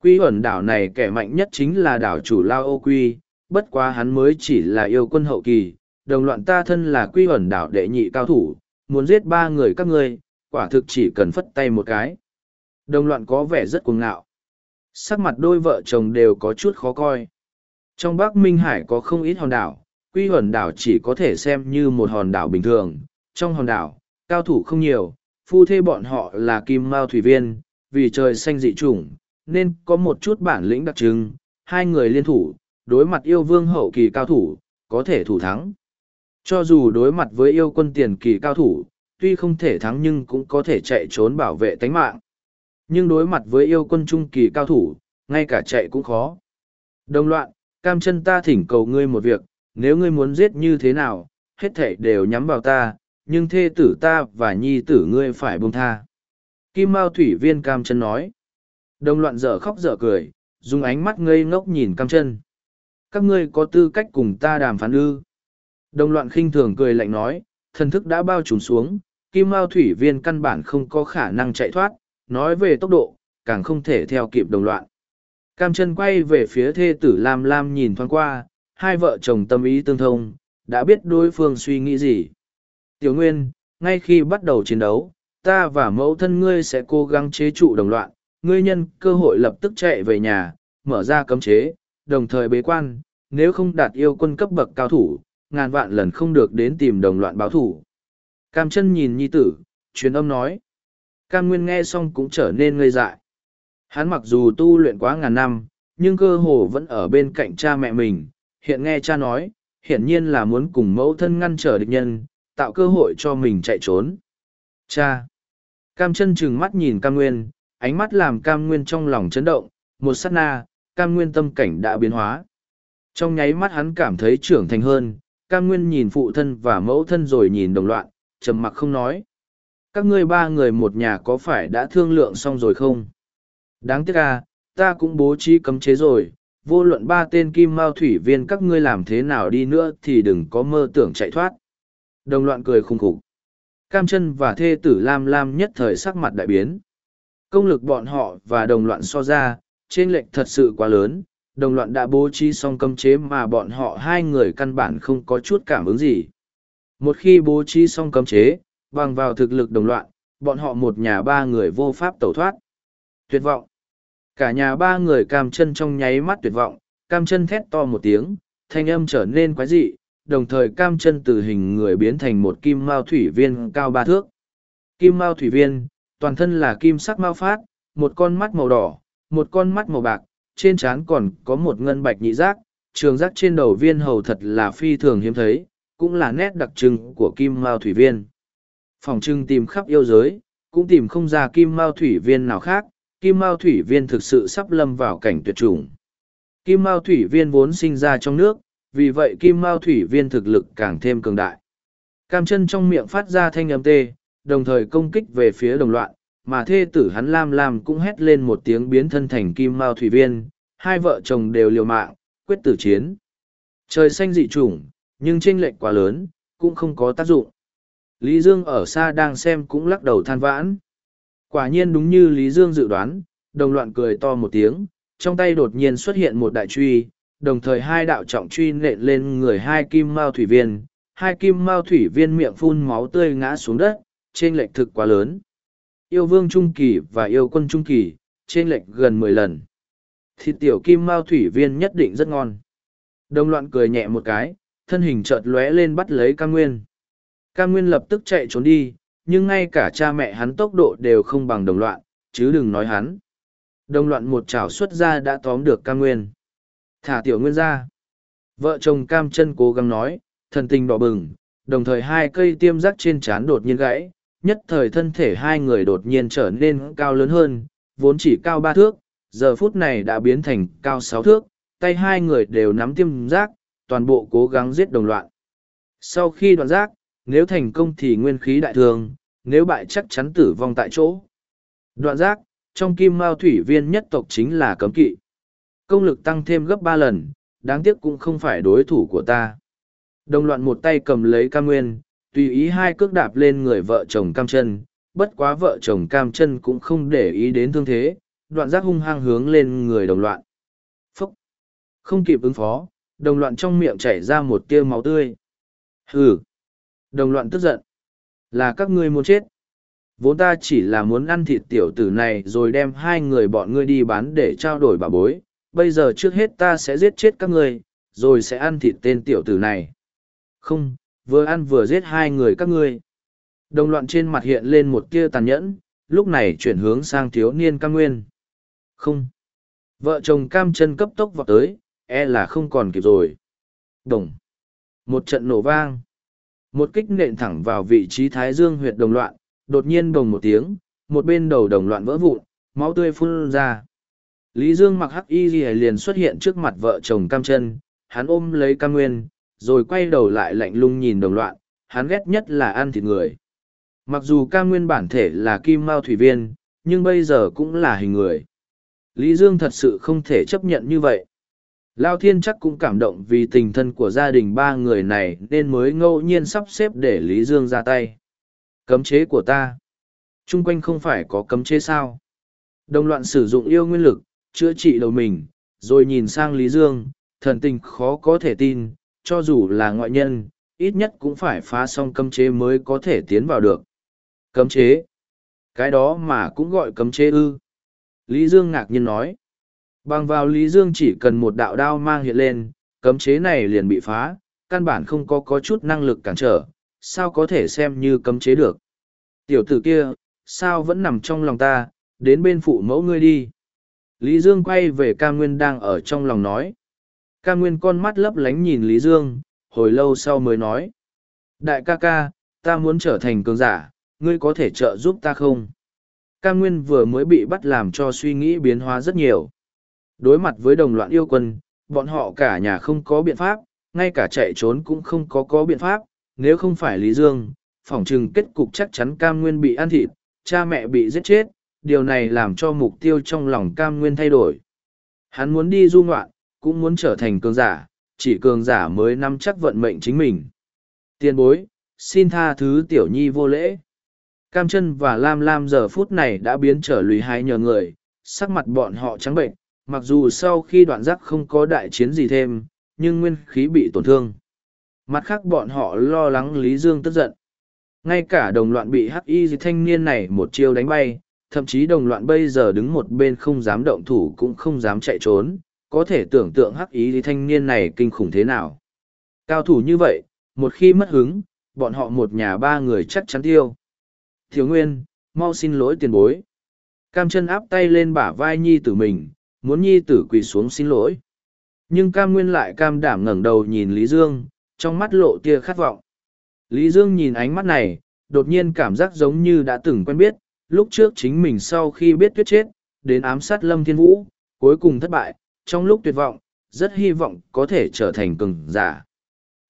Quy ẩn đảo này kẻ mạnh nhất chính là đảo chủ Lao Ô Quy, bất quá hắn mới chỉ là yêu quân hậu kỳ, đồng loạn ta thân là quy ẩn đảo đệ nhị cao thủ, muốn giết ba người các ngươi, quả thực chỉ cần phất tay một cái. Đồng loạn có vẻ rất cuồng ngạo. Sắc mặt đôi vợ chồng đều có chút khó coi. Trong Bắc Minh Hải có không ít hòn đảo, quy hòn đảo chỉ có thể xem như một hòn đảo bình thường. Trong hòn đảo, cao thủ không nhiều, phu thê bọn họ là kim mao thủy viên, vì trời xanh dị chủng, nên có một chút bản lĩnh đặc trưng, hai người liên thủ, đối mặt yêu vương hậu kỳ cao thủ, có thể thủ thắng. Cho dù đối mặt với yêu quân tiền kỳ cao thủ, tuy không thể thắng nhưng cũng có thể chạy trốn bảo vệ tánh mạng. Nhưng đối mặt với yêu quân trung kỳ cao thủ, ngay cả chạy cũng khó. Đồng loạn, cam chân ta thỉnh cầu ngươi một việc, nếu ngươi muốn giết như thế nào, hết thảy đều nhắm vào ta, nhưng thê tử ta và nhi tử ngươi phải buông tha. Kim Mao Thủy Viên cam chân nói. Đồng loạn dở khóc dở cười, dùng ánh mắt ngây ngốc nhìn cam chân. Các ngươi có tư cách cùng ta đàm phán ư. Đồng loạn khinh thường cười lạnh nói, thần thức đã bao trùm xuống, Kim Mao Thủy Viên căn bản không có khả năng chạy thoát, nói về tốc độ, càng không thể theo kịp đồng loạn. Cam chân quay về phía thê tử Lam Lam nhìn thoáng qua, hai vợ chồng tâm ý tương thông, đã biết đối phương suy nghĩ gì. Tiểu Nguyên, ngay khi bắt đầu chiến đấu, ta và mẫu thân ngươi sẽ cố gắng chế trụ đồng loạn, ngươi nhân cơ hội lập tức chạy về nhà, mở ra cấm chế, đồng thời bế quan, nếu không đạt yêu quân cấp bậc cao thủ, ngàn vạn lần không được đến tìm đồng loạn báo thủ. Cam chân nhìn nhi tử, truyền âm nói. Cam Nguyên nghe xong cũng trở nên ngây dại. Hắn mặc dù tu luyện quá ngàn năm, nhưng cơ hồ vẫn ở bên cạnh cha mẹ mình. Hiện nghe cha nói, hiển nhiên là muốn cùng mẫu thân ngăn trở địch nhân, tạo cơ hội cho mình chạy trốn. Cha! Cam chân trừng mắt nhìn Cam Nguyên, ánh mắt làm Cam Nguyên trong lòng chấn động, một sát na, Cam Nguyên tâm cảnh đã biến hóa. Trong nháy mắt hắn cảm thấy trưởng thành hơn, Cam Nguyên nhìn phụ thân và mẫu thân rồi nhìn đồng loạn, trầm mặc không nói. Các ngươi ba người một nhà có phải đã thương lượng xong rồi không? Đáng tiếc à, ta cũng bố trí cấm chế rồi, vô luận ba tên kim mao thủy viên các ngươi làm thế nào đi nữa thì đừng có mơ tưởng chạy thoát. Đồng loạn cười khùng khục. Cam chân và thê tử Lam Lam nhất thời sắc mặt đại biến. Công lực bọn họ và đồng loạn so ra, trên lệnh thật sự quá lớn, đồng loạn đã bố trí xong cấm chế mà bọn họ hai người căn bản không có chút cảm ứng gì. Một khi bố trí xong cấm chế, bằng vào thực lực đồng loạn, bọn họ một nhà ba người vô pháp tẩu thoát. Tuyệt vọng. Cả nhà ba người cam chân trong nháy mắt tuyệt vọng, cam chân thét to một tiếng, thanh âm trở nên quái dị, đồng thời cam chân từ hình người biến thành một kim mao thủy viên cao ba thước. Kim mao thủy viên, toàn thân là kim sắc mao phát, một con mắt màu đỏ, một con mắt màu bạc, trên trán còn có một ngân bạch nhị giác, trường giác trên đầu viên hầu thật là phi thường hiếm thấy, cũng là nét đặc trưng của kim mao thủy viên. Phòng trưng tìm khắp yêu giới, cũng tìm không ra kim mao thủy viên nào khác, kim mao thủy viên thực sự sắp lâm vào cảnh tuyệt chủng. Kim mao thủy viên vốn sinh ra trong nước, vì vậy kim mao thủy viên thực lực càng thêm cường đại. Cam chân trong miệng phát ra thanh âm tê, đồng thời công kích về phía đồng loạn, mà thê tử hắn Lam Lam cũng hét lên một tiếng biến thân thành kim mao thủy viên, hai vợ chồng đều liều mạng, quyết tử chiến. Trời xanh dị chủng, nhưng chênh lệch quá lớn, cũng không có tác dụng. Lý Dương ở xa đang xem cũng lắc đầu than vãn. Quả nhiên đúng như Lý Dương dự đoán, đồng loạn cười to một tiếng, trong tay đột nhiên xuất hiện một đại truy, đồng thời hai đạo trọng truy nện lên người hai kim mao thủy viên, hai kim mao thủy viên miệng phun máu tươi ngã xuống đất, trên lệch thực quá lớn. Yêu vương trung kỳ và yêu quân trung kỳ, trên lệch gần mười lần. Thịt tiểu kim mao thủy viên nhất định rất ngon. Đồng loạn cười nhẹ một cái, thân hình chợt lóe lên bắt lấy ca nguyên. Ca nguyên lập tức chạy trốn đi, nhưng ngay cả cha mẹ hắn tốc độ đều không bằng đồng loạn, chứ đừng nói hắn. Đồng loạn một chảo xuất ra đã tóm được ca nguyên. Thả tiểu nguyên ra. Vợ chồng cam chân cố gắng nói, thần tình đỏ bừng, đồng thời hai cây tiêm rắc trên trán đột nhiên gãy, nhất thời thân thể hai người đột nhiên trở nên cao lớn hơn, vốn chỉ cao ba thước, giờ phút này đã biến thành cao sáu thước, tay hai người đều nắm tiêm rác, toàn bộ cố gắng giết đồng loạn. Sau khi đoạn rác, nếu thành công thì nguyên khí đại thường, nếu bại chắc chắn tử vong tại chỗ. Đoạn giác, trong kim mao thủy viên nhất tộc chính là cấm kỵ. Công lực tăng thêm gấp ba lần, đáng tiếc cũng không phải đối thủ của ta. Đồng loạn một tay cầm lấy ca nguyên, tùy ý hai cước đạp lên người vợ chồng cam chân, bất quá vợ chồng cam chân cũng không để ý đến thương thế, đoạn giác hung hăng hướng lên người đồng loạn. Phúc! Không kịp ứng phó, đồng loạn trong miệng chảy ra một tia máu tươi. Hừ! Đồng loạn tức giận. Là các ngươi muốn chết. Vốn ta chỉ là muốn ăn thịt tiểu tử này rồi đem hai người bọn ngươi đi bán để trao đổi bà bối. Bây giờ trước hết ta sẽ giết chết các ngươi, rồi sẽ ăn thịt tên tiểu tử này. Không, vừa ăn vừa giết hai người các ngươi. Đồng loạn trên mặt hiện lên một tia tàn nhẫn, lúc này chuyển hướng sang thiếu niên cam nguyên. Không. Vợ chồng cam chân cấp tốc vào tới, e là không còn kịp rồi. Đồng. Một trận nổ vang. Một kích nện thẳng vào vị trí thái dương huyệt đồng loạn, đột nhiên đồng một tiếng, một bên đầu đồng loạn vỡ vụn, máu tươi phun ra. Lý Dương mặc hắc y liền xuất hiện trước mặt vợ chồng cam chân, hắn ôm lấy cam nguyên, rồi quay đầu lại lạnh lung nhìn đồng loạn, hắn ghét nhất là ăn thịt người. Mặc dù ca nguyên bản thể là kim mao thủy viên, nhưng bây giờ cũng là hình người. Lý Dương thật sự không thể chấp nhận như vậy. Lao Thiên chắc cũng cảm động vì tình thân của gia đình ba người này nên mới ngẫu nhiên sắp xếp để Lý Dương ra tay. Cấm chế của ta. Trung quanh không phải có cấm chế sao. Đồng loạn sử dụng yêu nguyên lực, chữa trị đầu mình, rồi nhìn sang Lý Dương, thần tình khó có thể tin, cho dù là ngoại nhân, ít nhất cũng phải phá xong cấm chế mới có thể tiến vào được. Cấm chế. Cái đó mà cũng gọi cấm chế ư. Lý Dương ngạc nhiên nói. Bằng vào Lý Dương chỉ cần một đạo đao mang hiện lên, cấm chế này liền bị phá, căn bản không có có chút năng lực cản trở, sao có thể xem như cấm chế được. Tiểu tử kia, sao vẫn nằm trong lòng ta, đến bên phụ mẫu ngươi đi. Lý Dương quay về ca nguyên đang ở trong lòng nói. Ca nguyên con mắt lấp lánh nhìn Lý Dương, hồi lâu sau mới nói. Đại ca ca, ta muốn trở thành cường giả, ngươi có thể trợ giúp ta không? Ca nguyên vừa mới bị bắt làm cho suy nghĩ biến hóa rất nhiều. Đối mặt với đồng loạn yêu quân, bọn họ cả nhà không có biện pháp, ngay cả chạy trốn cũng không có có biện pháp, nếu không phải Lý Dương, phỏng chừng kết cục chắc chắn cam nguyên bị ăn thịt, cha mẹ bị giết chết, điều này làm cho mục tiêu trong lòng cam nguyên thay đổi. Hắn muốn đi du ngoạn, cũng muốn trở thành cường giả, chỉ cường giả mới nắm chắc vận mệnh chính mình. Tiên bối, xin tha thứ tiểu nhi vô lễ. Cam chân và Lam Lam giờ phút này đã biến trở lùi hai nhờ người, sắc mặt bọn họ trắng bệnh, mặc dù sau khi đoạn giác không có đại chiến gì thêm, nhưng nguyên khí bị tổn thương. Mặt khác bọn họ lo lắng Lý Dương tức giận. Ngay cả đồng loạn bị hắc y thanh niên này một chiêu đánh bay, thậm chí đồng loạn bây giờ đứng một bên không dám động thủ cũng không dám chạy trốn, có thể tưởng tượng hắc y thanh niên này kinh khủng thế nào. Cao thủ như vậy, một khi mất hứng, bọn họ một nhà ba người chắc chắn tiêu. Thiếu Nguyên, mau xin lỗi tiền bối. Cam chân áp tay lên bả vai nhi tử mình, muốn nhi tử quỳ xuống xin lỗi. Nhưng Cam Nguyên lại cam đảm ngẩng đầu nhìn Lý Dương, trong mắt lộ tia khát vọng. Lý Dương nhìn ánh mắt này, đột nhiên cảm giác giống như đã từng quen biết, lúc trước chính mình sau khi biết tuyết chết, đến ám sát Lâm Thiên Vũ, cuối cùng thất bại, trong lúc tuyệt vọng, rất hy vọng có thể trở thành cường giả.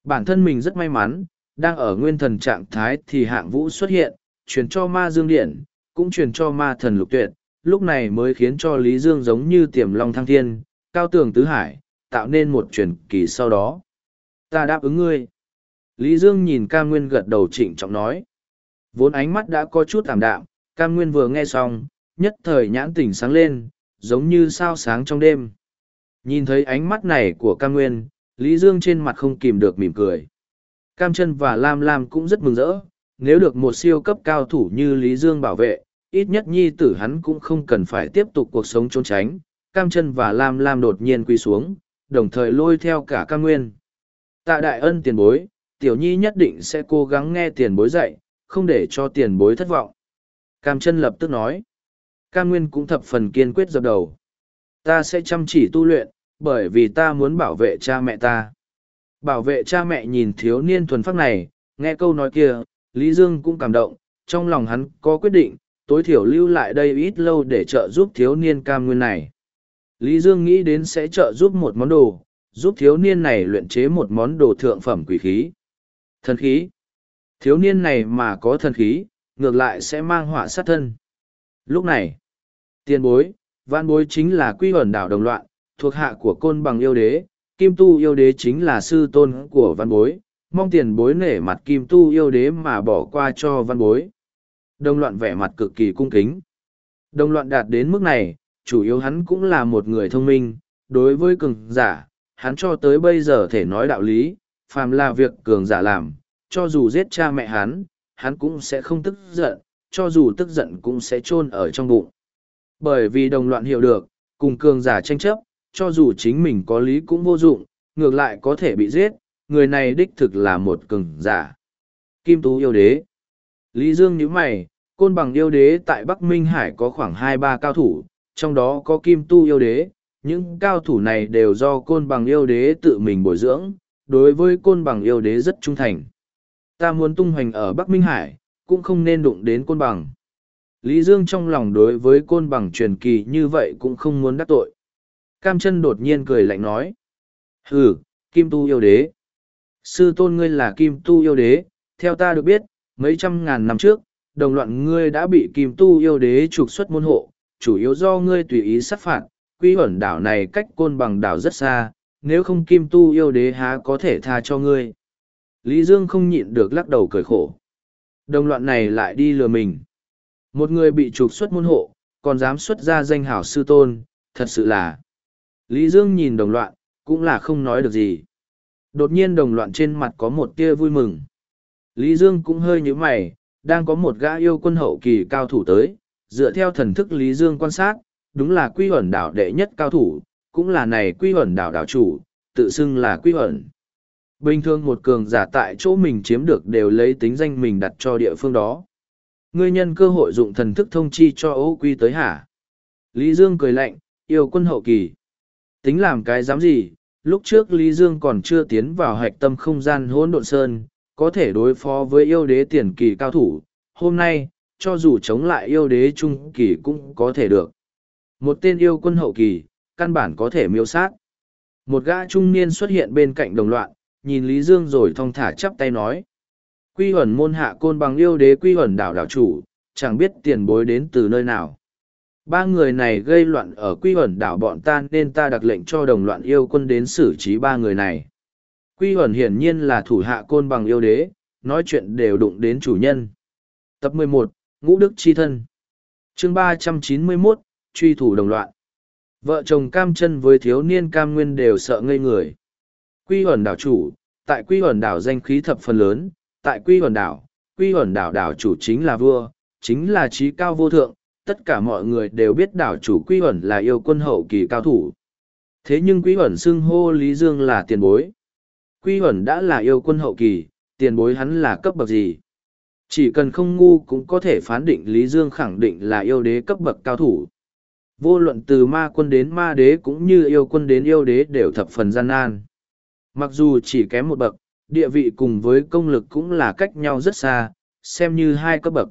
Bản thân mình rất may mắn, đang ở nguyên thần trạng thái thì hạng vũ xuất hiện, truyền cho ma dương điện, cũng truyền cho ma thần lục tuyệt, lúc này mới khiến cho Lý Dương giống như tiềm long thăng thiên, cao tường tứ hải, tạo nên một truyền kỳ sau đó. Ta đáp ứng ngươi. Lý Dương nhìn Cam Nguyên gật đầu trịnh trọng nói. Vốn ánh mắt đã có chút tạm đạm, Cam Nguyên vừa nghe xong, nhất thời nhãn tỉnh sáng lên, giống như sao sáng trong đêm. Nhìn thấy ánh mắt này của Cam Nguyên, Lý Dương trên mặt không kìm được mỉm cười. Cam chân và Lam Lam cũng rất mừng rỡ, nếu được một siêu cấp cao thủ như Lý Dương bảo vệ, ít nhất nhi tử hắn cũng không cần phải tiếp tục cuộc sống trốn tránh. Cam chân và Lam Lam đột nhiên quy xuống, đồng thời lôi theo cả Cam Nguyên. Tạ đại ân tiền bối, tiểu nhi nhất định sẽ cố gắng nghe tiền bối dạy, không để cho tiền bối thất vọng. Cam chân lập tức nói. Cam Nguyên cũng thập phần kiên quyết dập đầu. Ta sẽ chăm chỉ tu luyện, bởi vì ta muốn bảo vệ cha mẹ ta. Bảo vệ cha mẹ nhìn thiếu niên thuần phát này, nghe câu nói kia, Lý Dương cũng cảm động, trong lòng hắn có quyết định, tối thiểu lưu lại đây ít lâu để trợ giúp thiếu niên cam nguyên này. Lý Dương nghĩ đến sẽ trợ giúp một món đồ, giúp thiếu niên này luyện chế một món đồ thượng phẩm quỷ khí. Thần khí. Thiếu niên này mà có thần khí, ngược lại sẽ mang họa sát thân. Lúc này, tiền bối, văn bối chính là quy ẩn đảo đồng loạn, thuộc hạ của côn bằng yêu đế, kim tu yêu đế chính là sư tôn của văn bối, mong tiền bối nể mặt kim tu yêu đế mà bỏ qua cho văn bối. Đồng loạn vẻ mặt cực kỳ cung kính. Đồng loạn đạt đến mức này, chủ yếu hắn cũng là một người thông minh, đối với cường giả, hắn cho tới bây giờ thể nói đạo lý, phàm là việc cường giả làm, cho dù giết cha mẹ hắn, hắn cũng sẽ không tức giận, cho dù tức giận cũng sẽ chôn ở trong bụng. Bởi vì đồng loạn hiểu được, cùng cường giả tranh chấp, cho dù chính mình có lý cũng vô dụng, ngược lại có thể bị giết, người này đích thực là một cường giả. Kim Tú yêu đế Lý Dương nhíu mày, côn bằng yêu đế tại Bắc Minh Hải có khoảng hai ba cao thủ, trong đó có Kim Tu yêu đế, những cao thủ này đều do côn bằng yêu đế tự mình bồi dưỡng, đối với côn bằng yêu đế rất trung thành. Ta muốn tung hoành ở Bắc Minh Hải, cũng không nên đụng đến côn bằng. Lý Dương trong lòng đối với côn bằng truyền kỳ như vậy cũng không muốn đắc tội. Cam chân đột nhiên cười lạnh nói. Hừ, Kim Tu yêu đế. Sư tôn ngươi là Kim Tu yêu đế, theo ta được biết, mấy trăm ngàn năm trước, đồng loạn ngươi đã bị Kim Tu yêu đế trục xuất môn hộ, chủ yếu do ngươi tùy ý sát phạt, quy ẩn đảo này cách côn bằng đảo rất xa, nếu không Kim Tu yêu đế há có thể tha cho ngươi. Lý Dương không nhịn được lắc đầu cười khổ. Đồng loạn này lại đi lừa mình. Một người bị trục xuất môn hộ, còn dám xuất ra danh hảo sư tôn, thật sự là. Lý Dương nhìn đồng loạn, cũng là không nói được gì. Đột nhiên đồng loạn trên mặt có một tia vui mừng. Lý Dương cũng hơi nhíu mày, đang có một gã yêu quân hậu kỳ cao thủ tới, dựa theo thần thức Lý Dương quan sát, đúng là quy ẩn đảo đệ nhất cao thủ, cũng là này quy ẩn đảo đảo chủ, tự xưng là quy ẩn. Bình thường một cường giả tại chỗ mình chiếm được đều lấy tính danh mình đặt cho địa phương đó. Ngươi nhân cơ hội dụng thần thức thông chi cho Ô Quy tới hả? Lý Dương cười lạnh, yêu quân hậu kỳ. Tính làm cái dám gì, lúc trước Lý Dương còn chưa tiến vào hạch tâm không gian hỗn độn sơn, có thể đối phó với yêu đế tiền kỳ cao thủ. Hôm nay, cho dù chống lại yêu đế trung kỳ cũng có thể được. Một tên yêu quân hậu kỳ, căn bản có thể miêu sát. Một gã trung niên xuất hiện bên cạnh đồng loạn, nhìn Lý Dương rồi thong thả chắp tay nói. Quy huẩn môn hạ côn bằng yêu đế quy huẩn đảo đảo chủ, chẳng biết tiền bối đến từ nơi nào. Ba người này gây loạn ở quy huẩn đảo bọn ta nên ta đặc lệnh cho đồng loạn yêu quân đến xử trí ba người này. Quy huẩn hiển nhiên là thủ hạ côn bằng yêu đế, nói chuyện đều đụng đến chủ nhân. Tập 11, Ngũ Đức Chi Thân chương 391, Truy thủ đồng loạn. Vợ chồng cam chân với thiếu niên cam nguyên đều sợ ngây người. Quy huẩn đảo chủ, tại quy huẩn đảo danh khí thập phần lớn, tại quy huẩn đảo, quy huẩn đảo đảo chủ chính là vua, chính là trí cao vô thượng, tất cả mọi người đều biết đảo chủ quy huẩn là yêu quân hậu kỳ cao thủ. Thế nhưng quy huẩn xưng hô Lý Dương là tiền bối. Quy huẩn đã là yêu quân hậu kỳ, tiền bối hắn là cấp bậc gì? Chỉ cần không ngu cũng có thể phán định Lý Dương khẳng định là yêu đế cấp bậc cao thủ. Vô luận từ ma quân đến ma đế cũng như yêu quân đến yêu đế đều thập phần gian nan. Mặc dù chỉ kém một bậc, địa vị cùng với công lực cũng là cách nhau rất xa, xem như hai cấp bậc.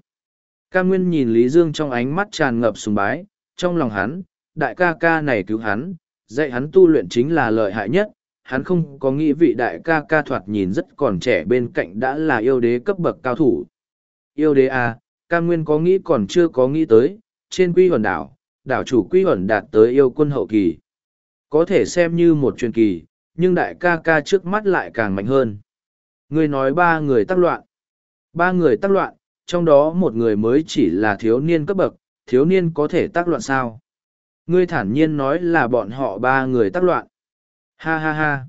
Ca Nguyên nhìn Lý Dương trong ánh mắt tràn ngập sùng bái, trong lòng hắn, đại ca ca này cứu hắn, dạy hắn tu luyện chính là lợi hại nhất, hắn không có nghĩ vị đại ca ca thoạt nhìn rất còn trẻ bên cạnh đã là yêu đế cấp bậc cao thủ. Yêu đế à, ca Nguyên có nghĩ còn chưa có nghĩ tới, trên quy hồn đảo, đảo chủ quy hồn đạt tới yêu quân hậu kỳ. Có thể xem như một truyền kỳ, nhưng đại ca ca trước mắt lại càng mạnh hơn. Ngươi nói ba người tác loạn. Ba người tác loạn, trong đó một người mới chỉ là thiếu niên cấp bậc, thiếu niên có thể tác loạn sao? Ngươi thản nhiên nói là bọn họ ba người tác loạn. Ha ha ha.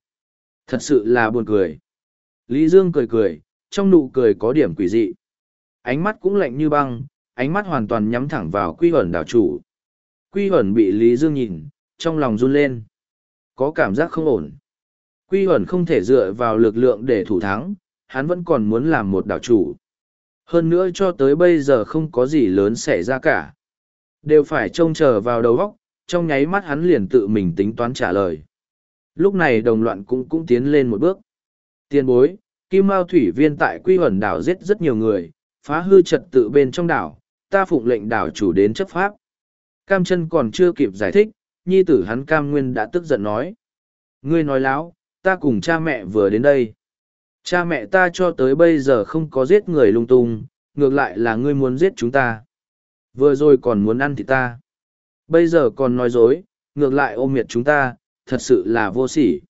Thật sự là buồn cười. Lý Dương cười cười, trong nụ cười có điểm quỷ dị. Ánh mắt cũng lạnh như băng, ánh mắt hoàn toàn nhắm thẳng vào quy ẩn đảo chủ. Quy ẩn bị Lý Dương nhìn, trong lòng run lên. Có cảm giác không ổn. Quy ẩn không thể dựa vào lực lượng để thủ thắng, hắn vẫn còn muốn làm một đảo chủ. Hơn nữa cho tới bây giờ không có gì lớn xảy ra cả. Đều phải trông chờ vào đầu óc, trong nháy mắt hắn liền tự mình tính toán trả lời. Lúc này đồng loạn cũng cũng tiến lên một bước. Tiên bối, Kim Mao Thủy Viên tại Quy ẩn đảo giết rất nhiều người, phá hư trật tự bên trong đảo, ta phụng lệnh đảo chủ đến chấp pháp. Cam chân còn chưa kịp giải thích, nhi tử hắn Cam Nguyên đã tức giận nói. Ngươi nói láo, ta cùng cha mẹ vừa đến đây. Cha mẹ ta cho tới bây giờ không có giết người lung tung, ngược lại là ngươi muốn giết chúng ta. Vừa rồi còn muốn ăn thịt ta. Bây giờ còn nói dối, ngược lại ôm miệt chúng ta, thật sự là vô sỉ.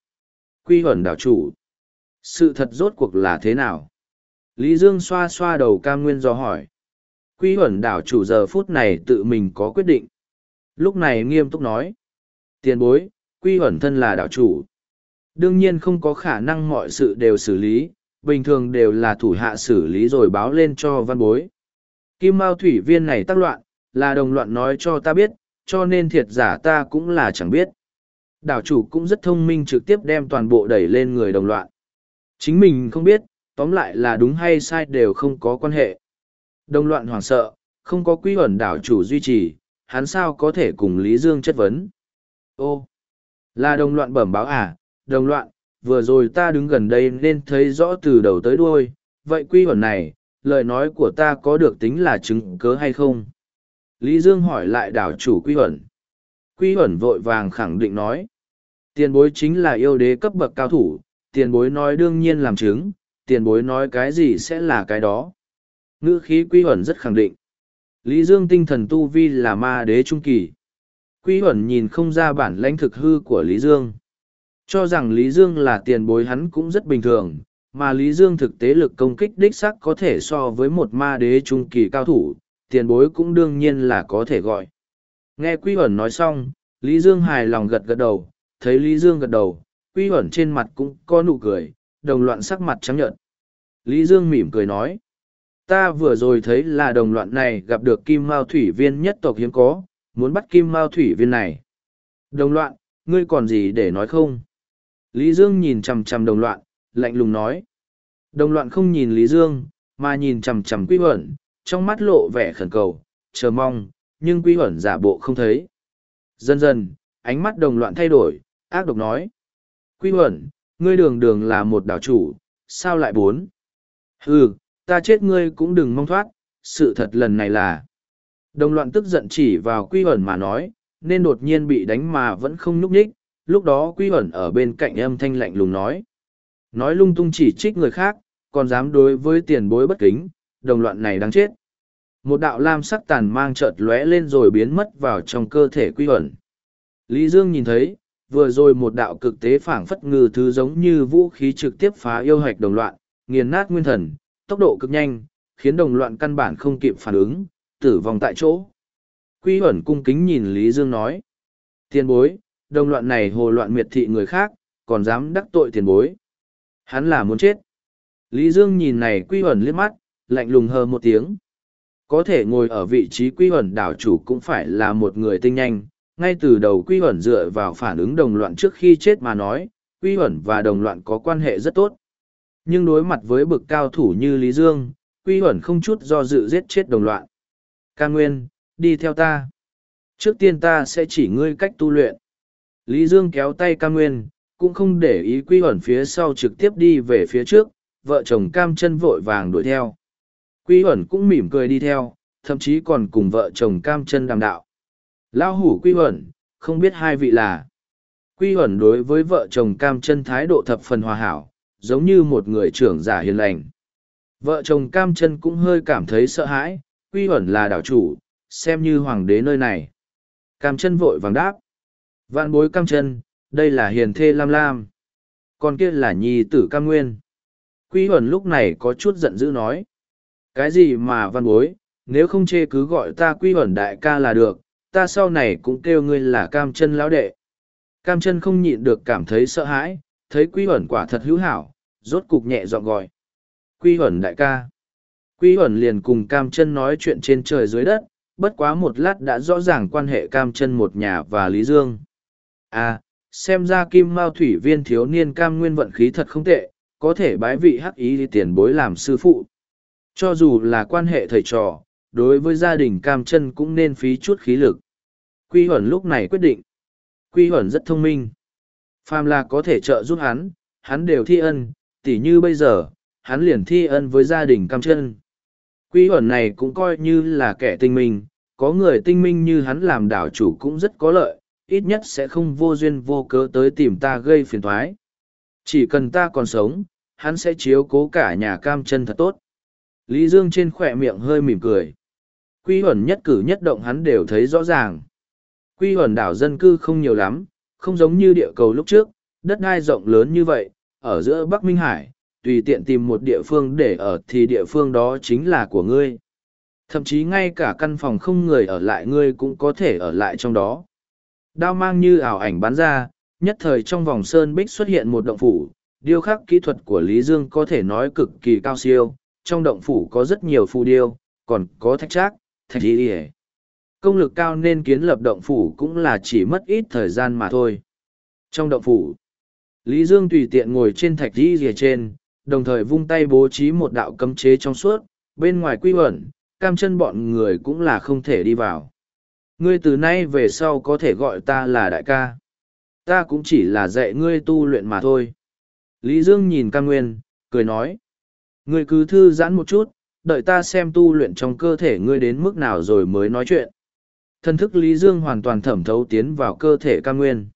Quy hẩn đảo chủ. Sự thật rốt cuộc là thế nào? Lý Dương xoa xoa đầu cam nguyên do hỏi. Quy hẩn đảo chủ giờ phút này tự mình có quyết định. Lúc này nghiêm túc nói. Tiền bối, quy hẩn thân là đảo chủ. Đương nhiên không có khả năng mọi sự đều xử lý, bình thường đều là thủ hạ xử lý rồi báo lên cho văn bối. Kim Mao thủy viên này tác loạn, là đồng loạn nói cho ta biết, cho nên thiệt giả ta cũng là chẳng biết. Đảo chủ cũng rất thông minh trực tiếp đem toàn bộ đẩy lên người đồng loạn. Chính mình không biết, tóm lại là đúng hay sai đều không có quan hệ. Đồng loạn hoảng sợ, không có quy ẩn đảo chủ duy trì, hắn sao có thể cùng Lý Dương chất vấn. Ô, là đồng loạn bẩm báo à, đồng loạn, vừa rồi ta đứng gần đây nên thấy rõ từ đầu tới đuôi, vậy quy ẩn này, lời nói của ta có được tính là chứng cớ hay không? Lý Dương hỏi lại đảo chủ quy ẩn. Quy ẩn vội vàng khẳng định nói. Tiền bối chính là yêu đế cấp bậc cao thủ, tiền bối nói đương nhiên làm chứng, tiền bối nói cái gì sẽ là cái đó. Ngữ khí quy ẩn rất khẳng định. Lý Dương tinh thần tu vi là ma đế trung kỳ. Quy ẩn nhìn không ra bản lãnh thực hư của Lý Dương. Cho rằng Lý Dương là tiền bối hắn cũng rất bình thường, mà Lý Dương thực tế lực công kích đích sắc có thể so với một ma đế trung kỳ cao thủ, tiền bối cũng đương nhiên là có thể gọi. Nghe Quy ẩn nói xong, Lý Dương hài lòng gật gật đầu, thấy Lý Dương gật đầu, Quy ẩn trên mặt cũng có nụ cười, đồng loạn sắc mặt trắng nhợt. Lý Dương mỉm cười nói, Ta vừa rồi thấy là đồng loạn này gặp được kim mao thủy viên nhất tộc hiếm có, muốn bắt kim mao thủy viên này. Đồng loạn, ngươi còn gì để nói không? Lý Dương nhìn chằm chằm đồng loạn, lạnh lùng nói. Đồng loạn không nhìn Lý Dương, mà nhìn chằm chằm quy huẩn, trong mắt lộ vẻ khẩn cầu, chờ mong, nhưng quy huẩn giả bộ không thấy. Dần dần, ánh mắt đồng loạn thay đổi, ác độc nói. Quy huẩn, ngươi đường đường là một đảo chủ, sao lại bốn? Ừ, ta chết ngươi cũng đừng mong thoát, sự thật lần này là. Đồng loạn tức giận chỉ vào quy huẩn mà nói, nên đột nhiên bị đánh mà vẫn không nhúc nhích, lúc đó quy ẩn ở bên cạnh âm thanh lạnh lùng nói. Nói lung tung chỉ trích người khác, còn dám đối với tiền bối bất kính, đồng loạn này đáng chết. Một đạo lam sắc tàn mang chợt lóe lên rồi biến mất vào trong cơ thể quy ẩn. Lý Dương nhìn thấy, vừa rồi một đạo cực tế phảng phất ngư thứ giống như vũ khí trực tiếp phá yêu hạch đồng loạn, nghiền nát nguyên thần, tốc độ cực nhanh, khiến đồng loạn căn bản không kịp phản ứng, tử vong tại chỗ. Quy ẩn cung kính nhìn Lý Dương nói. Tiền bối, đồng loạn này hồ loạn miệt thị người khác, còn dám đắc tội tiền bối. Hắn là muốn chết. Lý Dương nhìn này quy huẩn liếc mắt, lạnh lùng hờ một tiếng. Có thể ngồi ở vị trí quy huẩn đảo chủ cũng phải là một người tinh nhanh. Ngay từ đầu quy huẩn dựa vào phản ứng đồng loạn trước khi chết mà nói, quy huẩn và đồng loạn có quan hệ rất tốt. Nhưng đối mặt với bực cao thủ như Lý Dương, quy huẩn không chút do dự giết chết đồng loạn. Ca Nguyên, đi theo ta. Trước tiên ta sẽ chỉ ngươi cách tu luyện. Lý Dương kéo tay Cam Nguyên, cũng không để ý quy huẩn phía sau trực tiếp đi về phía trước, vợ chồng cam chân vội vàng đuổi theo. Quy huẩn cũng mỉm cười đi theo, thậm chí còn cùng vợ chồng cam chân đàm đạo. Lao hủ quy huẩn, không biết hai vị là. Quy huẩn đối với vợ chồng cam chân thái độ thập phần hòa hảo, giống như một người trưởng giả hiền lành. Vợ chồng cam chân cũng hơi cảm thấy sợ hãi, quy huẩn là đảo chủ, xem như hoàng đế nơi này. Cam chân vội vàng đáp. Vạn bối cam chân, đây là hiền thê lam lam. Còn kia là nhi tử cam nguyên. Quy huẩn lúc này có chút giận dữ nói. Cái gì mà văn bối, nếu không chê cứ gọi ta quy huẩn đại ca là được, ta sau này cũng kêu ngươi là cam chân lão đệ. Cam chân không nhịn được cảm thấy sợ hãi, thấy quy huẩn quả thật hữu hảo, rốt cục nhẹ dọn gọi. Quy huẩn đại ca. Quy huẩn liền cùng cam chân nói chuyện trên trời dưới đất, bất quá một lát đã rõ ràng quan hệ cam chân một nhà và Lý Dương. À, xem ra kim mao thủy viên thiếu niên cam nguyên vận khí thật không tệ, có thể bái vị hắc ý tiền bối làm sư phụ. Cho dù là quan hệ thầy trò, đối với gia đình cam chân cũng nên phí chút khí lực. Quy Huẩn lúc này quyết định. Quy Huẩn rất thông minh. Phàm là có thể trợ giúp hắn, hắn đều thi ân, tỉ như bây giờ, hắn liền thi ân với gia đình cam chân. Quy Huẩn này cũng coi như là kẻ tinh minh, có người tinh minh như hắn làm đảo chủ cũng rất có lợi, ít nhất sẽ không vô duyên vô cớ tới tìm ta gây phiền thoái. Chỉ cần ta còn sống, hắn sẽ chiếu cố cả nhà cam chân thật tốt. Lý Dương trên khỏe miệng hơi mỉm cười. Quy huẩn nhất cử nhất động hắn đều thấy rõ ràng. Quy huẩn đảo dân cư không nhiều lắm, không giống như địa cầu lúc trước, đất đai rộng lớn như vậy, ở giữa Bắc Minh Hải, tùy tiện tìm một địa phương để ở thì địa phương đó chính là của ngươi. Thậm chí ngay cả căn phòng không người ở lại ngươi cũng có thể ở lại trong đó. Đao mang như ảo ảnh bắn ra, nhất thời trong vòng sơn bích xuất hiện một động phủ, điêu khắc kỹ thuật của Lý Dương có thể nói cực kỳ cao siêu, trong động phủ có rất nhiều phù điêu, còn có thạch trác, thạch y. Ỉa công lực cao nên kiến lập động phủ cũng là chỉ mất ít thời gian mà thôi. Trong động phủ lý dương tùy tiện ngồi trên thạch y ỉa trên đồng thời vung tay bố trí một đạo cấm chế trong suốt bên ngoài quy ẩn, cam chân bọn người cũng là không thể đi vào ngươi từ nay về sau có thể gọi ta là đại ca ta cũng chỉ là dạy ngươi tu luyện mà thôi lý dương nhìn căn nguyên cười nói ngươi cứ thư giãn một chút đợi ta xem tu luyện trong cơ thể ngươi đến mức nào rồi mới nói chuyện. Thân thức Lý Dương hoàn toàn thẩm thấu tiến vào cơ thể căn nguyên.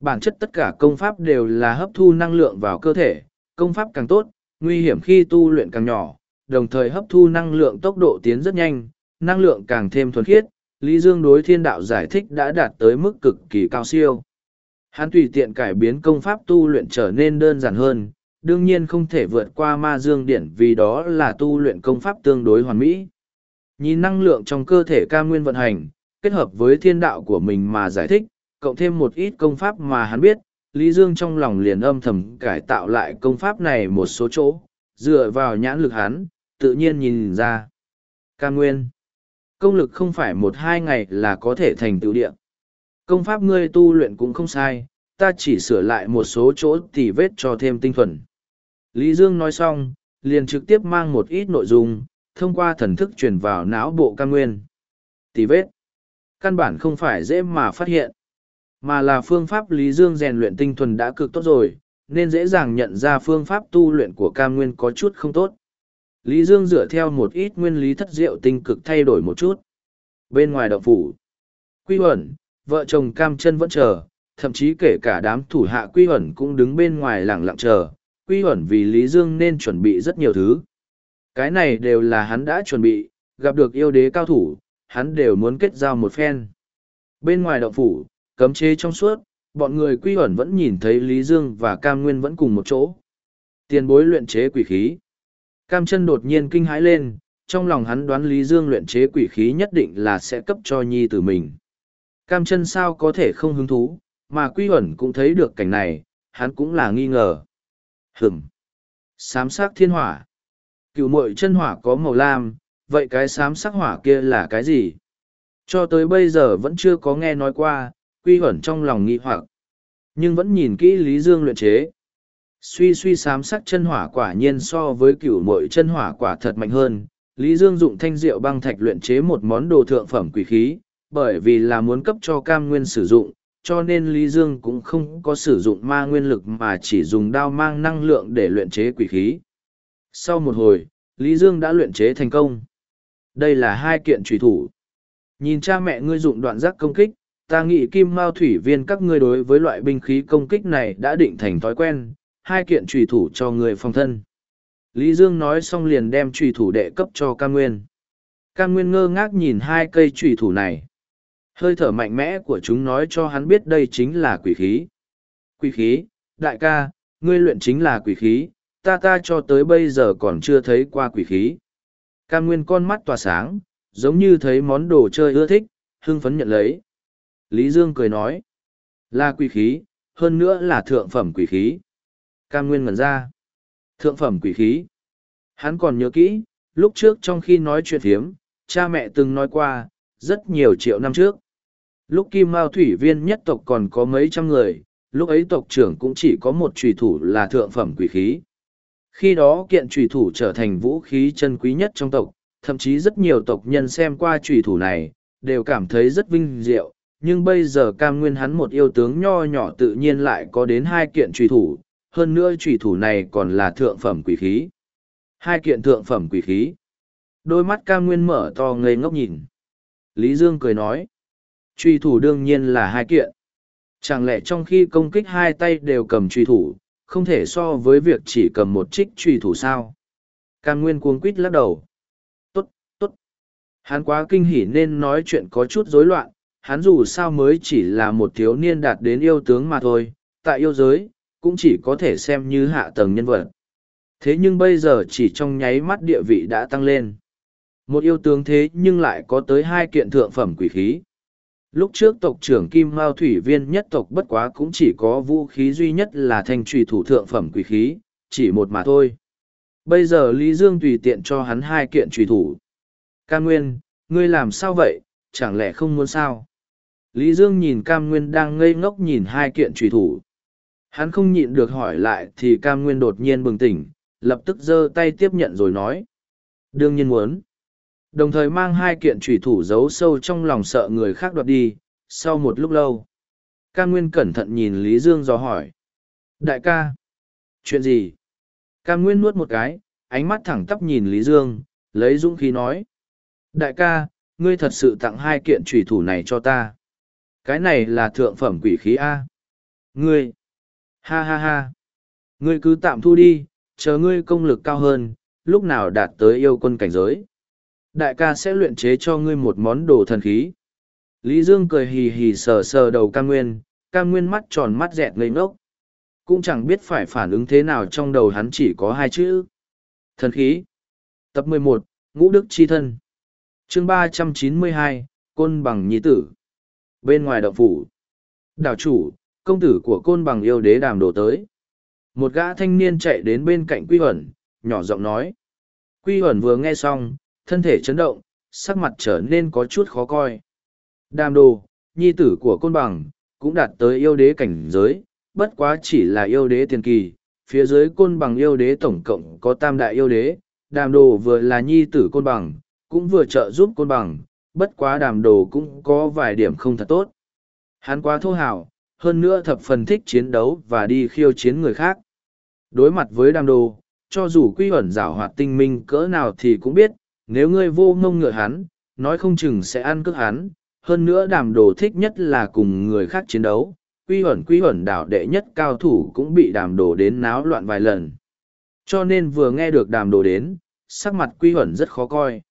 Bản chất tất cả công pháp đều là hấp thu năng lượng vào cơ thể, công pháp càng tốt, nguy hiểm khi tu luyện càng nhỏ, đồng thời hấp thu năng lượng tốc độ tiến rất nhanh, năng lượng càng thêm thuần khiết, Lý Dương đối thiên đạo giải thích đã đạt tới mức cực kỳ cao siêu. Hắn tùy tiện cải biến công pháp tu luyện trở nên đơn giản hơn, đương nhiên không thể vượt qua ma dương điển vì đó là tu luyện công pháp tương đối hoàn mỹ. Nhìn năng lượng trong cơ thể ca nguyên vận hành, kết hợp với thiên đạo của mình mà giải thích, cộng thêm một ít công pháp mà hắn biết, Lý Dương trong lòng liền âm thầm cải tạo lại công pháp này một số chỗ, dựa vào nhãn lực hắn, tự nhiên nhìn ra. Ca nguyên. Công lực không phải một hai ngày là có thể thành tựu địa. Công pháp ngươi tu luyện cũng không sai, ta chỉ sửa lại một số chỗ tỉ vết cho thêm tinh thuần. Lý Dương nói xong, liền trực tiếp mang một ít nội dung, thông qua thần thức truyền vào não bộ cam nguyên. Tỉ vết. Căn bản không phải dễ mà phát hiện, mà là phương pháp Lý Dương rèn luyện tinh thuần đã cực tốt rồi, nên dễ dàng nhận ra phương pháp tu luyện của cam nguyên có chút không tốt. Lý Dương dựa theo một ít nguyên lý thất diệu tinh cực thay đổi một chút. Bên ngoài động phủ, quy ẩn, vợ chồng cam chân vẫn chờ, thậm chí kể cả đám thủ hạ quy ẩn cũng đứng bên ngoài lặng lặng chờ. Quy ẩn vì Lý Dương nên chuẩn bị rất nhiều thứ. Cái này đều là hắn đã chuẩn bị, gặp được yêu đế cao thủ, hắn đều muốn kết giao một phen. Bên ngoài động phủ, cấm chế trong suốt, bọn người quy ẩn vẫn nhìn thấy Lý Dương và Cam Nguyên vẫn cùng một chỗ. Tiền bối luyện chế quỷ khí. Cam chân đột nhiên kinh hãi lên, trong lòng hắn đoán Lý Dương luyện chế quỷ khí nhất định là sẽ cấp cho nhi tử mình. Cam chân sao có thể không hứng thú, mà quy ẩn cũng thấy được cảnh này, hắn cũng là nghi ngờ. Hửm! Sám sắc thiên hỏa. Cựu mội chân hỏa có màu lam, vậy cái sám sắc hỏa kia là cái gì? Cho tới bây giờ vẫn chưa có nghe nói qua, quy ẩn trong lòng nghi hoặc. Nhưng vẫn nhìn kỹ Lý Dương luyện chế. Suy suy sám sắc chân hỏa quả nhiên so với cửu mội chân hỏa quả thật mạnh hơn. Lý Dương dụng thanh rượu băng thạch luyện chế một món đồ thượng phẩm quỷ khí, bởi vì là muốn cấp cho cam nguyên sử dụng, cho nên Lý Dương cũng không có sử dụng ma nguyên lực mà chỉ dùng đao mang năng lượng để luyện chế quỷ khí. Sau một hồi, Lý Dương đã luyện chế thành công. Đây là hai kiện trùy thủ. Nhìn cha mẹ ngươi dụng đoạn giác công kích, ta nghĩ kim mao thủy viên các ngươi đối với loại binh khí công kích này đã định thành thói quen, hai kiện trùy thủ cho người phòng thân. Lý Dương nói xong liền đem trùy thủ đệ cấp cho Cam Nguyên. Cam Nguyên ngơ ngác nhìn hai cây trùy thủ này. Hơi thở mạnh mẽ của chúng nói cho hắn biết đây chính là quỷ khí. Quỷ khí, đại ca, ngươi luyện chính là quỷ khí, ta ta cho tới bây giờ còn chưa thấy qua quỷ khí. Cam Nguyên con mắt tỏa sáng, giống như thấy món đồ chơi ưa thích, hưng phấn nhận lấy. Lý Dương cười nói, là quỷ khí, hơn nữa là thượng phẩm quỷ khí. Cam Nguyên ngẩn ra. Thượng phẩm quỷ khí. Hắn còn nhớ kỹ, lúc trước trong khi nói chuyện thiếm, cha mẹ từng nói qua, rất nhiều triệu năm trước. Lúc Kim Mao Thủy Viên nhất tộc còn có mấy trăm người, lúc ấy tộc trưởng cũng chỉ có một trùy thủ là thượng phẩm quỷ khí. Khi đó kiện trùy thủ trở thành vũ khí chân quý nhất trong tộc, thậm chí rất nhiều tộc nhân xem qua trùy thủ này, đều cảm thấy rất vinh diệu, nhưng bây giờ cam nguyên hắn một yêu tướng nho nhỏ tự nhiên lại có đến hai kiện trùy thủ, hơn nữa trùy thủ này còn là thượng phẩm quỷ khí. Hai kiện thượng phẩm quỷ khí. Đôi mắt cam nguyên mở to ngây ngốc nhìn. Lý Dương cười nói. Trùy thủ đương nhiên là hai kiện. Chẳng lẽ trong khi công kích hai tay đều cầm trùy thủ, không thể so với việc chỉ cầm một trích trùy thủ sao? Cam nguyên cuống quýt lắc đầu. Tốt, tốt. Hắn quá kinh hỉ nên nói chuyện có chút rối loạn, hắn dù sao mới chỉ là một thiếu niên đạt đến yêu tướng mà thôi, tại yêu giới, cũng chỉ có thể xem như hạ tầng nhân vật. Thế nhưng bây giờ chỉ trong nháy mắt địa vị đã tăng lên. Một yêu tướng thế nhưng lại có tới hai kiện thượng phẩm quỷ khí. Lúc trước tộc trưởng Kim Mao Thủy Viên nhất tộc bất quá cũng chỉ có vũ khí duy nhất là thanh trùy thủ thượng phẩm quỷ khí, chỉ một mà thôi. Bây giờ Lý Dương tùy tiện cho hắn hai kiện trùy thủ. Cam Nguyên, ngươi làm sao vậy, chẳng lẽ không muốn sao? Lý Dương nhìn Cam Nguyên đang ngây ngốc nhìn hai kiện trùy thủ. Hắn không nhịn được hỏi lại thì Cam Nguyên đột nhiên bừng tỉnh, lập tức giơ tay tiếp nhận rồi nói. Đương nhiên muốn. Đồng thời mang hai kiện trùy thủ giấu sâu trong lòng sợ người khác đoạt đi, sau một lúc lâu. Cam Nguyên cẩn thận nhìn Lý Dương dò hỏi. Đại ca. Chuyện gì? Cam Nguyên nuốt một cái, ánh mắt thẳng tắp nhìn Lý Dương, lấy dũng khí nói. Đại ca, ngươi thật sự tặng hai kiện trùy thủ này cho ta. Cái này là thượng phẩm quỷ khí A. Ngươi. Ha ha ha. Ngươi cứ tạm thu đi, chờ ngươi công lực cao hơn, lúc nào đạt tới yêu quân cảnh giới. Đại ca sẽ luyện chế cho ngươi một món đồ thần khí. Lý Dương cười hì hì sờ sờ đầu cam nguyên, cam nguyên mắt tròn mắt dẹt ngây ngốc. Cũng chẳng biết phải phản ứng thế nào trong đầu hắn chỉ có hai chữ. Thần khí. Tập 11, Ngũ Đức Chi Thân. chương 392, Côn Bằng Nhi Tử. Bên ngoài đậu phủ. Đảo chủ, công tử của Côn Bằng yêu đế đàm đồ tới. Một gã thanh niên chạy đến bên cạnh quy Huẩn, nhỏ giọng nói. Quy Huẩn vừa nghe xong, thân thể chấn động, sắc mặt trở nên có chút khó coi. Đàm đồ, nhi tử của côn bằng, cũng đạt tới yêu đế cảnh giới, bất quá chỉ là yêu đế tiền kỳ, phía dưới côn bằng yêu đế tổng cộng có tam đại yêu đế, đàm đồ vừa là nhi tử côn bằng, cũng vừa trợ giúp côn bằng, bất quá đàm đồ cũng có vài điểm không thật tốt. Hắn quá thô hào, hơn nữa thập phần thích chiến đấu và đi khiêu chiến người khác. Đối mặt với đàm đồ, cho dù quy ẩn giảo hoạt tinh minh cỡ nào thì cũng biết, nếu ngươi vô ngông ngựa hắn, nói không chừng sẽ ăn cướp hắn, hơn nữa đàm đồ thích nhất là cùng người khác chiến đấu, quy ẩn quy ẩn đảo đệ nhất cao thủ cũng bị đàm đồ đến náo loạn vài lần. Cho nên vừa nghe được đàm đồ đến, sắc mặt quy ẩn rất khó coi.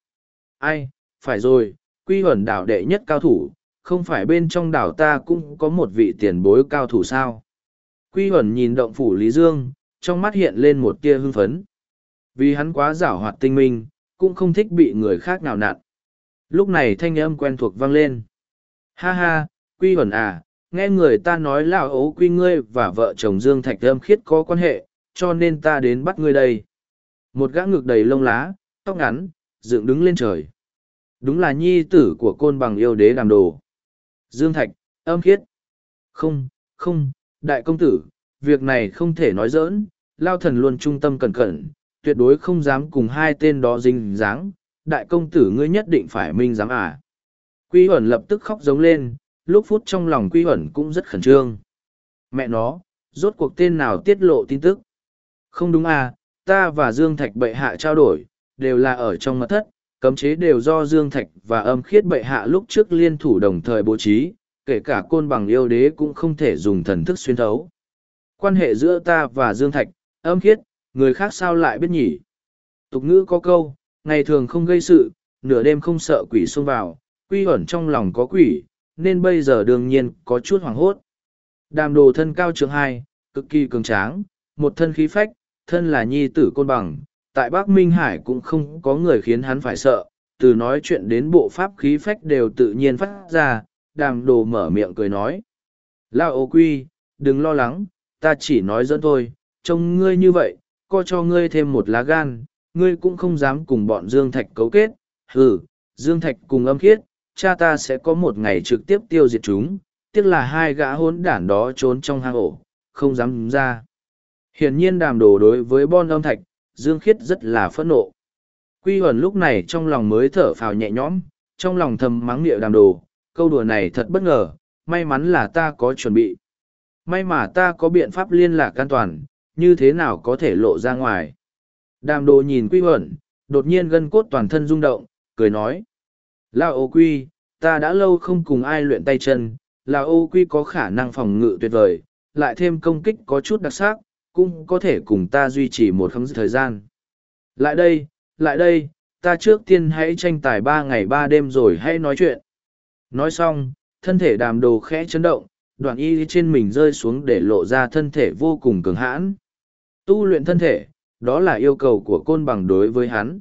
Ai, phải rồi, quy ẩn đảo đệ nhất cao thủ, không phải bên trong đảo ta cũng có một vị tiền bối cao thủ sao. Quy Huẩn nhìn động phủ Lý Dương, trong mắt hiện lên một tia hưng phấn. Vì hắn quá giảo hoạt tinh minh, cũng không thích bị người khác nào nặn. Lúc này thanh âm quen thuộc vang lên. Ha ha, quy Huẩn à, nghe người ta nói là ố quy ngươi và vợ chồng Dương Thạch Âm khiết có quan hệ, cho nên ta đến bắt ngươi đây. Một gã ngực đầy lông lá, tóc ngắn, dựng đứng lên trời. Đúng là nhi tử của côn bằng yêu đế đàm đồ. Dương Thạch, âm khiết. Không, không, đại công tử, việc này không thể nói dỡn, lao thần luôn trung tâm cẩn cẩn, tuyệt đối không dám cùng hai tên đó dinh dáng, đại công tử ngươi nhất định phải minh dám à. Quy ẩn lập tức khóc giống lên, lúc phút trong lòng quy ẩn cũng rất khẩn trương. Mẹ nó, rốt cuộc tên nào tiết lộ tin tức. Không đúng à, ta và Dương Thạch bệ hạ trao đổi, đều là ở trong mật thất, cấm chế đều do Dương Thạch và âm khiết bệ hạ lúc trước liên thủ đồng thời bố trí, kể cả côn bằng yêu đế cũng không thể dùng thần thức xuyên thấu. Quan hệ giữa ta và Dương Thạch, âm khiết, người khác sao lại biết nhỉ? Tục ngữ có câu, ngày thường không gây sự, nửa đêm không sợ quỷ xông vào, quy ẩn trong lòng có quỷ, nên bây giờ đương nhiên có chút hoảng hốt. Đàm đồ thân cao trường hai, cực kỳ cường tráng, một thân khí phách, thân là nhi tử côn bằng, tại Bắc Minh Hải cũng không có người khiến hắn phải sợ, từ nói chuyện đến bộ pháp khí phách đều tự nhiên phát ra, đàm đồ mở miệng cười nói. Lao ô quy, đừng lo lắng, ta chỉ nói dẫn thôi, trông ngươi như vậy, co cho ngươi thêm một lá gan, ngươi cũng không dám cùng bọn Dương Thạch cấu kết, hừ, Dương Thạch cùng âm khiết, cha ta sẽ có một ngày trực tiếp tiêu diệt chúng, tiếc là hai gã hốn đản đó trốn trong hang ổ, không dám ra. Hiển nhiên đàm đồ đối với bon âm thạch, Dương Khiết rất là phẫn nộ. Quy Huẩn lúc này trong lòng mới thở phào nhẹ nhõm, trong lòng thầm mắng niệm đàm đồ, câu đùa này thật bất ngờ, may mắn là ta có chuẩn bị. May mà ta có biện pháp liên lạc an toàn, như thế nào có thể lộ ra ngoài. Đàm đồ nhìn Quy Huẩn, đột nhiên gân cốt toàn thân rung động, cười nói. Là ô quy, ta đã lâu không cùng ai luyện tay chân, là ô quy có khả năng phòng ngự tuyệt vời, lại thêm công kích có chút đặc sắc, cũng có thể cùng ta duy trì một khống thời gian. Lại đây, lại đây, ta trước tiên hãy tranh tài ba ngày ba đêm rồi hãy nói chuyện. Nói xong, thân thể đàm đồ khẽ chấn động, đoạn y trên mình rơi xuống để lộ ra thân thể vô cùng cường hãn. Tu luyện thân thể, đó là yêu cầu của côn bằng đối với hắn.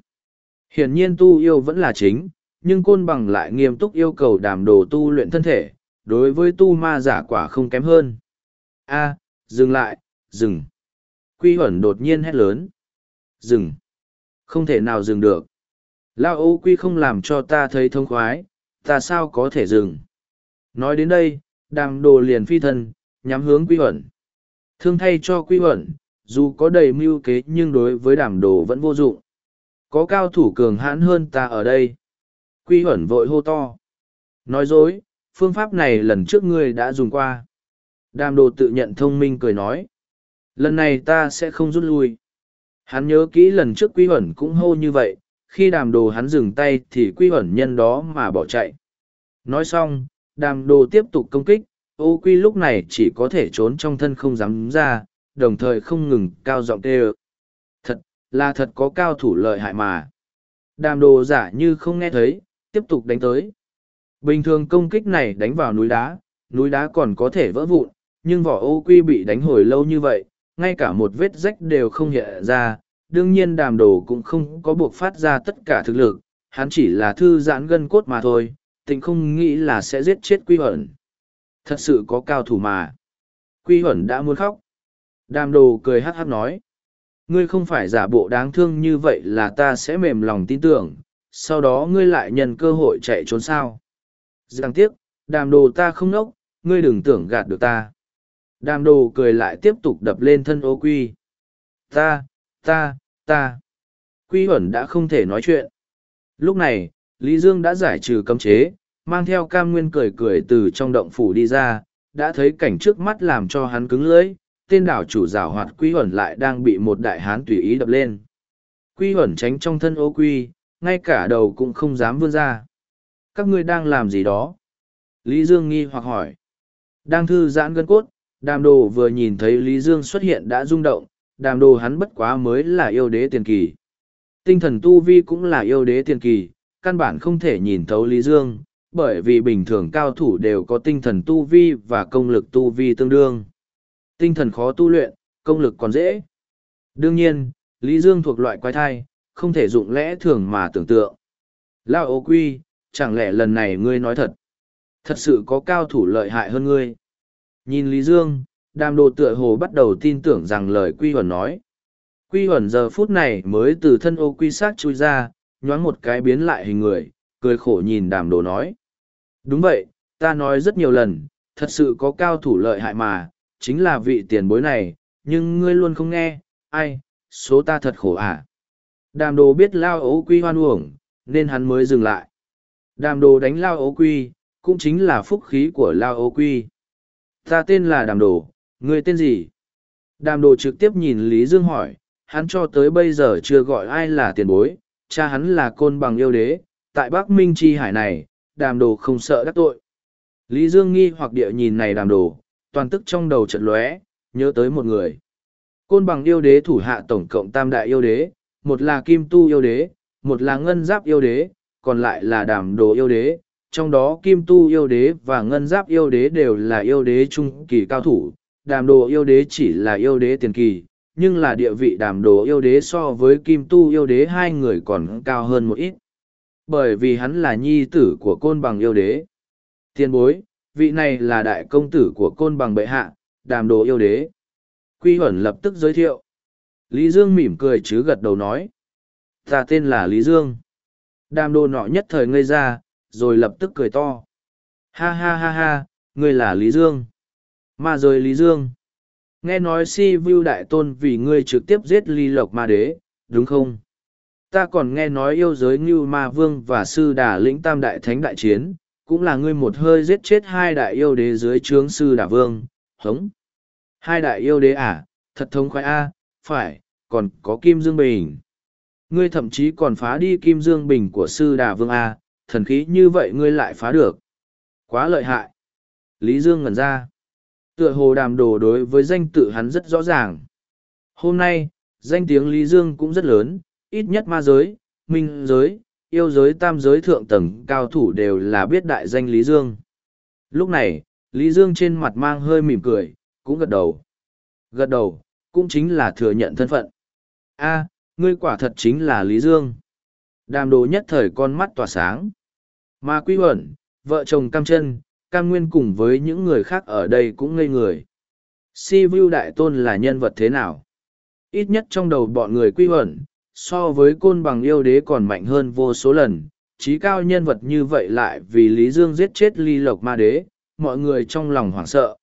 Hiển nhiên tu yêu vẫn là chính, nhưng côn bằng lại nghiêm túc yêu cầu đàm đồ tu luyện thân thể, đối với tu ma giả quả không kém hơn. A, dừng lại, dừng. Quy Huẩn đột nhiên hét lớn. Dừng. Không thể nào dừng được. Lao ô quy không làm cho ta thấy thông khoái, ta sao có thể dừng. Nói đến đây, đàm đồ liền phi thân, nhắm hướng Quy Huẩn. Thương thay cho Quy Huẩn, dù có đầy mưu kế nhưng đối với đàm đồ vẫn vô dụng. Có cao thủ cường hãn hơn ta ở đây. Quy Huẩn vội hô to. Nói dối, phương pháp này lần trước ngươi đã dùng qua. Đàm đồ tự nhận thông minh cười nói lần này ta sẽ không rút lui. Hắn nhớ kỹ lần trước quy hẩn cũng hô như vậy, khi đàm đồ hắn dừng tay thì quy hẩn nhân đó mà bỏ chạy. Nói xong, đàm đồ tiếp tục công kích, ô quy lúc này chỉ có thể trốn trong thân không dám ra, đồng thời không ngừng cao giọng tê ơ thật, là thật có cao thủ lợi hại mà. Đàm đồ giả như không nghe thấy, tiếp tục đánh tới. Bình thường công kích này đánh vào núi đá núi đá còn có thể vỡ vụn, nhưng vỏ ô quy bị đánh hồi lâu như vậy ngay cả một vết rách đều không hiện ra, đương nhiên đàm đồ cũng không có buộc phát ra tất cả thực lực, hắn chỉ là thư giãn gân cốt mà thôi, tình không nghĩ là sẽ giết chết quy hẩn. Thật sự có cao thủ mà. Quy hẩn đã muốn khóc. Đàm đồ cười hát hát nói. ngươi không phải giả bộ đáng thương như vậy là ta sẽ mềm lòng tin tưởng, sau đó ngươi lại nhận cơ hội chạy trốn sao. Giang tiếc, đàm đồ ta không nốc, ngươi đừng tưởng gạt được ta. Đàm đồ cười lại tiếp tục đập lên thân ô quy. Ta, ta, ta. Quy ẩn đã không thể nói chuyện. Lúc này, Lý Dương đã giải trừ cấm chế, mang theo cam nguyên cười cười từ trong động phủ đi ra, đã thấy cảnh trước mắt làm cho hắn cứng lưỡi, tên đảo chủ giảo hoạt Quy ẩn lại đang bị một đại hán tùy ý đập lên. Quy ẩn tránh trong thân ô quy, ngay cả đầu cũng không dám vươn ra. Các ngươi đang làm gì đó? Lý Dương nghi hoặc hỏi. Đang thư giãn gân cốt, đàm đồ vừa nhìn thấy Lý Dương xuất hiện đã rung động, đàm đồ hắn bất quá mới là yêu đế tiền kỳ. Tinh thần tu vi cũng là yêu đế tiền kỳ, căn bản không thể nhìn thấu Lý Dương, bởi vì bình thường cao thủ đều có tinh thần tu vi và công lực tu vi tương đương. Tinh thần khó tu luyện, công lực còn dễ. Đương nhiên, Lý Dương thuộc loại quái thai, không thể dụng lẽ thường mà tưởng tượng. Lao ô quy, chẳng lẽ lần này ngươi nói thật? Thật sự có cao thủ lợi hại hơn ngươi. Nhìn Lý Dương, đàm đồ tựa hồ bắt đầu tin tưởng rằng lời quy huẩn nói. Quy huẩn giờ phút này mới từ thân ô quy sát chui ra, nhoáng một cái biến lại hình người, cười khổ nhìn đàm đồ nói. Đúng vậy, ta nói rất nhiều lần, thật sự có cao thủ lợi hại mà, chính là vị tiền bối này, nhưng ngươi luôn không nghe, ai, số ta thật khổ à. Đàm đồ biết lao ấu quy hoan uổng, nên hắn mới dừng lại. Đàm đồ đánh lao ấu quy, cũng chính là phúc khí của lao ấu quy. Ta tên là đàm đồ, người tên gì? Đàm đồ trực tiếp nhìn Lý Dương hỏi, hắn cho tới bây giờ chưa gọi ai là tiền bối, cha hắn là côn bằng yêu đế, tại Bắc Minh Chi Hải này, đàm đồ không sợ đắc tội. Lý Dương nghi hoặc địa nhìn này đàm đồ, toàn tức trong đầu trận lóe, nhớ tới một người. Côn bằng yêu đế thủ hạ tổng cộng tam đại yêu đế, một là kim tu yêu đế, một là ngân giáp yêu đế, còn lại là đàm đồ yêu đế. Trong đó kim tu yêu đế và ngân giáp yêu đế đều là yêu đế trung kỳ cao thủ, đàm đồ yêu đế chỉ là yêu đế tiền kỳ, nhưng là địa vị đàm đồ yêu đế so với kim tu yêu đế hai người còn cao hơn một ít. Bởi vì hắn là nhi tử của côn bằng yêu đế. Tiên bối, vị này là đại công tử của côn bằng bệ hạ, đàm đồ yêu đế. Quy Huẩn lập tức giới thiệu. Lý Dương mỉm cười chứ gật đầu nói. Ta tên là Lý Dương. Đàm đồ nọ nhất thời ngây ra, rồi lập tức cười to. Ha ha ha ha, ngươi là Lý Dương. Mà rồi Lý Dương. Nghe nói si view đại tôn vì ngươi trực tiếp giết ly lộc ma đế, đúng không? Ta còn nghe nói yêu giới như ma vương và sư đà lĩnh tam đại thánh đại chiến, cũng là ngươi một hơi giết chết hai đại yêu đế dưới trướng sư đà vương, hống. Hai đại yêu đế à, thật thông khoái a phải, còn có Kim Dương Bình. Ngươi thậm chí còn phá đi Kim Dương Bình của sư Đà Vương A, thần khí như vậy ngươi lại phá được. Quá lợi hại. Lý Dương ngẩn ra. Tựa hồ đàm đồ đối với danh tự hắn rất rõ ràng. Hôm nay, danh tiếng Lý Dương cũng rất lớn, ít nhất ma giới, minh giới, yêu giới tam giới thượng tầng cao thủ đều là biết đại danh Lý Dương. Lúc này, Lý Dương trên mặt mang hơi mỉm cười, cũng gật đầu. Gật đầu, cũng chính là thừa nhận thân phận. a ngươi quả thật chính là Lý Dương. Đàm đồ nhất thời con mắt tỏa sáng. Mà quy ẩn, vợ chồng cam chân, cam nguyên cùng với những người khác ở đây cũng ngây người. Si Vu Đại Tôn là nhân vật thế nào? Ít nhất trong đầu bọn người quy ẩn, so với côn bằng yêu đế còn mạnh hơn vô số lần, trí cao nhân vật như vậy lại vì Lý Dương giết chết ly lộc ma đế, mọi người trong lòng hoảng sợ,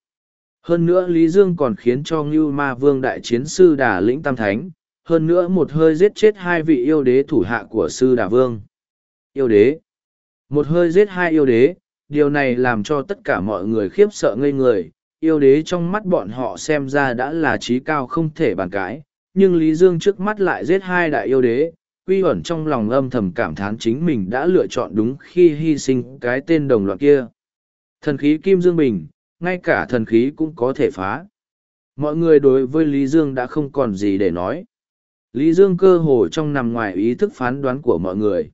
hơn nữa Lý Dương còn khiến cho Ngưu Ma Vương đại chiến sư đà lĩnh tam thánh, hơn nữa một hơi giết chết hai vị yêu đế thủ hạ của sư đà vương. Yêu đế. Một hơi giết hai yêu đế, điều này làm cho tất cả mọi người khiếp sợ ngây người. Yêu đế trong mắt bọn họ xem ra đã là trí cao không thể bàn cãi, nhưng Lý Dương trước mắt lại giết hai đại yêu đế. Quy ẩn trong lòng âm thầm cảm thán chính mình đã lựa chọn đúng khi hy sinh cái tên đồng loạt kia. Thần khí Kim Dương Bình, ngay cả thần khí cũng có thể phá. Mọi người đối với Lý Dương đã không còn gì để nói. Lý Dương cơ hồ trong nằm ngoài ý thức phán đoán của mọi người.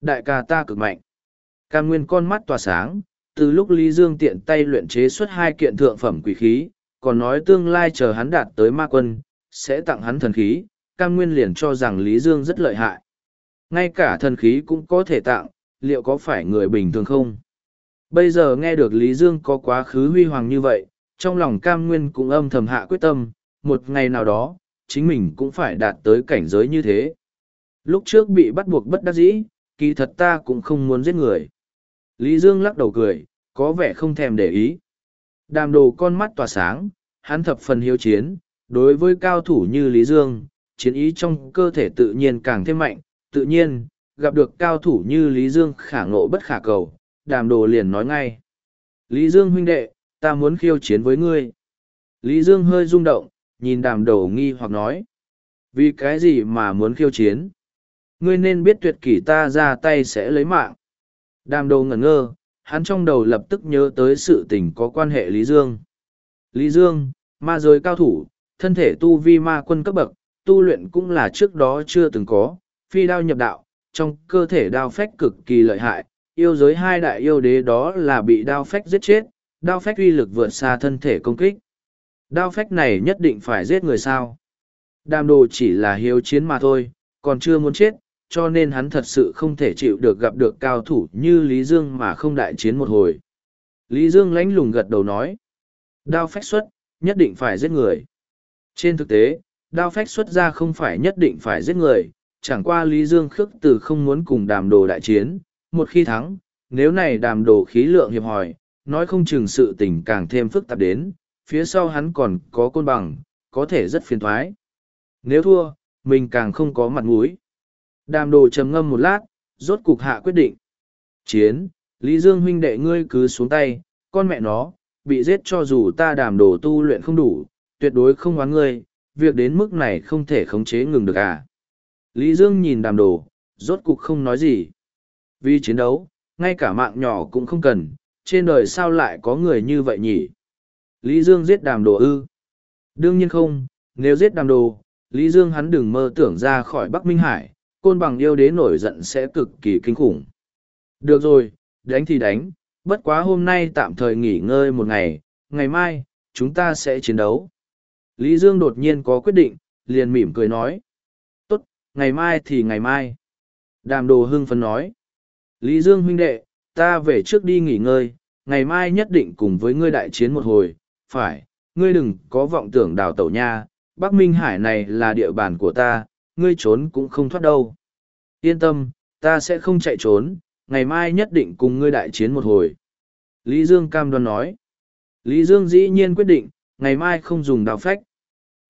Đại ca ta cực mạnh. Cam nguyên con mắt tỏa sáng, từ lúc Lý Dương tiện tay luyện chế xuất hai kiện thượng phẩm quỷ khí, còn nói tương lai chờ hắn đạt tới ma quân, sẽ tặng hắn thần khí, Cam Nguyên liền cho rằng Lý Dương rất lợi hại. Ngay cả thần khí cũng có thể tặng, liệu có phải người bình thường không? Bây giờ nghe được Lý Dương có quá khứ huy hoàng như vậy, trong lòng cam nguyên cũng âm thầm hạ quyết tâm, một ngày nào đó, chính mình cũng phải đạt tới cảnh giới như thế. Lúc trước bị bắt buộc bất đắc dĩ, kỳ thật ta cũng không muốn giết người. Lý Dương lắc đầu cười, có vẻ không thèm để ý. Đàm đồ con mắt tỏa sáng, hắn thập phần hiếu chiến, đối với cao thủ như Lý Dương, chiến ý trong cơ thể tự nhiên càng thêm mạnh, tự nhiên, gặp được cao thủ như Lý Dương khả ngộ bất khả cầu, đàm đồ liền nói ngay. Lý Dương huynh đệ, ta muốn khiêu chiến với ngươi. Lý Dương hơi rung động, nhìn đàm đồ nghi hoặc nói. Vì cái gì mà muốn khiêu chiến? Ngươi nên biết tuyệt kỷ ta ra tay sẽ lấy mạng. Đàm đồ ngẩn ngơ, hắn trong đầu lập tức nhớ tới sự tình có quan hệ Lý Dương. Lý Dương, ma giới cao thủ, thân thể tu vi ma quân cấp bậc, tu luyện cũng là trước đó chưa từng có, phi đao nhập đạo, trong cơ thể đao phách cực kỳ lợi hại, yêu giới hai đại yêu đế đó là bị đao phách giết chết, đao phách uy lực vượt xa thân thể công kích. Đao phách này nhất định phải giết người sao. Đàm đồ chỉ là hiếu chiến mà thôi, còn chưa muốn chết, cho nên hắn thật sự không thể chịu được gặp được cao thủ như Lý Dương mà không đại chiến một hồi. Lý Dương lánh lùng gật đầu nói. Đao phách xuất, nhất định phải giết người. Trên thực tế, đao phách xuất ra không phải nhất định phải giết người, chẳng qua Lý Dương khước từ không muốn cùng đàm đồ đại chiến, một khi thắng, nếu này đàm đồ khí lượng hiệp hỏi, nói không chừng sự tình càng thêm phức tạp đến, phía sau hắn còn có côn bằng, có thể rất phiền thoái. Nếu thua, mình càng không có mặt mũi. Đàm đồ trầm ngâm một lát, rốt cục hạ quyết định. Chiến, Lý Dương huynh đệ ngươi cứ xuống tay, con mẹ nó, bị giết cho dù ta đàm đồ tu luyện không đủ, tuyệt đối không oán ngươi, việc đến mức này không thể khống chế ngừng được à. Lý Dương nhìn đàm đồ, rốt cục không nói gì. Vì chiến đấu, ngay cả mạng nhỏ cũng không cần, trên đời sao lại có người như vậy nhỉ? Lý Dương giết đàm đồ ư? Đương nhiên không, nếu giết đàm đồ, Lý Dương hắn đừng mơ tưởng ra khỏi Bắc Minh Hải, côn bằng yêu đế nổi giận sẽ cực kỳ kinh khủng. Được rồi, đánh thì đánh, bất quá hôm nay tạm thời nghỉ ngơi một ngày, ngày mai, chúng ta sẽ chiến đấu. Lý Dương đột nhiên có quyết định, liền mỉm cười nói. Tốt, ngày mai thì ngày mai. Đàm đồ hưng phấn nói. Lý Dương huynh đệ, ta về trước đi nghỉ ngơi, ngày mai nhất định cùng với ngươi đại chiến một hồi. Phải, ngươi đừng có vọng tưởng đào tẩu nha, Bắc Minh Hải này là địa bàn của ta, ngươi trốn cũng không thoát đâu. Yên tâm, ta sẽ không chạy trốn, ngày mai nhất định cùng ngươi đại chiến một hồi. Lý Dương cam đoan nói. Lý Dương dĩ nhiên quyết định, ngày mai không dùng đào phách.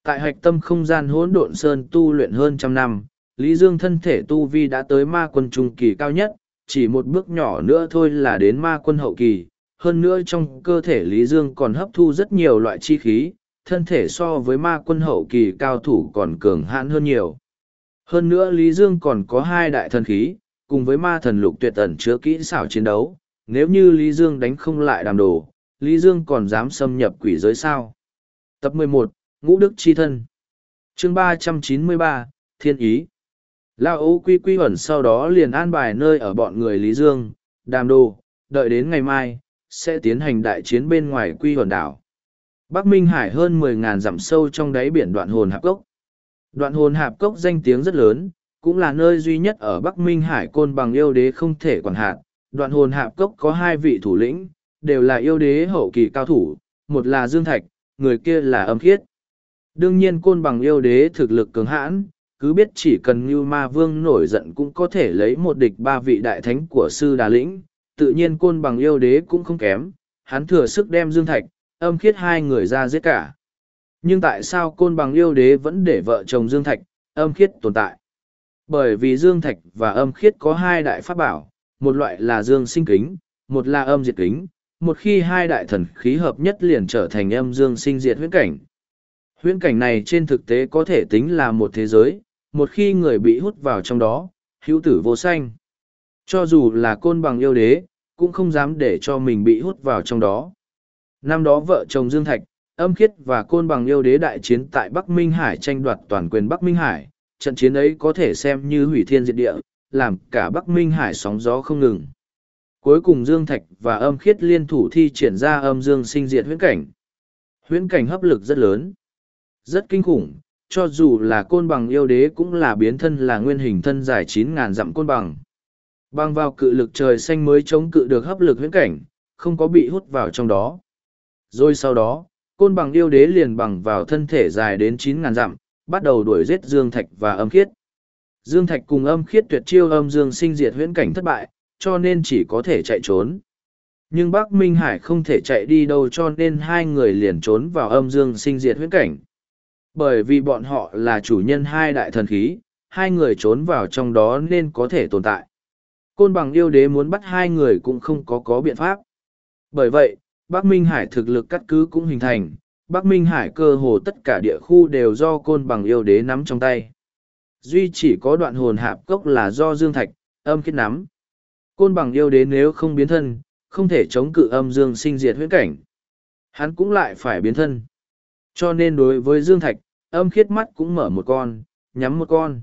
Tại hạch tâm không gian hỗn độn sơn tu luyện hơn trăm năm, Lý Dương thân thể tu vi đã tới ma quân trung kỳ cao nhất, chỉ một bước nhỏ nữa thôi là đến ma quân hậu kỳ. Hơn nữa trong cơ thể Lý Dương còn hấp thu rất nhiều loại chi khí, thân thể so với ma quân hậu kỳ cao thủ còn cường hãn hơn nhiều. Hơn nữa Lý Dương còn có hai đại thần khí, cùng với ma thần lục tuyệt ẩn chứa kỹ xảo chiến đấu. Nếu như Lý Dương đánh không lại đàm đồ, Lý Dương còn dám xâm nhập quỷ giới sao. Tập 11, Ngũ Đức Chi Thân chương 393, Thiên Ý Lao Ú Quy Quy ẩn sau đó liền an bài nơi ở bọn người Lý Dương, đàm đồ, đợi đến ngày mai, sẽ tiến hành đại chiến bên ngoài Quy ẩn đảo. Bắc Minh Hải hơn 10.000 dặm sâu trong đáy biển đoạn hồn hạp cốc. Đoạn hồn hạp cốc danh tiếng rất lớn, cũng là nơi duy nhất ở Bắc Minh Hải côn bằng yêu đế không thể quản hạt. Đoạn hồn hạp cốc có hai vị thủ lĩnh, đều là yêu đế hậu kỳ cao thủ, một là Dương Thạch, người kia là âm khiết. Đương nhiên côn bằng yêu đế thực lực cường hãn, cứ biết chỉ cần như ma vương nổi giận cũng có thể lấy một địch ba vị đại thánh của sư đà lĩnh, tự nhiên côn bằng yêu đế cũng không kém, hắn thừa sức đem Dương Thạch, âm khiết hai người ra giết cả. Nhưng tại sao côn bằng yêu đế vẫn để vợ chồng Dương Thạch, âm khiết tồn tại? Bởi vì Dương Thạch và âm khiết có hai đại pháp bảo, một loại là Dương sinh kính, một là âm diệt kính, một khi hai đại thần khí hợp nhất liền trở thành âm Dương sinh diệt huyễn cảnh. Huyễn cảnh này trên thực tế có thể tính là một thế giới, một khi người bị hút vào trong đó, hữu tử vô sanh. Cho dù là côn bằng yêu đế, cũng không dám để cho mình bị hút vào trong đó. Năm đó vợ chồng Dương Thạch, âm khiết và côn bằng yêu đế đại chiến tại Bắc Minh Hải tranh đoạt toàn quyền Bắc Minh Hải, trận chiến ấy có thể xem như hủy thiên diệt địa, làm cả Bắc Minh Hải sóng gió không ngừng. Cuối cùng Dương Thạch và âm khiết liên thủ thi triển ra âm dương sinh diệt huyễn cảnh. Huyễn cảnh hấp lực rất lớn, rất kinh khủng, cho dù là côn bằng yêu đế cũng là biến thân là nguyên hình thân dài chín ngàn dặm côn bằng. Bằng vào cự lực trời xanh mới chống cự được hấp lực huyễn cảnh, không có bị hút vào trong đó. Rồi sau đó, côn bằng yêu đế liền bằng vào thân thể dài đến chín ngàn dặm, bắt đầu đuổi giết Dương Thạch và âm khiết. Dương Thạch cùng âm khiết tuyệt chiêu âm Dương sinh diệt huyễn cảnh thất bại, cho nên chỉ có thể chạy trốn. Nhưng Bắc Minh Hải không thể chạy đi đâu cho nên hai người liền trốn vào âm Dương sinh diệt huyễn cảnh. Bởi vì bọn họ là chủ nhân hai đại thần khí, hai người trốn vào trong đó nên có thể tồn tại. Côn bằng yêu đế muốn bắt hai người cũng không có có biện pháp. Bởi vậy, Bắc Minh Hải thực lực cắt cứ cũng hình thành, Bắc Minh Hải cơ hồ tất cả địa khu đều do côn bằng yêu đế nắm trong tay. Duy chỉ có đoạn hồn hạp cốc là do Dương Thạch, âm khiết nắm. Côn bằng yêu đế nếu không biến thân, không thể chống cự âm dương sinh diệt huyễn cảnh. Hắn cũng lại phải biến thân. Cho nên đối với Dương Thạch, âm khiết mắt cũng mở một con, nhắm một con.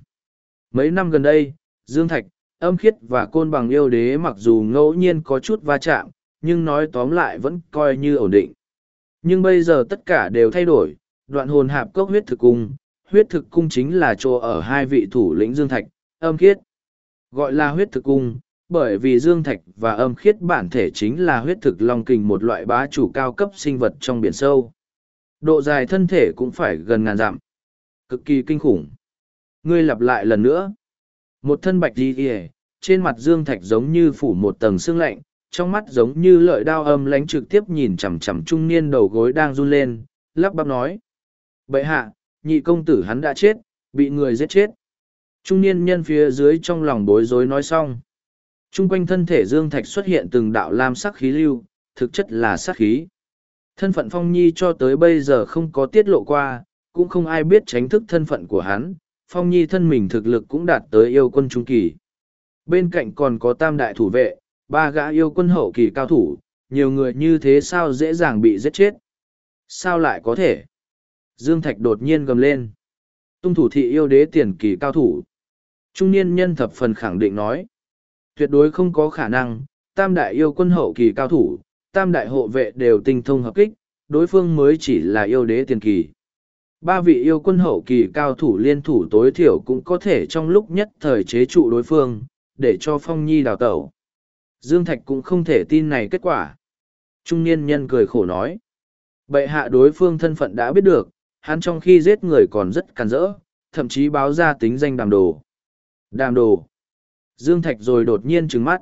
Mấy năm gần đây, Dương Thạch, âm khiết và côn bằng yêu đế mặc dù ngẫu nhiên có chút va chạm, nhưng nói tóm lại vẫn coi như ổn định. Nhưng bây giờ tất cả đều thay đổi, đoạn hồn hạp cốc huyết thực cung, huyết thực cung chính là chỗ ở hai vị thủ lĩnh Dương Thạch, âm khiết. Gọi là huyết thực cung, bởi vì Dương Thạch và âm khiết bản thể chính là huyết thực long kình một loại bá chủ cao cấp sinh vật trong biển sâu. Độ dài thân thể cũng phải gần ngàn dặm. Cực kỳ kinh khủng. Ngươi lặp lại lần nữa. Một thân bạch đi kìa, trên mặt Dương Thạch giống như phủ một tầng xương lạnh, trong mắt giống như lợi đao âm lánh trực tiếp nhìn chằm chằm trung niên đầu gối đang run lên, lắp bắp nói. Bậy hạ, nhị công tử hắn đã chết, bị người giết chết. Trung niên nhân phía dưới trong lòng bối rối nói xong. Trung quanh thân thể Dương Thạch xuất hiện từng đạo lam sắc khí lưu, thực chất là sát khí. Thân phận Phong Nhi cho tới bây giờ không có tiết lộ qua, cũng không ai biết tránh thức thân phận của hắn. Phong Nhi thân mình thực lực cũng đạt tới yêu quân trung kỳ. Bên cạnh còn có tam đại thủ vệ, ba gã yêu quân hậu kỳ cao thủ, nhiều người như thế sao dễ dàng bị giết chết. Sao lại có thể? Dương Thạch đột nhiên gầm lên. Tung thủ thị yêu đế tiền kỳ cao thủ. Trung niên nhân thập phần khẳng định nói. Tuyệt đối không có khả năng, tam đại yêu quân hậu kỳ cao thủ, tam đại hộ vệ đều tinh thông hợp kích, đối phương mới chỉ là yêu đế tiền kỳ. Ba vị yêu quân hậu kỳ cao thủ liên thủ tối thiểu cũng có thể trong lúc nhất thời chế trụ đối phương, để cho Phong Nhi đào tẩu. Dương Thạch cũng không thể tin này kết quả. Trung niên nhân cười khổ nói. Bệ hạ đối phương thân phận đã biết được, hắn trong khi giết người còn rất càn rỡ, thậm chí báo ra tính danh đàm đồ. Đàm đồ. Dương Thạch rồi đột nhiên trừng mắt.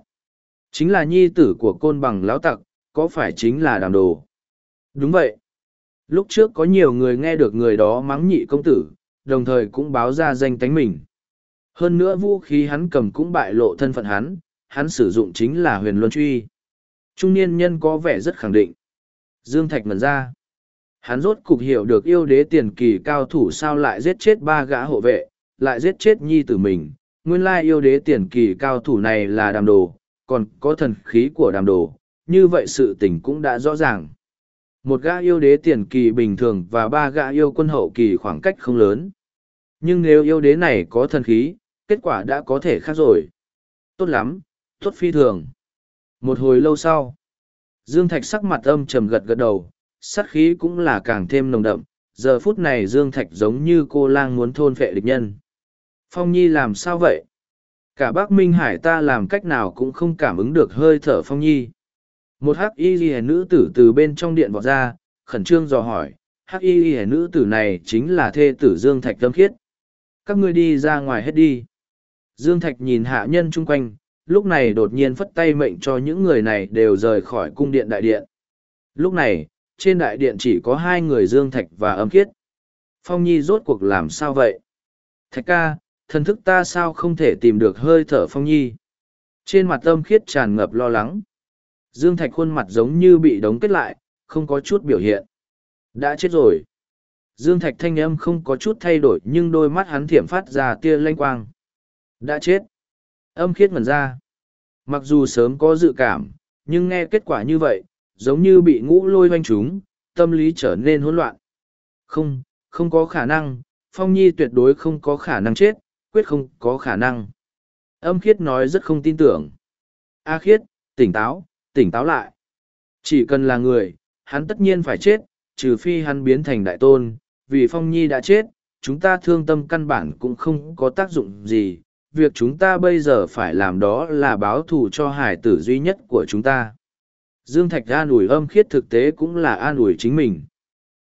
Chính là nhi tử của côn bằng lão tặc, có phải chính là đàm đồ? Đúng vậy. Lúc trước có nhiều người nghe được người đó mắng nhị công tử, đồng thời cũng báo ra danh tánh mình. Hơn nữa vũ khí hắn cầm cũng bại lộ thân phận hắn, hắn sử dụng chính là huyền luân truy. Trung niên nhân có vẻ rất khẳng định. Dương Thạch ngẩn ra. Hắn rốt cục hiểu được yêu đế tiền kỳ cao thủ sao lại giết chết ba gã hộ vệ, lại giết chết nhi tử mình. Nguyên lai yêu đế tiền kỳ cao thủ này là đàm đồ, còn có thần khí của đàm đồ, như vậy sự tình cũng đã rõ ràng. Một gã yêu đế tiền kỳ bình thường và ba gã yêu quân hậu kỳ khoảng cách không lớn. Nhưng nếu yêu đế này có thần khí, kết quả đã có thể khác rồi. Tốt lắm, tốt phi thường. Một hồi lâu sau, Dương Thạch sắc mặt âm trầm gật gật đầu, sát khí cũng là càng thêm nồng đậm, giờ phút này Dương Thạch giống như cô lang muốn thôn phệ địch nhân. Phong Nhi làm sao vậy? Cả bác Minh Hải ta làm cách nào cũng không cảm ứng được hơi thở Phong Nhi. Một hắc y ghi nữ tử từ bên trong điện vọt ra, khẩn trương dò hỏi, hắc y ghi nữ tử này chính là thê tử Dương Thạch Tâm Khiết. Các ngươi đi ra ngoài hết đi. Dương Thạch nhìn hạ nhân chung quanh, lúc này đột nhiên phất tay mệnh cho những người này đều rời khỏi cung điện đại điện. Lúc này, trên đại điện chỉ có hai người Dương Thạch và âm khiết. Phong Nhi rốt cuộc làm sao vậy? Thạch ca, thần thức ta sao không thể tìm được hơi thở Phong Nhi? Trên mặt âm khiết tràn ngập lo lắng. Dương Thạch khuôn mặt giống như bị đóng kết lại, không có chút biểu hiện. Đã chết rồi. Dương Thạch thanh âm không có chút thay đổi nhưng đôi mắt hắn thiểm phát ra tia lanh quang. Đã chết. Âm khiết ngần ra. Mặc dù sớm có dự cảm, nhưng nghe kết quả như vậy, giống như bị ngũ lôi hoanh chúng, tâm lý trở nên hỗn loạn. Không, không có khả năng, Phong Nhi tuyệt đối không có khả năng chết, quyết không có khả năng. Âm khiết nói rất không tin tưởng. A khiết, tỉnh táo, tỉnh táo lại. Chỉ cần là người, hắn tất nhiên phải chết, trừ phi hắn biến thành đại tôn, vì Phong Nhi đã chết, chúng ta thương tâm căn bản cũng không có tác dụng gì, việc chúng ta bây giờ phải làm đó là báo thù cho hải tử duy nhất của chúng ta. Dương Thạch an ủi âm khiết thực tế cũng là an ủi chính mình.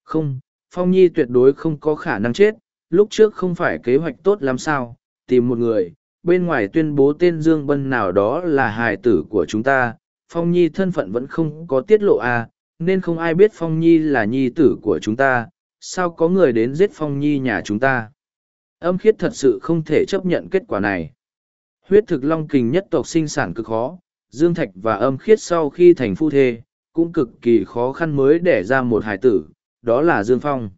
Không, Phong Nhi tuyệt đối không có khả năng chết, lúc trước không phải kế hoạch tốt lắm sao, tìm một người, bên ngoài tuyên bố tên Dương Bân nào đó là hài tử của chúng ta, Phong Nhi thân phận vẫn không có tiết lộ à, nên không ai biết Phong Nhi là nhi tử của chúng ta, sao có người đến giết Phong Nhi nhà chúng ta. Âm khiết thật sự không thể chấp nhận kết quả này. Huyết thực long kình nhất tộc sinh sản cực khó, Dương Thạch và âm khiết sau khi thành phu thê, cũng cực kỳ khó khăn mới để ra một hài tử, đó là Dương Phong.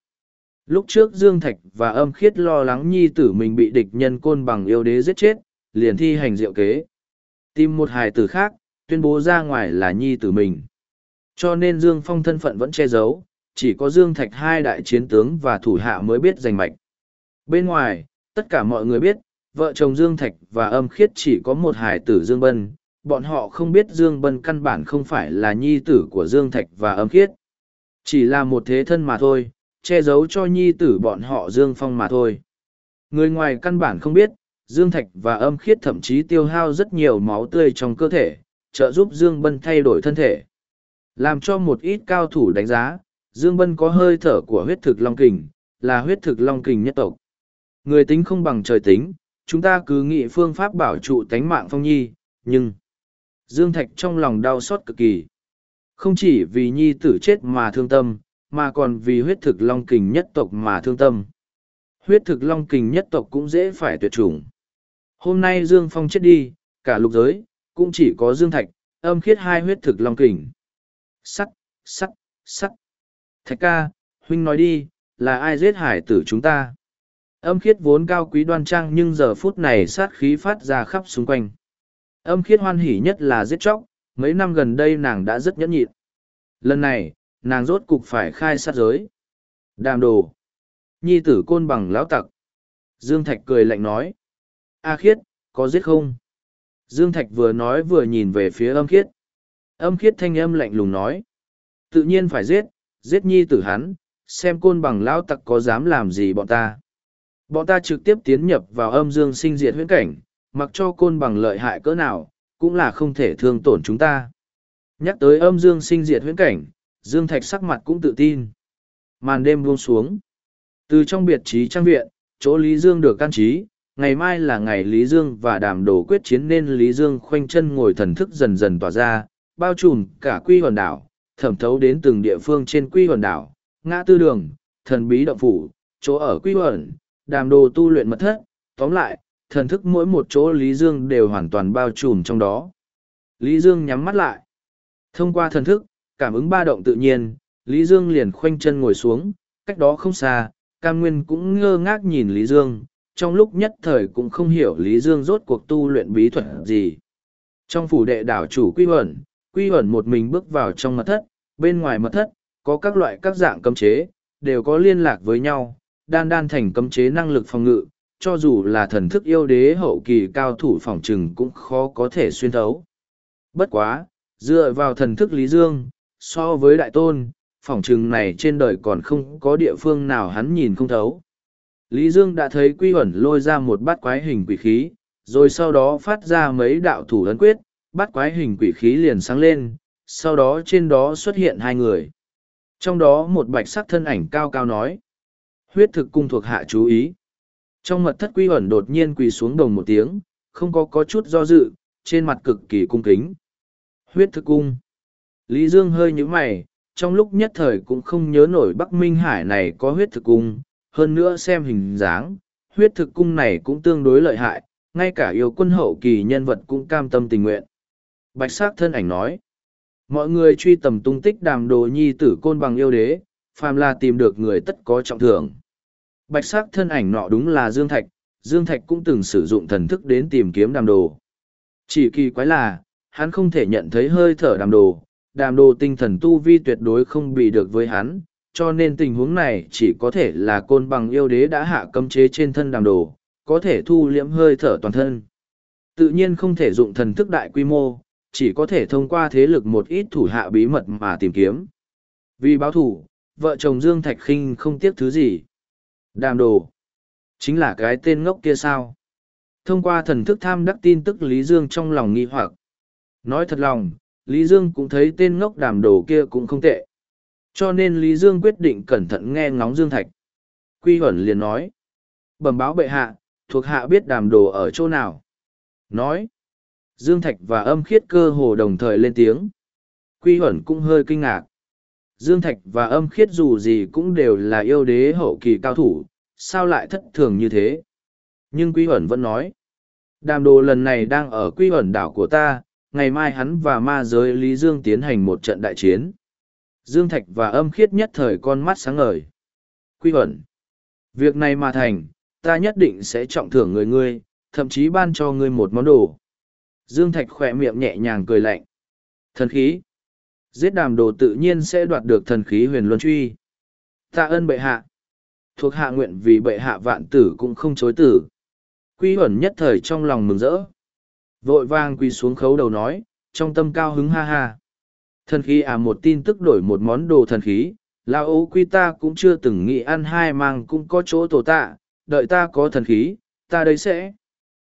Lúc trước Dương Thạch và âm khiết lo lắng nhi tử mình bị địch nhân côn bằng yêu đế giết chết, liền thi hành diệu kế. Tìm một hài tử khác, tuyên bố ra ngoài là nhi tử mình. Cho nên Dương Phong thân phận vẫn che giấu, chỉ có Dương Thạch hai đại chiến tướng và thủ hạ mới biết giành mạch. Bên ngoài, tất cả mọi người biết, vợ chồng Dương Thạch và âm khiết chỉ có một hài tử Dương Bân, bọn họ không biết Dương Bân căn bản không phải là nhi tử của Dương Thạch và âm khiết. Chỉ là một thế thân mà thôi, che giấu cho nhi tử bọn họ Dương Phong mà thôi. Người ngoài căn bản không biết, Dương Thạch và âm khiết thậm chí tiêu hao rất nhiều máu tươi trong cơ thể, trợ giúp Dương Bân thay đổi thân thể. Làm cho một ít cao thủ đánh giá, Dương Bân có hơi thở của huyết thực long kình, là huyết thực long kình nhất tộc. Người tính không bằng trời tính, chúng ta cứ nghĩ phương pháp bảo trụ tánh mạng phong nhi, nhưng... Dương Thạch trong lòng đau xót cực kỳ. Không chỉ vì nhi tử chết mà thương tâm, mà còn vì huyết thực long kình nhất tộc mà thương tâm. Huyết thực long kình nhất tộc cũng dễ phải tuyệt chủng. Hôm nay Dương Phong chết đi, cả lục giới, cũng chỉ có Dương Thạch, âm khiết hai huyết thực long kình. Sắt, sắt, sắt. Thạch ca, huynh nói đi, là ai giết hải tử chúng ta? Âm khiết vốn cao quý đoan trang nhưng giờ phút này sát khí phát ra khắp xung quanh. Âm khiết hoan hỉ nhất là giết chóc, mấy năm gần đây nàng đã rất nhẫn nhịn. Lần này, nàng rốt cục phải khai sát giới. Đàm đồ. Nhi tử côn bằng lão tặc. Dương Thạch cười lạnh nói. A khiết, có giết không? Dương Thạch vừa nói vừa nhìn về phía âm khiết. Âm khiết thanh âm lạnh lùng nói. Tự nhiên phải giết, giết nhi tử hắn, xem côn bằng lão tặc có dám làm gì bọn ta. Bọn ta trực tiếp tiến nhập vào âm dương sinh diệt huyễn cảnh, mặc cho côn bằng lợi hại cỡ nào, cũng là không thể thương tổn chúng ta. Nhắc tới âm dương sinh diệt huyễn cảnh, Dương Thạch sắc mặt cũng tự tin. Màn đêm buông xuống. Từ trong biệt trí trang viện, chỗ Lý Dương được can trí, ngày mai là ngày Lý Dương và đàm đồ quyết chiến nên Lý Dương khoanh chân ngồi thần thức dần dần tỏa ra, bao trùm cả quy hòn đảo, thẩm thấu đến từng địa phương trên quy hòn đảo, ngã tư đường, thần bí động phủ, chỗ ở quy hòn, đàm đồ tu luyện mật thất, tóm lại, thần thức mỗi một chỗ Lý Dương đều hoàn toàn bao trùm trong đó. Lý Dương nhắm mắt lại. Thông qua thần thức, cảm ứng ba động tự nhiên, Lý Dương liền khoanh chân ngồi xuống, cách đó không xa, Cam Nguyên cũng ngơ ngác nhìn Lý Dương, trong lúc nhất thời cũng không hiểu Lý Dương rốt cuộc tu luyện bí thuật gì. Trong phủ đệ đảo chủ Quy Huẩn, Quy Huẩn một mình bước vào trong mật thất, bên ngoài mật thất, có các loại các dạng cấm chế, đều có liên lạc với nhau, đan đan thành cấm chế năng lực phòng ngự, cho dù là thần thức yêu đế hậu kỳ cao thủ phòng trừng cũng khó có thể xuyên thấu. Bất quá, dựa vào thần thức Lý Dương, so với đại tôn, phòng trừng này trên đời còn không có địa phương nào hắn nhìn không thấu. Lý Dương đã thấy quy ẩn lôi ra một bát quái hình quỷ khí, rồi sau đó phát ra mấy đạo thủ ấn quyết, bát quái hình quỷ khí liền sáng lên, sau đó trên đó xuất hiện hai người. Trong đó một bạch sắc thân ảnh cao cao nói. Huyết thực cung thuộc hạ chú ý. Trong mật thất quy ẩn đột nhiên quỳ xuống đồng một tiếng, không có có chút do dự, trên mặt cực kỳ cung kính. Huyết thực cung. Lý Dương hơi nhíu mày, trong lúc nhất thời cũng không nhớ nổi Bắc Minh Hải này có huyết thực cung, hơn nữa xem hình dáng, huyết thực cung này cũng tương đối lợi hại, ngay cả yêu quân hậu kỳ nhân vật cũng cam tâm tình nguyện. Bạch sắc thân ảnh nói, mọi người truy tầm tung tích đàm đồ nhi tử côn bằng yêu đế, phàm là tìm được người tất có trọng thưởng. Bạch sắc thân ảnh nọ đúng là Dương Thạch, Dương Thạch cũng từng sử dụng thần thức đến tìm kiếm đàm đồ. Chỉ kỳ quái là, hắn không thể nhận thấy hơi thở đàm đồ, đàm đồ tinh thần tu vi tuyệt đối không bị được với hắn, cho nên tình huống này chỉ có thể là côn bằng yêu đế đã hạ cấm chế trên thân đàm đồ, có thể thu liễm hơi thở toàn thân. Tự nhiên không thể dụng thần thức đại quy mô, chỉ có thể thông qua thế lực một ít thủ hạ bí mật mà tìm kiếm. Vì báo thủ, vợ chồng Dương Thạch Khinh không tiếc thứ gì. Đàm đồ. Chính là cái tên ngốc kia sao? Thông qua thần thức tham đắc tin tức Lý Dương trong lòng nghi hoặc. Nói thật lòng, Lý Dương cũng thấy tên ngốc đàm đồ kia cũng không tệ. Cho nên Lý Dương quyết định cẩn thận nghe ngóng Dương Thạch. Quy Huẩn liền nói. Bẩm báo bệ hạ, thuộc hạ biết đàm đồ ở chỗ nào. Nói. Dương Thạch và âm khiết cơ hồ đồng thời lên tiếng. Quy Huẩn cũng hơi kinh ngạc. Dương Thạch và âm khiết dù gì cũng đều là yêu đế hậu kỳ cao thủ, sao lại thất thường như thế? Nhưng Quy Huẩn vẫn nói. Đàm đồ lần này đang ở Quy Huẩn đảo của ta, ngày mai hắn và ma giới Lý Dương tiến hành một trận đại chiến. Dương Thạch và âm khiết nhất thời con mắt sáng ngời. Quy Huẩn. Việc này mà thành, ta nhất định sẽ trọng thưởng người ngươi, thậm chí ban cho ngươi một món đồ. Dương Thạch khỏe miệng nhẹ nhàng cười lạnh. Thần khí. Giết đàm đồ tự nhiên sẽ đoạt được thần khí huyền luân truy. Tạ ơn bệ hạ. Thuộc hạ nguyện vì bệ hạ vạn tử cũng không chối tử. Quy ẩn nhất thời trong lòng mừng rỡ. Vội vang quy xuống khấu đầu nói, trong tâm cao hứng ha ha. Thần khí à một tin tức đổi một món đồ thần khí, lao ấu quy ta cũng chưa từng nghĩ ăn hai mang cũng có chỗ tổ tạ, đợi ta có thần khí, ta đây sẽ.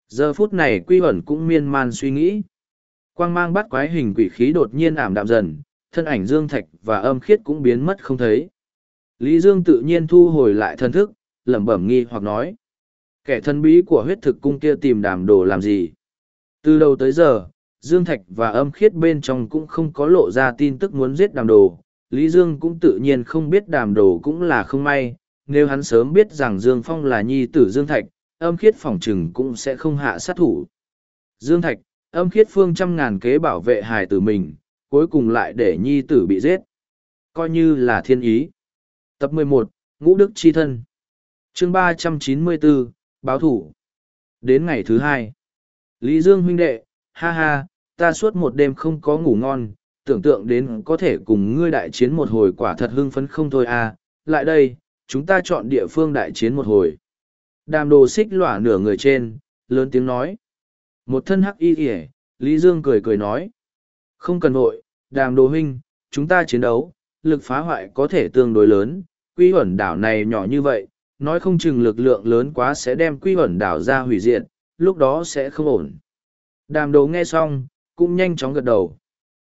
Giờ phút này quy ẩn cũng miên man suy nghĩ. Quang mang bắt quái hình quỷ khí đột nhiên ảm đạm dần, thân ảnh Dương Thạch và âm khiết cũng biến mất không thấy. Lý Dương tự nhiên thu hồi lại thân thức, lẩm bẩm nghi hoặc nói. Kẻ thân bí của huyết thực cung kia tìm đàm đồ làm gì? Từ đầu tới giờ, Dương Thạch và âm khiết bên trong cũng không có lộ ra tin tức muốn giết đàm đồ. Lý Dương cũng tự nhiên không biết đàm đồ cũng là không may, nếu hắn sớm biết rằng Dương Phong là nhi tử Dương Thạch, âm khiết phỏng chừng cũng sẽ không hạ sát thủ. Dương Thạch, âm khiết phương trăm ngàn kế bảo vệ hài tử mình, cuối cùng lại để nhi tử bị giết. Coi như là thiên ý. Tập 11, Ngũ Đức Chi Thân chương 394, Báo Thủ Đến ngày thứ hai, Lý Dương huynh đệ, ha ha, ta suốt một đêm không có ngủ ngon, tưởng tượng đến có thể cùng ngươi đại chiến một hồi quả thật hưng phấn không thôi à, lại đây, chúng ta chọn địa phương đại chiến một hồi. Đàm đồ xích lỏa nửa người trên, lớn tiếng nói. Một thân hắc y kìa, Lý Dương cười cười nói. Không cần vội, đàm đồ huynh, chúng ta chiến đấu, lực phá hoại có thể tương đối lớn, quy huẩn đảo này nhỏ như vậy, nói không chừng lực lượng lớn quá sẽ đem quy huẩn đảo ra hủy diệt, lúc đó sẽ không ổn. Đàm đồ nghe xong, cũng nhanh chóng gật đầu.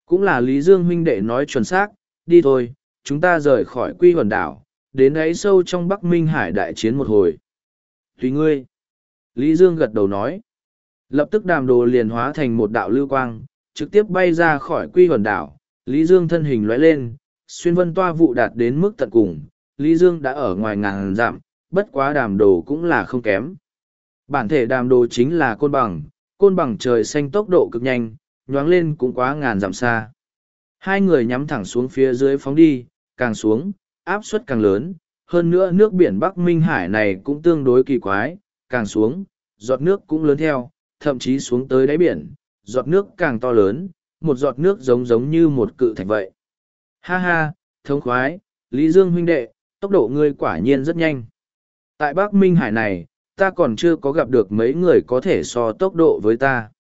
Cũng là Lý Dương huynh đệ nói chuẩn xác, đi thôi, chúng ta rời khỏi quy huẩn đảo, đến ấy sâu trong Bắc Minh Hải đại chiến một hồi. Tùy ngươi. Lý Dương gật đầu nói. Lập tức đàm đồ liền hóa thành một đạo lưu quang, trực tiếp bay ra khỏi quy huẩn đảo. Lý Dương thân hình lóe lên, xuyên vân toa vụ đạt đến mức tận cùng. Lý Dương đã ở ngoài ngàn dặm, bất quá đàm đồ cũng là không kém. Bản thể đàm đồ chính là côn bằng, côn bằng trời xanh tốc độ cực nhanh, nhoáng lên cũng quá ngàn dặm xa. Hai người nhắm thẳng xuống phía dưới phóng đi, càng xuống, áp suất càng lớn, hơn nữa nước biển Bắc Minh Hải này cũng tương đối kỳ quái, càng xuống, giọt nước cũng lớn theo, thậm chí xuống tới đáy biển, giọt nước càng to lớn, một giọt nước giống giống như một cự thạch vậy. Ha ha, thống khoái, Lý Dương huynh đệ, tốc độ ngươi quả nhiên rất nhanh. Tại Bắc Minh Hải này, ta còn chưa có gặp được mấy người có thể so tốc độ với ta.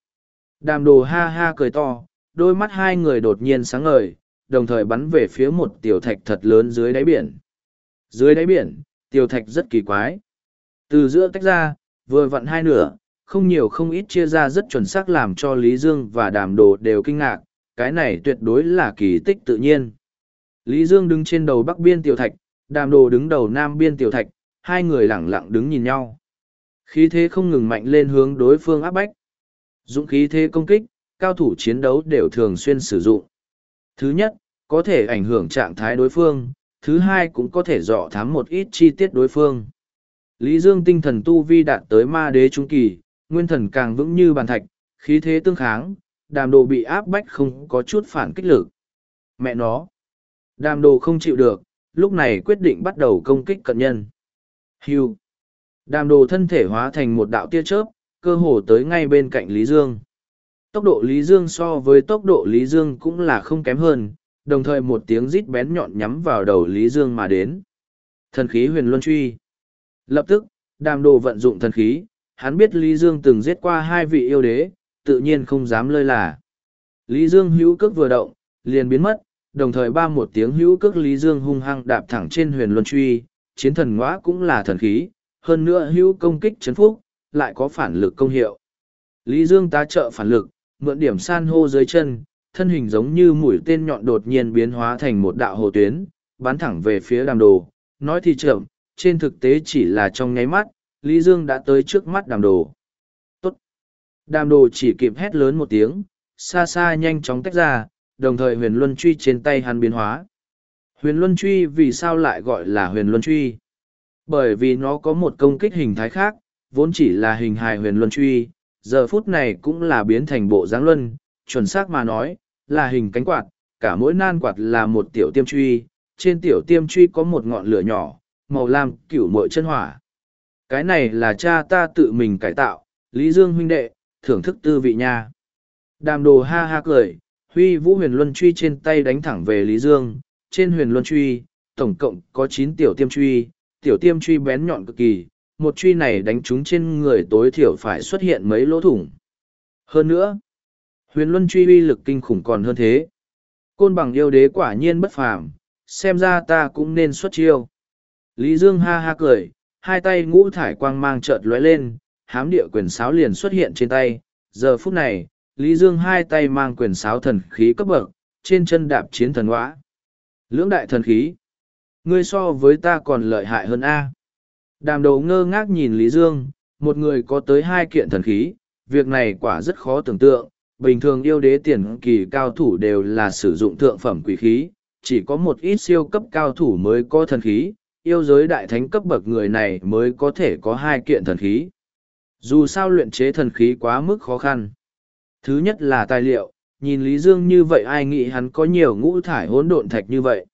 Đàm đồ ha ha cười to, đôi mắt hai người đột nhiên sáng ngời, đồng thời bắn về phía một tiểu thạch thật lớn dưới đáy biển. Dưới đáy biển, tiểu thạch rất kỳ quái. Từ giữa tách ra, vừa vặn hai nửa, không nhiều không ít chia ra rất chuẩn xác làm cho Lý Dương và đàm đồ đều kinh ngạc, cái này tuyệt đối là kỳ tích tự nhiên. Lý Dương đứng trên đầu bắc biên tiểu thạch, đàm đồ đứng đầu nam biên tiểu thạch, hai người lẳng lặng đứng nhìn nhau. Khí thế không ngừng mạnh lên hướng đối phương áp bách. Dũng khí thế công kích, cao thủ chiến đấu đều thường xuyên sử dụng. Thứ nhất, có thể ảnh hưởng trạng thái đối phương, thứ hai cũng có thể dọ thám một ít chi tiết đối phương. Lý Dương tinh thần tu vi đạt tới ma đế trung kỳ, nguyên thần càng vững như bàn thạch, khí thế tương kháng, đàm đồ bị áp bách không có chút phản kích lực. Mẹ nó! Đàm đồ không chịu được, lúc này quyết định bắt đầu công kích cận nhân. Hưu! Đàm đồ thân thể hóa thành một đạo tia chớp, cơ hồ tới ngay bên cạnh Lý Dương. Tốc độ Lý Dương so với tốc độ Lý Dương cũng là không kém hơn, đồng thời một tiếng rít bén nhọn nhắm vào đầu Lý Dương mà đến. Thần khí huyền luân truy. Lập tức, đàm đồ vận dụng thần khí, hắn biết Lý Dương từng giết qua hai vị yêu đế, tự nhiên không dám lơi là. Lý Dương hữu cước vừa động, liền biến mất, đồng thời ba một tiếng hữu cước Lý Dương hung hăng đạp thẳng trên huyền luân truy, chiến thần ngõa cũng là thần khí, hơn nữa hữu công kích chấn phúc, lại có phản lực công hiệu. Lý Dương tá trợ phản lực, mượn điểm san hô dưới chân, thân hình giống như mũi tên nhọn đột nhiên biến hóa thành một đạo hồ tuyến, bắn thẳng về phía đàm đồ. Nói thì chậm, trên thực tế chỉ là trong nháy mắt, Lý Dương đã tới trước mắt đàm đồ. Tốt! Đàm đồ chỉ kịp hét lớn một tiếng, xa xa nhanh chóng tách ra, đồng thời huyền luân truy trên tay hắn biến hóa. Huyền luân truy vì sao lại gọi là huyền luân truy? Bởi vì nó có một công kích hình thái khác, vốn chỉ là hình hài huyền luân truy, giờ phút này cũng là biến thành bộ dáng luân, chuẩn xác mà nói, là hình cánh quạt, cả mỗi nan quạt là một tiểu tiêm truy, trên tiểu tiêm truy có một ngọn lửa nhỏ, màu lam cửu mội chân hỏa. Cái này là cha ta tự mình cải tạo, Lý Dương huynh đệ, thưởng thức tư vị nha. Đàm đồ ha ha cười, huy vũ huyền luân truy trên tay đánh thẳng về Lý Dương, trên huyền luân truy, tổng cộng có chín tiểu tiêm truy, tiểu tiêm truy bén nhọn cực kỳ, một truy này đánh trúng trên người tối thiểu phải xuất hiện mấy lỗ thủng. Hơn nữa, huyền luân truy uy lực kinh khủng còn hơn thế. Côn bằng yêu đế quả nhiên bất phàm, xem ra ta cũng nên xuất chiêu. Lý Dương ha ha cười, hai tay ngũ thải quang mang chợt lóe lên, hám địa quyền sáo liền xuất hiện trên tay. Giờ phút này, Lý Dương hai tay mang quyền sáo thần khí cấp bậc, trên chân đạp chiến thần ngõa. Lưỡng đại thần khí. Ngươi so với ta còn lợi hại hơn A. Đàm đầu ngơ ngác nhìn Lý Dương, một người có tới hai kiện thần khí, việc này quả rất khó tưởng tượng. Bình thường yêu đế tiền kỳ cao thủ đều là sử dụng thượng phẩm quỷ khí, chỉ có một ít siêu cấp cao thủ mới có thần khí, yêu giới đại thánh cấp bậc người này mới có thể có hai kiện thần khí. Dù sao luyện chế thần khí quá mức khó khăn. Thứ nhất là tài liệu, nhìn Lý Dương như vậy ai nghĩ hắn có nhiều ngũ thải hỗn độn thạch như vậy.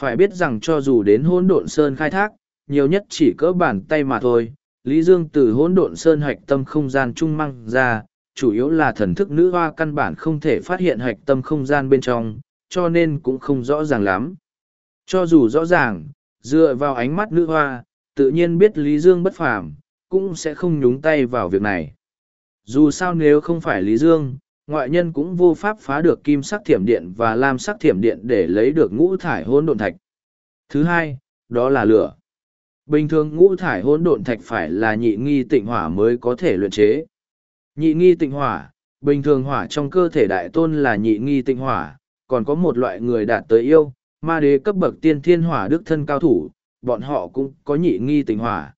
Phải biết rằng cho dù đến hỗn độn sơn khai thác, nhiều nhất chỉ cỡ bàn tay mà thôi. Lý Dương từ hỗn độn sơn hạch tâm không gian trung măng ra, chủ yếu là thần thức nữ hoa căn bản không thể phát hiện hạch tâm không gian bên trong, cho nên cũng không rõ ràng lắm. Cho dù rõ ràng, dựa vào ánh mắt nữ hoa, tự nhiên biết Lý Dương bất phàm, cũng sẽ không nhúng tay vào việc này. Dù sao nếu không phải Lý Dương, ngoại nhân cũng vô pháp phá được kim sắc thiểm điện và lam sắc thiểm điện để lấy được ngũ thải hỗn độn thạch. Thứ hai, đó là lửa. Bình thường ngũ thải hỗn độn thạch phải là nhị nghi tịnh hỏa mới có thể luyện chế. Nhị nghi tịnh hỏa, bình thường hỏa trong cơ thể đại tôn là nhị nghi tịnh hỏa, còn có một loại người đạt tới yêu, ma đế cấp bậc tiên thiên hỏa đức thân cao thủ, bọn họ cũng có nhị nghi tịnh hỏa.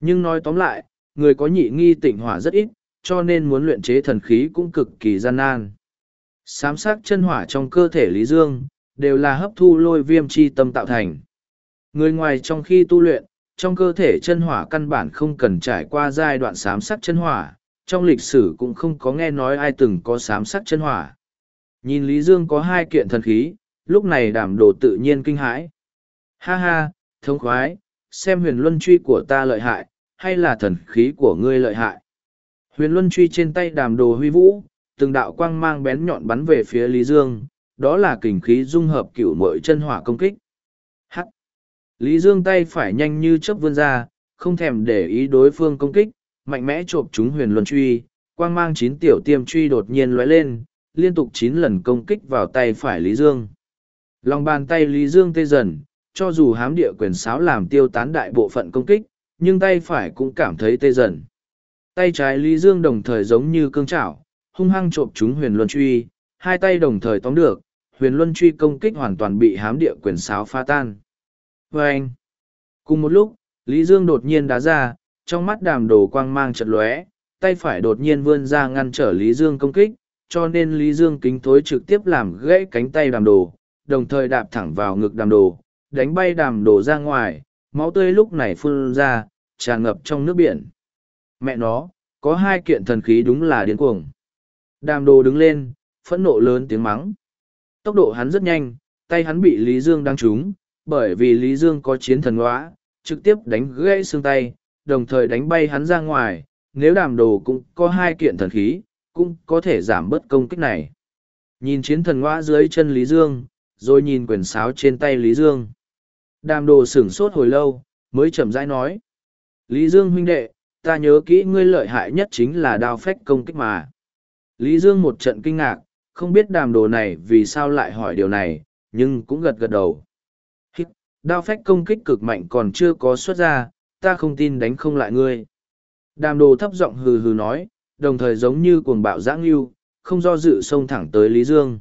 Nhưng nói tóm lại, người có nhị nghi tịnh hỏa rất ít, cho nên muốn luyện chế thần khí cũng cực kỳ gian nan. Sám sắc chân hỏa trong cơ thể Lý Dương, đều là hấp thu lôi viêm chi tâm tạo thành. Người ngoài trong khi tu luyện, trong cơ thể chân hỏa căn bản không cần trải qua giai đoạn sám sắc chân hỏa, trong lịch sử cũng không có nghe nói ai từng có sám sắc chân hỏa. Nhìn Lý Dương có hai kiện thần khí, lúc này đảm đồ tự nhiên kinh hãi. Ha ha, thống khoái, xem huyền luân truy của ta lợi hại, hay là thần khí của ngươi lợi hại. Huyền luân truy trên tay đàm đồ huy vũ, từng đạo quang mang bén nhọn bắn về phía Lý Dương, đó là kình khí dung hợp cửu mội chân hỏa công kích. Hắc! Lý Dương tay phải nhanh như chớp vươn ra, không thèm để ý đối phương công kích, mạnh mẽ chộp chúng huyền luân truy, quang mang chín tiểu tiêm truy đột nhiên lóe lên, liên tục chín lần công kích vào tay phải Lý Dương. Lòng bàn tay Lý Dương tê dần, cho dù hám địa quyền sáo làm tiêu tán đại bộ phận công kích, nhưng tay phải cũng cảm thấy tê dần. Tay trái Lý Dương đồng thời giống như cương chảo, hung hăng trộm chúng huyền luân truy, hai tay đồng thời tóm được, huyền luân truy công kích hoàn toàn bị hám địa quyền sáo pha tan. Và anh, cùng một lúc, Lý Dương đột nhiên đá ra, trong mắt đàm đồ quang mang chật lóe, tay phải đột nhiên vươn ra ngăn trở Lý Dương công kích, cho nên Lý Dương kính thối trực tiếp làm gãy cánh tay đàm đồ, đồng thời đạp thẳng vào ngực đàm đồ, đánh bay đàm đồ ra ngoài, máu tươi lúc này phun ra, tràn ngập trong nước biển. Mẹ nó, có hai kiện thần khí đúng là điên cuồng. Đàm đồ đứng lên, phẫn nộ lớn tiếng mắng. Tốc độ hắn rất nhanh, tay hắn bị Lý Dương đang trúng, bởi vì Lý Dương có chiến thần hóa, trực tiếp đánh gãy xương tay, đồng thời đánh bay hắn ra ngoài. Nếu đàm đồ cũng có hai kiện thần khí, cũng có thể giảm bớt công kích này. Nhìn chiến thần hóa dưới chân Lý Dương, rồi nhìn quyển sáo trên tay Lý Dương. Đàm đồ sửng sốt hồi lâu, mới chậm rãi nói. Lý Dương huynh đệ, ta nhớ kỹ ngươi lợi hại nhất chính là đao phách công kích mà. Lý Dương một trận kinh ngạc, không biết đàm đồ này vì sao lại hỏi điều này, nhưng cũng gật gật đầu. Hít, đao phách công kích cực mạnh còn chưa có xuất ra, ta không tin đánh không lại ngươi. Đàm đồ thấp giọng hừ hừ nói, đồng thời giống như cuồng bạo giãng lưu, không do dự xông thẳng tới Lý Dương.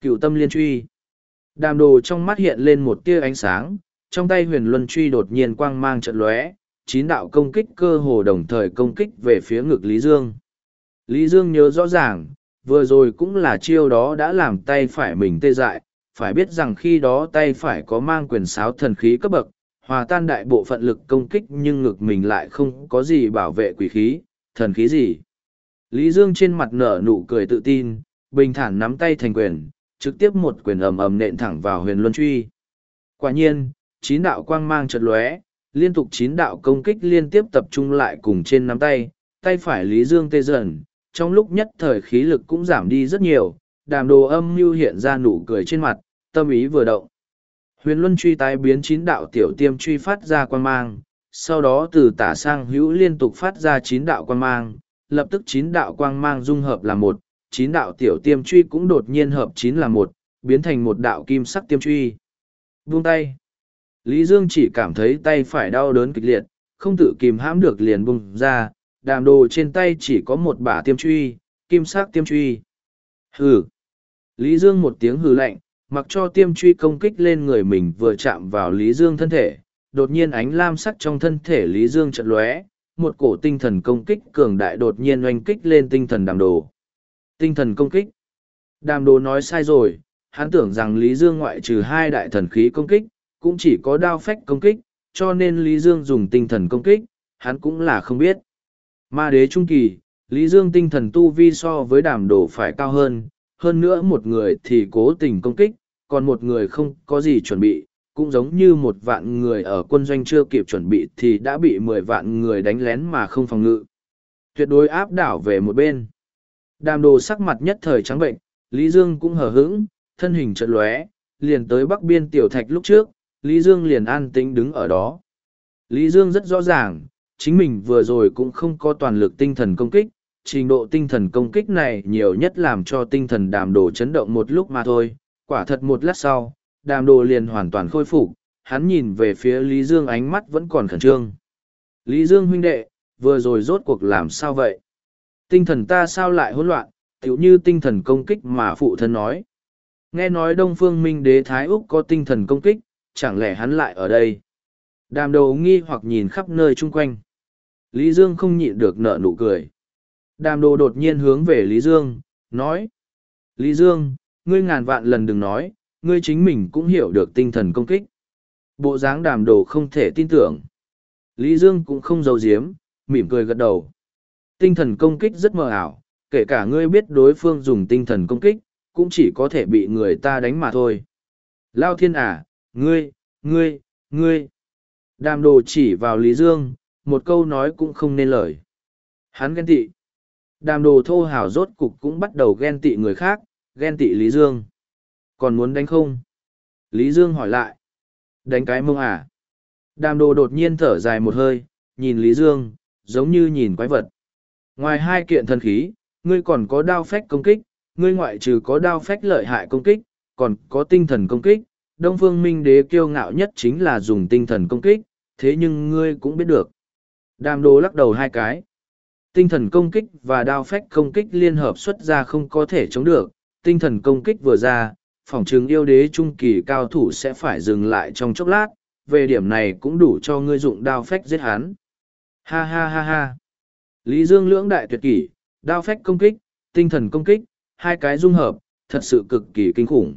Cựu tâm liên truy. Đàm đồ trong mắt hiện lên một tia ánh sáng, trong tay huyền luân truy đột nhiên quang mang trận lóe, chín đạo công kích cơ hồ đồng thời công kích về phía ngực Lý Dương. Lý Dương nhớ rõ ràng, vừa rồi cũng là chiêu đó đã làm tay phải mình tê dại, phải biết rằng khi đó tay phải có mang quyền sáo thần khí cấp bậc, hòa tan đại bộ phận lực công kích nhưng ngực mình lại không có gì bảo vệ quỷ khí, thần khí gì. Lý Dương trên mặt nở nụ cười tự tin, bình thản nắm tay thành quyền, trực tiếp một quyền ầm ầm nện thẳng vào huyền luân truy. Quả nhiên, chín đạo quang mang chợt lóe, liên tục chín đạo công kích liên tiếp tập trung lại cùng trên nắm tay, tay phải Lý Dương tê dần, trong lúc nhất thời khí lực cũng giảm đi rất nhiều, đàm đồ âm mưu hiện ra nụ cười trên mặt, tâm ý vừa động. Huyền Luân truy tái biến chín đạo tiểu tiêm truy phát ra quan mang, sau đó từ tả sang hữu liên tục phát ra chín đạo quan mang, lập tức chín đạo quang mang dung hợp là một, chín đạo tiểu tiêm truy cũng đột nhiên hợp chín là một, biến thành một đạo kim sắc tiêm truy. Buông tay. Lý Dương chỉ cảm thấy tay phải đau đớn kịch liệt, không tự kìm hãm được liền bung ra, đàm đồ trên tay chỉ có một bả tiêm truy, kim sắc tiêm truy. Hừ. Lý Dương một tiếng hừ lạnh, mặc cho tiêm truy công kích lên người mình vừa chạm vào Lý Dương thân thể, đột nhiên ánh lam sắc trong thân thể Lý Dương chợt lóe, một cổ tinh thần công kích cường đại đột nhiên oanh kích lên tinh thần đàm đồ. Tinh thần công kích. Đàm đồ nói sai rồi, hắn tưởng rằng Lý Dương ngoại trừ hai đại thần khí công kích, cũng chỉ có đao phách công kích, cho nên Lý Dương dùng tinh thần công kích, hắn cũng là không biết. Ma đế trung kỳ, Lý Dương tinh thần tu vi so với đàm đồ phải cao hơn, hơn nữa một người thì cố tình công kích, còn một người không có gì chuẩn bị, cũng giống như một vạn người ở quân doanh chưa kịp chuẩn bị thì đã bị mười vạn người đánh lén mà không phòng ngự. Tuyệt đối áp đảo về một bên. Đàm đồ sắc mặt nhất thời trắng bệnh, Lý Dương cũng hờ hững, thân hình chợt lóe, liền tới bắc biên tiểu thạch lúc trước, Lý Dương liền an tĩnh đứng ở đó. Lý Dương rất rõ ràng, chính mình vừa rồi cũng không có toàn lực tinh thần công kích, trình độ tinh thần công kích này nhiều nhất làm cho tinh thần đàm đồ chấn động một lúc mà thôi, quả thật một lát sau, đàm đồ liền hoàn toàn khôi phục, hắn nhìn về phía Lý Dương ánh mắt vẫn còn khẩn trương. Lý Dương huynh đệ, vừa rồi rốt cuộc làm sao vậy? Tinh thần ta sao lại hỗn loạn, tiểu như tinh thần công kích mà phụ thân nói. Nghe nói Đông Phương Minh Đế Thái Úc có tinh thần công kích, chẳng lẽ hắn lại ở đây? Đàm đồ nghi hoặc nhìn khắp nơi chung quanh. Lý Dương không nhịn được nở nụ cười. Đàm đồ đột nhiên hướng về Lý Dương, nói. Lý Dương, ngươi ngàn vạn lần đừng nói, ngươi chính mình cũng hiểu được tinh thần công kích. Bộ dáng đàm đồ không thể tin tưởng. Lý Dương cũng không giấu giếm, mỉm cười gật đầu. Tinh thần công kích rất mờ ảo, kể cả ngươi biết đối phương dùng tinh thần công kích, cũng chỉ có thể bị người ta đánh mà thôi. Lao thiên à, ngươi, ngươi, ngươi. Đàm đồ chỉ vào Lý Dương, một câu nói cũng không nên lời. Hắn ghen tị. Đàm đồ thô hào rốt cục cũng bắt đầu ghen tị người khác, ghen tị Lý Dương. Còn muốn đánh không? Lý Dương hỏi lại. Đánh cái mông à? Đàm đồ đột nhiên thở dài một hơi, nhìn Lý Dương, giống như nhìn quái vật. Ngoài hai kiện thần khí, ngươi còn có đao phách công kích, ngươi ngoại trừ có đao phách lợi hại công kích, còn có tinh thần công kích. Đông Phương Minh Đế kiêu ngạo nhất chính là dùng tinh thần công kích, thế nhưng ngươi cũng biết được. Đàm đồ lắc đầu hai cái. Tinh thần công kích và đao phách công kích liên hợp xuất ra không có thể chống được, tinh thần công kích vừa ra, phòng chừng yêu đế trung kỳ cao thủ sẽ phải dừng lại trong chốc lát, về điểm này cũng đủ cho ngươi dụng đao phách giết hắn. Ha ha ha ha. Lý Dương lưỡng đại tuyệt kỷ, đao phách công kích, tinh thần công kích, hai cái dung hợp, thật sự cực kỳ kinh khủng.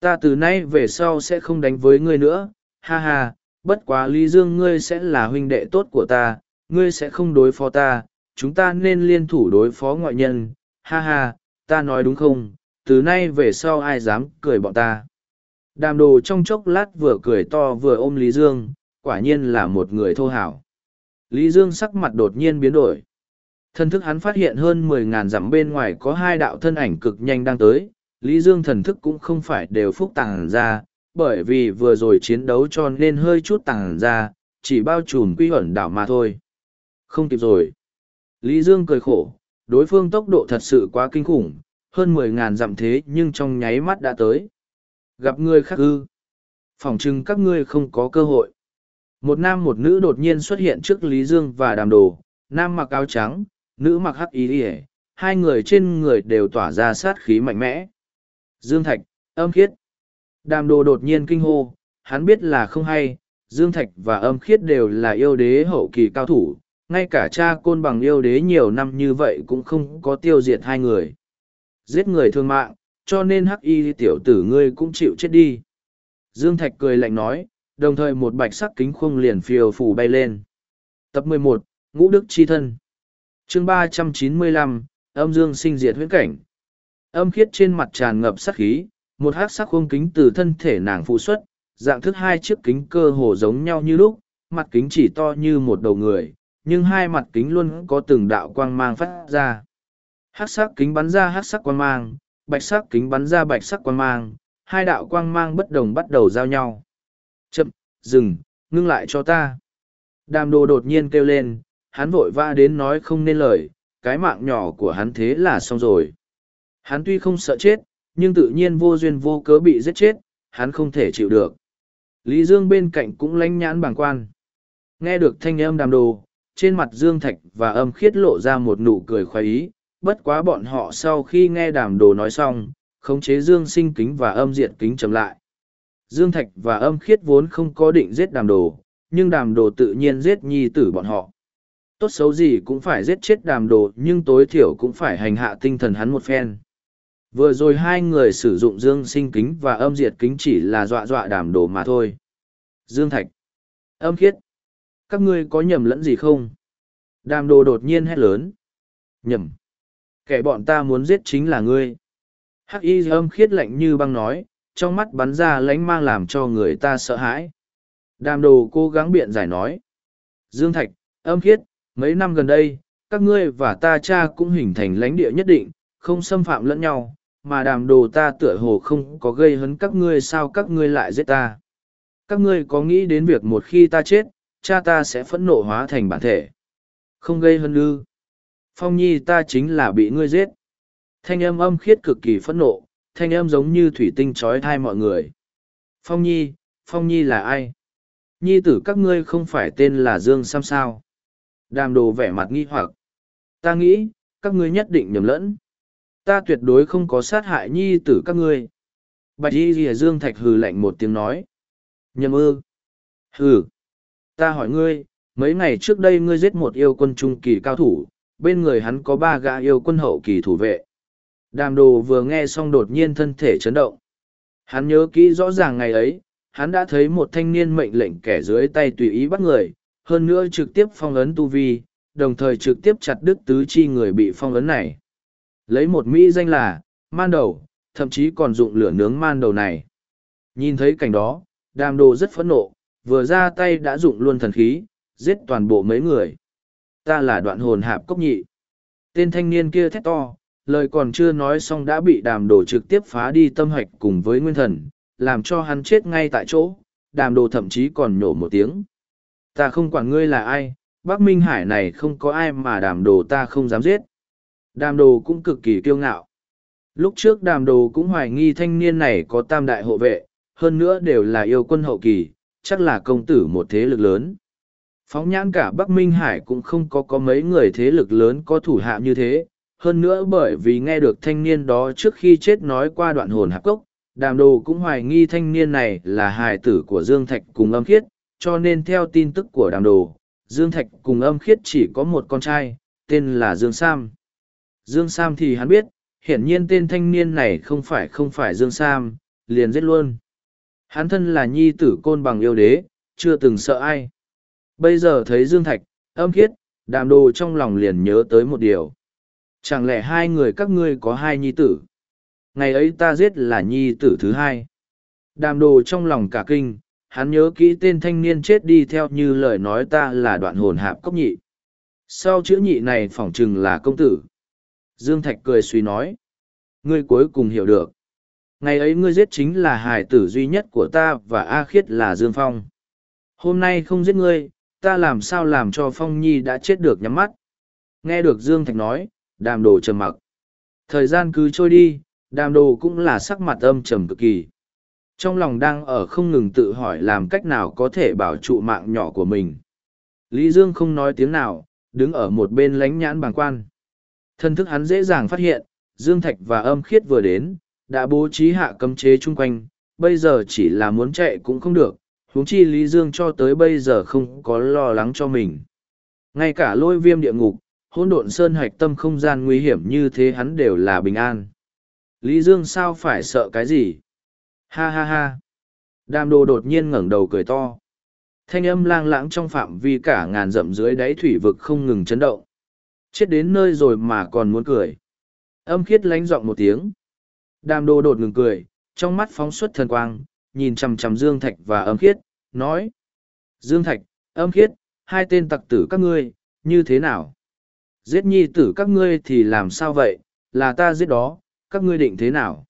Ta từ nay về sau sẽ không đánh với ngươi nữa, ha ha, bất quá Lý Dương ngươi sẽ là huynh đệ tốt của ta, ngươi sẽ không đối phó ta, chúng ta nên liên thủ đối phó ngoại nhân, ha ha, ta nói đúng không, từ nay về sau ai dám cười bọn ta. Đàm đồ trong chốc lát vừa cười to vừa ôm Lý Dương, quả nhiên là một người thô hảo. Lý Dương sắc mặt đột nhiên biến đổi. thần thức hắn phát hiện hơn mười ngàn dặm bên ngoài có hai đạo thân ảnh cực nhanh đang tới. Lý Dương thần thức cũng không phải đều phúc tàng ra, bởi vì vừa rồi chiến đấu cho nên hơi chút tàng ra, chỉ bao trùm quy ẩn đảo mà thôi. Không kịp rồi. Lý Dương cười khổ, đối phương tốc độ thật sự quá kinh khủng, hơn mười ngàn dặm thế nhưng trong nháy mắt đã tới. Gặp người khác ư. Phỏng chừng các ngươi không có cơ hội. Một nam một nữ đột nhiên xuất hiện trước Lý Dương và đàm đồ, nam mặc áo trắng, nữ mặc hắc ý ỉa hai người trên người đều tỏa ra sát khí mạnh mẽ. Dương Thạch, âm khiết. Đàm đồ đột nhiên kinh hô, hắn biết là không hay, Dương Thạch và âm khiết đều là yêu đế hậu kỳ cao thủ, ngay cả cha côn bằng yêu đế nhiều năm như vậy cũng không có tiêu diệt hai người. Giết người thương mạng, cho nên hắc y tiểu tử ngươi cũng chịu chết đi. Dương Thạch cười lạnh nói, đồng thời một bạch sắc kính khung liền phiêu phủ bay lên. Tập 11, Ngũ Đức Chi Thân chương 395, âm dương sinh diệt huyễn cảnh. Âm khiết trên mặt tràn ngập sắc khí, một hát sắc khung kính từ thân thể nàng phụ xuất, dạng thức hai chiếc kính cơ hồ giống nhau như lúc, mặt kính chỉ to như một đầu người, nhưng hai mặt kính luôn có từng đạo quang mang phát ra. Hát sắc kính bắn ra hát sắc quang mang, bạch sắc kính bắn ra bạch sắc quang mang, hai đạo quang mang bất đồng bắt đầu giao nhau. Chậm, dừng, ngưng lại cho ta. Đàm đồ đột nhiên kêu lên, hắn vội vã đến nói không nên lời, cái mạng nhỏ của hắn thế là xong rồi. Hắn tuy không sợ chết, nhưng tự nhiên vô duyên vô cớ bị giết chết, hắn không thể chịu được. Lý Dương bên cạnh cũng lánh nhãn bàng quan. Nghe được thanh âm đàm đồ, trên mặt Dương Thạch và âm khiết lộ ra một nụ cười khoái ý, bất quá bọn họ sau khi nghe đàm đồ nói xong, khống chế Dương sinh kính và âm Diệt kính chậm lại. Dương Thạch và âm khiết vốn không có định giết đàm đồ, nhưng đàm đồ tự nhiên giết nhi tử bọn họ. Tốt xấu gì cũng phải giết chết đàm đồ nhưng tối thiểu cũng phải hành hạ tinh thần hắn một phen. Vừa rồi hai người sử dụng dương sinh kính và âm diệt kính chỉ là dọa dọa đàm đồ mà thôi. Dương Thạch. Âm khiết. Các ngươi có nhầm lẫn gì không? Đàm đồ đột nhiên hét lớn. Nhầm. Kẻ bọn ta muốn giết chính là ngươi. Hắc y âm khiết lạnh như băng nói, trong mắt bắn ra lánh mang làm cho người ta sợ hãi. Đàm đồ cố gắng biện giải nói. Dương Thạch, âm khiết, mấy năm gần đây, các ngươi và ta cha cũng hình thành lãnh địa nhất định, không xâm phạm lẫn nhau, mà đàm đồ ta tựa hồ không có gây hấn các ngươi sao các ngươi lại giết ta. Các ngươi có nghĩ đến việc một khi ta chết, cha ta sẽ phẫn nộ hóa thành bản thể. Không gây hấn ư. Phong nhi ta chính là bị ngươi giết. Thanh âm âm khiết cực kỳ phẫn nộ, thanh âm giống như thủy tinh trói thai mọi người. Phong nhi, Phong nhi là ai? Nhi tử các ngươi không phải tên là Dương Sam sao? Đàm đồ vẻ mặt nghi hoặc. Ta nghĩ, các ngươi nhất định nhầm lẫn. Ta tuyệt đối không có sát hại nhi tử các ngươi. Bạch y rìa dương thạch hừ lạnh một tiếng nói. Nhầm ư. Hừ. Ta hỏi ngươi, mấy ngày trước đây ngươi giết một yêu quân trung kỳ cao thủ, bên người hắn có ba gã yêu quân hậu kỳ thủ vệ. Đàm đồ vừa nghe xong đột nhiên thân thể chấn động. Hắn nhớ kỹ rõ ràng ngày ấy, hắn đã thấy một thanh niên mệnh lệnh kẻ dưới tay tùy ý bắt người, hơn nữa trực tiếp phong ấn tu vi, đồng thời trực tiếp chặt đứt tứ chi người bị phong ấn này. Lấy một Mỹ danh là, man đầu, thậm chí còn dụng lửa nướng man đầu này. Nhìn thấy cảnh đó, đàm đồ rất phẫn nộ, vừa ra tay đã dụng luôn thần khí, giết toàn bộ mấy người. Ta là đoạn hồn hạp cốc nhị. Tên thanh niên kia thét to, lời còn chưa nói xong đã bị đàm đồ trực tiếp phá đi tâm hạch cùng với nguyên thần, làm cho hắn chết ngay tại chỗ, đàm đồ thậm chí còn nhổ một tiếng. Ta không quản ngươi là ai, Bắc Minh Hải này không có ai mà đàm đồ ta không dám giết. Đàm đồ cũng cực kỳ kiêu ngạo. Lúc trước đàm đồ cũng hoài nghi thanh niên này có tam đại hộ vệ, hơn nữa đều là yêu quân hậu kỳ, chắc là công tử một thế lực lớn. Phóng nhãn cả Bắc Minh Hải cũng không có có mấy người thế lực lớn có thủ hạ như thế, hơn nữa bởi vì nghe được thanh niên đó trước khi chết nói qua đoạn hồn hạp cốc, đàm đồ cũng hoài nghi thanh niên này là hài tử của Dương Thạch cùng âm khiết, cho nên theo tin tức của đàm đồ, Dương Thạch cùng âm khiết chỉ có một con trai, tên là Dương Sam. Dương Sam thì hắn biết, hiển nhiên tên thanh niên này không phải không phải Dương Sam, liền giết luôn. Hắn thân là nhi tử côn bằng yêu đế, chưa từng sợ ai. Bây giờ thấy Dương Thạch, âm khiết, đàm đồ trong lòng liền nhớ tới một điều. Chẳng lẽ hai người các ngươi có hai nhi tử? Ngày ấy ta giết là nhi tử thứ hai. Đàm đồ trong lòng cả kinh, hắn nhớ kỹ tên thanh niên chết đi theo như lời nói ta là đoạn hồn hạp cốc nhị. Sau chữ nhị này phỏng chừng là công tử. Dương Thạch cười suy nói. Ngươi cuối cùng hiểu được. Ngày ấy ngươi giết chính là hài tử duy nhất của ta và A Khiết là Dương Phong. Hôm nay không giết ngươi, ta làm sao làm cho Phong Nhi đã chết được nhắm mắt. Nghe được Dương Thạch nói, đàm đồ trầm mặc. Thời gian cứ trôi đi, đàm đồ cũng là sắc mặt âm trầm cực kỳ. Trong lòng đang ở không ngừng tự hỏi làm cách nào có thể bảo trụ mạng nhỏ của mình. Lý Dương không nói tiếng nào, đứng ở một bên lánh nhãn bàng quan. Thân thức hắn dễ dàng phát hiện, Dương Thạch và âm khiết vừa đến, đã bố trí hạ cấm chế chung quanh, bây giờ chỉ là muốn chạy cũng không được, huống chi Lý Dương cho tới bây giờ không có lo lắng cho mình. Ngay cả lôi viêm địa ngục, hỗn độn sơn hạch tâm không gian nguy hiểm như thế hắn đều là bình an. Lý Dương sao phải sợ cái gì? Ha ha ha! Đàm đồ đột nhiên ngẩng đầu cười to. Thanh âm lang lãng trong phạm vi cả ngàn dặm dưới đáy thủy vực không ngừng chấn động. Chết đến nơi rồi mà còn muốn cười. Âm khiết lánh giọng một tiếng. Đàm đồ đột ngừng cười, trong mắt phóng xuất thần quang, nhìn chằm chằm Dương Thạch và âm khiết, nói. Dương Thạch, âm khiết, hai tên tặc tử các ngươi, như thế nào? Giết nhi tử các ngươi thì làm sao vậy, là ta giết đó, các ngươi định thế nào?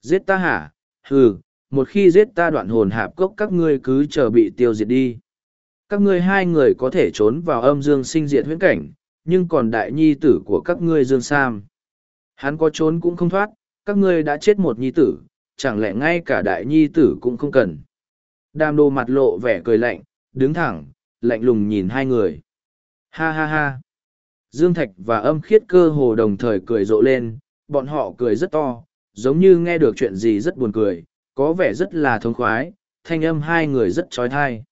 Giết ta hả? Hừ, một khi giết ta đoạn hồn hạp cốc các ngươi cứ chờ bị tiêu diệt đi. Các ngươi hai người có thể trốn vào âm dương sinh diệt huyễn cảnh, nhưng còn đại nhi tử của các ngươi Dương Sam. Hắn có trốn cũng không thoát, các ngươi đã chết một nhi tử, chẳng lẽ ngay cả đại nhi tử cũng không cần. Đàm đồ mặt lộ vẻ cười lạnh, đứng thẳng, lạnh lùng nhìn hai người. Ha ha ha. Dương Thạch và âm khiết cơ hồ đồng thời cười rộ lên, bọn họ cười rất to, giống như nghe được chuyện gì rất buồn cười, có vẻ rất là thông khoái, thanh âm hai người rất trói thai.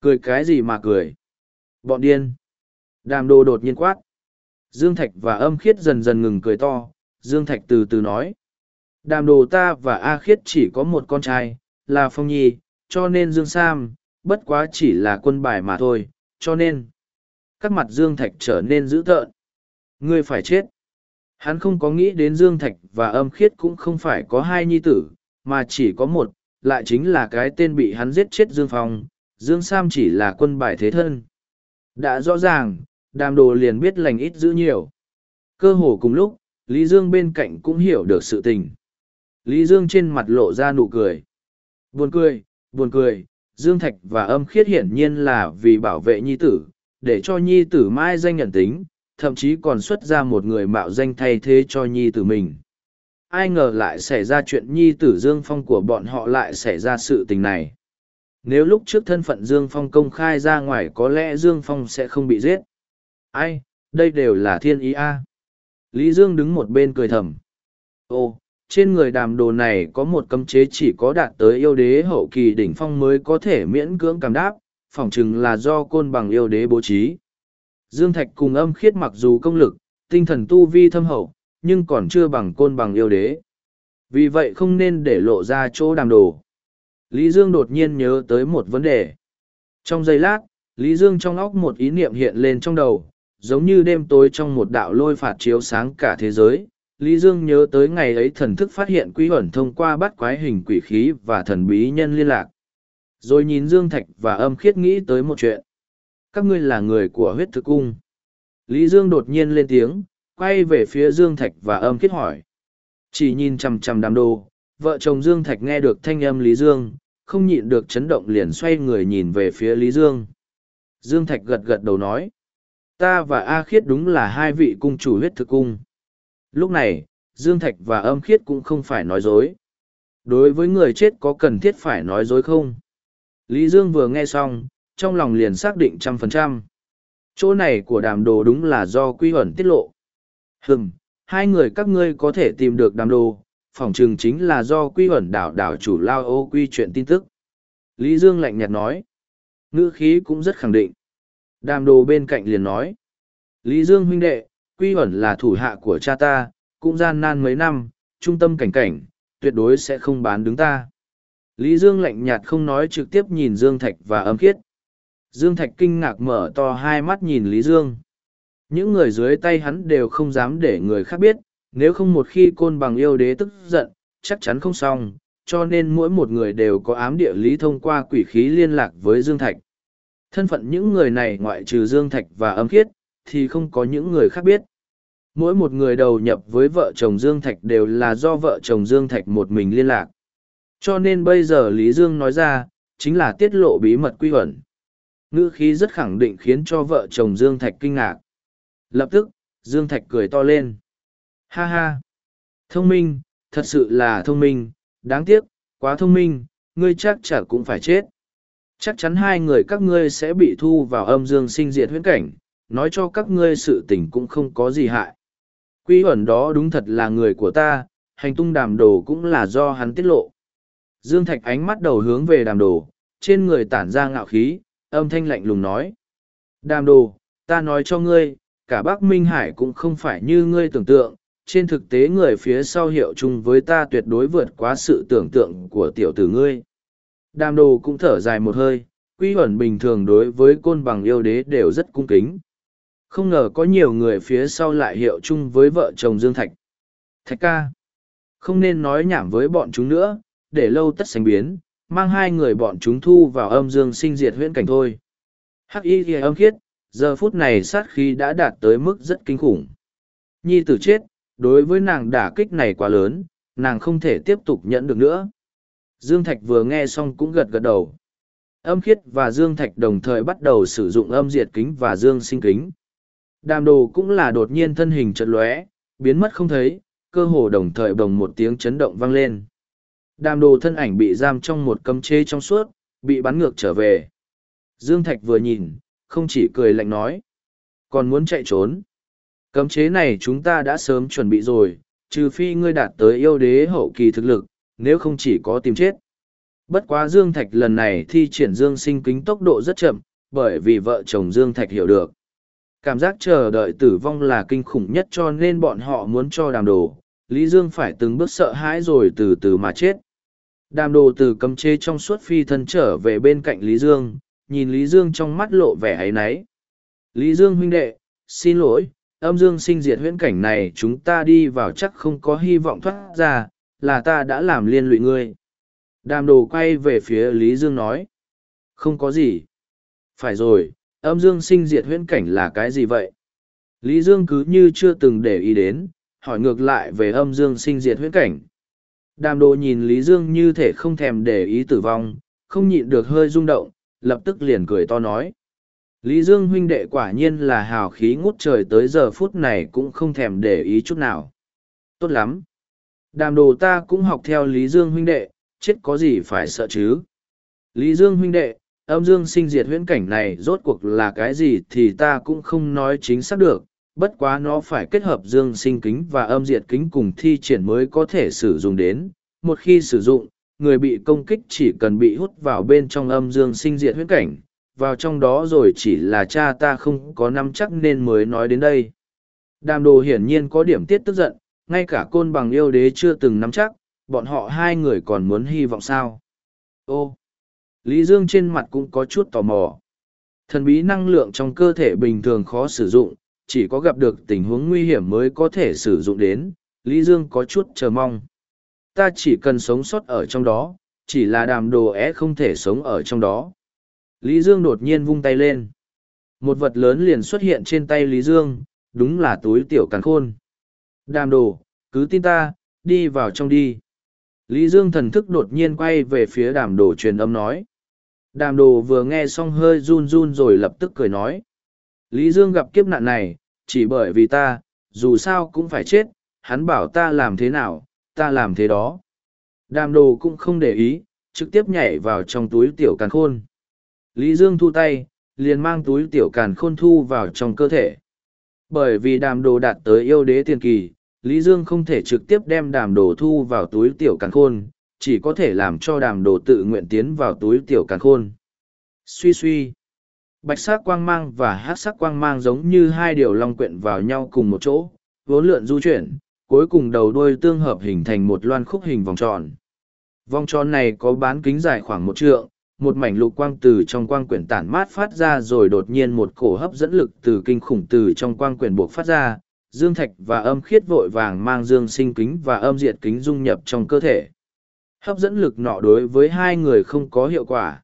Cười cái gì mà cười? Bọn điên. Đàm đồ đột nhiên quát. Dương Thạch và âm khiết dần dần ngừng cười to, Dương Thạch từ từ nói. Đàm đồ ta và A khiết chỉ có một con trai, là Phong Nhi, cho nên Dương Sam, bất quá chỉ là quân bài mà thôi, cho nên. Các mặt Dương Thạch trở nên dữ tợn. Ngươi phải chết. Hắn không có nghĩ đến Dương Thạch và âm khiết cũng không phải có hai nhi tử, mà chỉ có một, lại chính là cái tên bị hắn giết chết Dương Phong, Dương Sam chỉ là quân bài thế thân. Đã rõ ràng, đàm đồ liền biết lành ít giữ nhiều. Cơ hồ cùng lúc, Lý Dương bên cạnh cũng hiểu được sự tình. Lý Dương trên mặt lộ ra nụ cười. Buồn cười, buồn cười, Dương Thạch và âm khiết hiển nhiên là vì bảo vệ nhi tử, để cho nhi tử mai danh nhận tính, thậm chí còn xuất ra một người mạo danh thay thế cho nhi tử mình. Ai ngờ lại xảy ra chuyện nhi tử Dương Phong của bọn họ lại xảy ra sự tình này. Nếu lúc trước thân phận Dương Phong công khai ra ngoài có lẽ Dương Phong sẽ không bị giết. Ai, đây đều là thiên ý a. Lý Dương đứng một bên cười thầm. Ô, trên người đàm đồ này có một cấm chế chỉ có đạt tới yêu đế hậu kỳ đỉnh phong mới có thể miễn cưỡng cảm đáp, phỏng chừng là do côn bằng yêu đế bố trí. Dương Thạch cùng âm khiết mặc dù công lực, tinh thần tu vi thâm hậu, nhưng còn chưa bằng côn bằng yêu đế. Vì vậy không nên để lộ ra chỗ đàm đồ. Lý Dương đột nhiên nhớ tới một vấn đề. Trong giây lát, Lý Dương trong óc một ý niệm hiện lên trong đầu, giống như đêm tối trong một đạo lôi phạt chiếu sáng cả thế giới. Lý Dương nhớ tới ngày ấy thần thức phát hiện quý ẩn thông qua bắt quái hình quỷ khí và thần bí nhân liên lạc. Rồi nhìn Dương Thạch và âm khiết nghĩ tới một chuyện. Các ngươi là người của huyết thực cung. Lý Dương đột nhiên lên tiếng, quay về phía Dương Thạch và âm khiết hỏi. Chỉ nhìn chằm chằm đám đồ, vợ chồng Dương Thạch nghe được thanh âm Lý Dương, không nhịn được chấn động liền xoay người nhìn về phía Lý Dương. Dương Thạch gật gật đầu nói. Ta và A Khiết đúng là hai vị cung chủ huyết thực cung. Lúc này, Dương Thạch và âm khiết cũng không phải nói dối. Đối với người chết có cần thiết phải nói dối không? Lý Dương vừa nghe xong, trong lòng liền xác định trăm phần trăm. Chỗ này của đàm đồ đúng là do quy ẩn tiết lộ. Hừm, hai người các ngươi có thể tìm được đàm đồ, phỏng chừng chính là do quy ẩn đảo đảo chủ lao ô quy chuyện tin tức. Lý Dương lạnh nhạt nói. Ngữ khí cũng rất khẳng định. Đàm đồ bên cạnh liền nói. Lý Dương huynh đệ, quy ẩn là thủ hạ của cha ta, cũng gian nan mấy năm, trung tâm cảnh cảnh, tuyệt đối sẽ không bán đứng ta. Lý Dương lạnh nhạt không nói trực tiếp nhìn Dương Thạch và âm khiết. Dương Thạch kinh ngạc mở to hai mắt nhìn Lý Dương. Những người dưới tay hắn đều không dám để người khác biết, nếu không một khi côn bằng yêu đế tức giận, chắc chắn không xong, cho nên mỗi một người đều có ám địa lý thông qua quỷ khí liên lạc với Dương Thạch. Thân phận những người này ngoại trừ Dương Thạch và âm khiết, thì không có những người khác biết. Mỗi một người đầu nhập với vợ chồng Dương Thạch đều là do vợ chồng Dương Thạch một mình liên lạc. Cho nên bây giờ Lý Dương nói ra, chính là tiết lộ bí mật quy ẩn. Ngữ khí rất khẳng định khiến cho vợ chồng Dương Thạch kinh ngạc. Lập tức, Dương Thạch cười to lên. Ha ha! Thông minh, thật sự là thông minh, đáng tiếc, quá thông minh, ngươi chắc chả cũng phải chết. Chắc chắn hai người các ngươi sẽ bị thu vào âm dương sinh diệt huyễn cảnh, nói cho các ngươi sự tình cũng không có gì hại. Quy ẩn đó đúng thật là người của ta, hành tung đàm đồ cũng là do hắn tiết lộ. Dương Thạch ánh mắt đầu hướng về đàm đồ, trên người tản ra ngạo khí, âm thanh lạnh lùng nói. Đàm đồ, ta nói cho ngươi, cả Bắc Minh Hải cũng không phải như ngươi tưởng tượng, trên thực tế người phía sau hiệu chung với ta tuyệt đối vượt quá sự tưởng tượng của tiểu tử ngươi. Đàm đồ cũng thở dài một hơi, quy ẩn bình thường đối với côn bằng yêu đế đều rất cung kính. Không ngờ có nhiều người phía sau lại hiệu chung với vợ chồng Dương Thạch. Thạch ca. Không nên nói nhảm với bọn chúng nữa, để lâu tất sánh biến, mang hai người bọn chúng thu vào âm dương sinh diệt huyễn cảnh thôi. Hắc y ghi âm khiết, giờ phút này sát khí đã đạt tới mức rất kinh khủng. Nhi tử chết, đối với nàng đả kích này quá lớn, nàng không thể tiếp tục nhận được nữa. Dương Thạch vừa nghe xong cũng gật gật đầu. Âm khiết và Dương Thạch đồng thời bắt đầu sử dụng âm diệt kính và dương sinh kính. Đàm đồ cũng là đột nhiên thân hình chật lóe, biến mất không thấy, cơ hồ đồng thời bồng một tiếng chấn động vang lên. Đàm đồ thân ảnh bị giam trong một cấm chế trong suốt, bị bắn ngược trở về. Dương Thạch vừa nhìn, không chỉ cười lạnh nói. Còn muốn chạy trốn. Cấm chế này chúng ta đã sớm chuẩn bị rồi, trừ phi ngươi đạt tới yêu đế hậu kỳ thực lực, nếu không chỉ có tìm chết. Bất quá Dương Thạch lần này thi triển Dương sinh kính tốc độ rất chậm, bởi vì vợ chồng Dương Thạch hiểu được. Cảm giác chờ đợi tử vong là kinh khủng nhất cho nên bọn họ muốn cho đàm đồ. Lý Dương phải từng bước sợ hãi rồi từ từ mà chết. Đàm đồ từ cấm chế trong suốt phi thân trở về bên cạnh Lý Dương, nhìn Lý Dương trong mắt lộ vẻ ấy náy. Lý Dương huynh đệ, xin lỗi, âm dương sinh diệt huyễn cảnh này chúng ta đi vào chắc không có hy vọng thoát ra, là ta đã làm liên lụy ngươi. Đàm đồ quay về phía Lý Dương nói. Không có gì. Phải rồi, âm dương sinh diệt huyễn cảnh là cái gì vậy? Lý Dương cứ như chưa từng để ý đến, hỏi ngược lại về âm dương sinh diệt huyễn cảnh. Đàm đồ nhìn Lý Dương như thể không thèm để ý tử vong, không nhịn được hơi rung động, lập tức liền cười to nói. Lý Dương huynh đệ quả nhiên là hào khí ngút trời tới giờ phút này cũng không thèm để ý chút nào. Tốt lắm. Đàm đồ ta cũng học theo Lý Dương huynh đệ, chết có gì phải sợ chứ. Lý Dương huynh đệ, âm dương sinh diệt huyễn cảnh này rốt cuộc là cái gì thì ta cũng không nói chính xác được, bất quá nó phải kết hợp dương sinh kính và âm diệt kính cùng thi triển mới có thể sử dụng đến. Một khi sử dụng, người bị công kích chỉ cần bị hút vào bên trong âm dương sinh diệt huyết cảnh, vào trong đó rồi chỉ là cha ta không có nắm chắc nên mới nói đến đây. Đàm đồ hiển nhiên có điểm tiết tức giận, ngay cả côn bằng yêu đế chưa từng nắm chắc, bọn họ hai người còn muốn hy vọng sao. Ô, Lý Dương trên mặt cũng có chút tò mò. Thần bí năng lượng trong cơ thể bình thường khó sử dụng, chỉ có gặp được tình huống nguy hiểm mới có thể sử dụng đến, Lý Dương có chút chờ mong. Ta chỉ cần sống sót ở trong đó, chỉ là đàm đồ é không thể sống ở trong đó. Lý Dương đột nhiên vung tay lên. Một vật lớn liền xuất hiện trên tay Lý Dương, đúng là túi tiểu càn khôn. Đàm đồ, cứ tin ta, đi vào trong đi. Lý Dương thần thức đột nhiên quay về phía đàm đồ truyền âm nói. Đàm đồ vừa nghe xong hơi run run rồi lập tức cười nói. Lý Dương gặp kiếp nạn này, chỉ bởi vì ta, dù sao cũng phải chết, hắn bảo ta làm thế nào, ta làm thế đó. Đàm đồ cũng không để ý, trực tiếp nhảy vào trong túi tiểu càn khôn. Lý Dương thu tay, liền mang túi tiểu càn khôn thu vào trong cơ thể. Bởi vì đàm đồ đạt tới yêu đế tiền kỳ, Lý Dương không thể trực tiếp đem đàm đồ thu vào túi tiểu càn khôn, chỉ có thể làm cho đàm đồ tự nguyện tiến vào túi tiểu càn khôn. Suy suy. Bạch sắc quang mang và hát sắc quang mang giống như hai điều long quyện vào nhau cùng một chỗ, vốn lượn du chuyển, cuối cùng đầu đuôi tương hợp hình thành một loan khúc hình vòng tròn. Vòng tròn này có bán kính dài khoảng một trượng, một mảnh lục quang từ trong quang quyển tản mát phát ra rồi đột nhiên một cổ hấp dẫn lực từ kinh khủng từ trong quang quyển buộc phát ra, dương thạch và âm khiết vội vàng mang dương sinh kính và âm diệt kính dung nhập trong cơ thể. Hấp dẫn lực nọ đối với hai người không có hiệu quả.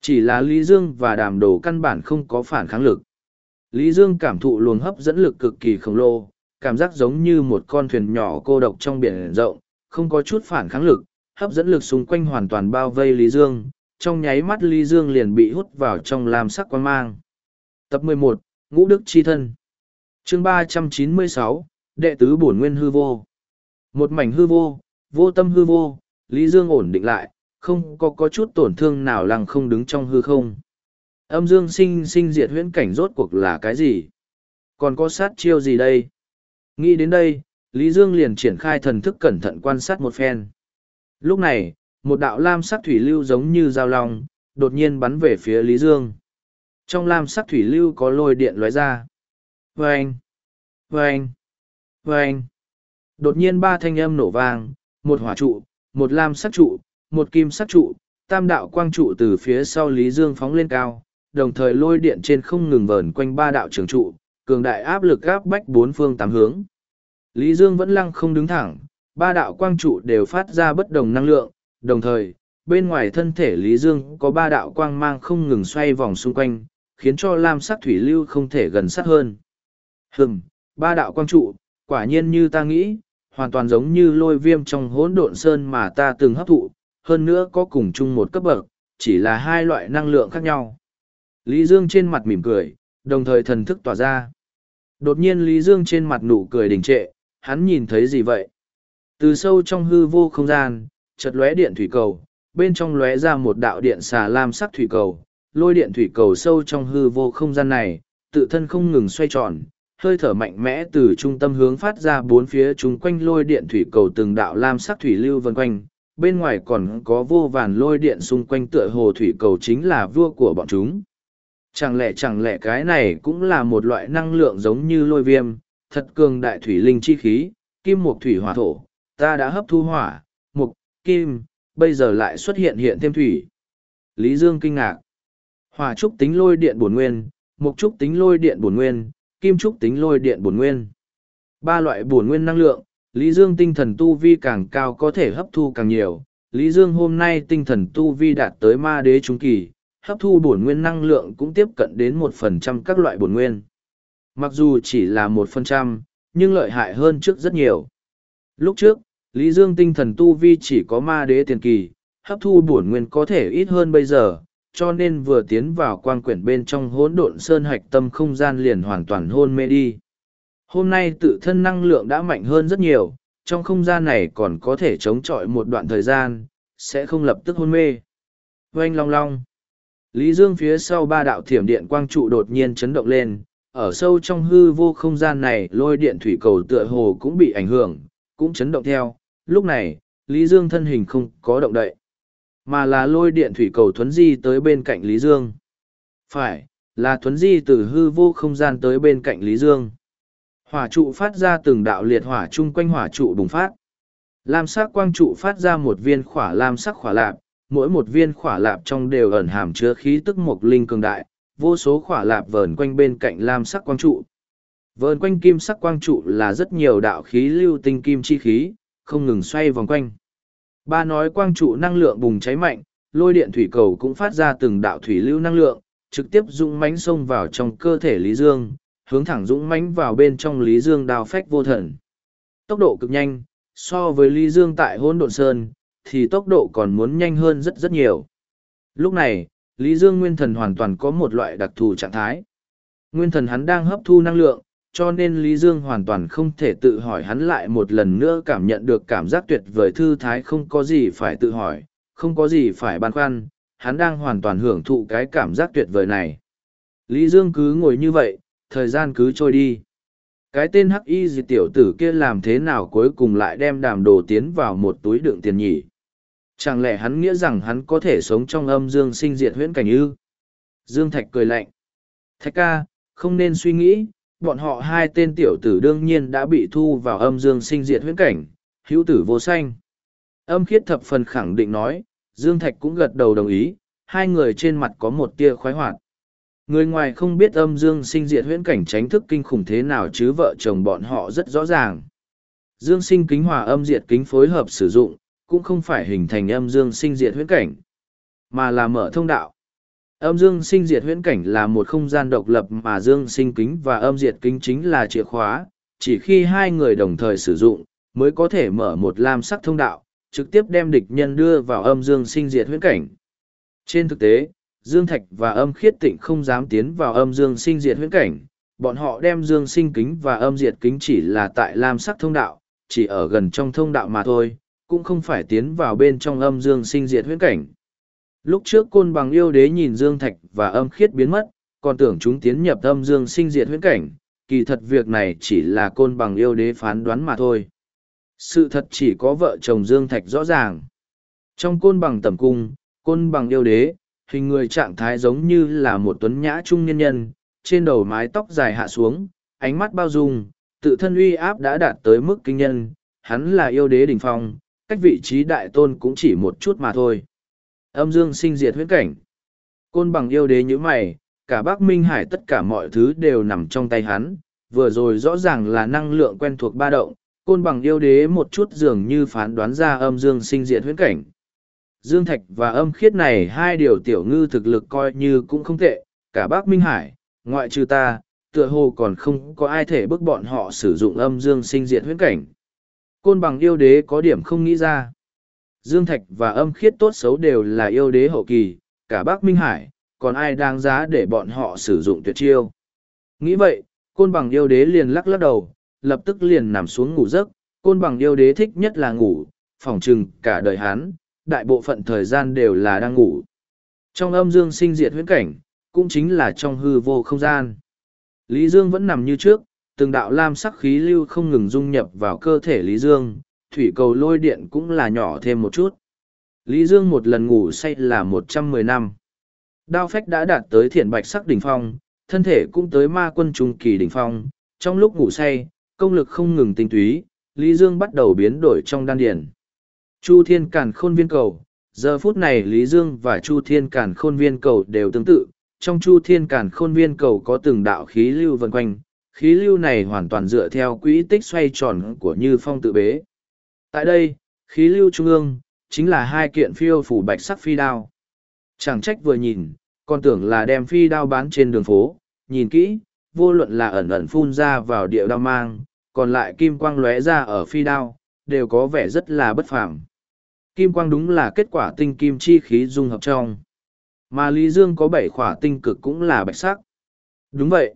Chỉ là Lý Dương và đàm đồ căn bản không có phản kháng lực. Lý Dương cảm thụ luồng hấp dẫn lực cực kỳ khổng lồ, cảm giác giống như một con thuyền nhỏ cô độc trong biển rộng, không có chút phản kháng lực, hấp dẫn lực xung quanh hoàn toàn bao vây Lý Dương, trong nháy mắt Lý Dương liền bị hút vào trong lam sắc quan mang. Tập 11, Ngũ Đức Chi Thân chương 396, Đệ tứ bổn nguyên hư vô Một mảnh hư vô, vô tâm hư vô, Lý Dương ổn định lại, không có có chút tổn thương nào lăng không đứng trong hư không. Âm dương sinh sinh diệt huyễn cảnh rốt cuộc là cái gì? Còn có sát chiêu gì đây? Nghĩ đến đây, Lý Dương liền triển khai thần thức cẩn thận quan sát một phen. Lúc này, một đạo lam sắc thủy lưu giống như dao long, đột nhiên bắn về phía Lý Dương. Trong lam sắc thủy lưu có lôi điện lóe ra. Vâng! Vâng! Vâng! Đột nhiên ba thanh âm nổ vang, một hỏa trụ, một lam sắc trụ, một kim sắc trụ, tam đạo quang trụ từ phía sau Lý Dương phóng lên cao, đồng thời lôi điện trên không ngừng vờn quanh ba đạo trường trụ, cường đại áp lực áp bách bốn phương tám hướng. Lý Dương vẫn lăng không đứng thẳng, ba đạo quang trụ đều phát ra bất đồng năng lượng, đồng thời, bên ngoài thân thể Lý Dương có ba đạo quang mang không ngừng xoay vòng xung quanh, khiến cho lam sắc thủy lưu không thể gần sát hơn. Hừm, ba đạo quang trụ, quả nhiên như ta nghĩ, hoàn toàn giống như lôi viêm trong hỗn độn sơn mà ta từng hấp thụ, hơn nữa có cùng chung một cấp bậc, chỉ là hai loại năng lượng khác nhau. Lý Dương trên mặt mỉm cười, đồng thời thần thức tỏa ra. Đột nhiên Lý Dương trên mặt nụ cười đình trệ, hắn nhìn thấy gì vậy? Từ sâu trong hư vô không gian, chợt lóe điện thủy cầu, bên trong lóe ra một đạo điện xà lam sắc thủy cầu, lôi điện thủy cầu sâu trong hư vô không gian này, tự thân không ngừng xoay tròn, hơi thở mạnh mẽ từ trung tâm hướng phát ra bốn phía chúng quanh lôi điện thủy cầu từng đạo lam sắc thủy lưu vần quanh, bên ngoài còn có vô vàn lôi điện xung quanh tựa hồ thủy cầu chính là vua của bọn chúng. Chẳng lẽ chẳng lẽ cái này cũng là một loại năng lượng giống như lôi viêm, thật cường đại thủy linh chi khí, kim mục thủy hỏa thổ, ta đã hấp thu hỏa, mục, kim, bây giờ lại xuất hiện hiện thêm thủy. Lý Dương kinh ngạc. Hỏa trúc tính lôi điện bổn nguyên, mục trúc tính lôi điện bổn nguyên, kim trúc tính lôi điện bổn nguyên. Ba loại bổn nguyên năng lượng, Lý Dương tinh thần tu vi càng cao có thể hấp thu càng nhiều. Lý Dương hôm nay tinh thần tu vi đạt tới ma đế trung kỳ, hấp thu bổn nguyên năng lượng cũng tiếp cận đến một phần trăm các loại bổn nguyên. Mặc dù chỉ là một phần trăm, nhưng lợi hại hơn trước rất nhiều. Lúc trước, Lý Dương tinh thần tu vi chỉ có ma đế tiền kỳ, hấp thu bổn nguyên có thể ít hơn bây giờ, cho nên vừa tiến vào quang quyển bên trong hỗn độn sơn hạch tâm không gian liền hoàn toàn hôn mê đi. Hôm nay tự thân năng lượng đã mạnh hơn rất nhiều, trong không gian này còn có thể chống chọi một đoạn thời gian, sẽ không lập tức hôn mê. Oanh long long. Lý Dương phía sau ba đạo thiểm điện quang trụ đột nhiên chấn động lên, ở sâu trong hư vô không gian này lôi điện thủy cầu tựa hồ cũng bị ảnh hưởng, cũng chấn động theo. Lúc này, Lý Dương thân hình không có động đậy, mà là lôi điện thủy cầu thuấn di tới bên cạnh Lý Dương. Phải, là thuấn di từ hư vô không gian tới bên cạnh Lý Dương. Hỏa trụ phát ra từng đạo liệt hỏa chung quanh hỏa trụ bùng phát. Lam sắc quang trụ phát ra một viên khỏa lam sắc khỏa lạp, mỗi một viên khỏa lạp trong đều ẩn hàm chứa khí tức mộc linh cường đại, vô số khỏa lạp vờn quanh bên cạnh lam sắc quang trụ. Vờn quanh kim sắc quang trụ là rất nhiều đạo khí lưu tinh kim chi khí, không ngừng xoay vòng quanh. Ba nói quang trụ năng lượng bùng cháy mạnh, lôi điện thủy cầu cũng phát ra từng đạo thủy lưu năng lượng, trực tiếp dũng mãnh xông vào trong cơ thể Lý Dương, hướng thẳng dũng mãnh vào bên trong Lý Dương đào phách vô thần. Tốc độ cực nhanh, so với Lý Dương tại hôn độn sơn, thì tốc độ còn muốn nhanh hơn rất rất nhiều. Lúc này, Lý Dương Nguyên Thần hoàn toàn có một loại đặc thù trạng thái. Nguyên Thần hắn đang hấp thu năng lượng, cho nên Lý Dương hoàn toàn không thể tự hỏi hắn lại một lần nữa cảm nhận được cảm giác tuyệt vời thư thái không có gì phải tự hỏi, không có gì phải băn khoăn, hắn đang hoàn toàn hưởng thụ cái cảm giác tuyệt vời này. Lý Dương cứ ngồi như vậy, thời gian cứ trôi đi. Cái tên hắc y gì tiểu tử kia làm thế nào cuối cùng lại đem đàm đồ tiến vào một túi đựng tiền nhỉ? Chẳng lẽ hắn nghĩa rằng hắn có thể sống trong âm dương sinh diệt huyễn cảnh ư? Dương Thạch cười lạnh. Thạch ca, không nên suy nghĩ, bọn họ hai tên tiểu tử đương nhiên đã bị thu vào âm dương sinh diệt huyễn cảnh, hữu tử vô sanh. Âm khiết thập phần khẳng định nói, Dương Thạch cũng gật đầu đồng ý, hai người trên mặt có một tia khoái hoạt. Người ngoài không biết âm dương sinh diệt huyễn cảnh tránh thức kinh khủng thế nào chứ vợ chồng bọn họ rất rõ ràng. Dương sinh kính hòa âm diệt kính phối hợp sử dụng, cũng không phải hình thành âm dương sinh diệt huyễn cảnh, mà là mở thông đạo. Âm dương sinh diệt huyễn cảnh là một không gian độc lập mà dương sinh kính và âm diệt kính chính là chìa khóa, chỉ khi hai người đồng thời sử dụng, mới có thể mở một lam sắc thông đạo, trực tiếp đem địch nhân đưa vào âm dương sinh diệt huyễn cảnh. Trên thực tế, Dương Thạch và âm khiết tịnh không dám tiến vào âm dương sinh diệt huyễn cảnh, bọn họ đem dương sinh kính và âm diệt kính chỉ là tại lam sắc thông đạo, chỉ ở gần trong thông đạo mà thôi, cũng không phải tiến vào bên trong âm dương sinh diệt huyễn cảnh. Lúc trước côn bằng yêu đế nhìn Dương Thạch và âm khiết biến mất, còn tưởng chúng tiến nhập âm dương sinh diệt huyễn cảnh, kỳ thật việc này chỉ là côn bằng yêu đế phán đoán mà thôi. Sự thật chỉ có vợ chồng Dương Thạch rõ ràng. Trong côn bằng tầm cung, côn bằng yêu đế, hình người trạng thái giống như là một tuấn nhã trung nhân nhân, trên đầu mái tóc dài hạ xuống, ánh mắt bao dung, tự thân uy áp đã đạt tới mức kinh nhân, hắn là yêu đế đỉnh phong, cách vị trí đại tôn cũng chỉ một chút mà thôi. Âm dương sinh diệt huyết cảnh. Côn bằng yêu đế như mày, cả bác Minh Hải tất cả mọi thứ đều nằm trong tay hắn, vừa rồi rõ ràng là năng lượng quen thuộc ba động, côn bằng yêu đế một chút dường như phán đoán ra âm dương sinh diệt huyết cảnh. Dương Thạch và âm khiết này hai điều tiểu ngư thực lực coi như cũng không tệ, cả bác Minh Hải, ngoại trừ ta, tựa hồ còn không có ai thể bức bọn họ sử dụng âm dương sinh diệt huyết cảnh. Côn bằng yêu đế có điểm không nghĩ ra. Dương Thạch và âm khiết tốt xấu đều là yêu đế hậu kỳ, cả bác Minh Hải, còn ai đáng giá để bọn họ sử dụng tuyệt chiêu. Nghĩ vậy, côn bằng yêu đế liền lắc lắc đầu, lập tức liền nằm xuống ngủ giấc, côn bằng yêu đế thích nhất là ngủ, phỏng chừng cả đời hắn, đại bộ phận thời gian đều là đang ngủ. Trong âm dương sinh diệt huyễn cảnh, cũng chính là trong hư vô không gian. Lý Dương vẫn nằm như trước, từng đạo lam sắc khí lưu không ngừng dung nhập vào cơ thể Lý Dương, thủy cầu lôi điện cũng là nhỏ thêm một chút. Lý Dương một lần ngủ say là một trăm mười năm. Đao phách đã đạt tới thiện bạch sắc đỉnh phong, thân thể cũng tới ma quân trung kỳ đỉnh phong. Trong lúc ngủ say, công lực không ngừng tinh túy, Lý Dương bắt đầu biến đổi trong đan điển. Chu Thiên Càn Khôn Viên Cầu Giờ phút này Lý Dương và Chu Thiên Càn Khôn Viên Cầu đều tương tự. Trong Chu Thiên Càn Khôn Viên Cầu có từng đạo khí lưu vần quanh, khí lưu này hoàn toàn dựa theo quỹ tích xoay tròn của Như Phong tự bế. Tại đây, khí lưu trung ương, chính là hai kiện phiêu phủ bạch sắc phi đao. Chẳng trách vừa nhìn, còn tưởng là đem phi đao bán trên đường phố, nhìn kỹ, vô luận là ẩn ẩn phun ra vào địa đao mang, còn lại kim quang lóe ra ở phi đao, đều có vẻ rất là bất phàm. Kim quang đúng là kết quả tinh kim chi khí dung hợp trong. Mà Lý Dương có bảy khỏa tinh cực cũng là bạch sắc. Đúng vậy.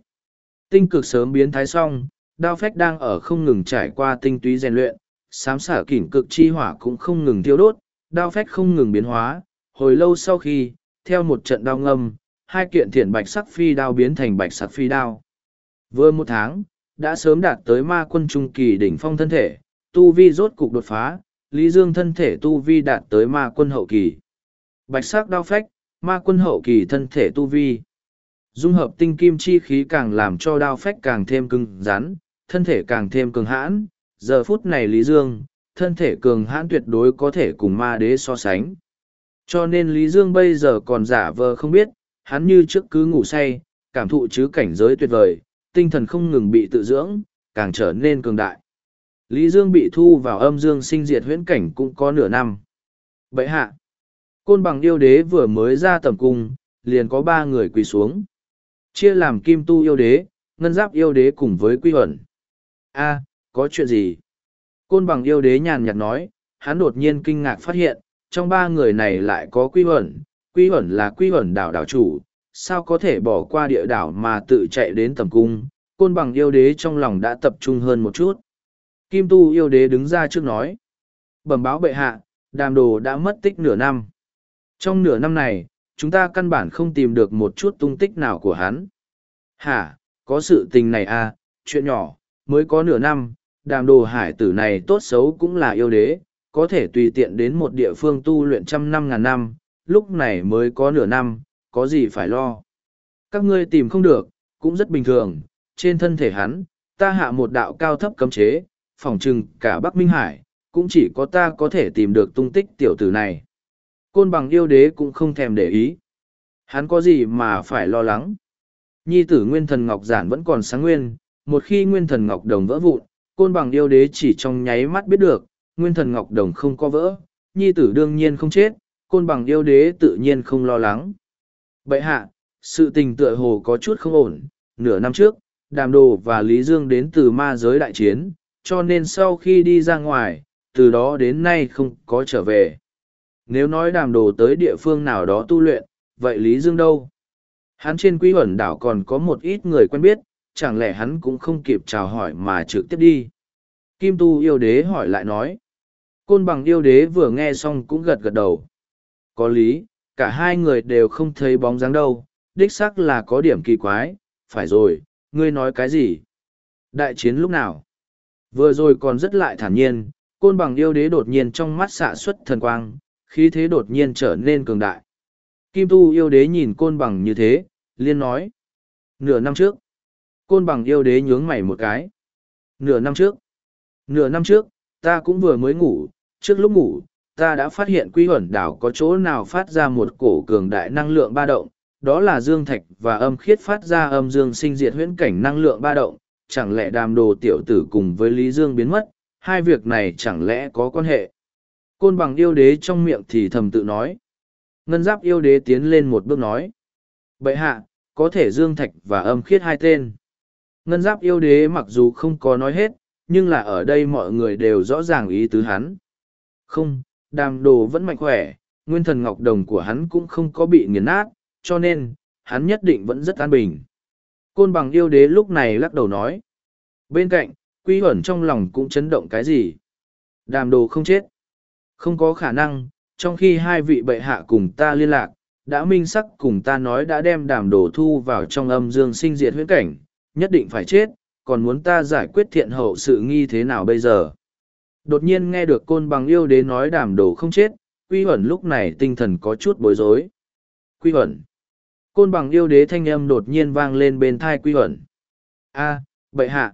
Tinh cực sớm biến thái xong, đao phách đang ở không ngừng trải qua tinh túy rèn luyện, sám xả kỉnh cực chi hỏa cũng không ngừng thiêu đốt, đao phách không ngừng biến hóa. Hồi lâu sau khi, theo một trận đao ngâm, hai kiện thiện bạch sắc phi đao biến thành bạch sắc phi đao. Vừa một tháng, đã sớm đạt tới ma quân trung kỳ đỉnh phong thân thể, tu vi rốt cục đột phá, Lý Dương thân thể tu vi đạt tới ma quân hậu kỳ. Bạch sắc đao phách, ma quân hậu kỳ thân thể tu vi. Dung hợp tinh kim chi khí càng làm cho đao phách càng thêm cứng rắn, thân thể càng thêm cường hãn. Giờ phút này Lý Dương, thân thể cường hãn tuyệt đối có thể cùng ma đế so sánh. Cho nên Lý Dương bây giờ còn giả vờ không biết, hắn như trước cứ ngủ say, cảm thụ chứ cảnh giới tuyệt vời, tinh thần không ngừng bị tự dưỡng, càng trở nên cường đại. Lý Dương bị thu vào âm dương sinh diệt huyễn cảnh cũng có nửa năm. Bậy hạ, côn bằng yêu đế vừa mới ra tầm cung, liền có ba người quỳ xuống. Chia làm kim tu yêu đế, ngân giáp yêu đế cùng với quy ẩn. a có chuyện gì? Côn bằng yêu đế nhàn nhạt nói, hắn đột nhiên kinh ngạc phát hiện, trong ba người này lại có quy ẩn. Quy ẩn là quy ẩn đảo đảo chủ, sao có thể bỏ qua địa đảo mà tự chạy đến tầm cung. Côn bằng yêu đế trong lòng đã tập trung hơn một chút. Kim tu yêu đế đứng ra trước nói. Bẩm báo bệ hạ, đàm đồ đã mất tích nửa năm. Trong nửa năm này, chúng ta căn bản không tìm được một chút tung tích nào của hắn. Hả, có sự tình này à, chuyện nhỏ, mới có nửa năm, đàm đồ hải tử này tốt xấu cũng là yêu đế, có thể tùy tiện đến một địa phương tu luyện trăm năm ngàn năm, lúc này mới có nửa năm, có gì phải lo. Các ngươi tìm không được, cũng rất bình thường, trên thân thể hắn, ta hạ một đạo cao thấp cấm chế, phỏng chừng cả Bắc Minh Hải, cũng chỉ có ta có thể tìm được tung tích tiểu tử này. Côn bằng yêu đế cũng không thèm để ý. Hắn có gì mà phải lo lắng. Nhi tử nguyên thần ngọc giản vẫn còn sáng nguyên, một khi nguyên thần ngọc đồng vỡ vụn, côn bằng yêu đế chỉ trong nháy mắt biết được, nguyên thần ngọc đồng không có vỡ, nhi tử đương nhiên không chết, côn bằng yêu đế tự nhiên không lo lắng. Bậy hạ, sự tình tựa hồ có chút không ổn, nửa năm trước, đàm đồ và Lý Dương đến từ ma giới đại chiến, cho nên sau khi đi ra ngoài, từ đó đến nay không có trở về. Nếu nói đàm đồ tới địa phương nào đó tu luyện, vậy Lý Dương đâu? Hắn trên quy ẩn đảo còn có một ít người quen biết, chẳng lẽ hắn cũng không kịp chào hỏi mà trực tiếp đi. Kim Tu yêu đế hỏi lại nói. Côn bằng yêu đế vừa nghe xong cũng gật gật đầu. Có lý, cả hai người đều không thấy bóng dáng đâu, đích xác là có điểm kỳ quái, phải rồi, ngươi nói cái gì? Đại chiến lúc nào? Vừa rồi còn rất lại thản nhiên, côn bằng yêu đế đột nhiên trong mắt xạ xuất thần quang, khí thế đột nhiên trở nên cường đại. Kim tu yêu đế nhìn côn bằng như thế, liên nói. Nửa năm trước, côn bằng yêu đế nhướng mày một cái. Nửa năm trước, nửa năm trước, ta cũng vừa mới ngủ, trước lúc ngủ, ta đã phát hiện quy huẩn đảo có chỗ nào phát ra một cổ cường đại năng lượng ba động, đó là dương thạch và âm khiết phát ra âm dương sinh diệt huyễn cảnh năng lượng ba động, chẳng lẽ đàm đồ tiểu tử cùng với Lý Dương biến mất, hai việc này chẳng lẽ có quan hệ. Côn bằng yêu đế trong miệng thì thầm tự nói. Ngân giáp yêu đế tiến lên một bước nói. Bệ hạ, có thể dương thạch và âm khiết hai tên. Ngân giáp yêu đế mặc dù không có nói hết, nhưng là ở đây mọi người đều rõ ràng ý tứ hắn. Không, đàm đồ vẫn mạnh khỏe, nguyên thần ngọc đồng của hắn cũng không có bị nghiền nát, cho nên, hắn nhất định vẫn rất an bình. Côn bằng yêu đế lúc này lắc đầu nói. Bên cạnh, quy ẩn trong lòng cũng chấn động cái gì. Đàm đồ không chết. Không có khả năng, trong khi hai vị bệ hạ cùng ta liên lạc, đã minh sắc cùng ta nói đã đem đàm đồ thu vào trong âm dương sinh diệt huyễn cảnh, nhất định phải chết, còn muốn ta giải quyết thiện hậu sự nghi thế nào bây giờ. Đột nhiên nghe được côn bằng yêu đế nói đàm đồ không chết, quy ẩn lúc này tinh thần có chút bối rối. Quy ẩn Côn bằng yêu đế thanh âm đột nhiên vang lên bên thai quy ẩn a bệ hạ.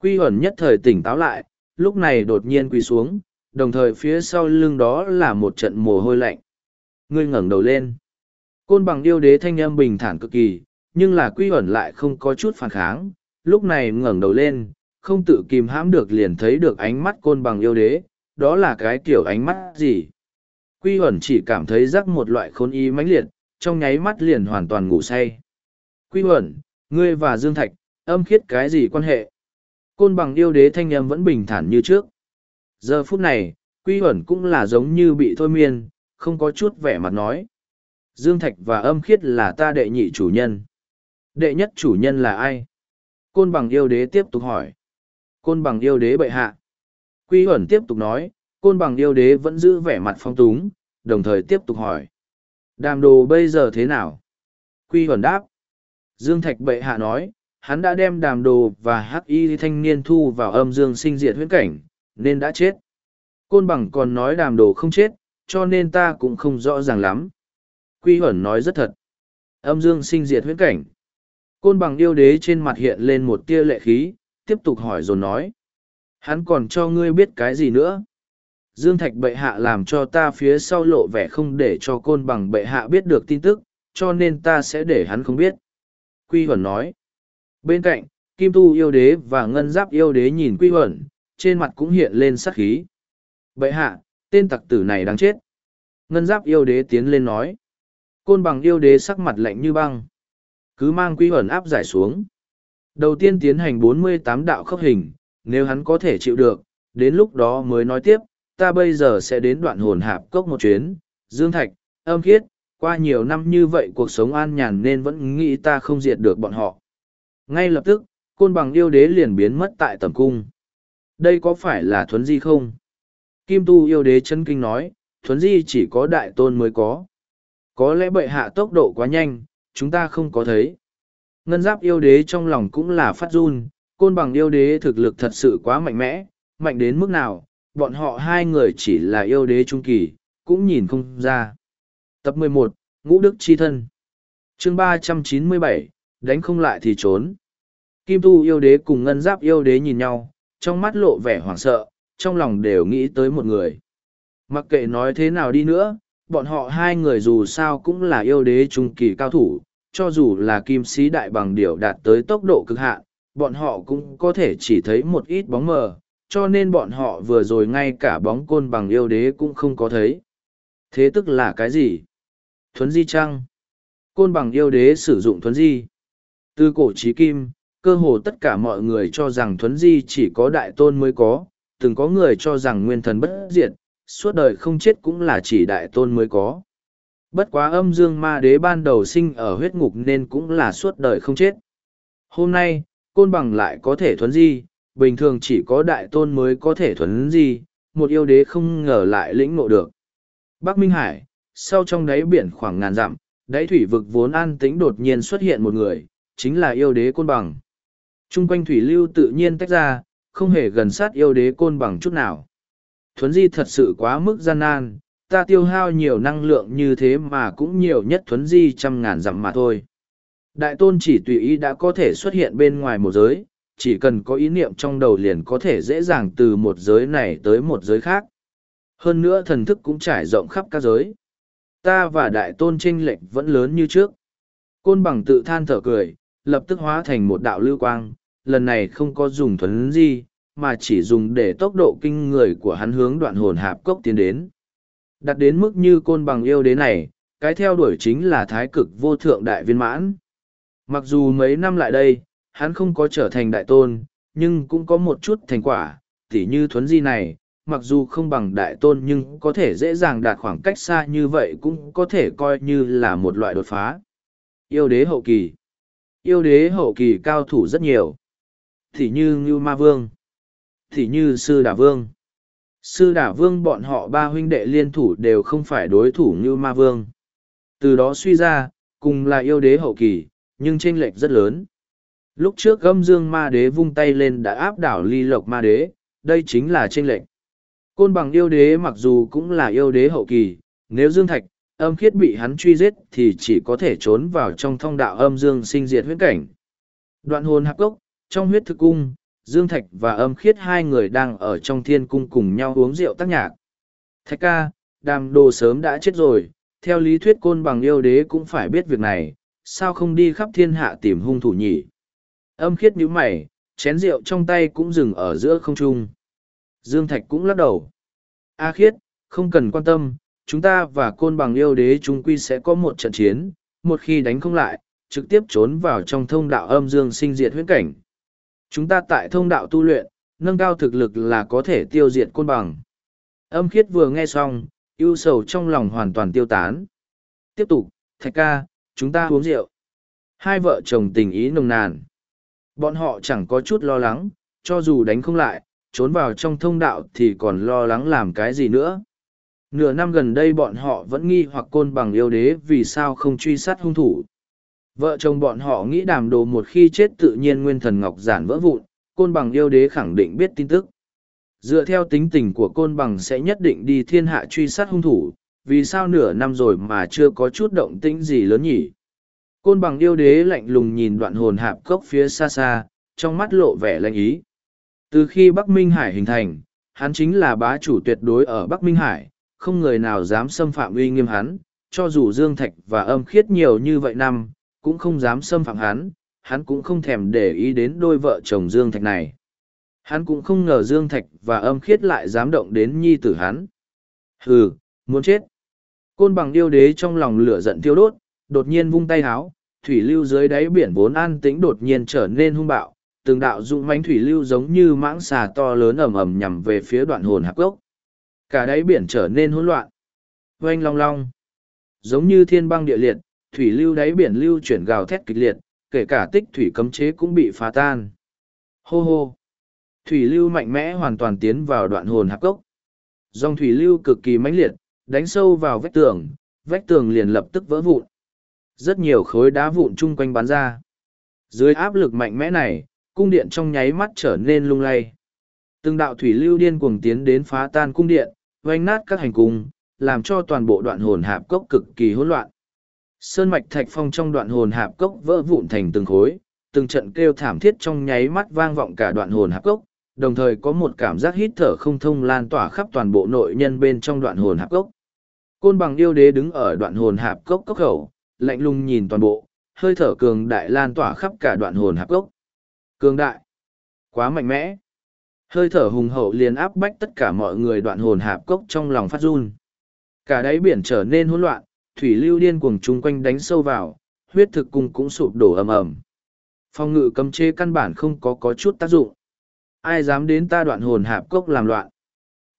Quy ẩn nhất thời tỉnh táo lại, lúc này đột nhiên quỳ xuống, đồng thời phía sau lưng đó là một trận mồ hôi lạnh. Ngươi ngẩng đầu lên. Côn bằng yêu đế thanh âm bình thản cực kỳ, nhưng là quy ẩn lại không có chút phản kháng, lúc này ngẩng đầu lên, không tự kìm hãm được liền thấy được ánh mắt côn bằng yêu đế, đó là cái kiểu ánh mắt gì. Quy ẩn chỉ cảm thấy rắc một loại khôn ý mãnh liệt, trong nháy mắt liền hoàn toàn ngủ say. Quy Huẩn, ngươi và Dương Thạch, âm khiết cái gì quan hệ? Côn bằng yêu đế thanh âm vẫn bình thản như trước. Giờ phút này, Quy Huẩn cũng là giống như bị thôi miên, không có chút vẻ mặt nói. Dương Thạch và âm khiết là ta đệ nhị chủ nhân. Đệ nhất chủ nhân là ai? Côn bằng yêu đế tiếp tục hỏi. Côn bằng yêu đế bệ hạ. Quy Huẩn tiếp tục nói, côn bằng yêu đế vẫn giữ vẻ mặt phong túng, đồng thời tiếp tục hỏi. Đàm đồ bây giờ thế nào? Quy ẩn đáp. Dương Thạch bệ hạ nói, hắn đã đem đàm đồ và hắc y thanh niên thu vào âm dương sinh diệt huyễn cảnh, nên đã chết. Côn bằng còn nói đàm đồ không chết, cho nên ta cũng không rõ ràng lắm. Quy ẩn nói rất thật. Âm dương sinh diệt huyễn cảnh. Côn bằng yêu đế trên mặt hiện lên một tia lệ khí, tiếp tục hỏi rồi nói. Hắn còn cho ngươi biết cái gì nữa? Dương Thạch bệ hạ làm cho ta phía sau lộ vẻ không để cho côn bằng bệ hạ biết được tin tức, cho nên ta sẽ để hắn không biết. Quy Huẩn nói. Bên cạnh, Kim Tu yêu đế và Ngân Giáp yêu đế nhìn Quy Huẩn, trên mặt cũng hiện lên sắc khí. Bệ hạ, tên tặc tử này đáng chết. Ngân Giáp yêu đế tiến lên nói. Côn bằng yêu đế sắc mặt lạnh như băng. Cứ mang Quy Huẩn áp giải xuống. Đầu tiên tiến hành 48 đạo khốc hình, nếu hắn có thể chịu được, đến lúc đó mới nói tiếp, ta bây giờ sẽ đến đoạn hồn hạp cốc một chuyến, dương thạch, âm khiết, qua nhiều năm như vậy cuộc sống an nhàn nên vẫn nghĩ ta không diệt được bọn họ. Ngay lập tức, côn bằng yêu đế liền biến mất tại tầm cung. Đây có phải là thuấn di không? Kim tu yêu đế chân kinh nói, thuấn di chỉ có đại tôn mới có. Có lẽ bệ hạ tốc độ quá nhanh, chúng ta không có thấy. Ngân giáp yêu đế trong lòng cũng là phát run, côn bằng yêu đế thực lực thật sự quá mạnh mẽ, mạnh đến mức nào, bọn họ hai người chỉ là yêu đế trung kỳ, cũng nhìn không ra. Tập 11, Ngũ Đức Chi Thân chương 397, đánh không lại thì trốn. Kim Tu yêu đế cùng ngân giáp yêu đế nhìn nhau, trong mắt lộ vẻ hoảng sợ, trong lòng đều nghĩ tới một người. Mặc kệ nói thế nào đi nữa, bọn họ hai người dù sao cũng là yêu đế trung kỳ cao thủ, cho dù là kim sĩ đại bằng điểu đạt tới tốc độ cực hạn, bọn họ cũng có thể chỉ thấy một ít bóng mờ, cho nên bọn họ vừa rồi ngay cả bóng côn bằng yêu đế cũng không có thấy. Thế tức là cái gì? Thuấn di chăng? Côn bằng yêu đế sử dụng thuấn di. Từ cổ trí kim, cơ hồ tất cả mọi người cho rằng thuấn di chỉ có đại tôn mới có, từng có người cho rằng nguyên thần bất diệt, suốt đời không chết cũng là chỉ đại tôn mới có. Bất quá âm dương ma đế ban đầu sinh ở huyết ngục nên cũng là suốt đời không chết. Hôm nay, côn bằng lại có thể thuấn di, bình thường chỉ có đại tôn mới có thể thuấn di, một yêu đế không ngờ lại lĩnh ngộ được. Bắc Minh Hải, sau trong đáy biển khoảng ngàn dặm, đáy thủy vực vốn an tĩnh đột nhiên xuất hiện một người, chính là yêu đế côn bằng. Trung quanh thủy lưu tự nhiên tách ra, không hề gần sát yêu đế côn bằng chút nào. Thuấn di thật sự quá mức gian nan, ta tiêu hao nhiều năng lượng như thế mà cũng nhiều nhất thuấn di trăm ngàn dặm mà thôi. Đại tôn chỉ tùy ý đã có thể xuất hiện bên ngoài một giới, chỉ cần có ý niệm trong đầu liền có thể dễ dàng từ một giới này tới một giới khác. Hơn nữa thần thức cũng trải rộng khắp các giới. Ta và đại tôn tranh lệch vẫn lớn như trước. Côn bằng tự than thở cười, lập tức hóa thành một đạo lưu quang, lần này không có dùng thuấn di, mà chỉ dùng để tốc độ kinh người của hắn hướng đoạn hồn hạp cốc tiến đến. Đặt đến mức như côn bằng yêu đế này, cái theo đuổi chính là thái cực vô thượng đại viên mãn. Mặc dù mấy năm lại đây, hắn không có trở thành đại tôn, nhưng cũng có một chút thành quả, tỉ như thuấn di này, mặc dù không bằng đại tôn nhưng có thể dễ dàng đạt khoảng cách xa như vậy cũng có thể coi như là một loại đột phá. Yêu đế hậu kỳ Yêu đế hậu kỳ cao thủ rất nhiều. Tỉ như Ngưu Ma Vương. Tỉ như Sư Đà Vương. Sư Đà Vương bọn họ ba huynh đệ liên thủ đều không phải đối thủ Ngưu Ma Vương. Từ đó suy ra, cùng là yêu đế hậu kỳ, nhưng chênh lệch rất lớn. Lúc trước gâm dương ma đế vung tay lên đã áp đảo ly lộc ma đế, đây chính là chênh lệch. Côn bằng yêu đế mặc dù cũng là yêu đế hậu kỳ, nếu dương thạch, âm khiết bị hắn truy giết thì chỉ có thể trốn vào trong thông đạo âm dương sinh diệt huyết cảnh. Đoạn hồn hạp Cốc trong huyết thực cung, Dương Thạch và âm khiết hai người đang ở trong thiên cung cùng nhau uống rượu tác nhạc. Thạch ca, đàm đồ sớm đã chết rồi, theo lý thuyết côn bằng yêu đế cũng phải biết việc này, sao không đi khắp thiên hạ tìm hung thủ nhỉ? Âm khiết nhíu mày, chén rượu trong tay cũng dừng ở giữa không trung. Dương Thạch cũng lắc đầu. A khiết, không cần quan tâm, chúng ta và côn bằng yêu đế chúng quy sẽ có một trận chiến, một khi đánh không lại, trực tiếp trốn vào trong thông đạo âm dương sinh diệt Huyễn cảnh. Chúng ta tại thông đạo tu luyện, nâng cao thực lực là có thể tiêu diệt côn bằng. Âm khiết vừa nghe xong, ưu sầu trong lòng hoàn toàn tiêu tán. Tiếp tục, thạch ca, chúng ta uống rượu. Hai vợ chồng tình ý nồng nàn. Bọn họ chẳng có chút lo lắng, cho dù đánh không lại, trốn vào trong thông đạo thì còn lo lắng làm cái gì nữa. Nửa năm gần đây bọn họ vẫn nghi hoặc côn bằng yêu đế vì sao không truy sát hung thủ. Vợ chồng bọn họ nghĩ đàm đồ một khi chết tự nhiên nguyên thần ngọc giản vỡ vụn, côn bằng yêu đế khẳng định biết tin tức. Dựa theo tính tình của côn bằng sẽ nhất định đi thiên hạ truy sát hung thủ, vì sao nửa năm rồi mà chưa có chút động tĩnh gì lớn nhỉ? Côn bằng yêu đế lạnh lùng nhìn đoạn hồn hạp cốc phía xa xa, trong mắt lộ vẻ lạnh ý. Từ khi Bắc Minh Hải hình thành, hắn chính là bá chủ tuyệt đối ở Bắc Minh Hải, không người nào dám xâm phạm uy nghiêm hắn, cho dù Dương Thạch và âm khiết nhiều như vậy năm, cũng không dám xâm phạm hắn, hắn cũng không thèm để ý đến đôi vợ chồng Dương Thạch này. Hắn cũng không ngờ Dương Thạch và âm khiết lại dám động đến nhi tử hắn. Hừ, muốn chết. Côn bằng yêu đế trong lòng lửa giận thiêu đốt, đột nhiên vung tay háo, thủy lưu dưới đáy biển vốn an tĩnh đột nhiên trở nên hung bạo, từng đạo dũng manh thủy lưu giống như mãng xà to lớn ầm ầm nhằm về phía đoạn hồn hạc gốc. Cả đáy biển trở nên hỗn loạn. Oanh long long. Giống như thiên băng địa liệt, thủy lưu đáy biển lưu chuyển gào thét kịch liệt, kể cả tích thủy cấm chế cũng bị phá tan. Hô hô! Thủy lưu mạnh mẽ hoàn toàn tiến vào đoạn hồn hạc gốc, Dòng thủy lưu cực kỳ mãnh liệt, đánh sâu vào vách tường, vách tường liền lập tức vỡ vụn. Rất nhiều khối đá vụn chung quanh bắn ra. Dưới áp lực mạnh mẽ này, cung điện trong nháy mắt trở nên lung lay. Từng đạo thủy lưu điên cuồng tiến đến phá tan cung điện, oanh nát các hành cung, làm cho toàn bộ đoạn hồn hạp cốc cực kỳ hỗn loạn. Sơn mạch thạch phong trong đoạn hồn hạp cốc vỡ vụn thành từng khối, từng trận kêu thảm thiết trong nháy mắt vang vọng cả đoạn hồn hạp cốc, đồng thời có một cảm giác hít thở không thông lan tỏa khắp toàn bộ nội nhân bên trong đoạn hồn hạp cốc. Côn bằng yêu đế đứng ở đoạn hồn hạp cốc cốc khẩu, lạnh lùng nhìn toàn bộ, hơi thở cường đại lan tỏa khắp cả đoạn hồn hạp cốc. Cường đại! Quá mạnh mẽ! Hơi thở hùng hậu liền áp bách tất cả mọi người đoạn hồn hạp cốc trong lòng phát run. Cả đáy biển trở nên hỗn loạn, thủy lưu điên cuồng chung quanh đánh sâu vào, huyết thực cung cũng sụp đổ ầm ầm. Phong ngự cấm chế căn bản không có có chút tác dụng. Ai dám đến ta đoạn hồn hạp cốc làm loạn.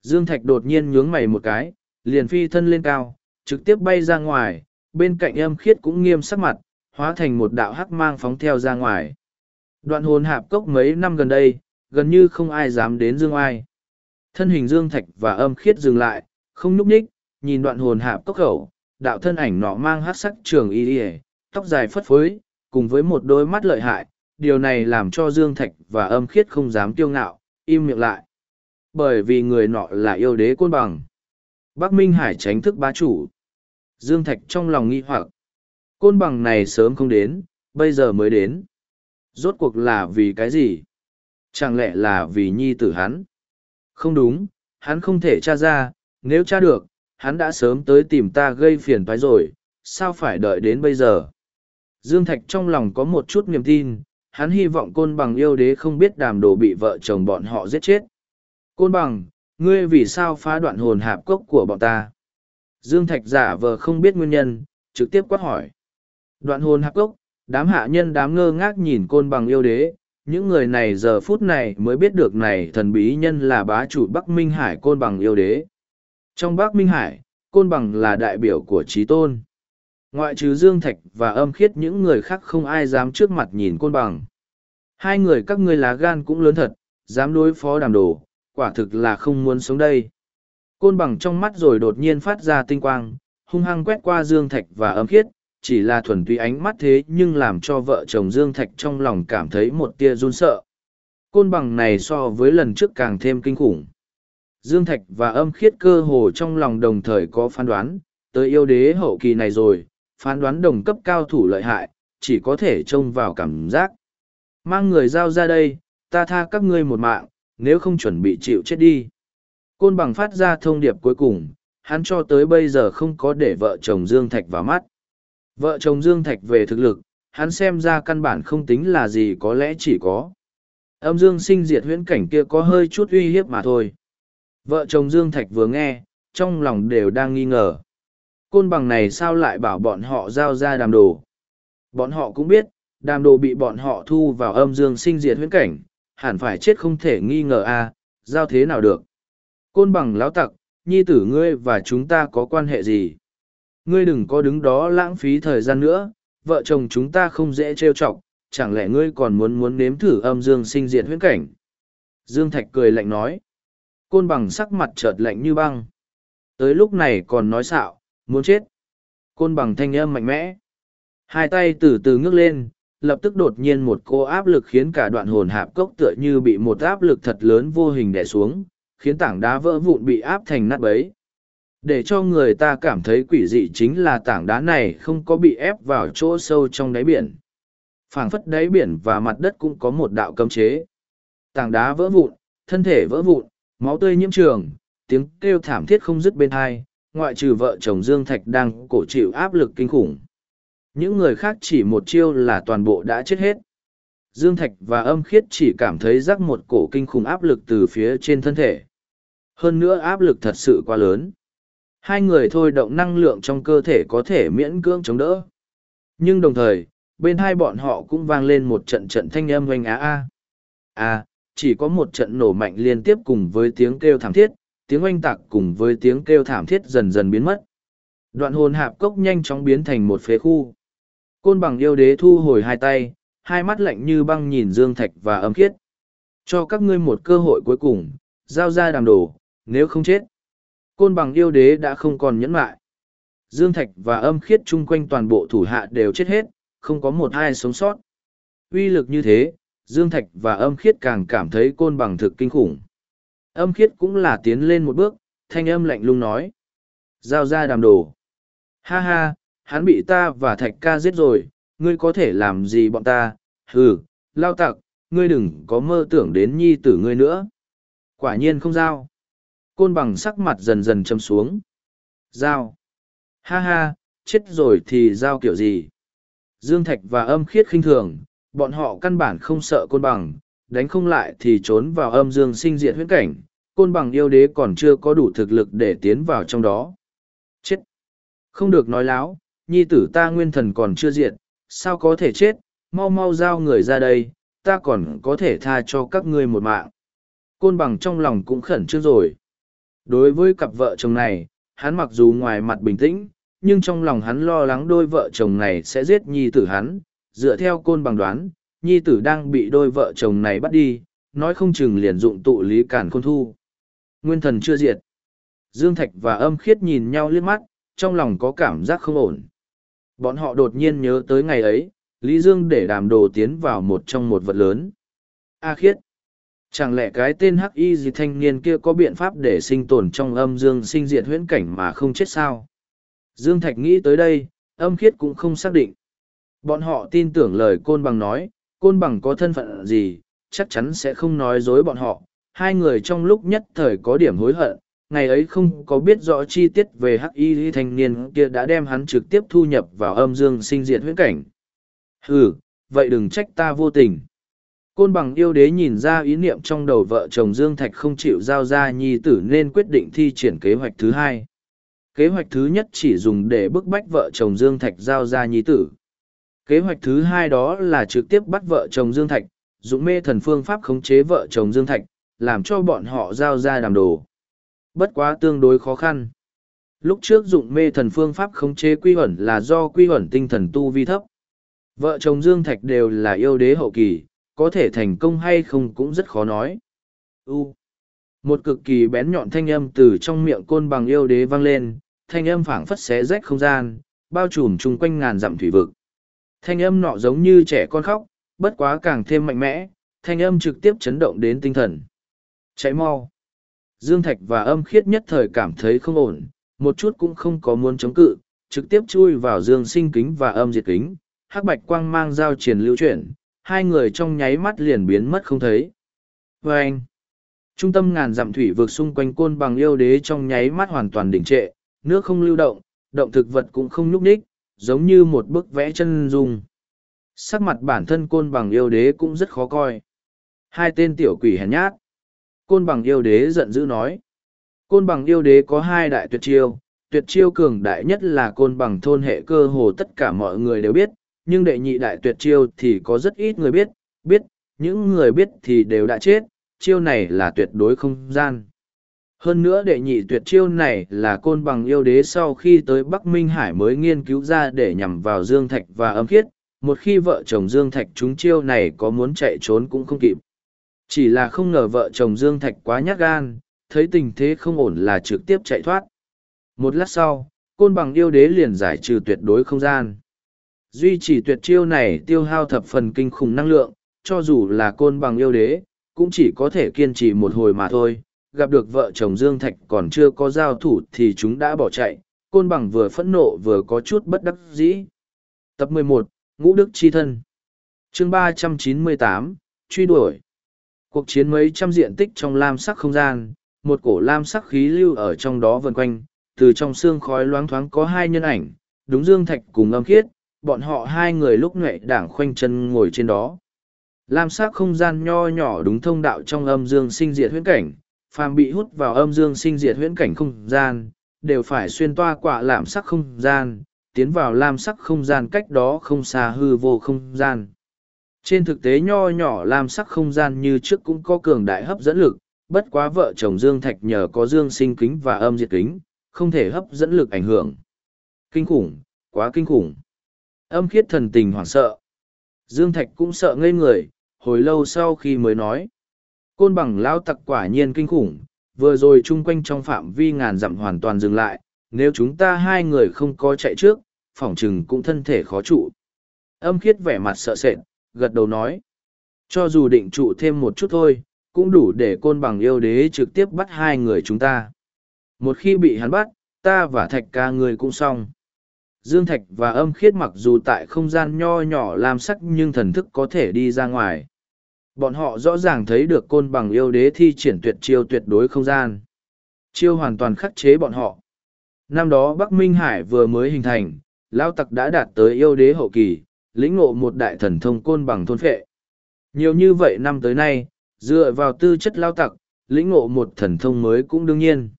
Dương Thạch đột nhiên nhướng mày một cái, liền phi thân lên cao, trực tiếp bay ra ngoài, bên cạnh âm khiết cũng nghiêm sắc mặt, hóa thành một đạo hắc mang phóng theo ra ngoài. Đoạn hồn hạp cốc mấy năm gần đây, gần như không ai dám đến Dương Ai. Thân hình Dương Thạch và âm khiết dừng lại, không nhúc nhích, nhìn đoạn hồn hạp cốc khẩu, đạo thân ảnh nọ mang hát sắc trường y ỉa tóc dài phất phới cùng với một đôi mắt lợi hại điều này làm cho dương thạch và âm khiết không dám kiêu ngạo im miệng lại bởi vì người nọ là yêu đế côn bằng Bắc Minh Hải tránh thức bá chủ. Dương Thạch trong lòng nghi hoặc. Côn bằng này sớm không đến, bây giờ mới đến. Rốt cuộc là vì cái gì? Chẳng lẽ là vì nhi tử hắn? Không đúng, hắn không thể tra ra, nếu tra được, hắn đã sớm tới tìm ta gây phiền toái rồi, sao phải đợi đến bây giờ? Dương Thạch trong lòng có một chút niềm tin, hắn hy vọng côn bằng yêu đế không biết đàm đồ bị vợ chồng bọn họ giết chết. Côn bằng, ngươi vì sao phá đoạn hồn hạp cốc của bọn ta? Dương Thạch giả vờ không biết nguyên nhân, trực tiếp quát hỏi. Đoạn hồn hạc cốc, đám hạ nhân đám ngơ ngác nhìn côn bằng yêu đế, những người này giờ phút này mới biết được này thần bí nhân là bá chủ Bắc Minh Hải côn bằng yêu đế. Trong Bắc Minh Hải, côn bằng là đại biểu của trí tôn. Ngoại trừ Dương Thạch và âm khiết những người khác không ai dám trước mặt nhìn côn bằng. Hai người các ngươi lá gan cũng lớn thật, dám đối phó đàm đồ, quả thực là không muốn sống đây. Côn bằng trong mắt rồi đột nhiên phát ra tinh quang, hung hăng quét qua Dương Thạch và âm khiết, chỉ là thuần túy ánh mắt thế nhưng làm cho vợ chồng Dương Thạch trong lòng cảm thấy một tia run sợ. Côn bằng này so với lần trước càng thêm kinh khủng. Dương Thạch và âm khiết cơ hồ trong lòng đồng thời có phán đoán, tới yêu đế hậu kỳ này rồi, phán đoán đồng cấp cao thủ lợi hại, chỉ có thể trông vào cảm giác. Mang người giao ra đây, ta tha các ngươi một mạng, nếu không chuẩn bị chịu chết đi. Côn bằng phát ra thông điệp cuối cùng, hắn cho tới bây giờ không có để vợ chồng Dương Thạch vào mắt. Vợ chồng Dương Thạch về thực lực, hắn xem ra căn bản không tính là gì có lẽ chỉ có. Âm Dương sinh diệt huyễn cảnh kia có hơi chút uy hiếp mà thôi. Vợ chồng Dương Thạch vừa nghe, trong lòng đều đang nghi ngờ. Côn bằng này sao lại bảo bọn họ giao ra đàm đồ. Bọn họ cũng biết, đàm đồ bị bọn họ thu vào âm dương sinh diệt huyễn cảnh, hẳn phải chết không thể nghi ngờ a giao thế nào được. Côn bằng lão tặc, nhi tử ngươi và chúng ta có quan hệ gì? Ngươi đừng có đứng đó lãng phí thời gian nữa, vợ chồng chúng ta không dễ trêu chọc, chẳng lẽ ngươi còn muốn muốn nếm thử âm dương sinh diệt huyễn cảnh? Dương Thạch cười lạnh nói. Côn bằng sắc mặt chợt lạnh như băng. Tới lúc này còn nói xạo, muốn chết. Côn bằng thanh âm mạnh mẽ. Hai tay từ từ ngước lên, lập tức đột nhiên một cô áp lực khiến cả đoạn hồn hạp cốc tựa như bị một áp lực thật lớn vô hình đè xuống, khiến tảng đá vỡ vụn bị áp thành nát bấy. Để cho người ta cảm thấy quỷ dị chính là tảng đá này không có bị ép vào chỗ sâu trong đáy biển. phảng phất đáy biển và mặt đất cũng có một đạo cấm chế. Tảng đá vỡ vụn, thân thể vỡ vụn, máu tươi nhiễm trường, tiếng kêu thảm thiết không dứt bên hai, ngoại trừ vợ chồng Dương Thạch đang cổ chịu áp lực kinh khủng. Những người khác chỉ một chiêu là toàn bộ đã chết hết. Dương Thạch và âm khiết chỉ cảm thấy rắc một cổ kinh khủng áp lực từ phía trên thân thể. Hơn nữa áp lực thật sự quá lớn. Hai người thôi động năng lượng trong cơ thể có thể miễn cưỡng chống đỡ. Nhưng đồng thời, bên hai bọn họ cũng vang lên một trận trận thanh âm oanh á a. À, chỉ có một trận nổ mạnh liên tiếp cùng với tiếng kêu thảm thiết, tiếng oanh tạc cùng với tiếng kêu thảm thiết dần dần biến mất. Đoạn hồn hạp cốc nhanh chóng biến thành một phế khu. Côn bằng yêu đế thu hồi hai tay, hai mắt lạnh như băng nhìn Dương Thạch và âm khiết. Cho các ngươi một cơ hội cuối cùng, giao ra đàm đồ, nếu không chết. Côn bằng yêu đế đã không còn nhẫn lại. Dương Thạch và âm khiết chung quanh toàn bộ thủ hạ đều chết hết, không có một ai sống sót. Uy lực như thế, Dương Thạch và âm khiết càng cảm thấy côn bằng thực kinh khủng. Âm khiết cũng là tiến lên một bước, thanh âm lạnh lùng nói. Giao ra đàm đồ. Ha ha, hắn bị ta và thạch ca giết rồi, ngươi có thể làm gì bọn ta, hừ, lao tặc, ngươi đừng có mơ tưởng đến nhi tử ngươi nữa. Quả nhiên không giao. Côn bằng sắc mặt dần dần châm xuống. Giao. Ha ha, chết rồi thì giao kiểu gì? Dương Thạch và âm khiết khinh thường, bọn họ căn bản không sợ côn bằng, đánh không lại thì trốn vào âm dương sinh Diện huyết cảnh, côn bằng yêu đế còn chưa có đủ thực lực để tiến vào trong đó. Chết! Không được nói láo, nhi tử ta nguyên thần còn chưa diệt, sao có thể chết, mau mau giao người ra đây, ta còn có thể tha cho các ngươi một mạng. Côn bằng trong lòng cũng khẩn trương rồi. Đối với cặp vợ chồng này, hắn mặc dù ngoài mặt bình tĩnh, nhưng trong lòng hắn lo lắng đôi vợ chồng này sẽ giết nhi tử hắn. Dựa theo côn bằng đoán, nhi tử đang bị đôi vợ chồng này bắt đi, nói không chừng liền dụng tụ lý cản khôn thu. Nguyên thần chưa diệt. Dương Thạch và âm khiết nhìn nhau liếc mắt, trong lòng có cảm giác không ổn. Bọn họ đột nhiên nhớ tới ngày ấy, Lý Dương để đàm đồ tiến vào một trong một vật lớn. A khiết. Chẳng lẽ cái tên hắc y gì thanh niên kia có biện pháp để sinh tồn trong âm dương sinh diệt huyễn cảnh mà không chết sao? Dương Thạch nghĩ tới đây, âm khiết cũng không xác định. Bọn họ tin tưởng lời côn bằng nói, côn bằng có thân phận gì, chắc chắn sẽ không nói dối bọn họ. Hai người trong lúc nhất thời có điểm hối hận, ngày ấy không có biết rõ chi tiết về hắc y thanh niên kia đã đem hắn trực tiếp thu nhập vào âm dương sinh diệt huyễn cảnh. Ừ, vậy đừng trách ta vô tình. Côn bằng yêu đế nhìn ra ý niệm trong đầu vợ chồng Dương Thạch không chịu giao ra nhi tử nên quyết định thi triển kế hoạch thứ hai. Kế hoạch thứ nhất chỉ dùng để bức bách vợ chồng Dương Thạch giao ra nhi tử. Kế hoạch thứ hai đó là trực tiếp bắt vợ chồng Dương Thạch, dụng mê thần phương pháp khống chế vợ chồng Dương Thạch, làm cho bọn họ giao ra đàm đồ. Bất quá tương đối khó khăn. Lúc trước dụng mê thần phương pháp khống chế quy ẩn là do quy ẩn tinh thần tu vi thấp. Vợ chồng Dương Thạch đều là yêu đế hậu kỳ, có thể thành công hay không cũng rất khó nói. U. Một cực kỳ bén nhọn thanh âm từ trong miệng côn bằng yêu đế vang lên, thanh âm phảng phất xé rách không gian, bao trùm chung quanh ngàn dặm thủy vực. Thanh âm nọ giống như trẻ con khóc, bất quá càng thêm mạnh mẽ, thanh âm trực tiếp chấn động đến tinh thần. Cháy mau. Dương Thạch và âm khiết nhất thời cảm thấy không ổn, một chút cũng không có muốn chống cự, trực tiếp chui vào dương sinh kính và âm diệt kính, hắc bạch quang mang giao triển lưu chuyển, hai người trong nháy mắt liền biến mất không thấy. Và anh, trung tâm ngàn dặm thủy vực xung quanh côn bằng yêu đế trong nháy mắt hoàn toàn đỉnh trệ, nước không lưu động, động thực vật cũng không nhúc nhích, giống như một bức vẽ chân dung. Sắc mặt bản thân côn bằng yêu đế cũng rất khó coi. Hai tên tiểu quỷ hèn nhát. Côn bằng yêu đế giận dữ nói. Côn bằng yêu đế có hai đại tuyệt chiêu, tuyệt chiêu cường đại nhất là côn bằng thôn hệ cơ hồ tất cả mọi người đều biết, nhưng đệ nhị đại tuyệt chiêu thì có rất ít người biết, biết, những người biết thì đều đã chết, chiêu này là tuyệt đối không gian. Hơn nữa đệ nhị tuyệt chiêu này là côn bằng yêu đế sau khi tới Bắc Minh Hải mới nghiên cứu ra để nhằm vào Dương Thạch và âm khiết, một khi vợ chồng Dương Thạch trúng chiêu này có muốn chạy trốn cũng không kịp. Chỉ là không ngờ vợ chồng Dương Thạch quá nhát gan, thấy tình thế không ổn là trực tiếp chạy thoát. Một lát sau, côn bằng yêu đế liền giải trừ tuyệt đối không gian. Duy trì tuyệt chiêu này tiêu hao thập phần kinh khủng năng lượng, cho dù là côn bằng yêu đế, cũng chỉ có thể kiên trì một hồi mà thôi. Gặp được vợ chồng Dương Thạch còn chưa có giao thủ thì chúng đã bỏ chạy, côn bằng vừa phẫn nộ vừa có chút bất đắc dĩ. Tập 11, Ngũ Đức Chi Thân chương 398, Truy đuổi Cuộc chiến mấy trăm diện tích trong lam sắc không gian, một cổ lam sắc khí lưu ở trong đó vần quanh, từ trong xương khói loáng thoáng có hai nhân ảnh, đúng Dương Thạch cùng âm khiết, bọn họ hai người lúc nhuệ đảng khoanh chân ngồi trên đó. Lam sắc không gian nho nhỏ đúng thông đạo trong âm dương sinh diệt huyễn cảnh, phàm bị hút vào âm dương sinh diệt huyễn cảnh không gian, đều phải xuyên toa quả làm sắc không gian, tiến vào lam sắc không gian cách đó không xa hư vô không gian. Trên thực tế nho nhỏ lam sắc không gian như trước cũng có cường đại hấp dẫn lực, bất quá vợ chồng Dương Thạch nhờ có dương sinh kính và âm diệt kính, không thể hấp dẫn lực ảnh hưởng. Kinh khủng, quá kinh khủng. Âm khiết thần tình hoảng sợ. Dương Thạch cũng sợ ngây người, hồi lâu sau khi mới nói. Côn bằng lao tặc quả nhiên kinh khủng, vừa rồi chung quanh trong phạm vi ngàn dặm hoàn toàn dừng lại, nếu chúng ta hai người không có chạy trước, phỏng chừng cũng thân thể khó trụ. Âm khiết vẻ mặt sợ sệt, gật đầu nói. Cho dù định trụ thêm một chút thôi, cũng đủ để côn bằng yêu đế trực tiếp bắt hai người chúng ta. Một khi bị hắn bắt, ta và thạch ca người cũng xong. Dương Thạch và âm khiết mặc dù tại không gian nho nhỏ làm sắc nhưng thần thức có thể đi ra ngoài. Bọn họ rõ ràng thấy được côn bằng yêu đế thi triển tuyệt chiêu tuyệt đối không gian. Chiêu hoàn toàn khắc chế bọn họ. Năm đó Bắc Minh Hải vừa mới hình thành, Lao Tặc đã đạt tới yêu đế hậu kỳ, lĩnh ngộ một đại thần thông côn bằng thôn phệ. Nhiều như vậy năm tới nay, dựa vào tư chất Lao Tặc, lĩnh ngộ một thần thông mới cũng đương nhiên.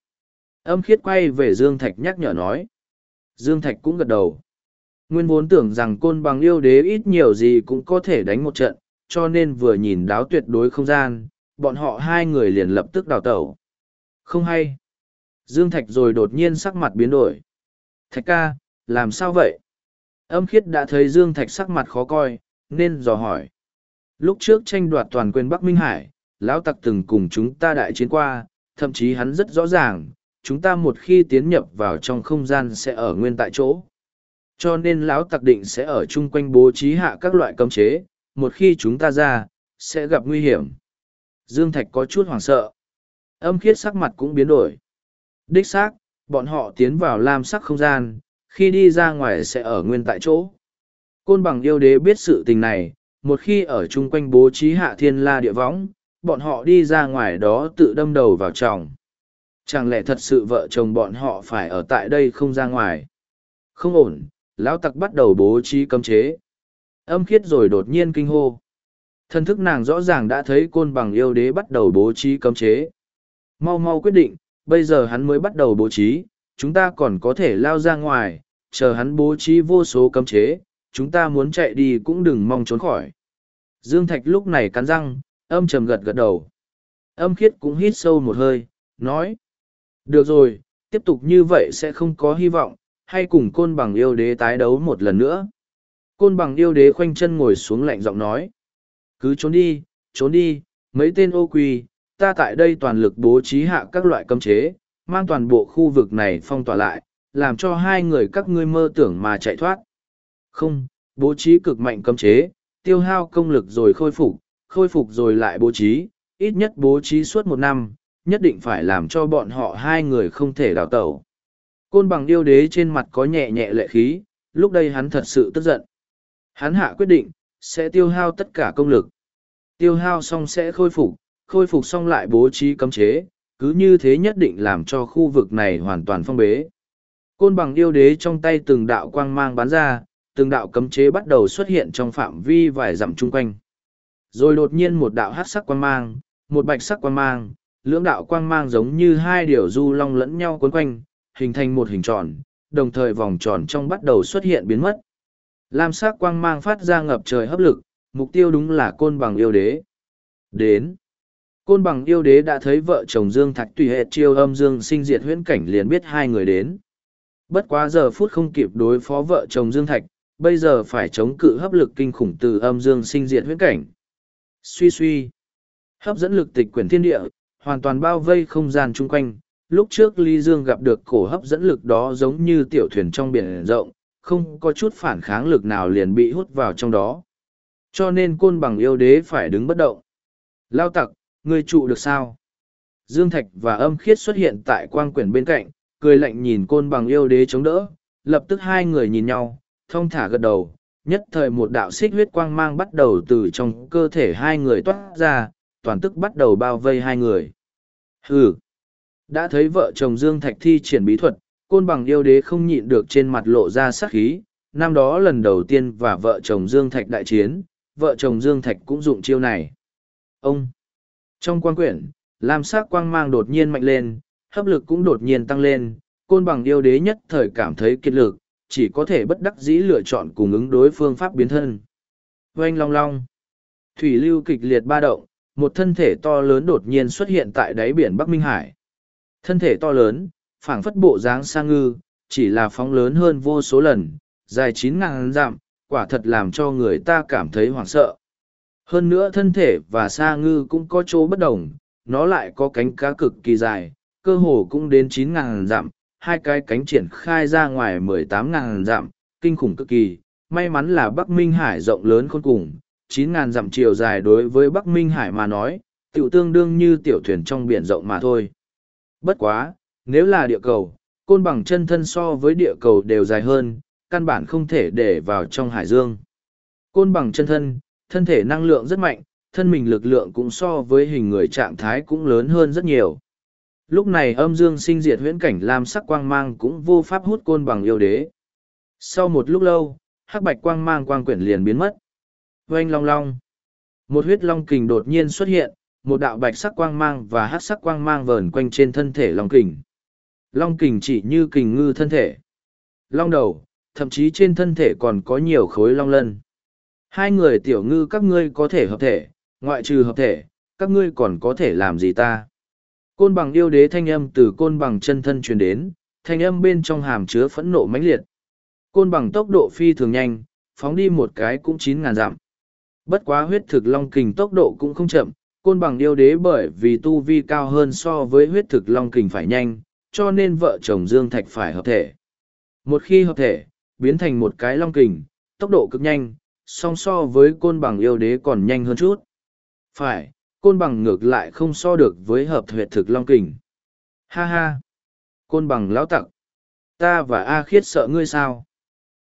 Âm khiết quay về Dương Thạch nhắc nhở nói. Dương Thạch cũng gật đầu. Nguyên vốn tưởng rằng côn bằng yêu đế ít nhiều gì cũng có thể đánh một trận, cho nên vừa nhìn đáo tuyệt đối không gian, bọn họ hai người liền lập tức đào tẩu. Không hay. Dương Thạch rồi đột nhiên sắc mặt biến đổi. Thạch ca, làm sao vậy? Âm khiết đã thấy Dương Thạch sắc mặt khó coi, nên dò hỏi. Lúc trước tranh đoạt toàn quyền Bắc Minh Hải, Lão Tặc từng cùng chúng ta đại chiến qua, thậm chí hắn rất rõ ràng, chúng ta một khi tiến nhập vào trong không gian sẽ ở nguyên tại chỗ cho nên lão tặc định sẽ ở chung quanh bố trí hạ các loại cấm chế một khi chúng ta ra sẽ gặp nguy hiểm Dương Thạch có chút hoảng sợ. Âm khiết sắc mặt cũng biến đổi. Đích xác, bọn họ tiến vào lam sắc không gian, khi đi ra ngoài sẽ ở nguyên tại chỗ. Côn bằng yêu đế biết sự tình này, một khi ở chung quanh bố trí hạ thiên la địa võng, bọn họ đi ra ngoài đó tự đâm đầu vào tròng. Chẳng lẽ thật sự vợ chồng bọn họ phải ở tại đây không ra ngoài? Không ổn, lão tặc bắt đầu bố trí cấm chế. Âm khiết rồi đột nhiên kinh hô. Thân thức nàng rõ ràng đã thấy côn bằng yêu đế bắt đầu bố trí cấm chế. Mau mau quyết định, bây giờ hắn mới bắt đầu bố trí, chúng ta còn có thể lao ra ngoài, chờ hắn bố trí vô số cấm chế, chúng ta muốn chạy đi cũng đừng mong trốn khỏi. Dương Thạch lúc này cắn răng, âm trầm gật gật đầu. Âm khiết cũng hít sâu một hơi, nói. Được rồi, tiếp tục như vậy sẽ không có hy vọng, hay cùng côn bằng yêu đế tái đấu một lần nữa. Côn bằng yêu đế khoanh chân ngồi xuống lạnh giọng nói. Cứ trốn đi, trốn đi, mấy tên ô quỳ, ta tại đây toàn lực bố trí hạ các loại cấm chế, mang toàn bộ khu vực này phong tỏa lại, làm cho hai người các ngươi mơ tưởng mà chạy thoát. Không, bố trí cực mạnh cấm chế, tiêu hao công lực rồi khôi phục, khôi phục rồi lại bố trí, ít nhất bố trí suốt một năm, nhất định phải làm cho bọn họ hai người không thể đào tẩu. Côn bằng yêu đế trên mặt có nhẹ nhẹ lệ khí, lúc đây hắn thật sự tức giận. Hắn hạ quyết định, sẽ tiêu hao tất cả công lực. Tiêu hao xong sẽ khôi phục, khôi phục xong lại bố trí cấm chế, cứ như thế nhất định làm cho khu vực này hoàn toàn phong bế. Côn bằng yêu đế trong tay từng đạo quang mang bắn ra, từng đạo cấm chế bắt đầu xuất hiện trong phạm vi vài dặm chung quanh. Rồi đột nhiên một đạo hát sắc quang mang, một bạch sắc quang mang, lưỡng đạo quang mang giống như hai điều du long lẫn nhau quấn quanh, hình thành một hình tròn, đồng thời vòng tròn trong bắt đầu xuất hiện biến mất. Lam sắc quang mang phát ra ngập trời hấp lực, mục tiêu đúng là côn bằng yêu đế. Đến. Côn bằng yêu đế đã thấy vợ chồng Dương Thạch tùy hệ chiêu âm Dương sinh diệt huyễn cảnh liền biết hai người đến. Bất quá giờ phút không kịp đối phó vợ chồng Dương Thạch, bây giờ phải chống cự hấp lực kinh khủng từ âm Dương sinh diệt huyễn cảnh. Suy suy. Hấp dẫn lực tịch quyển thiên địa, hoàn toàn bao vây không gian chung quanh. Lúc trước Lý Dương gặp được cổ hấp dẫn lực đó giống như tiểu thuyền trong biển rộng, không có chút phản kháng lực nào liền bị hút vào trong đó. Cho nên côn bằng yêu đế phải đứng bất động. Lao tặc, ngươi trụ được sao? Dương Thạch và âm khiết xuất hiện tại quang quyển bên cạnh, cười lạnh nhìn côn bằng yêu đế chống đỡ, lập tức hai người nhìn nhau, thông thả gật đầu, nhất thời một đạo xích huyết quang mang bắt đầu từ trong cơ thể hai người toát ra, toàn tức bắt đầu bao vây hai người. Hừ! Đã thấy vợ chồng Dương Thạch thi triển bí thuật, côn bằng yêu đế không nhịn được trên mặt lộ ra sắc khí, năm đó lần đầu tiên và vợ chồng Dương Thạch đại chiến, vợ chồng Dương Thạch cũng dụng chiêu này. Ông! Trong quan quyển, lam sắc quang mang đột nhiên mạnh lên, hấp lực cũng đột nhiên tăng lên, côn bằng yêu đế nhất thời cảm thấy kiệt lực, chỉ có thể bất đắc dĩ lựa chọn cùng ứng đối phương pháp biến thân. Oanh long long! Thủy lưu kịch liệt ba động, một thân thể to lớn đột nhiên xuất hiện tại đáy biển Bắc Minh Hải. Thân thể to lớn, phảng phất bộ dáng sang ngư, chỉ là phóng lớn hơn vô số lần, dài chín ngàn dặm, quả thật làm cho người ta cảm thấy hoảng sợ. Hơn nữa thân thể và sa ngư cũng có chỗ bất đồng, nó lại có cánh cá cực kỳ dài, cơ hồ cũng đến chín ngàn dặm, hai cái cánh triển khai ra ngoài mười tám ngàn dặm, kinh khủng cực kỳ. May mắn là Bắc Minh Hải rộng lớn khôn cùng, chín ngàn dặm chiều dài đối với Bắc Minh Hải mà nói, tiểu tương đương như tiểu thuyền trong biển rộng mà thôi. Bất quá, nếu là địa cầu, côn bằng chân thân so với địa cầu đều dài hơn, căn bản không thể để vào trong hải dương. Côn bằng chân thân, thân thể năng lượng rất mạnh, thân mình lực lượng cũng so với hình người trạng thái cũng lớn hơn rất nhiều. Lúc này âm dương sinh diệt huyễn cảnh lam sắc quang mang cũng vô pháp hút côn bằng yêu đế. Sau một lúc lâu, hắc bạch quang mang quang quyển liền biến mất. Oanh long long. Một huyết long kình đột nhiên xuất hiện, một đạo bạch sắc quang mang và hắc sắc quang mang vờn quanh trên thân thể long kình. Long kình chỉ như kình ngư thân thể. Long đầu, thậm chí trên thân thể còn có nhiều khối long lân. Hai người tiểu ngư các ngươi có thể hợp thể, ngoại trừ hợp thể, các ngươi còn có thể làm gì ta? Côn bằng yêu đế thanh âm từ côn bằng chân thân truyền đến, thanh âm bên trong hàm chứa phẫn nộ mãnh liệt. Côn bằng tốc độ phi thường nhanh, phóng đi một cái cũng chín ngàn dặm. Bất quá huyết thực long kình tốc độ cũng không chậm, côn bằng yêu đế bởi vì tu vi cao hơn so với huyết thực long kình phải nhanh, cho nên vợ chồng Dương Thạch phải hợp thể. Một khi hợp thể, biến thành một cái long kình, tốc độ cực nhanh, song so với côn bằng yêu đế còn nhanh hơn chút. Phải, côn bằng ngược lại không so được với hợp huyệt thực long kình. Ha ha! Côn bằng lão tặc! Ta và A khiết sợ ngươi sao?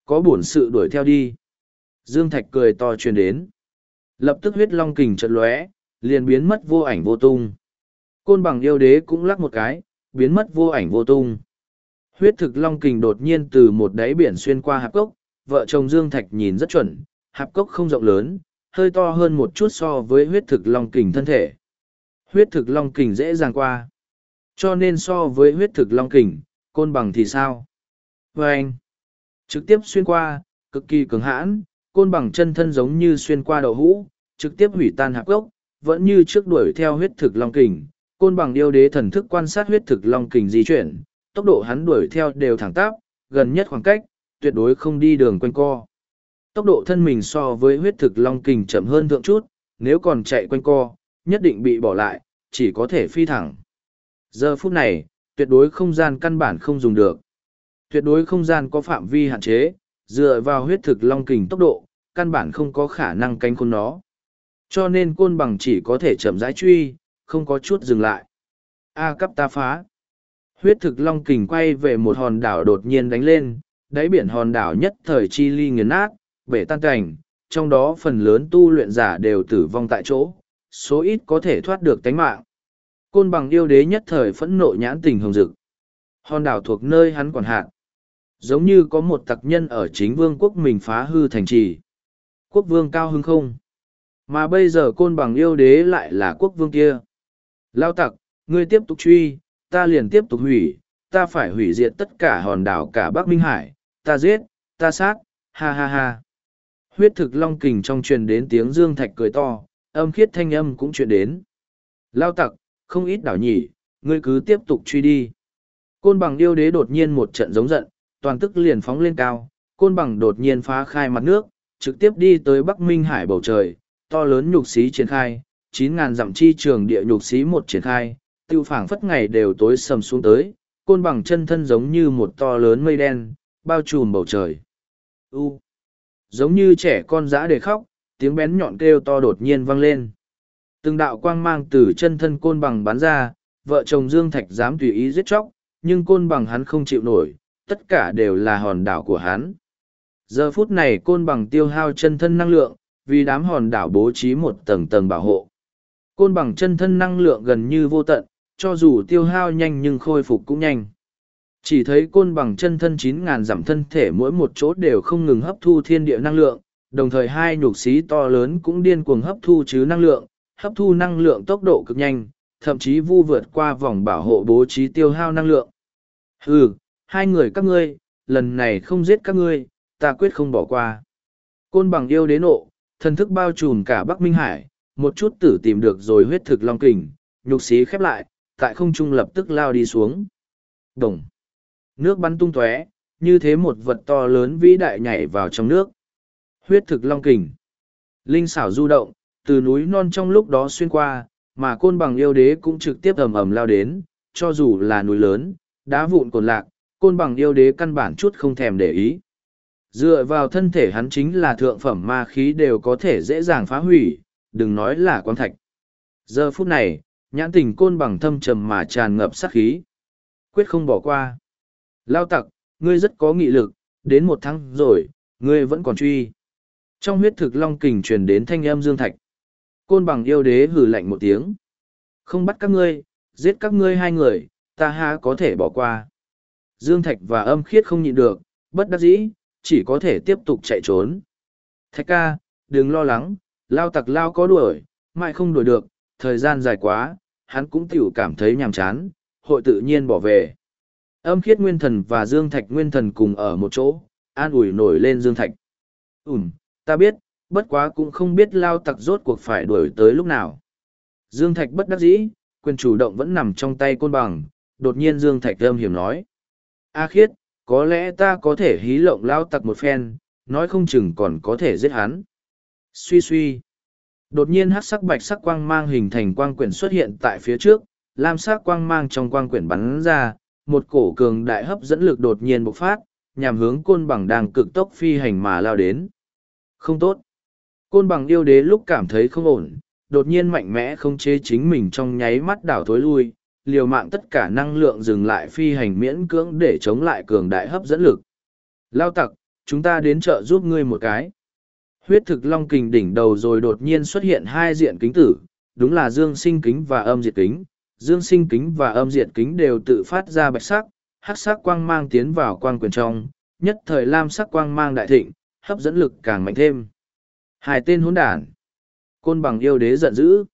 Có bổn sự đuổi theo đi. Dương Thạch cười to truyền đến. Lập tức huyết long kình chợt lóe, liền biến mất vô ảnh vô tung. Côn bằng yêu đế cũng lắc một cái, biến mất vô ảnh vô tung. Huyết thực long kình đột nhiên từ một đáy biển xuyên qua hạp cốc, vợ chồng Dương Thạch nhìn rất chuẩn, hạp cốc không rộng lớn, hơi to hơn một chút so với huyết thực long kình thân thể. Huyết thực long kình dễ dàng qua. Cho nên so với huyết thực long kình, côn bằng thì sao? vê anh, trực tiếp xuyên qua, cực kỳ cường hãn, côn bằng chân thân giống như xuyên qua đậu hũ, trực tiếp hủy tan hạp gốc, vẫn như trước đuổi theo huyết thực long kình. Côn bằng yêu đế thần thức quan sát huyết thực long kình di chuyển, tốc độ hắn đuổi theo đều thẳng tắp, gần nhất khoảng cách, tuyệt đối không đi đường quanh co. Tốc độ thân mình so với huyết thực long kình chậm hơn thượng chút, nếu còn chạy quanh co, nhất định bị bỏ lại, chỉ có thể phi thẳng. Giờ phút này, tuyệt đối không gian căn bản không dùng được. Tuyệt đối không gian có phạm vi hạn chế, dựa vào huyết thực long kình tốc độ, căn bản không có khả năng cánh khôn nó. Cho nên côn bằng chỉ có thể chậm rãi truy, không có chút dừng lại. A cấp ta phá. Huyết thực long kình quay về một hòn đảo đột nhiên đánh lên, đáy biển hòn đảo nhất thời chi ly nghiền nát, bể tan cảnh, trong đó phần lớn tu luyện giả đều tử vong tại chỗ, số ít có thể thoát được tánh mạng. Côn bằng yêu đế nhất thời phẫn nộ nhãn tình hồng dực. Hòn đảo thuộc nơi hắn quản hạt. Giống như có một tặc nhân ở chính vương quốc mình phá hư thành trì. Quốc vương cao hưng không? Mà bây giờ côn bằng yêu đế lại là quốc vương kia. Lao tặc, ngươi tiếp tục truy, ta liền tiếp tục hủy, ta phải hủy diệt tất cả hòn đảo cả Bắc Minh Hải, ta giết, ta sát, ha ha ha. Huyết thực long kình trong truyền đến tiếng dương thạch cười to, âm khiết thanh âm cũng truyền đến. Lao tặc, không ít đảo nhỉ, ngươi cứ tiếp tục truy đi. Côn bằng yêu đế đột nhiên một trận giống giận, toàn tức liền phóng lên cao, côn bằng đột nhiên phá khai mặt nước, trực tiếp đi tới Bắc Minh Hải bầu trời, to lớn nhục xí triển khai, chín ngàn dặm chi trường địa nhục xí một triển khai, tiêu phảng phất ngày đều tối sầm xuống tới, côn bằng chân thân giống như một to lớn mây đen, bao trùm bầu trời. U. Giống như trẻ con dã để khóc, tiếng bén nhọn kêu to đột nhiên vang lên. Từng đạo quang mang từ chân thân côn bằng bắn ra, vợ chồng Dương Thạch dám tùy ý giết chóc, nhưng côn bằng hắn không chịu nổi, tất cả đều là hòn đảo của hắn. Giờ phút này côn bằng tiêu hao chân thân năng lượng, vì đám hòn đảo bố trí một tầng tầng bảo hộ. Côn bằng chân thân năng lượng gần như vô tận, cho dù tiêu hao nhanh nhưng khôi phục cũng nhanh. Chỉ thấy côn bằng chân thân chín ngàn dặm thân thể mỗi một chỗ đều không ngừng hấp thu thiên địa năng lượng, đồng thời hai nhục xí to lớn cũng điên cuồng hấp thu chứ năng lượng, hấp thu năng lượng tốc độ cực nhanh, thậm chí vu vượt qua vòng bảo hộ bố trí tiêu hao năng lượng. Hừ, hai người các ngươi, lần này không giết các ngươi, ta quyết không bỏ qua. Côn bằng yêu đến nộ, thần thức bao trùm cả Bắc Minh Hải, một chút tử tìm được rồi huyết thực long kình, nhục xí khép lại, tại không trung lập tức lao đi xuống. Đồng. Nước bắn tung tóe, như thế một vật to lớn vĩ đại nhảy vào trong nước. Huyết thực long kình. Linh xảo du động, từ núi non trong lúc đó xuyên qua, mà côn bằng yêu đế cũng trực tiếp ầm ầm lao đến, cho dù là núi lớn, đá vụn cồn lạc, côn bằng yêu đế căn bản chút không thèm để ý. Dựa vào thân thể hắn chính là thượng phẩm ma khí đều có thể dễ dàng phá hủy, đừng nói là quan thạch. Giờ phút này, nhãn tình côn bằng thâm trầm mà tràn ngập sát khí. Quyết không bỏ qua. Lao tặc, ngươi rất có nghị lực, đến một tháng rồi, ngươi vẫn còn truy. Trong huyết thực long kình truyền đến thanh âm dương thạch. Côn bằng yêu đế hử lạnh một tiếng. Không bắt các ngươi, giết các ngươi hai người, ta ha có thể bỏ qua. Dương Thạch và âm khiết không nhịn được, bất đắc dĩ, chỉ có thể tiếp tục chạy trốn. Thạch ca, đừng lo lắng, lao tặc lao có đuổi, mãi không đuổi được, thời gian dài quá, hắn cũng tiểu cảm thấy nhàm chán, hội tự nhiên bỏ về. Âm khiết nguyên thần và Dương Thạch nguyên thần cùng ở một chỗ, an ủi nổi lên Dương Thạch. Ừm, ta biết, bất quá cũng không biết lao tặc rốt cuộc phải đuổi tới lúc nào. Dương Thạch bất đắc dĩ, quyền chủ động vẫn nằm trong tay côn bằng, đột nhiên Dương Thạch âm hiểm nói. A khiết, có lẽ ta có thể hí lộng lao tặc một phen, nói không chừng còn có thể giết hắn. Suy suy. Đột nhiên hát sắc bạch sắc quang mang hình thành quang quyển xuất hiện tại phía trước, lam sắc quang mang trong quang quyển bắn ra, một cổ cường đại hấp dẫn lực đột nhiên bộc phát, nhằm hướng côn bằng đang cực tốc phi hành mà lao đến. Không tốt. Côn bằng yêu đế lúc cảm thấy không ổn, đột nhiên mạnh mẽ không chế chính mình trong nháy mắt đảo thối lui, liều mạng tất cả năng lượng dừng lại phi hành miễn cưỡng để chống lại cường đại hấp dẫn lực. Lao tặc, chúng ta đến chợ giúp ngươi một cái. Huyết thực long kình đỉnh đầu rồi đột nhiên xuất hiện hai diện kính tử, đúng là dương sinh kính và âm diệt kính. Dương sinh kính và âm diệt kính đều tự phát ra bạch sắc, hắc sắc quang mang tiến vào quang quyền trong, nhất thời lam sắc quang mang đại thịnh, hấp dẫn lực càng mạnh thêm. Hai tên hỗn đản. Côn bằng yêu đế giận dữ.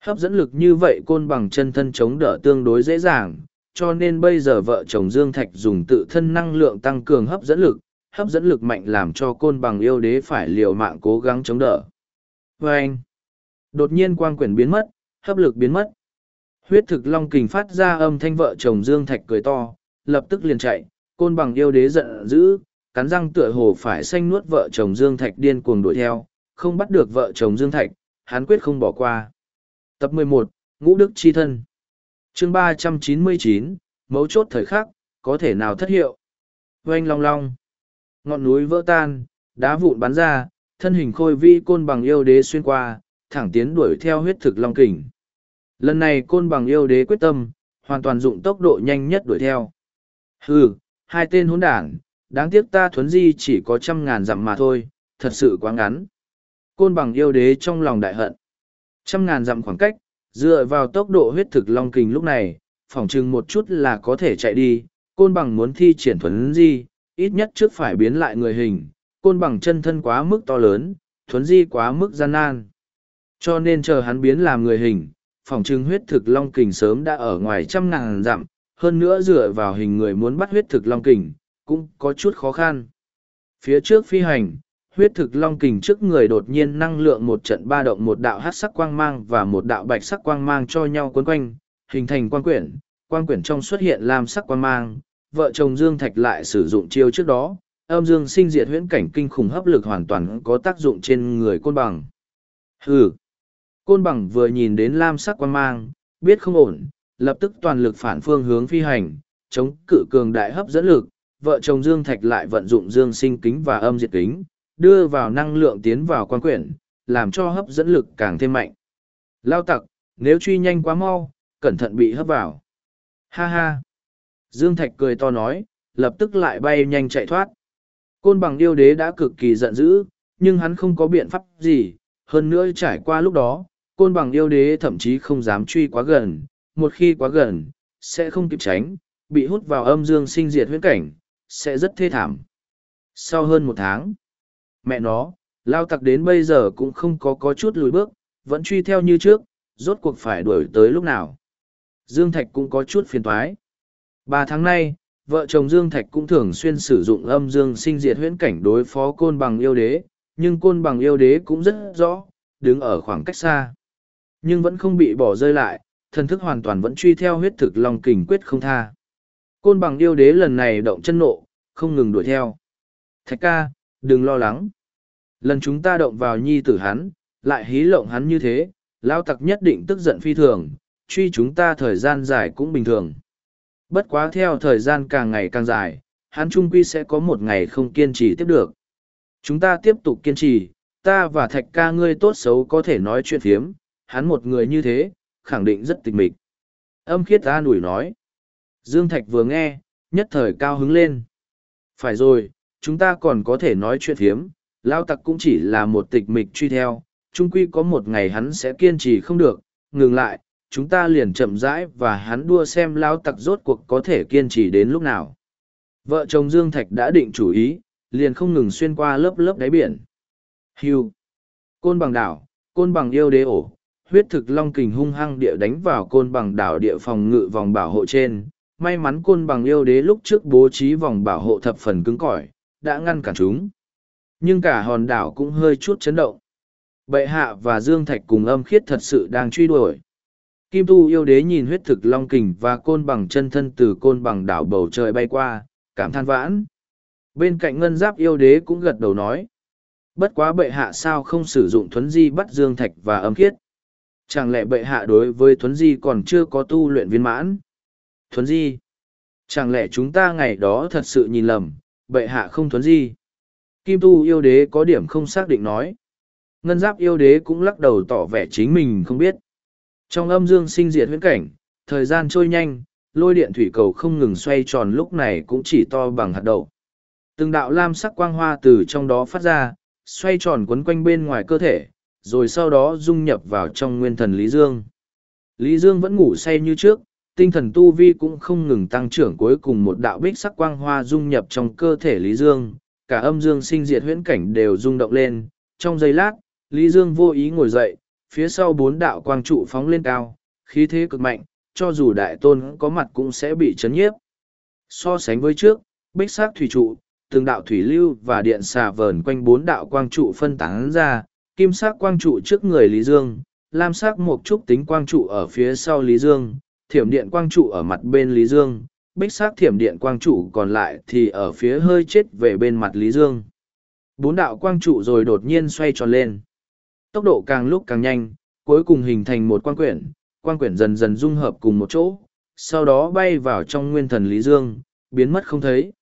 Hấp dẫn lực như vậy côn bằng chân thân chống đỡ tương đối dễ dàng, cho nên bây giờ vợ chồng Dương Thạch dùng tự thân năng lượng tăng cường hấp dẫn lực, hấp dẫn lực mạnh làm cho côn bằng yêu đế phải liều mạng cố gắng chống đỡ. Và anh, đột nhiên quang quyển biến mất, hấp lực biến mất. Huyết thực long kình phát ra âm thanh vợ chồng Dương Thạch cười to, lập tức liền chạy, côn bằng yêu đế giận dữ, cắn răng tựa hồ phải xanh nuốt vợ chồng Dương Thạch điên cuồng đuổi theo, không bắt được vợ chồng Dương Thạch, hắn quyết không bỏ qua. Tập 11, Ngũ Đức Chi Thân chương 399, mấu chốt thời khắc, có thể nào thất hiệu. Oanh long long, ngọn núi vỡ tan, đá vụn bắn ra, thân hình khôi vi côn bằng yêu đế xuyên qua, thẳng tiến đuổi theo huyết thực long kình. Lần này côn bằng yêu đế quyết tâm, hoàn toàn dụng tốc độ nhanh nhất đuổi theo. Hừ, hai tên hỗn đảng, đáng tiếc ta thuấn di chỉ có trăm ngàn dặm mà thôi, thật sự quá ngắn. Côn bằng yêu đế trong lòng đại hận. Trăm ngàn dặm khoảng cách, dựa vào tốc độ huyết thực long kình lúc này, phỏng chừng một chút là có thể chạy đi. Côn bằng muốn thi triển thuấn di, ít nhất trước phải biến lại người hình. Côn bằng chân thân quá mức to lớn, thuấn di quá mức gian nan. Cho nên chờ hắn biến làm người hình, phỏng chừng huyết thực long kình sớm đã ở ngoài trăm ngàn dặm, hơn nữa dựa vào hình người muốn bắt huyết thực long kình, cũng có chút khó khăn. Phía trước phi hành, huyết thực long kình trước người đột nhiên năng lượng một trận ba động một đạo hát sắc quang mang và một đạo bạch sắc quang mang cho nhau quấn quanh, hình thành quang quyển, quang quyển trong xuất hiện lam sắc quang mang, vợ chồng Dương Thạch lại sử dụng chiêu trước đó, âm dương sinh diệt huyễn cảnh kinh khủng hấp lực hoàn toàn có tác dụng trên người côn bằng. Hừ! Côn bằng vừa nhìn đến lam sắc quang mang, biết không ổn, lập tức toàn lực phản phương hướng phi hành, chống cự cường đại hấp dẫn lực, vợ chồng Dương Thạch lại vận dụng dương sinh kính và âm diệt kính, đưa vào năng lượng tiến vào quan quyển, làm cho hấp dẫn lực càng thêm mạnh. Lao tặc, nếu truy nhanh quá mau, cẩn thận bị hấp vào. Ha ha! Dương Thạch cười to nói, lập tức lại bay nhanh chạy thoát. Côn bằng yêu đế đã cực kỳ giận dữ, nhưng hắn không có biện pháp gì, hơn nữa trải qua lúc đó, côn bằng yêu đế thậm chí không dám truy quá gần, một khi quá gần, sẽ không kịp tránh, bị hút vào âm dương sinh diệt huyễn cảnh, sẽ rất thê thảm. Sau hơn một tháng, mẹ nó, lao tặc đến bây giờ cũng không có có chút lùi bước, vẫn truy theo như trước, rốt cuộc phải đuổi tới lúc nào. Dương Thạch cũng có chút phiền thoái. Ba tháng nay, vợ chồng Dương Thạch cũng thường xuyên sử dụng âm dương sinh diệt huyễn cảnh đối phó côn bằng yêu đế, nhưng côn bằng yêu đế cũng rất rõ, đứng ở khoảng cách xa. Nhưng vẫn không bị bỏ rơi lại, thần thức hoàn toàn vẫn truy theo huyết thực lòng kình quyết không tha. Côn bằng yêu đế lần này động chân nộ, không ngừng đuổi theo. Thạch ca, đừng lo lắng. Lần chúng ta động vào nhi tử hắn, lại hí lộng hắn như thế, lao tặc nhất định tức giận phi thường, truy chúng ta thời gian dài cũng bình thường. Bất quá theo thời gian càng ngày càng dài, hắn trung quy sẽ có một ngày không kiên trì tiếp được. Chúng ta tiếp tục kiên trì, ta và thạch ca ngươi tốt xấu có thể nói chuyện phiếm, hắn một người như thế, khẳng định rất tịch mịch. Âm khiết ta nủi nói. Dương Thạch vừa nghe, nhất thời cao hứng lên. Phải rồi, chúng ta còn có thể nói chuyện phiếm, lao tặc cũng chỉ là một tịch mịch truy theo, chung quy có một ngày hắn sẽ kiên trì không được, ngừng lại, chúng ta liền chậm rãi và hắn đua xem lao tặc rốt cuộc có thể kiên trì đến lúc nào. Vợ chồng Dương Thạch đã định chủ ý, liền không ngừng xuyên qua lớp lớp đáy biển. Hưu. Côn bằng đảo, côn bằng yêu đế ổ, huyết thực long kình hung hăng địa đánh vào côn bằng đảo địa phòng ngự vòng bảo hộ trên. May mắn côn bằng yêu đế lúc trước bố trí vòng bảo hộ thập phần cứng cỏi, đã ngăn cản chúng. Nhưng cả hòn đảo cũng hơi chút chấn động. Bệ hạ và Dương Thạch cùng âm khiết thật sự đang truy đuổi. Kim Tu yêu đế nhìn huyết thực long kình và côn bằng chân thân từ côn bằng đảo bầu trời bay qua, cảm than vãn. Bên cạnh ngân giáp yêu đế cũng gật đầu nói. Bất quá bệ hạ sao không sử dụng thuấn di bắt Dương Thạch và âm khiết. Chẳng lẽ bệ hạ đối với thuấn di còn chưa có tu luyện viên mãn? Thuấn di? Chẳng lẽ chúng ta ngày đó thật sự nhìn lầm, bệ hạ không thuấn di? Kim tu yêu đế có điểm không xác định nói. ngân giáp yêu đế cũng lắc đầu tỏ vẻ chính mình không biết. Trong âm dương sinh diệt huyễn cảnh, thời gian trôi nhanh, lôi điện thủy cầu không ngừng xoay tròn lúc này cũng chỉ to bằng hạt đậu. Từng đạo lam sắc quang hoa từ trong đó phát ra, xoay tròn quấn quanh bên ngoài cơ thể, rồi sau đó dung nhập vào trong nguyên thần Lý Dương. Lý Dương vẫn ngủ say như trước, tinh thần tu vi cũng không ngừng tăng trưởng cuối cùng một đạo bích sắc quang hoa dung nhập trong cơ thể Lý Dương, cả âm dương sinh diệt huyễn cảnh đều rung động lên, trong giây lát, Lý Dương vô ý ngồi dậy, phía sau bốn đạo quang trụ phóng lên cao, khí thế cực mạnh, cho dù đại tôn có mặt cũng sẽ bị chấn nhiếp. So sánh với trước, bích sắc thủy trụ, từng đạo thủy lưu và điện xà vờn quanh bốn đạo quang trụ phân tán ra, kim sắc quang trụ trước người Lý Dương, lam sắc một trúc tính quang trụ ở phía sau Lý Dương, thiểm điện quang trụ ở mặt bên Lý Dương, bích sắc thiểm điện quang trụ còn lại thì ở phía hơi chết về bên mặt Lý Dương. Bốn đạo quang trụ rồi đột nhiên xoay tròn lên. Tốc độ càng lúc càng nhanh, cuối cùng hình thành một quang quyển, quang quyển dần dần dung hợp cùng một chỗ, sau đó bay vào trong nguyên thần Lý Dương, biến mất không thấy.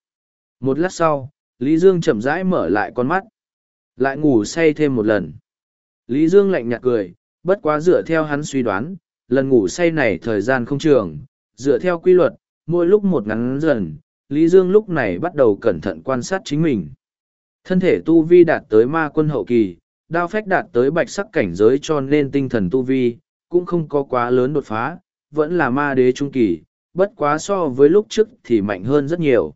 Một lát sau, Lý Dương chậm rãi mở lại con mắt, lại ngủ say thêm một lần. Lý Dương lạnh nhạt cười, bất quá dựa theo hắn suy đoán, lần ngủ say này thời gian không trường, dựa theo quy luật, mỗi lúc một ngắn dần, Lý Dương lúc này bắt đầu cẩn thận quan sát chính mình. Thân thể tu vi đạt tới ma quân hậu kỳ, đao phách đạt tới bạch sắc cảnh giới cho nên tinh thần tu vi, cũng không có quá lớn đột phá, vẫn là ma đế trung kỳ, bất quá so với lúc trước thì mạnh hơn rất nhiều.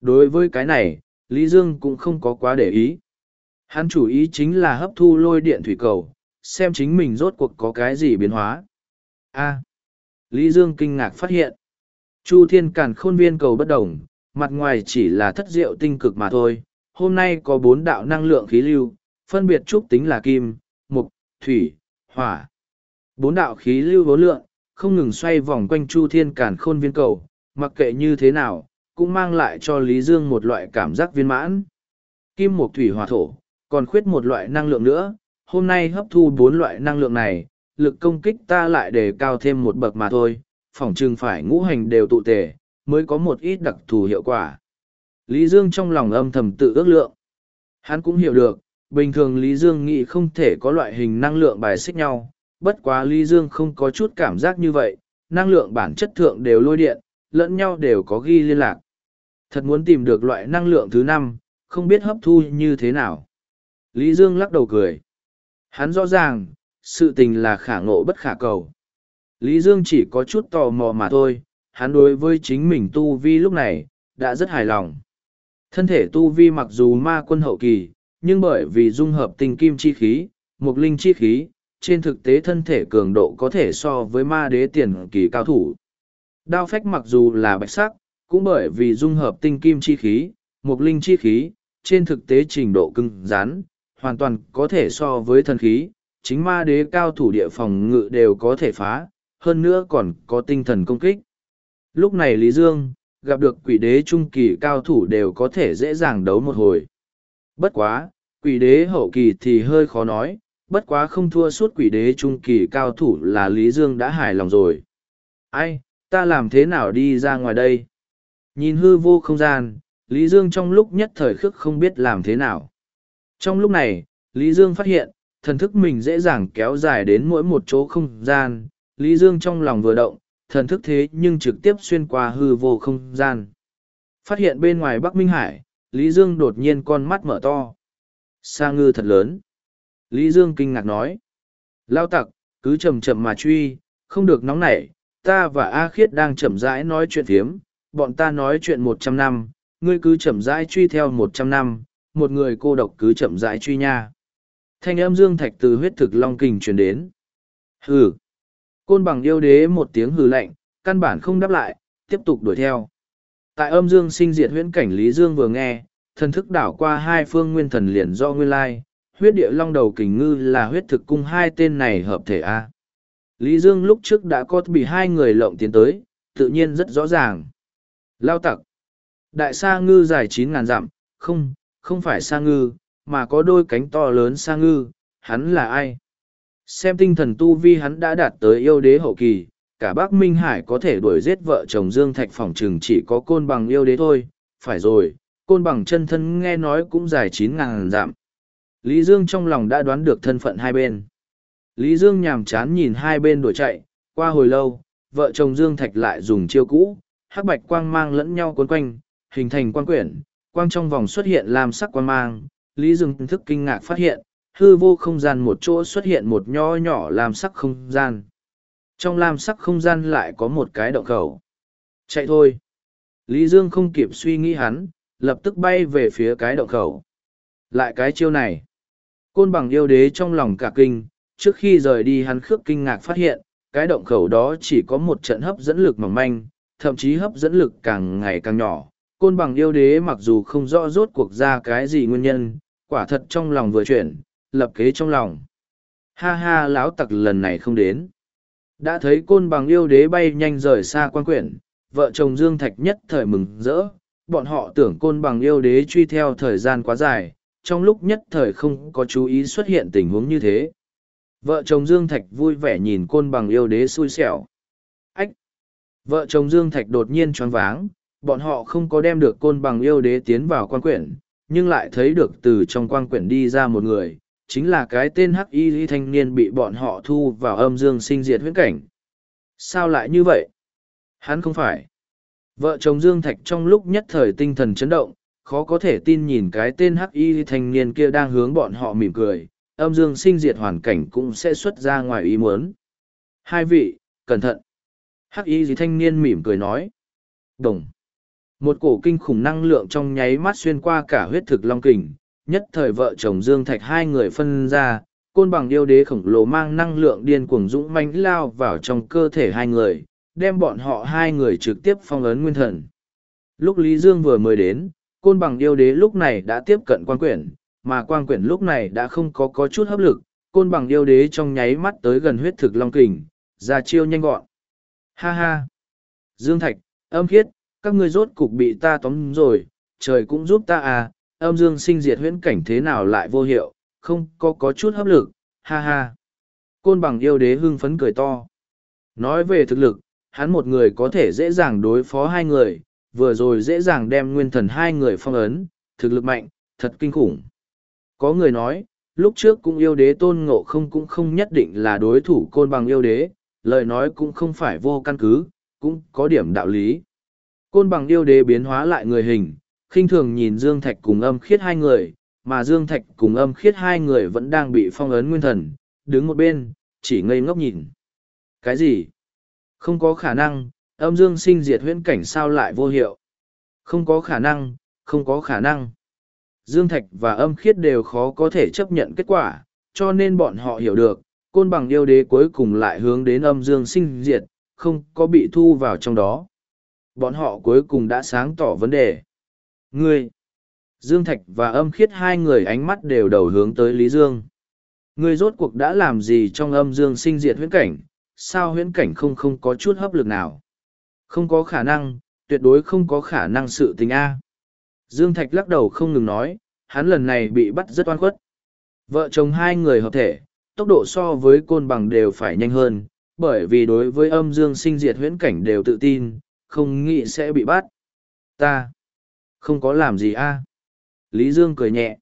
Đối với cái này, Lý Dương cũng không có quá để ý. Hắn chủ ý chính là hấp thu lôi điện thủy cầu, xem chính mình rốt cuộc có cái gì biến hóa. A. Lý Dương kinh ngạc phát hiện. Chu thiên càn khôn viên cầu bất đồng, mặt ngoài chỉ là thất diệu tinh cực mà thôi. Hôm nay có bốn đạo năng lượng khí lưu, phân biệt trúc tính là kim, mục, thủy, hỏa. Bốn đạo khí lưu vô lượng, không ngừng xoay vòng quanh chu thiên càn khôn viên cầu, mặc kệ như thế nào, cũng mang lại cho Lý Dương một loại cảm giác viên mãn. Kim mục thủy hỏa thổ, còn khuyết một loại năng lượng nữa, hôm nay hấp thu bốn loại năng lượng này, lực công kích ta lại đề cao thêm một bậc mà thôi, phỏng chừng phải ngũ hành đều tụ tề, mới có một ít đặc thù hiệu quả. Lý Dương trong lòng âm thầm tự ước lượng. Hắn cũng hiểu được, bình thường Lý Dương nghĩ không thể có loại hình năng lượng bài xích nhau, bất quá Lý Dương không có chút cảm giác như vậy, năng lượng bản chất thượng đều lôi điện, lẫn nhau đều có ghi liên lạc. Thật muốn tìm được loại năng lượng thứ năm, không biết hấp thu như thế nào. Lý Dương lắc đầu cười. Hắn rõ ràng, sự tình là khả ngộ bất khả cầu. Lý Dương chỉ có chút tò mò mà thôi, hắn đối với chính mình tu vi lúc này, đã rất hài lòng. Thân thể tu vi mặc dù ma quân hậu kỳ, nhưng bởi vì dung hợp tình kim chi khí, mục linh chi khí, trên thực tế thân thể cường độ có thể so với ma đế tiền kỳ cao thủ. Đao phách mặc dù là bạch sắc, cũng bởi vì dung hợp tinh kim chi khí, mục linh chi khí, trên thực tế trình độ cứng rắn, hoàn toàn có thể so với thần khí, chính ma đế cao thủ địa phòng ngự đều có thể phá, hơn nữa còn có tinh thần công kích. Lúc này Lý Dương, gặp được quỷ đế trung kỳ cao thủ đều có thể dễ dàng đấu một hồi. Bất quá, quỷ đế hậu kỳ thì hơi khó nói, bất quá không thua suốt quỷ đế trung kỳ cao thủ là Lý Dương đã hài lòng rồi. Ai, ta làm thế nào đi ra ngoài đây? Nhìn hư vô không gian, Lý Dương trong lúc nhất thời khức không biết làm thế nào. Trong lúc này, Lý Dương phát hiện, thần thức mình dễ dàng kéo dài đến mỗi một chỗ không gian. Lý Dương trong lòng vừa động, thần thức thế nhưng trực tiếp xuyên qua hư vô không gian. Phát hiện bên ngoài Bắc Minh Hải, Lý Dương đột nhiên con mắt mở to. Sa ngư thật lớn. Lý Dương kinh ngạc nói. Lao tặc, cứ chậm chậm mà truy, không được nóng nảy. Ta và A Khiết đang chậm rãi nói chuyện phiếm, bọn ta nói chuyện một trăm năm, ngươi cứ chậm rãi truy theo một trăm năm, một người cô độc cứ chậm rãi truy nha. Thanh âm dương thạch từ huyết thực long kình truyền đến. Hừ. Côn bằng yêu đế một tiếng hừ lạnh, căn bản không đáp lại, tiếp tục đuổi theo. Tại âm dương sinh diệt huyễn cảnh Lý Dương vừa nghe, thần thức đảo qua hai phương nguyên thần liền do nguyên lai, huyết địa long đầu kình ngư là huyết thực cung hai tên này hợp thể A. Lý Dương lúc trước đã có bị hai người lộng tiến tới, tự nhiên rất rõ ràng. Lao tặc. Đại sa ngư dài chín ngàn dặm, không, không phải sa ngư, mà có đôi cánh to lớn sa ngư, hắn là ai? Xem tinh thần tu vi hắn đã đạt tới yêu đế hậu kỳ, cả bác Minh Hải có thể đuổi giết vợ chồng Dương Thạch phòng trừng chỉ có côn bằng yêu đế thôi, phải rồi, côn bằng chân thân nghe nói cũng dài chín ngàn dặm. Lý Dương trong lòng đã đoán được thân phận hai bên. Lý Dương nhàm chán nhìn hai bên đuổi chạy, qua hồi lâu, vợ chồng Dương Thạch lại dùng chiêu cũ, hắc bạch quang mang lẫn nhau cuốn quanh, hình thành quang quyển, quang trong vòng xuất hiện làm sắc quang mang. Lý Dương thức kinh ngạc phát hiện, hư vô không gian một chỗ xuất hiện một nho nhỏ làm sắc không gian. Trong lam sắc không gian lại có một cái động khẩu. Chạy thôi. Lý Dương không kịp suy nghĩ hắn, lập tức bay về phía cái động khẩu. Lại cái chiêu này. Côn bằng yêu đế trong lòng cả kinh, trước khi rời đi hắn khước kinh ngạc phát hiện, cái động khẩu đó chỉ có một trận hấp dẫn lực mỏng manh, thậm chí hấp dẫn lực càng ngày càng nhỏ. Côn bằng yêu đế mặc dù không rõ rốt cuộc ra cái gì nguyên nhân, quả thật trong lòng vừa chuyển, lập kế trong lòng. Ha ha lão tặc lần này không đến. Đã thấy côn bằng yêu đế bay nhanh rời xa quan quyển, vợ chồng Dương Thạch nhất thời mừng rỡ, bọn họ tưởng côn bằng yêu đế truy theo thời gian quá dài, trong lúc nhất thời không có chú ý xuất hiện tình huống như thế. Vợ chồng Dương Thạch vui vẻ nhìn côn bằng yêu đế xui xẻo. Ách! Vợ chồng Dương Thạch đột nhiên choáng váng, bọn họ không có đem được côn bằng yêu đế tiến vào quan quyển, nhưng lại thấy được từ trong quan quyển đi ra một người, chính là cái tên hắc y thanh niên bị bọn họ thu vào âm dương sinh diệt huyễn cảnh. Sao lại như vậy? Hắn không phải. Vợ chồng Dương Thạch trong lúc nhất thời tinh thần chấn động, khó có thể tin nhìn cái tên hắc y thanh niên kia đang hướng bọn họ mỉm cười, âm dương sinh diệt hoàn cảnh cũng sẽ xuất ra ngoài ý muốn. Hai vị, cẩn thận. Hắc y thanh niên mỉm cười nói. Đồng. Một cổ kinh khủng năng lượng trong nháy mắt xuyên qua cả huyết thực long kình, nhất thời vợ chồng Dương Thạch hai người phân ra, côn bằng yêu đế khổng lồ mang năng lượng điên cuồng dũng mãnh lao vào trong cơ thể hai người, đem bọn họ hai người trực tiếp phong ấn nguyên thần. Lúc Lý Dương vừa mới đến, côn bằng yêu đế lúc này đã tiếp cận quan quyển, mà quan quyển lúc này đã không có có chút hấp lực, côn bằng yêu đế trong nháy mắt tới gần huyết thực long kình, ra chiêu nhanh gọn. Ha ha! Dương Thạch, âm khiết, các ngươi rốt cục bị ta tóm rồi, trời cũng giúp ta à, âm dương sinh diệt huyễn cảnh thế nào lại vô hiệu, không có có chút hấp lực, ha ha. Côn bằng yêu đế hưng phấn cười to. Nói về thực lực, hắn một người có thể dễ dàng đối phó hai người, vừa rồi dễ dàng đem nguyên thần hai người phong ấn, thực lực mạnh, thật kinh khủng. Có người nói, lúc trước cũng yêu đế tôn ngộ không cũng không nhất định là đối thủ côn bằng yêu đế, lời nói cũng không phải vô căn cứ, cũng có điểm đạo lý. Côn bằng yêu đế biến hóa lại người hình, khinh thường nhìn Dương Thạch cùng âm khiết hai người, mà Dương Thạch cùng âm khiết hai người vẫn đang bị phong ấn nguyên thần, đứng một bên, chỉ ngây ngốc nhìn. Cái gì? Không có khả năng, âm dương sinh diệt huyễn cảnh sao lại vô hiệu. Không có khả năng, không có khả năng. Dương Thạch và âm khiết đều khó có thể chấp nhận kết quả, cho nên bọn họ hiểu được, côn bằng yêu đế cuối cùng lại hướng đến âm dương sinh diệt, không có bị thu vào trong đó. Bọn họ cuối cùng đã sáng tỏ vấn đề. Ngươi! Dương Thạch và âm khiết hai người ánh mắt đều đầu hướng tới Lý Dương. Ngươi rốt cuộc đã làm gì trong âm dương sinh diệt huyễn cảnh, sao huyễn cảnh không không có chút hấp lực nào? Không có khả năng, tuyệt đối không có khả năng sự tình A. Dương Thạch lắc đầu không ngừng nói, hắn lần này bị bắt rất oan khuất. Vợ chồng hai người hợp thể, tốc độ so với côn bằng đều phải nhanh hơn, bởi vì đối với âm dương sinh diệt huyễn cảnh đều tự tin, không nghĩ sẽ bị bắt. Ta, không có làm gì a Lý Dương cười nhẹ.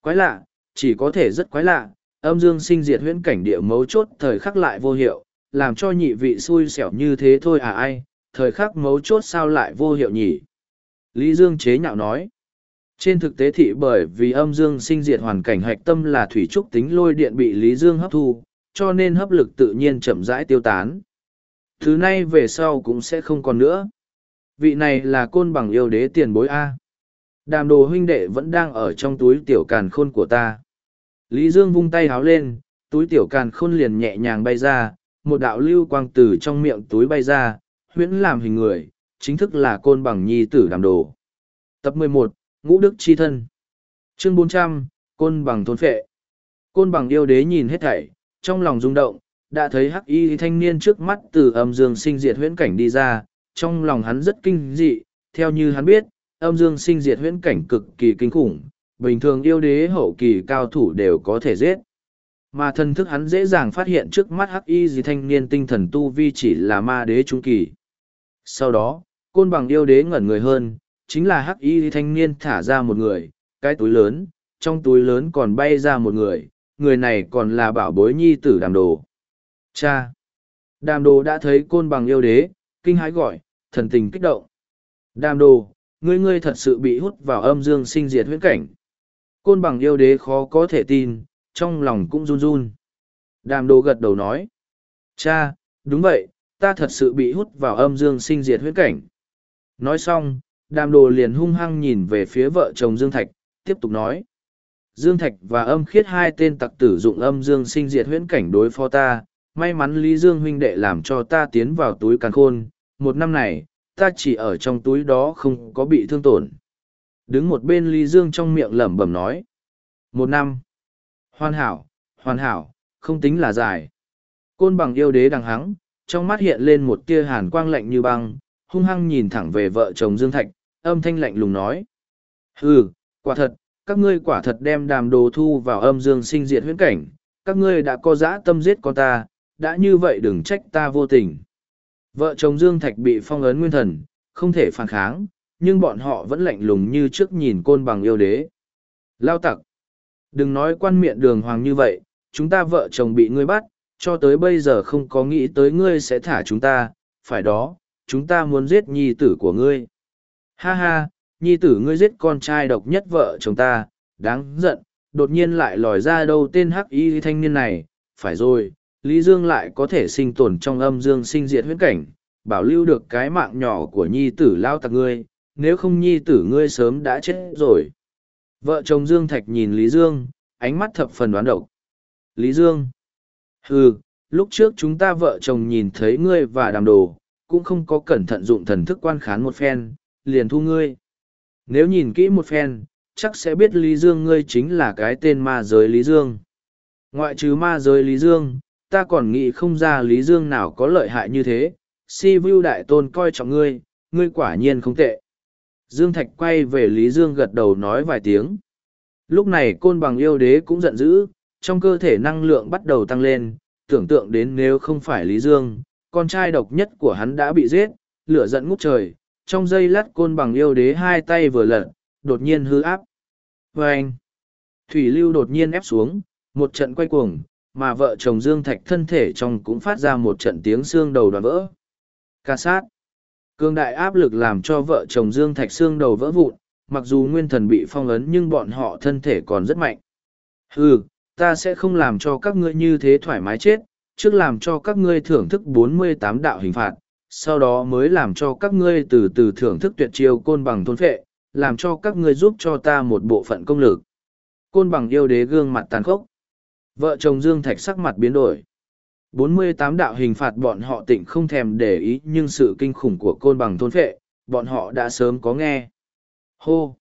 Quái lạ, chỉ có thể rất quái lạ, âm dương sinh diệt huyễn cảnh địa mấu chốt thời khắc lại vô hiệu, làm cho nhị vị xui xẻo như thế thôi à ai, thời khắc mấu chốt sao lại vô hiệu nhỉ? Lý Dương chế nhạo nói. Trên thực tế thị bởi vì âm dương sinh diệt hoàn cảnh hạch tâm là thủy trúc tính lôi điện bị Lý Dương hấp thu, cho nên hấp lực tự nhiên chậm rãi tiêu tán. Thứ nay về sau cũng sẽ không còn nữa. Vị này là côn bằng yêu đế tiền bối A. Đàm đồ huynh đệ vẫn đang ở trong túi tiểu càn khôn của ta. Lý Dương vung tay háo lên, túi tiểu càn khôn liền nhẹ nhàng bay ra, một đạo lưu quang từ trong miệng túi bay ra, huyễn làm hình người, chính thức là côn bằng nhi tử đàm đồ. Tập 11, Ngũ Đức Chi Thân Chương 400, Côn bằng thôn phệ Côn bằng yêu đế nhìn hết thảy, trong lòng rung động, đã thấy hắc y thanh niên trước mắt từ âm dương sinh diệt huyễn cảnh đi ra, trong lòng hắn rất kinh dị, theo như hắn biết, âm dương sinh diệt huyễn cảnh cực kỳ kinh khủng, bình thường yêu đế hậu kỳ cao thủ đều có thể giết. Mà thần thức hắn dễ dàng phát hiện trước mắt hắc y gì thanh niên tinh thần tu vi chỉ là ma đế trung kỳ. Sau đó, côn bằng yêu đế ngẩn người hơn, chính là hắc y thanh niên thả ra một người, cái túi lớn, trong túi lớn còn bay ra một người, người này còn là bảo bối nhi tử đàm đồ. Cha! Đàm đồ đã thấy côn bằng yêu đế, kinh hãi gọi, thần tình kích động. Đàm đồ, ngươi ngươi thật sự bị hút vào âm dương sinh diệt huyễn cảnh. Côn bằng yêu đế khó có thể tin, trong lòng cũng run run. Đàm đồ gật đầu nói. Cha, đúng vậy, ta thật sự bị hút vào âm dương sinh diệt huyễn cảnh. Nói xong, đàm đồ liền hung hăng nhìn về phía vợ chồng Dương Thạch, tiếp tục nói. Dương Thạch và âm khiết hai tên tặc tử dụng âm dương sinh diệt huyễn cảnh đối phó ta, may mắn Lý Dương huynh đệ làm cho ta tiến vào túi càn khôn, một năm này, ta chỉ ở trong túi đó không có bị thương tổn. Đứng một bên Lý Dương trong miệng lẩm bẩm nói. Một năm. Hoàn hảo, hoàn hảo, không tính là dài. Côn bằng yêu đế đằng hắng, trong mắt hiện lên một tia hàn quang lạnh như băng, hung hăng nhìn thẳng về vợ chồng Dương Thạch, âm thanh lạnh lùng nói. Ừ, quả thật, các ngươi quả thật đem đàm đồ thu vào âm dương sinh diệt huyễn cảnh, các ngươi đã có dã tâm giết con ta, đã như vậy đừng trách ta vô tình. Vợ chồng Dương Thạch bị phong ấn nguyên thần, không thể phản kháng, nhưng bọn họ vẫn lạnh lùng như trước nhìn côn bằng yêu đế. Lao tặc! Đừng nói quan miệng đường hoàng như vậy, chúng ta vợ chồng bị ngươi bắt, cho tới bây giờ không có nghĩ tới ngươi sẽ thả chúng ta, phải đó, chúng ta muốn giết nhi tử của ngươi. Ha ha, nhi tử ngươi giết con trai độc nhất vợ chồng ta, đáng giận, đột nhiên lại lòi ra đâu tên hắc y thanh niên này, phải rồi, Lý Dương lại có thể sinh tồn trong âm dương sinh diệt huyết cảnh, bảo lưu được cái mạng nhỏ của nhi tử lao tặc ngươi, nếu không nhi tử ngươi sớm đã chết rồi. Vợ chồng Dương Thạch nhìn Lý Dương, ánh mắt thập phần đoán độc. Lý Dương. Ừ, lúc trước chúng ta vợ chồng nhìn thấy ngươi và đàm đồ, cũng không có cẩn thận dụng thần thức quan khán một phen, liền thu ngươi. Nếu nhìn kỹ một phen, chắc sẽ biết Lý Dương ngươi chính là cái tên ma giới Lý Dương. Ngoại trừ ma giới Lý Dương, ta còn nghĩ không ra Lý Dương nào có lợi hại như thế. Si Vu Đại Tôn coi trọng ngươi, ngươi quả nhiên không tệ. Dương Thạch quay về Lý Dương gật đầu nói vài tiếng. Lúc này côn bằng yêu đế cũng giận dữ, trong cơ thể năng lượng bắt đầu tăng lên, tưởng tượng đến nếu không phải Lý Dương, con trai độc nhất của hắn đã bị giết, lửa giận ngút trời, trong giây lát côn bằng yêu đế hai tay vừa lật, đột nhiên hư áp. Vâng! anh, thủy lưu đột nhiên ép xuống, một trận quay cuồng, mà vợ chồng Dương Thạch thân thể trong cũng phát ra một trận tiếng xương đầu đoạn vỡ. Ca sát. Cương đại áp lực làm cho vợ chồng Dương Thạch xương đầu vỡ vụn, mặc dù nguyên thần bị phong ấn nhưng bọn họ thân thể còn rất mạnh. Hừ, ta sẽ không làm cho các ngươi như thế thoải mái chết, trước làm cho các ngươi thưởng thức 48 đạo hình phạt, sau đó mới làm cho các ngươi từ từ thưởng thức tuyệt chiêu côn bằng thôn phệ, làm cho các ngươi giúp cho ta một bộ phận công lực. Côn bằng yêu đế gương mặt tàn khốc. Vợ chồng Dương Thạch sắc mặt biến đổi. 48 đạo hình phạt bọn họ tịnh không thèm để ý nhưng sự kinh khủng của côn bằng thôn phệ, bọn họ đã sớm có nghe. Hô!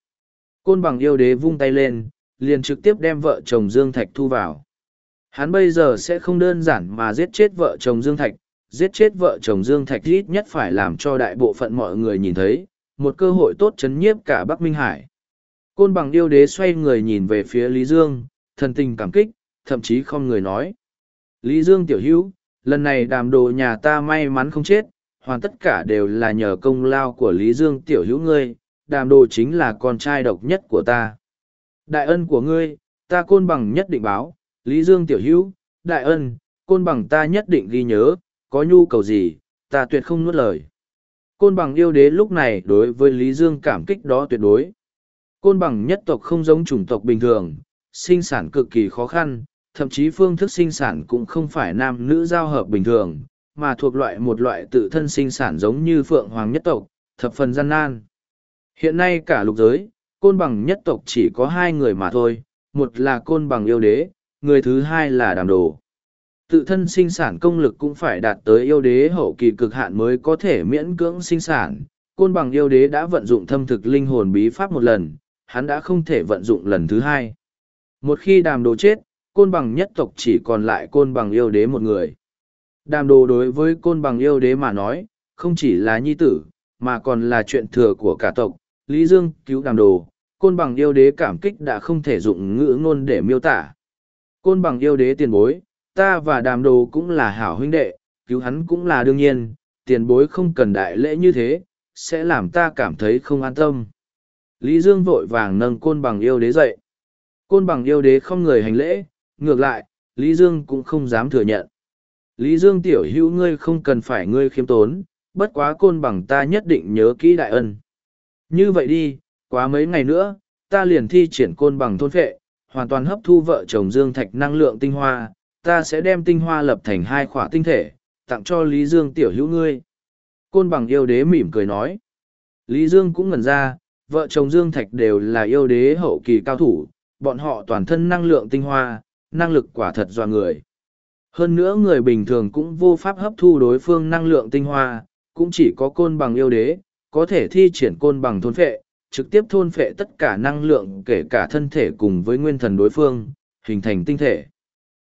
Côn bằng yêu đế vung tay lên, liền trực tiếp đem vợ chồng Dương Thạch thu vào. Hắn bây giờ sẽ không đơn giản mà giết chết vợ chồng Dương Thạch, giết chết vợ chồng Dương Thạch ít nhất phải làm cho đại bộ phận mọi người nhìn thấy, một cơ hội tốt chấn nhiếp cả Bắc Minh Hải. Côn bằng yêu đế xoay người nhìn về phía Lý Dương, thần tình cảm kích, thậm chí không người nói. Lý Dương tiểu hữu, lần này đàm đồ nhà ta may mắn không chết, hoàn tất cả đều là nhờ công lao của Lý Dương tiểu hữu ngươi, đàm đồ chính là con trai độc nhất của ta. Đại ân của ngươi, ta côn bằng nhất định báo, Lý Dương tiểu hữu, đại ân, côn bằng ta nhất định ghi nhớ, có nhu cầu gì, ta tuyệt không nuốt lời. Côn bằng yêu đế lúc này đối với Lý Dương cảm kích đó tuyệt đối. Côn bằng nhất tộc không giống chủng tộc bình thường, sinh sản cực kỳ khó khăn, thậm chí phương thức sinh sản cũng không phải nam nữ giao hợp bình thường, mà thuộc loại một loại tự thân sinh sản giống như phượng hoàng nhất tộc, thập phần gian nan. Hiện nay cả lục giới, côn bằng nhất tộc chỉ có hai người mà thôi, một là côn bằng yêu đế, người thứ hai là đàm đồ. Tự thân sinh sản công lực cũng phải đạt tới yêu đế hậu kỳ cực hạn mới có thể miễn cưỡng sinh sản. Côn bằng yêu đế đã vận dụng thâm thực linh hồn bí pháp một lần, hắn đã không thể vận dụng lần thứ hai. Một khi đàm đồ chết, côn bằng nhất tộc chỉ còn lại côn bằng yêu đế một người. Đàm đồ đối với côn bằng yêu đế mà nói, không chỉ là nhi tử, mà còn là chuyện thừa của cả tộc. Lý Dương cứu đàm đồ, côn bằng yêu đế cảm kích đã không thể dụng ngữ ngôn để miêu tả. Côn bằng yêu đế tiền bối, ta và đàm đồ cũng là hảo huynh đệ, cứu hắn cũng là đương nhiên, tiền bối không cần đại lễ như thế, sẽ làm ta cảm thấy không an tâm. Lý Dương vội vàng nâng côn bằng yêu đế dậy. Côn bằng yêu đế không người hành lễ, ngược lại, Lý Dương cũng không dám thừa nhận. Lý Dương tiểu hữu ngươi không cần phải ngươi khiêm tốn, bất quá côn bằng ta nhất định nhớ kỹ đại ân. Như vậy đi, quá mấy ngày nữa, ta liền thi triển côn bằng thôn phệ, hoàn toàn hấp thu vợ chồng Dương Thạch năng lượng tinh hoa, ta sẽ đem tinh hoa lập thành hai khỏa tinh thể, tặng cho Lý Dương tiểu hữu ngươi. Côn bằng yêu đế mỉm cười nói. Lý Dương cũng ngẩn ra, vợ chồng Dương Thạch đều là yêu đế hậu kỳ cao thủ, bọn họ toàn thân năng lượng tinh hoa, năng lực quả thật dọa người. Hơn nữa người bình thường cũng vô pháp hấp thu đối phương năng lượng tinh hoa, cũng chỉ có côn bằng yêu đế, có thể thi triển côn bằng thôn phệ, trực tiếp thôn phệ tất cả năng lượng kể cả thân thể cùng với nguyên thần đối phương, hình thành tinh thể.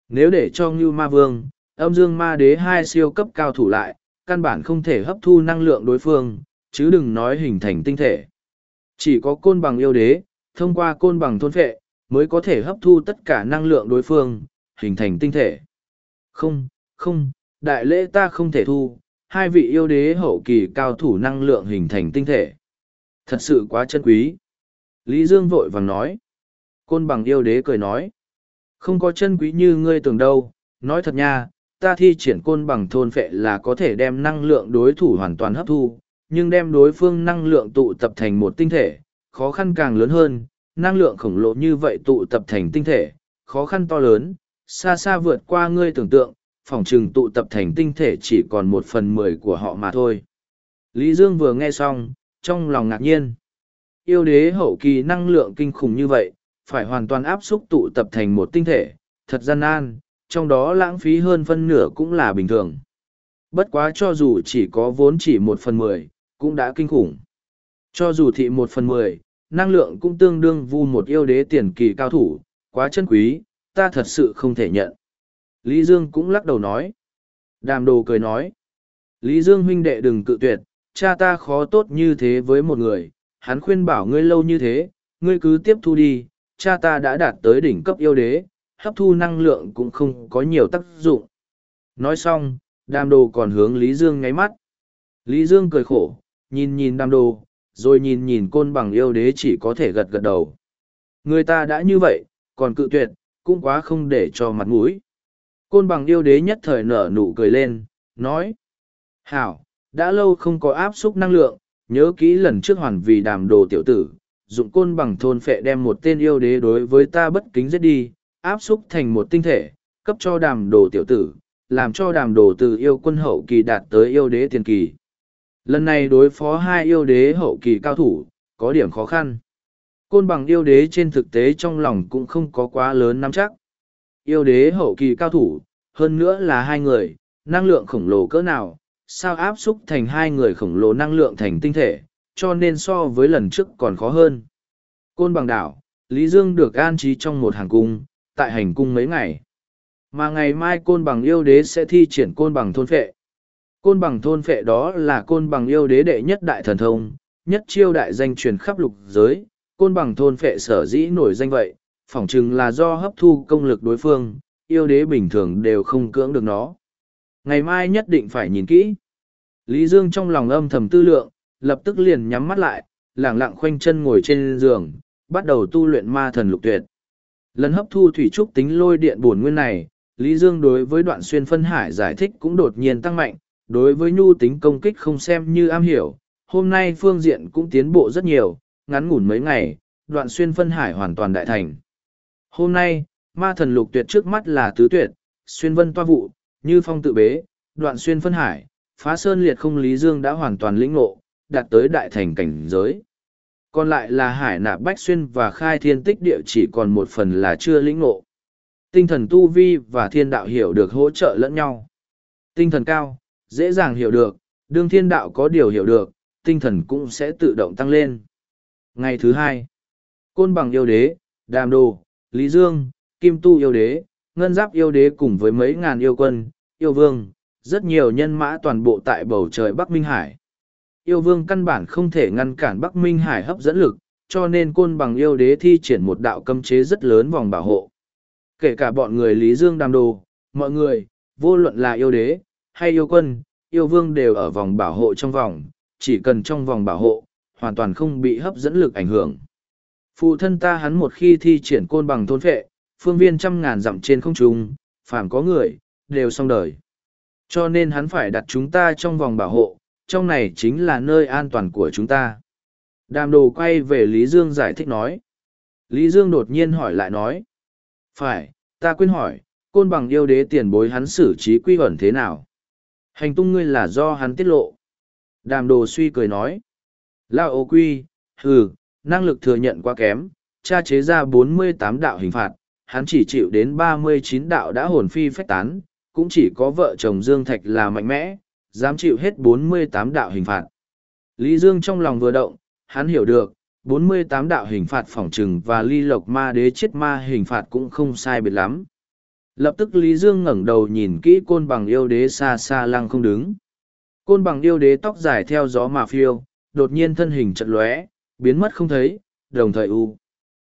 Nếu để cho Ngưu Ma Vương, âm dương ma đế hai siêu cấp cao thủ lại, căn bản không thể hấp thu năng lượng đối phương, chứ đừng nói hình thành tinh thể. Chỉ có côn bằng yêu đế, thông qua côn bằng thôn phệ, mới có thể hấp thu tất cả năng lượng đối phương, hình thành tinh thể. Không, không, đại lễ ta không thể thu, hai vị yêu đế hậu kỳ cao thủ năng lượng hình thành tinh thể. Thật sự quá chân quý. Lý Dương vội vàng nói. Côn bằng yêu đế cười nói. Không có chân quý như ngươi tưởng đâu, nói thật nha, ta thi triển côn bằng thôn phệ là có thể đem năng lượng đối thủ hoàn toàn hấp thu, nhưng đem đối phương năng lượng tụ tập thành một tinh thể, khó khăn càng lớn hơn, năng lượng khổng lồ như vậy tụ tập thành tinh thể, khó khăn to lớn, xa xa vượt qua ngươi tưởng tượng, phòng trừng tụ tập thành tinh thể chỉ còn một phần mười của họ mà thôi. Lý Dương vừa nghe xong, trong lòng ngạc nhiên. Yêu đế hậu kỳ năng lượng kinh khủng như vậy, phải hoàn toàn áp xúc tụ tập thành một tinh thể, thật gian nan, trong đó lãng phí hơn phân nửa cũng là bình thường. Bất quá cho dù chỉ có vốn chỉ một phần mười, cũng đã kinh khủng. Cho dù thị một phần mười, năng lượng cũng tương đương vu một yêu đế tiền kỳ cao thủ, quá chân quý, ta thật sự không thể nhận. Lý Dương cũng lắc đầu nói. Đàm đồ cười nói. Lý Dương huynh đệ đừng cự tuyệt, cha ta khó tốt như thế với một người, hắn khuyên bảo ngươi lâu như thế, ngươi cứ tiếp thu đi, cha ta đã đạt tới đỉnh cấp yêu đế, hấp thu năng lượng cũng không có nhiều tác dụng. Nói xong, đàm đồ còn hướng Lý Dương ngáy mắt. Lý Dương cười khổ, nhìn nhìn đàm đồ, rồi nhìn nhìn côn bằng yêu đế chỉ có thể gật gật đầu. Người ta đã như vậy, còn cự tuyệt, cũng quá không để cho mặt mũi. Côn bằng yêu đế nhất thời nở nụ cười lên, nói. Hảo, đã lâu không có áp xúc năng lượng, nhớ kỹ lần trước hoàn vì đàm đồ tiểu tử, dụng côn bằng thôn phệ đem một tên yêu đế đối với ta bất kính giết đi, áp xúc thành một tinh thể, cấp cho đàm đồ tiểu tử, làm cho đàm đồ từ yêu quân hậu kỳ đạt tới yêu đế tiền kỳ. Lần này đối phó hai yêu đế hậu kỳ cao thủ, có điểm khó khăn. Côn bằng yêu đế trên thực tế trong lòng cũng không có quá lớn nắm chắc. Yêu đế hậu kỳ cao thủ, hơn nữa là hai người, năng lượng khổng lồ cỡ nào, sao áp xúc thành hai người khổng lồ năng lượng thành tinh thể, cho nên so với lần trước còn khó hơn. Côn bằng đảo, Lý Dương được an trí trong một hàng cung, tại hành cung mấy ngày. Mà ngày mai côn bằng yêu đế sẽ thi triển côn bằng thôn phệ. Côn bằng thôn phệ đó là côn bằng yêu đế đệ nhất đại thần thông, nhất chiêu đại danh truyền khắp lục giới, côn bằng thôn phệ sở dĩ nổi danh vậy, phỏng chừng là do hấp thu công lực đối phương, yêu đế bình thường đều không cưỡng được nó. Ngày mai nhất định phải nhìn kỹ. Lý Dương trong lòng âm thầm tư lượng, lập tức liền nhắm mắt lại, lẳng lặng khoanh chân ngồi trên giường, bắt đầu tu luyện ma thần lục tuyệt. Lần hấp thu thủy trúc tính lôi điện bổn nguyên này, Lý Dương đối với đoạn xuyên phân hải giải thích cũng đột nhiên tăng mạnh, đối với nhu tính công kích không xem như am hiểu. Hôm nay phương diện cũng tiến bộ rất nhiều, ngắn ngủn mấy ngày, đoạn xuyên phân hải hoàn toàn đại thành. Hôm nay, ma thần lục tuyệt trước mắt là tứ tuyệt, xuyên vân toa vụ, như phong tự bế, đoạn xuyên phân hải, phá sơn liệt không Lý Dương đã hoàn toàn lĩnh ngộ, đạt tới đại thành cảnh giới. Còn lại là hải nạp bách xuyên và khai thiên tích địa chỉ còn một phần là chưa lĩnh ngộ. Tinh thần tu vi và thiên đạo hiểu được hỗ trợ lẫn nhau. Tinh thần cao, dễ dàng hiểu được, đương thiên đạo có điều hiểu được, tinh thần cũng sẽ tự động tăng lên. Ngày thứ hai, Côn bằng yêu đế, Đàm Đồ, Lý Dương, Kim Tu yêu đế, Ngân Giáp yêu đế cùng với mấy ngàn yêu quân, yêu vương, rất nhiều nhân mã toàn bộ tại bầu trời Bắc Minh Hải. Yêu vương căn bản không thể ngăn cản Bắc Minh Hải hấp dẫn lực, cho nên côn bằng yêu đế thi triển một đạo cấm chế rất lớn vòng bảo hộ. Kể cả bọn người Lý Dương đàm đồ, mọi người, vô luận là yêu đế, hay yêu quân, yêu vương đều ở vòng bảo hộ trong vòng, chỉ cần trong vòng bảo hộ, hoàn toàn không bị hấp dẫn lực ảnh hưởng. Phụ thân ta hắn một khi thi triển côn bằng thôn phệ, phương viên trăm ngàn dặm trên không trung, phàm có người, đều xong đời. Cho nên hắn phải đặt chúng ta trong vòng bảo hộ, trong này chính là nơi an toàn của chúng ta. Đàm đồ quay về Lý Dương giải thích nói. Lý Dương đột nhiên hỏi lại nói. Phải, ta quên hỏi, côn bằng yêu đế tiền bối hắn xử trí quy ẩn thế nào? Hành tung ngươi là do hắn tiết lộ. Đàm đồ suy cười nói. Lao ô quy, hừ, năng lực thừa nhận quá kém, cha chế ra bốn mươi tám đạo hình phạt, hắn chỉ chịu đến ba mươi chín đạo đã hồn phi phách tán, cũng chỉ có vợ chồng Dương Thạch là mạnh mẽ, dám chịu hết bốn mươi tám đạo hình phạt. Lý Dương trong lòng vừa động, hắn hiểu được, bốn mươi tám đạo hình phạt phỏng trừng và ly lộc ma đế chết ma hình phạt cũng không sai biệt lắm. Lập tức Lý Dương ngẩng đầu nhìn kỹ côn bằng yêu đế xa xa lăng không đứng. Côn bằng yêu đế tóc dài theo gió mà phiêu, đột nhiên thân hình chật lóe, biến mất không thấy, đồng thời u.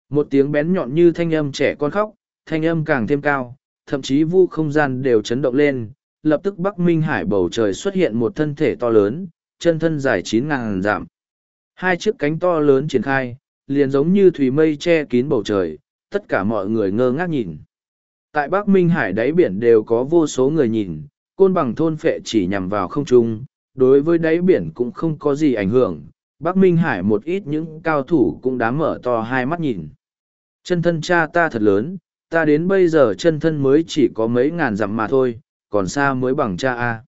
Một tiếng bén nhọn như thanh âm trẻ con khóc, thanh âm càng thêm cao, thậm chí vu không gian đều chấn động lên, lập tức Bắc Minh Hải bầu trời xuất hiện một thân thể to lớn, chân thân dài chín ngàn dặm. Hai chiếc cánh to lớn triển khai, liền giống như thủy mây che kín bầu trời, tất cả mọi người ngơ ngác nhìn. Tại Bắc Minh Hải đáy biển đều có vô số người nhìn, côn bằng thôn phệ chỉ nhằm vào không trung, đối với đáy biển cũng không có gì ảnh hưởng. Bắc Minh Hải một ít những cao thủ cũng đã mở to hai mắt nhìn. Chân thân cha ta thật lớn, ta đến bây giờ chân thân mới chỉ có mấy ngàn dặm mà thôi, còn xa mới bằng cha a.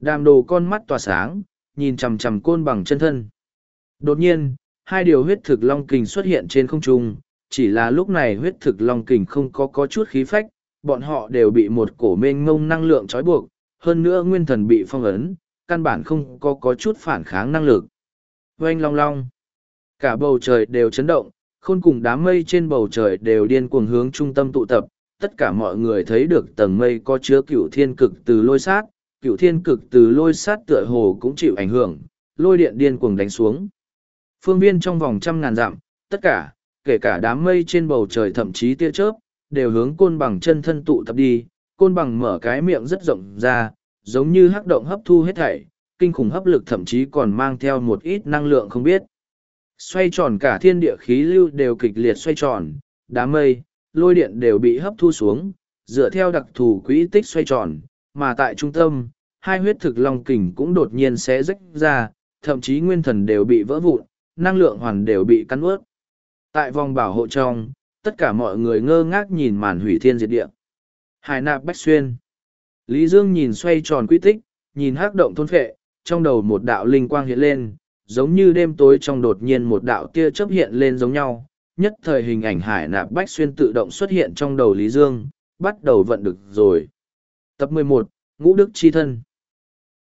Đàm đồ con mắt tỏa sáng, nhìn chằm chằm côn bằng chân thân. Đột nhiên, hai điều huyết thực long kình xuất hiện trên không trung, chỉ là lúc này huyết thực long kình không có có chút khí phách, bọn họ đều bị một cổ mênh ngông năng lượng trói buộc, hơn nữa nguyên thần bị phong ấn, căn bản không có có chút phản kháng năng lực. Oanh long long, cả bầu trời đều chấn động, khôn cùng đám mây trên bầu trời đều điên cuồng hướng trung tâm tụ tập, tất cả mọi người thấy được tầng mây có chứa cựu thiên cực từ lôi sát, cựu thiên cực từ lôi sát tựa hồ cũng chịu ảnh hưởng, lôi điện điên cuồng đánh xuống. Phương viên trong vòng trăm ngàn dặm, tất cả, kể cả đám mây trên bầu trời thậm chí tia chớp, đều hướng côn bằng chân thân tụ tập đi, côn bằng mở cái miệng rất rộng ra, giống như hắc động hấp thu hết thảy, kinh khủng hấp lực thậm chí còn mang theo một ít năng lượng không biết. Xoay tròn cả thiên địa khí lưu đều kịch liệt xoay tròn, đám mây, lôi điện đều bị hấp thu xuống, dựa theo đặc thù quỹ tích xoay tròn, mà tại trung tâm, hai huyết thực long kình cũng đột nhiên sẽ rách ra, thậm chí nguyên thần đều bị vỡ vụn, năng lượng hoàn đều bị cắn ướt. Tại vòng bảo hộ trong, tất cả mọi người ngơ ngác nhìn màn hủy thiên diệt địa. Hải nạp bách xuyên. Lý Dương nhìn xoay tròn quy tích, nhìn hắc động thôn phệ, trong đầu một đạo linh quang hiện lên, giống như đêm tối trong đột nhiên một đạo tia chớp hiện lên giống nhau. Nhất thời hình ảnh hải nạp bách xuyên tự động xuất hiện trong đầu Lý Dương, bắt đầu vận được rồi. Tập 11, Ngũ Đức Chi Thân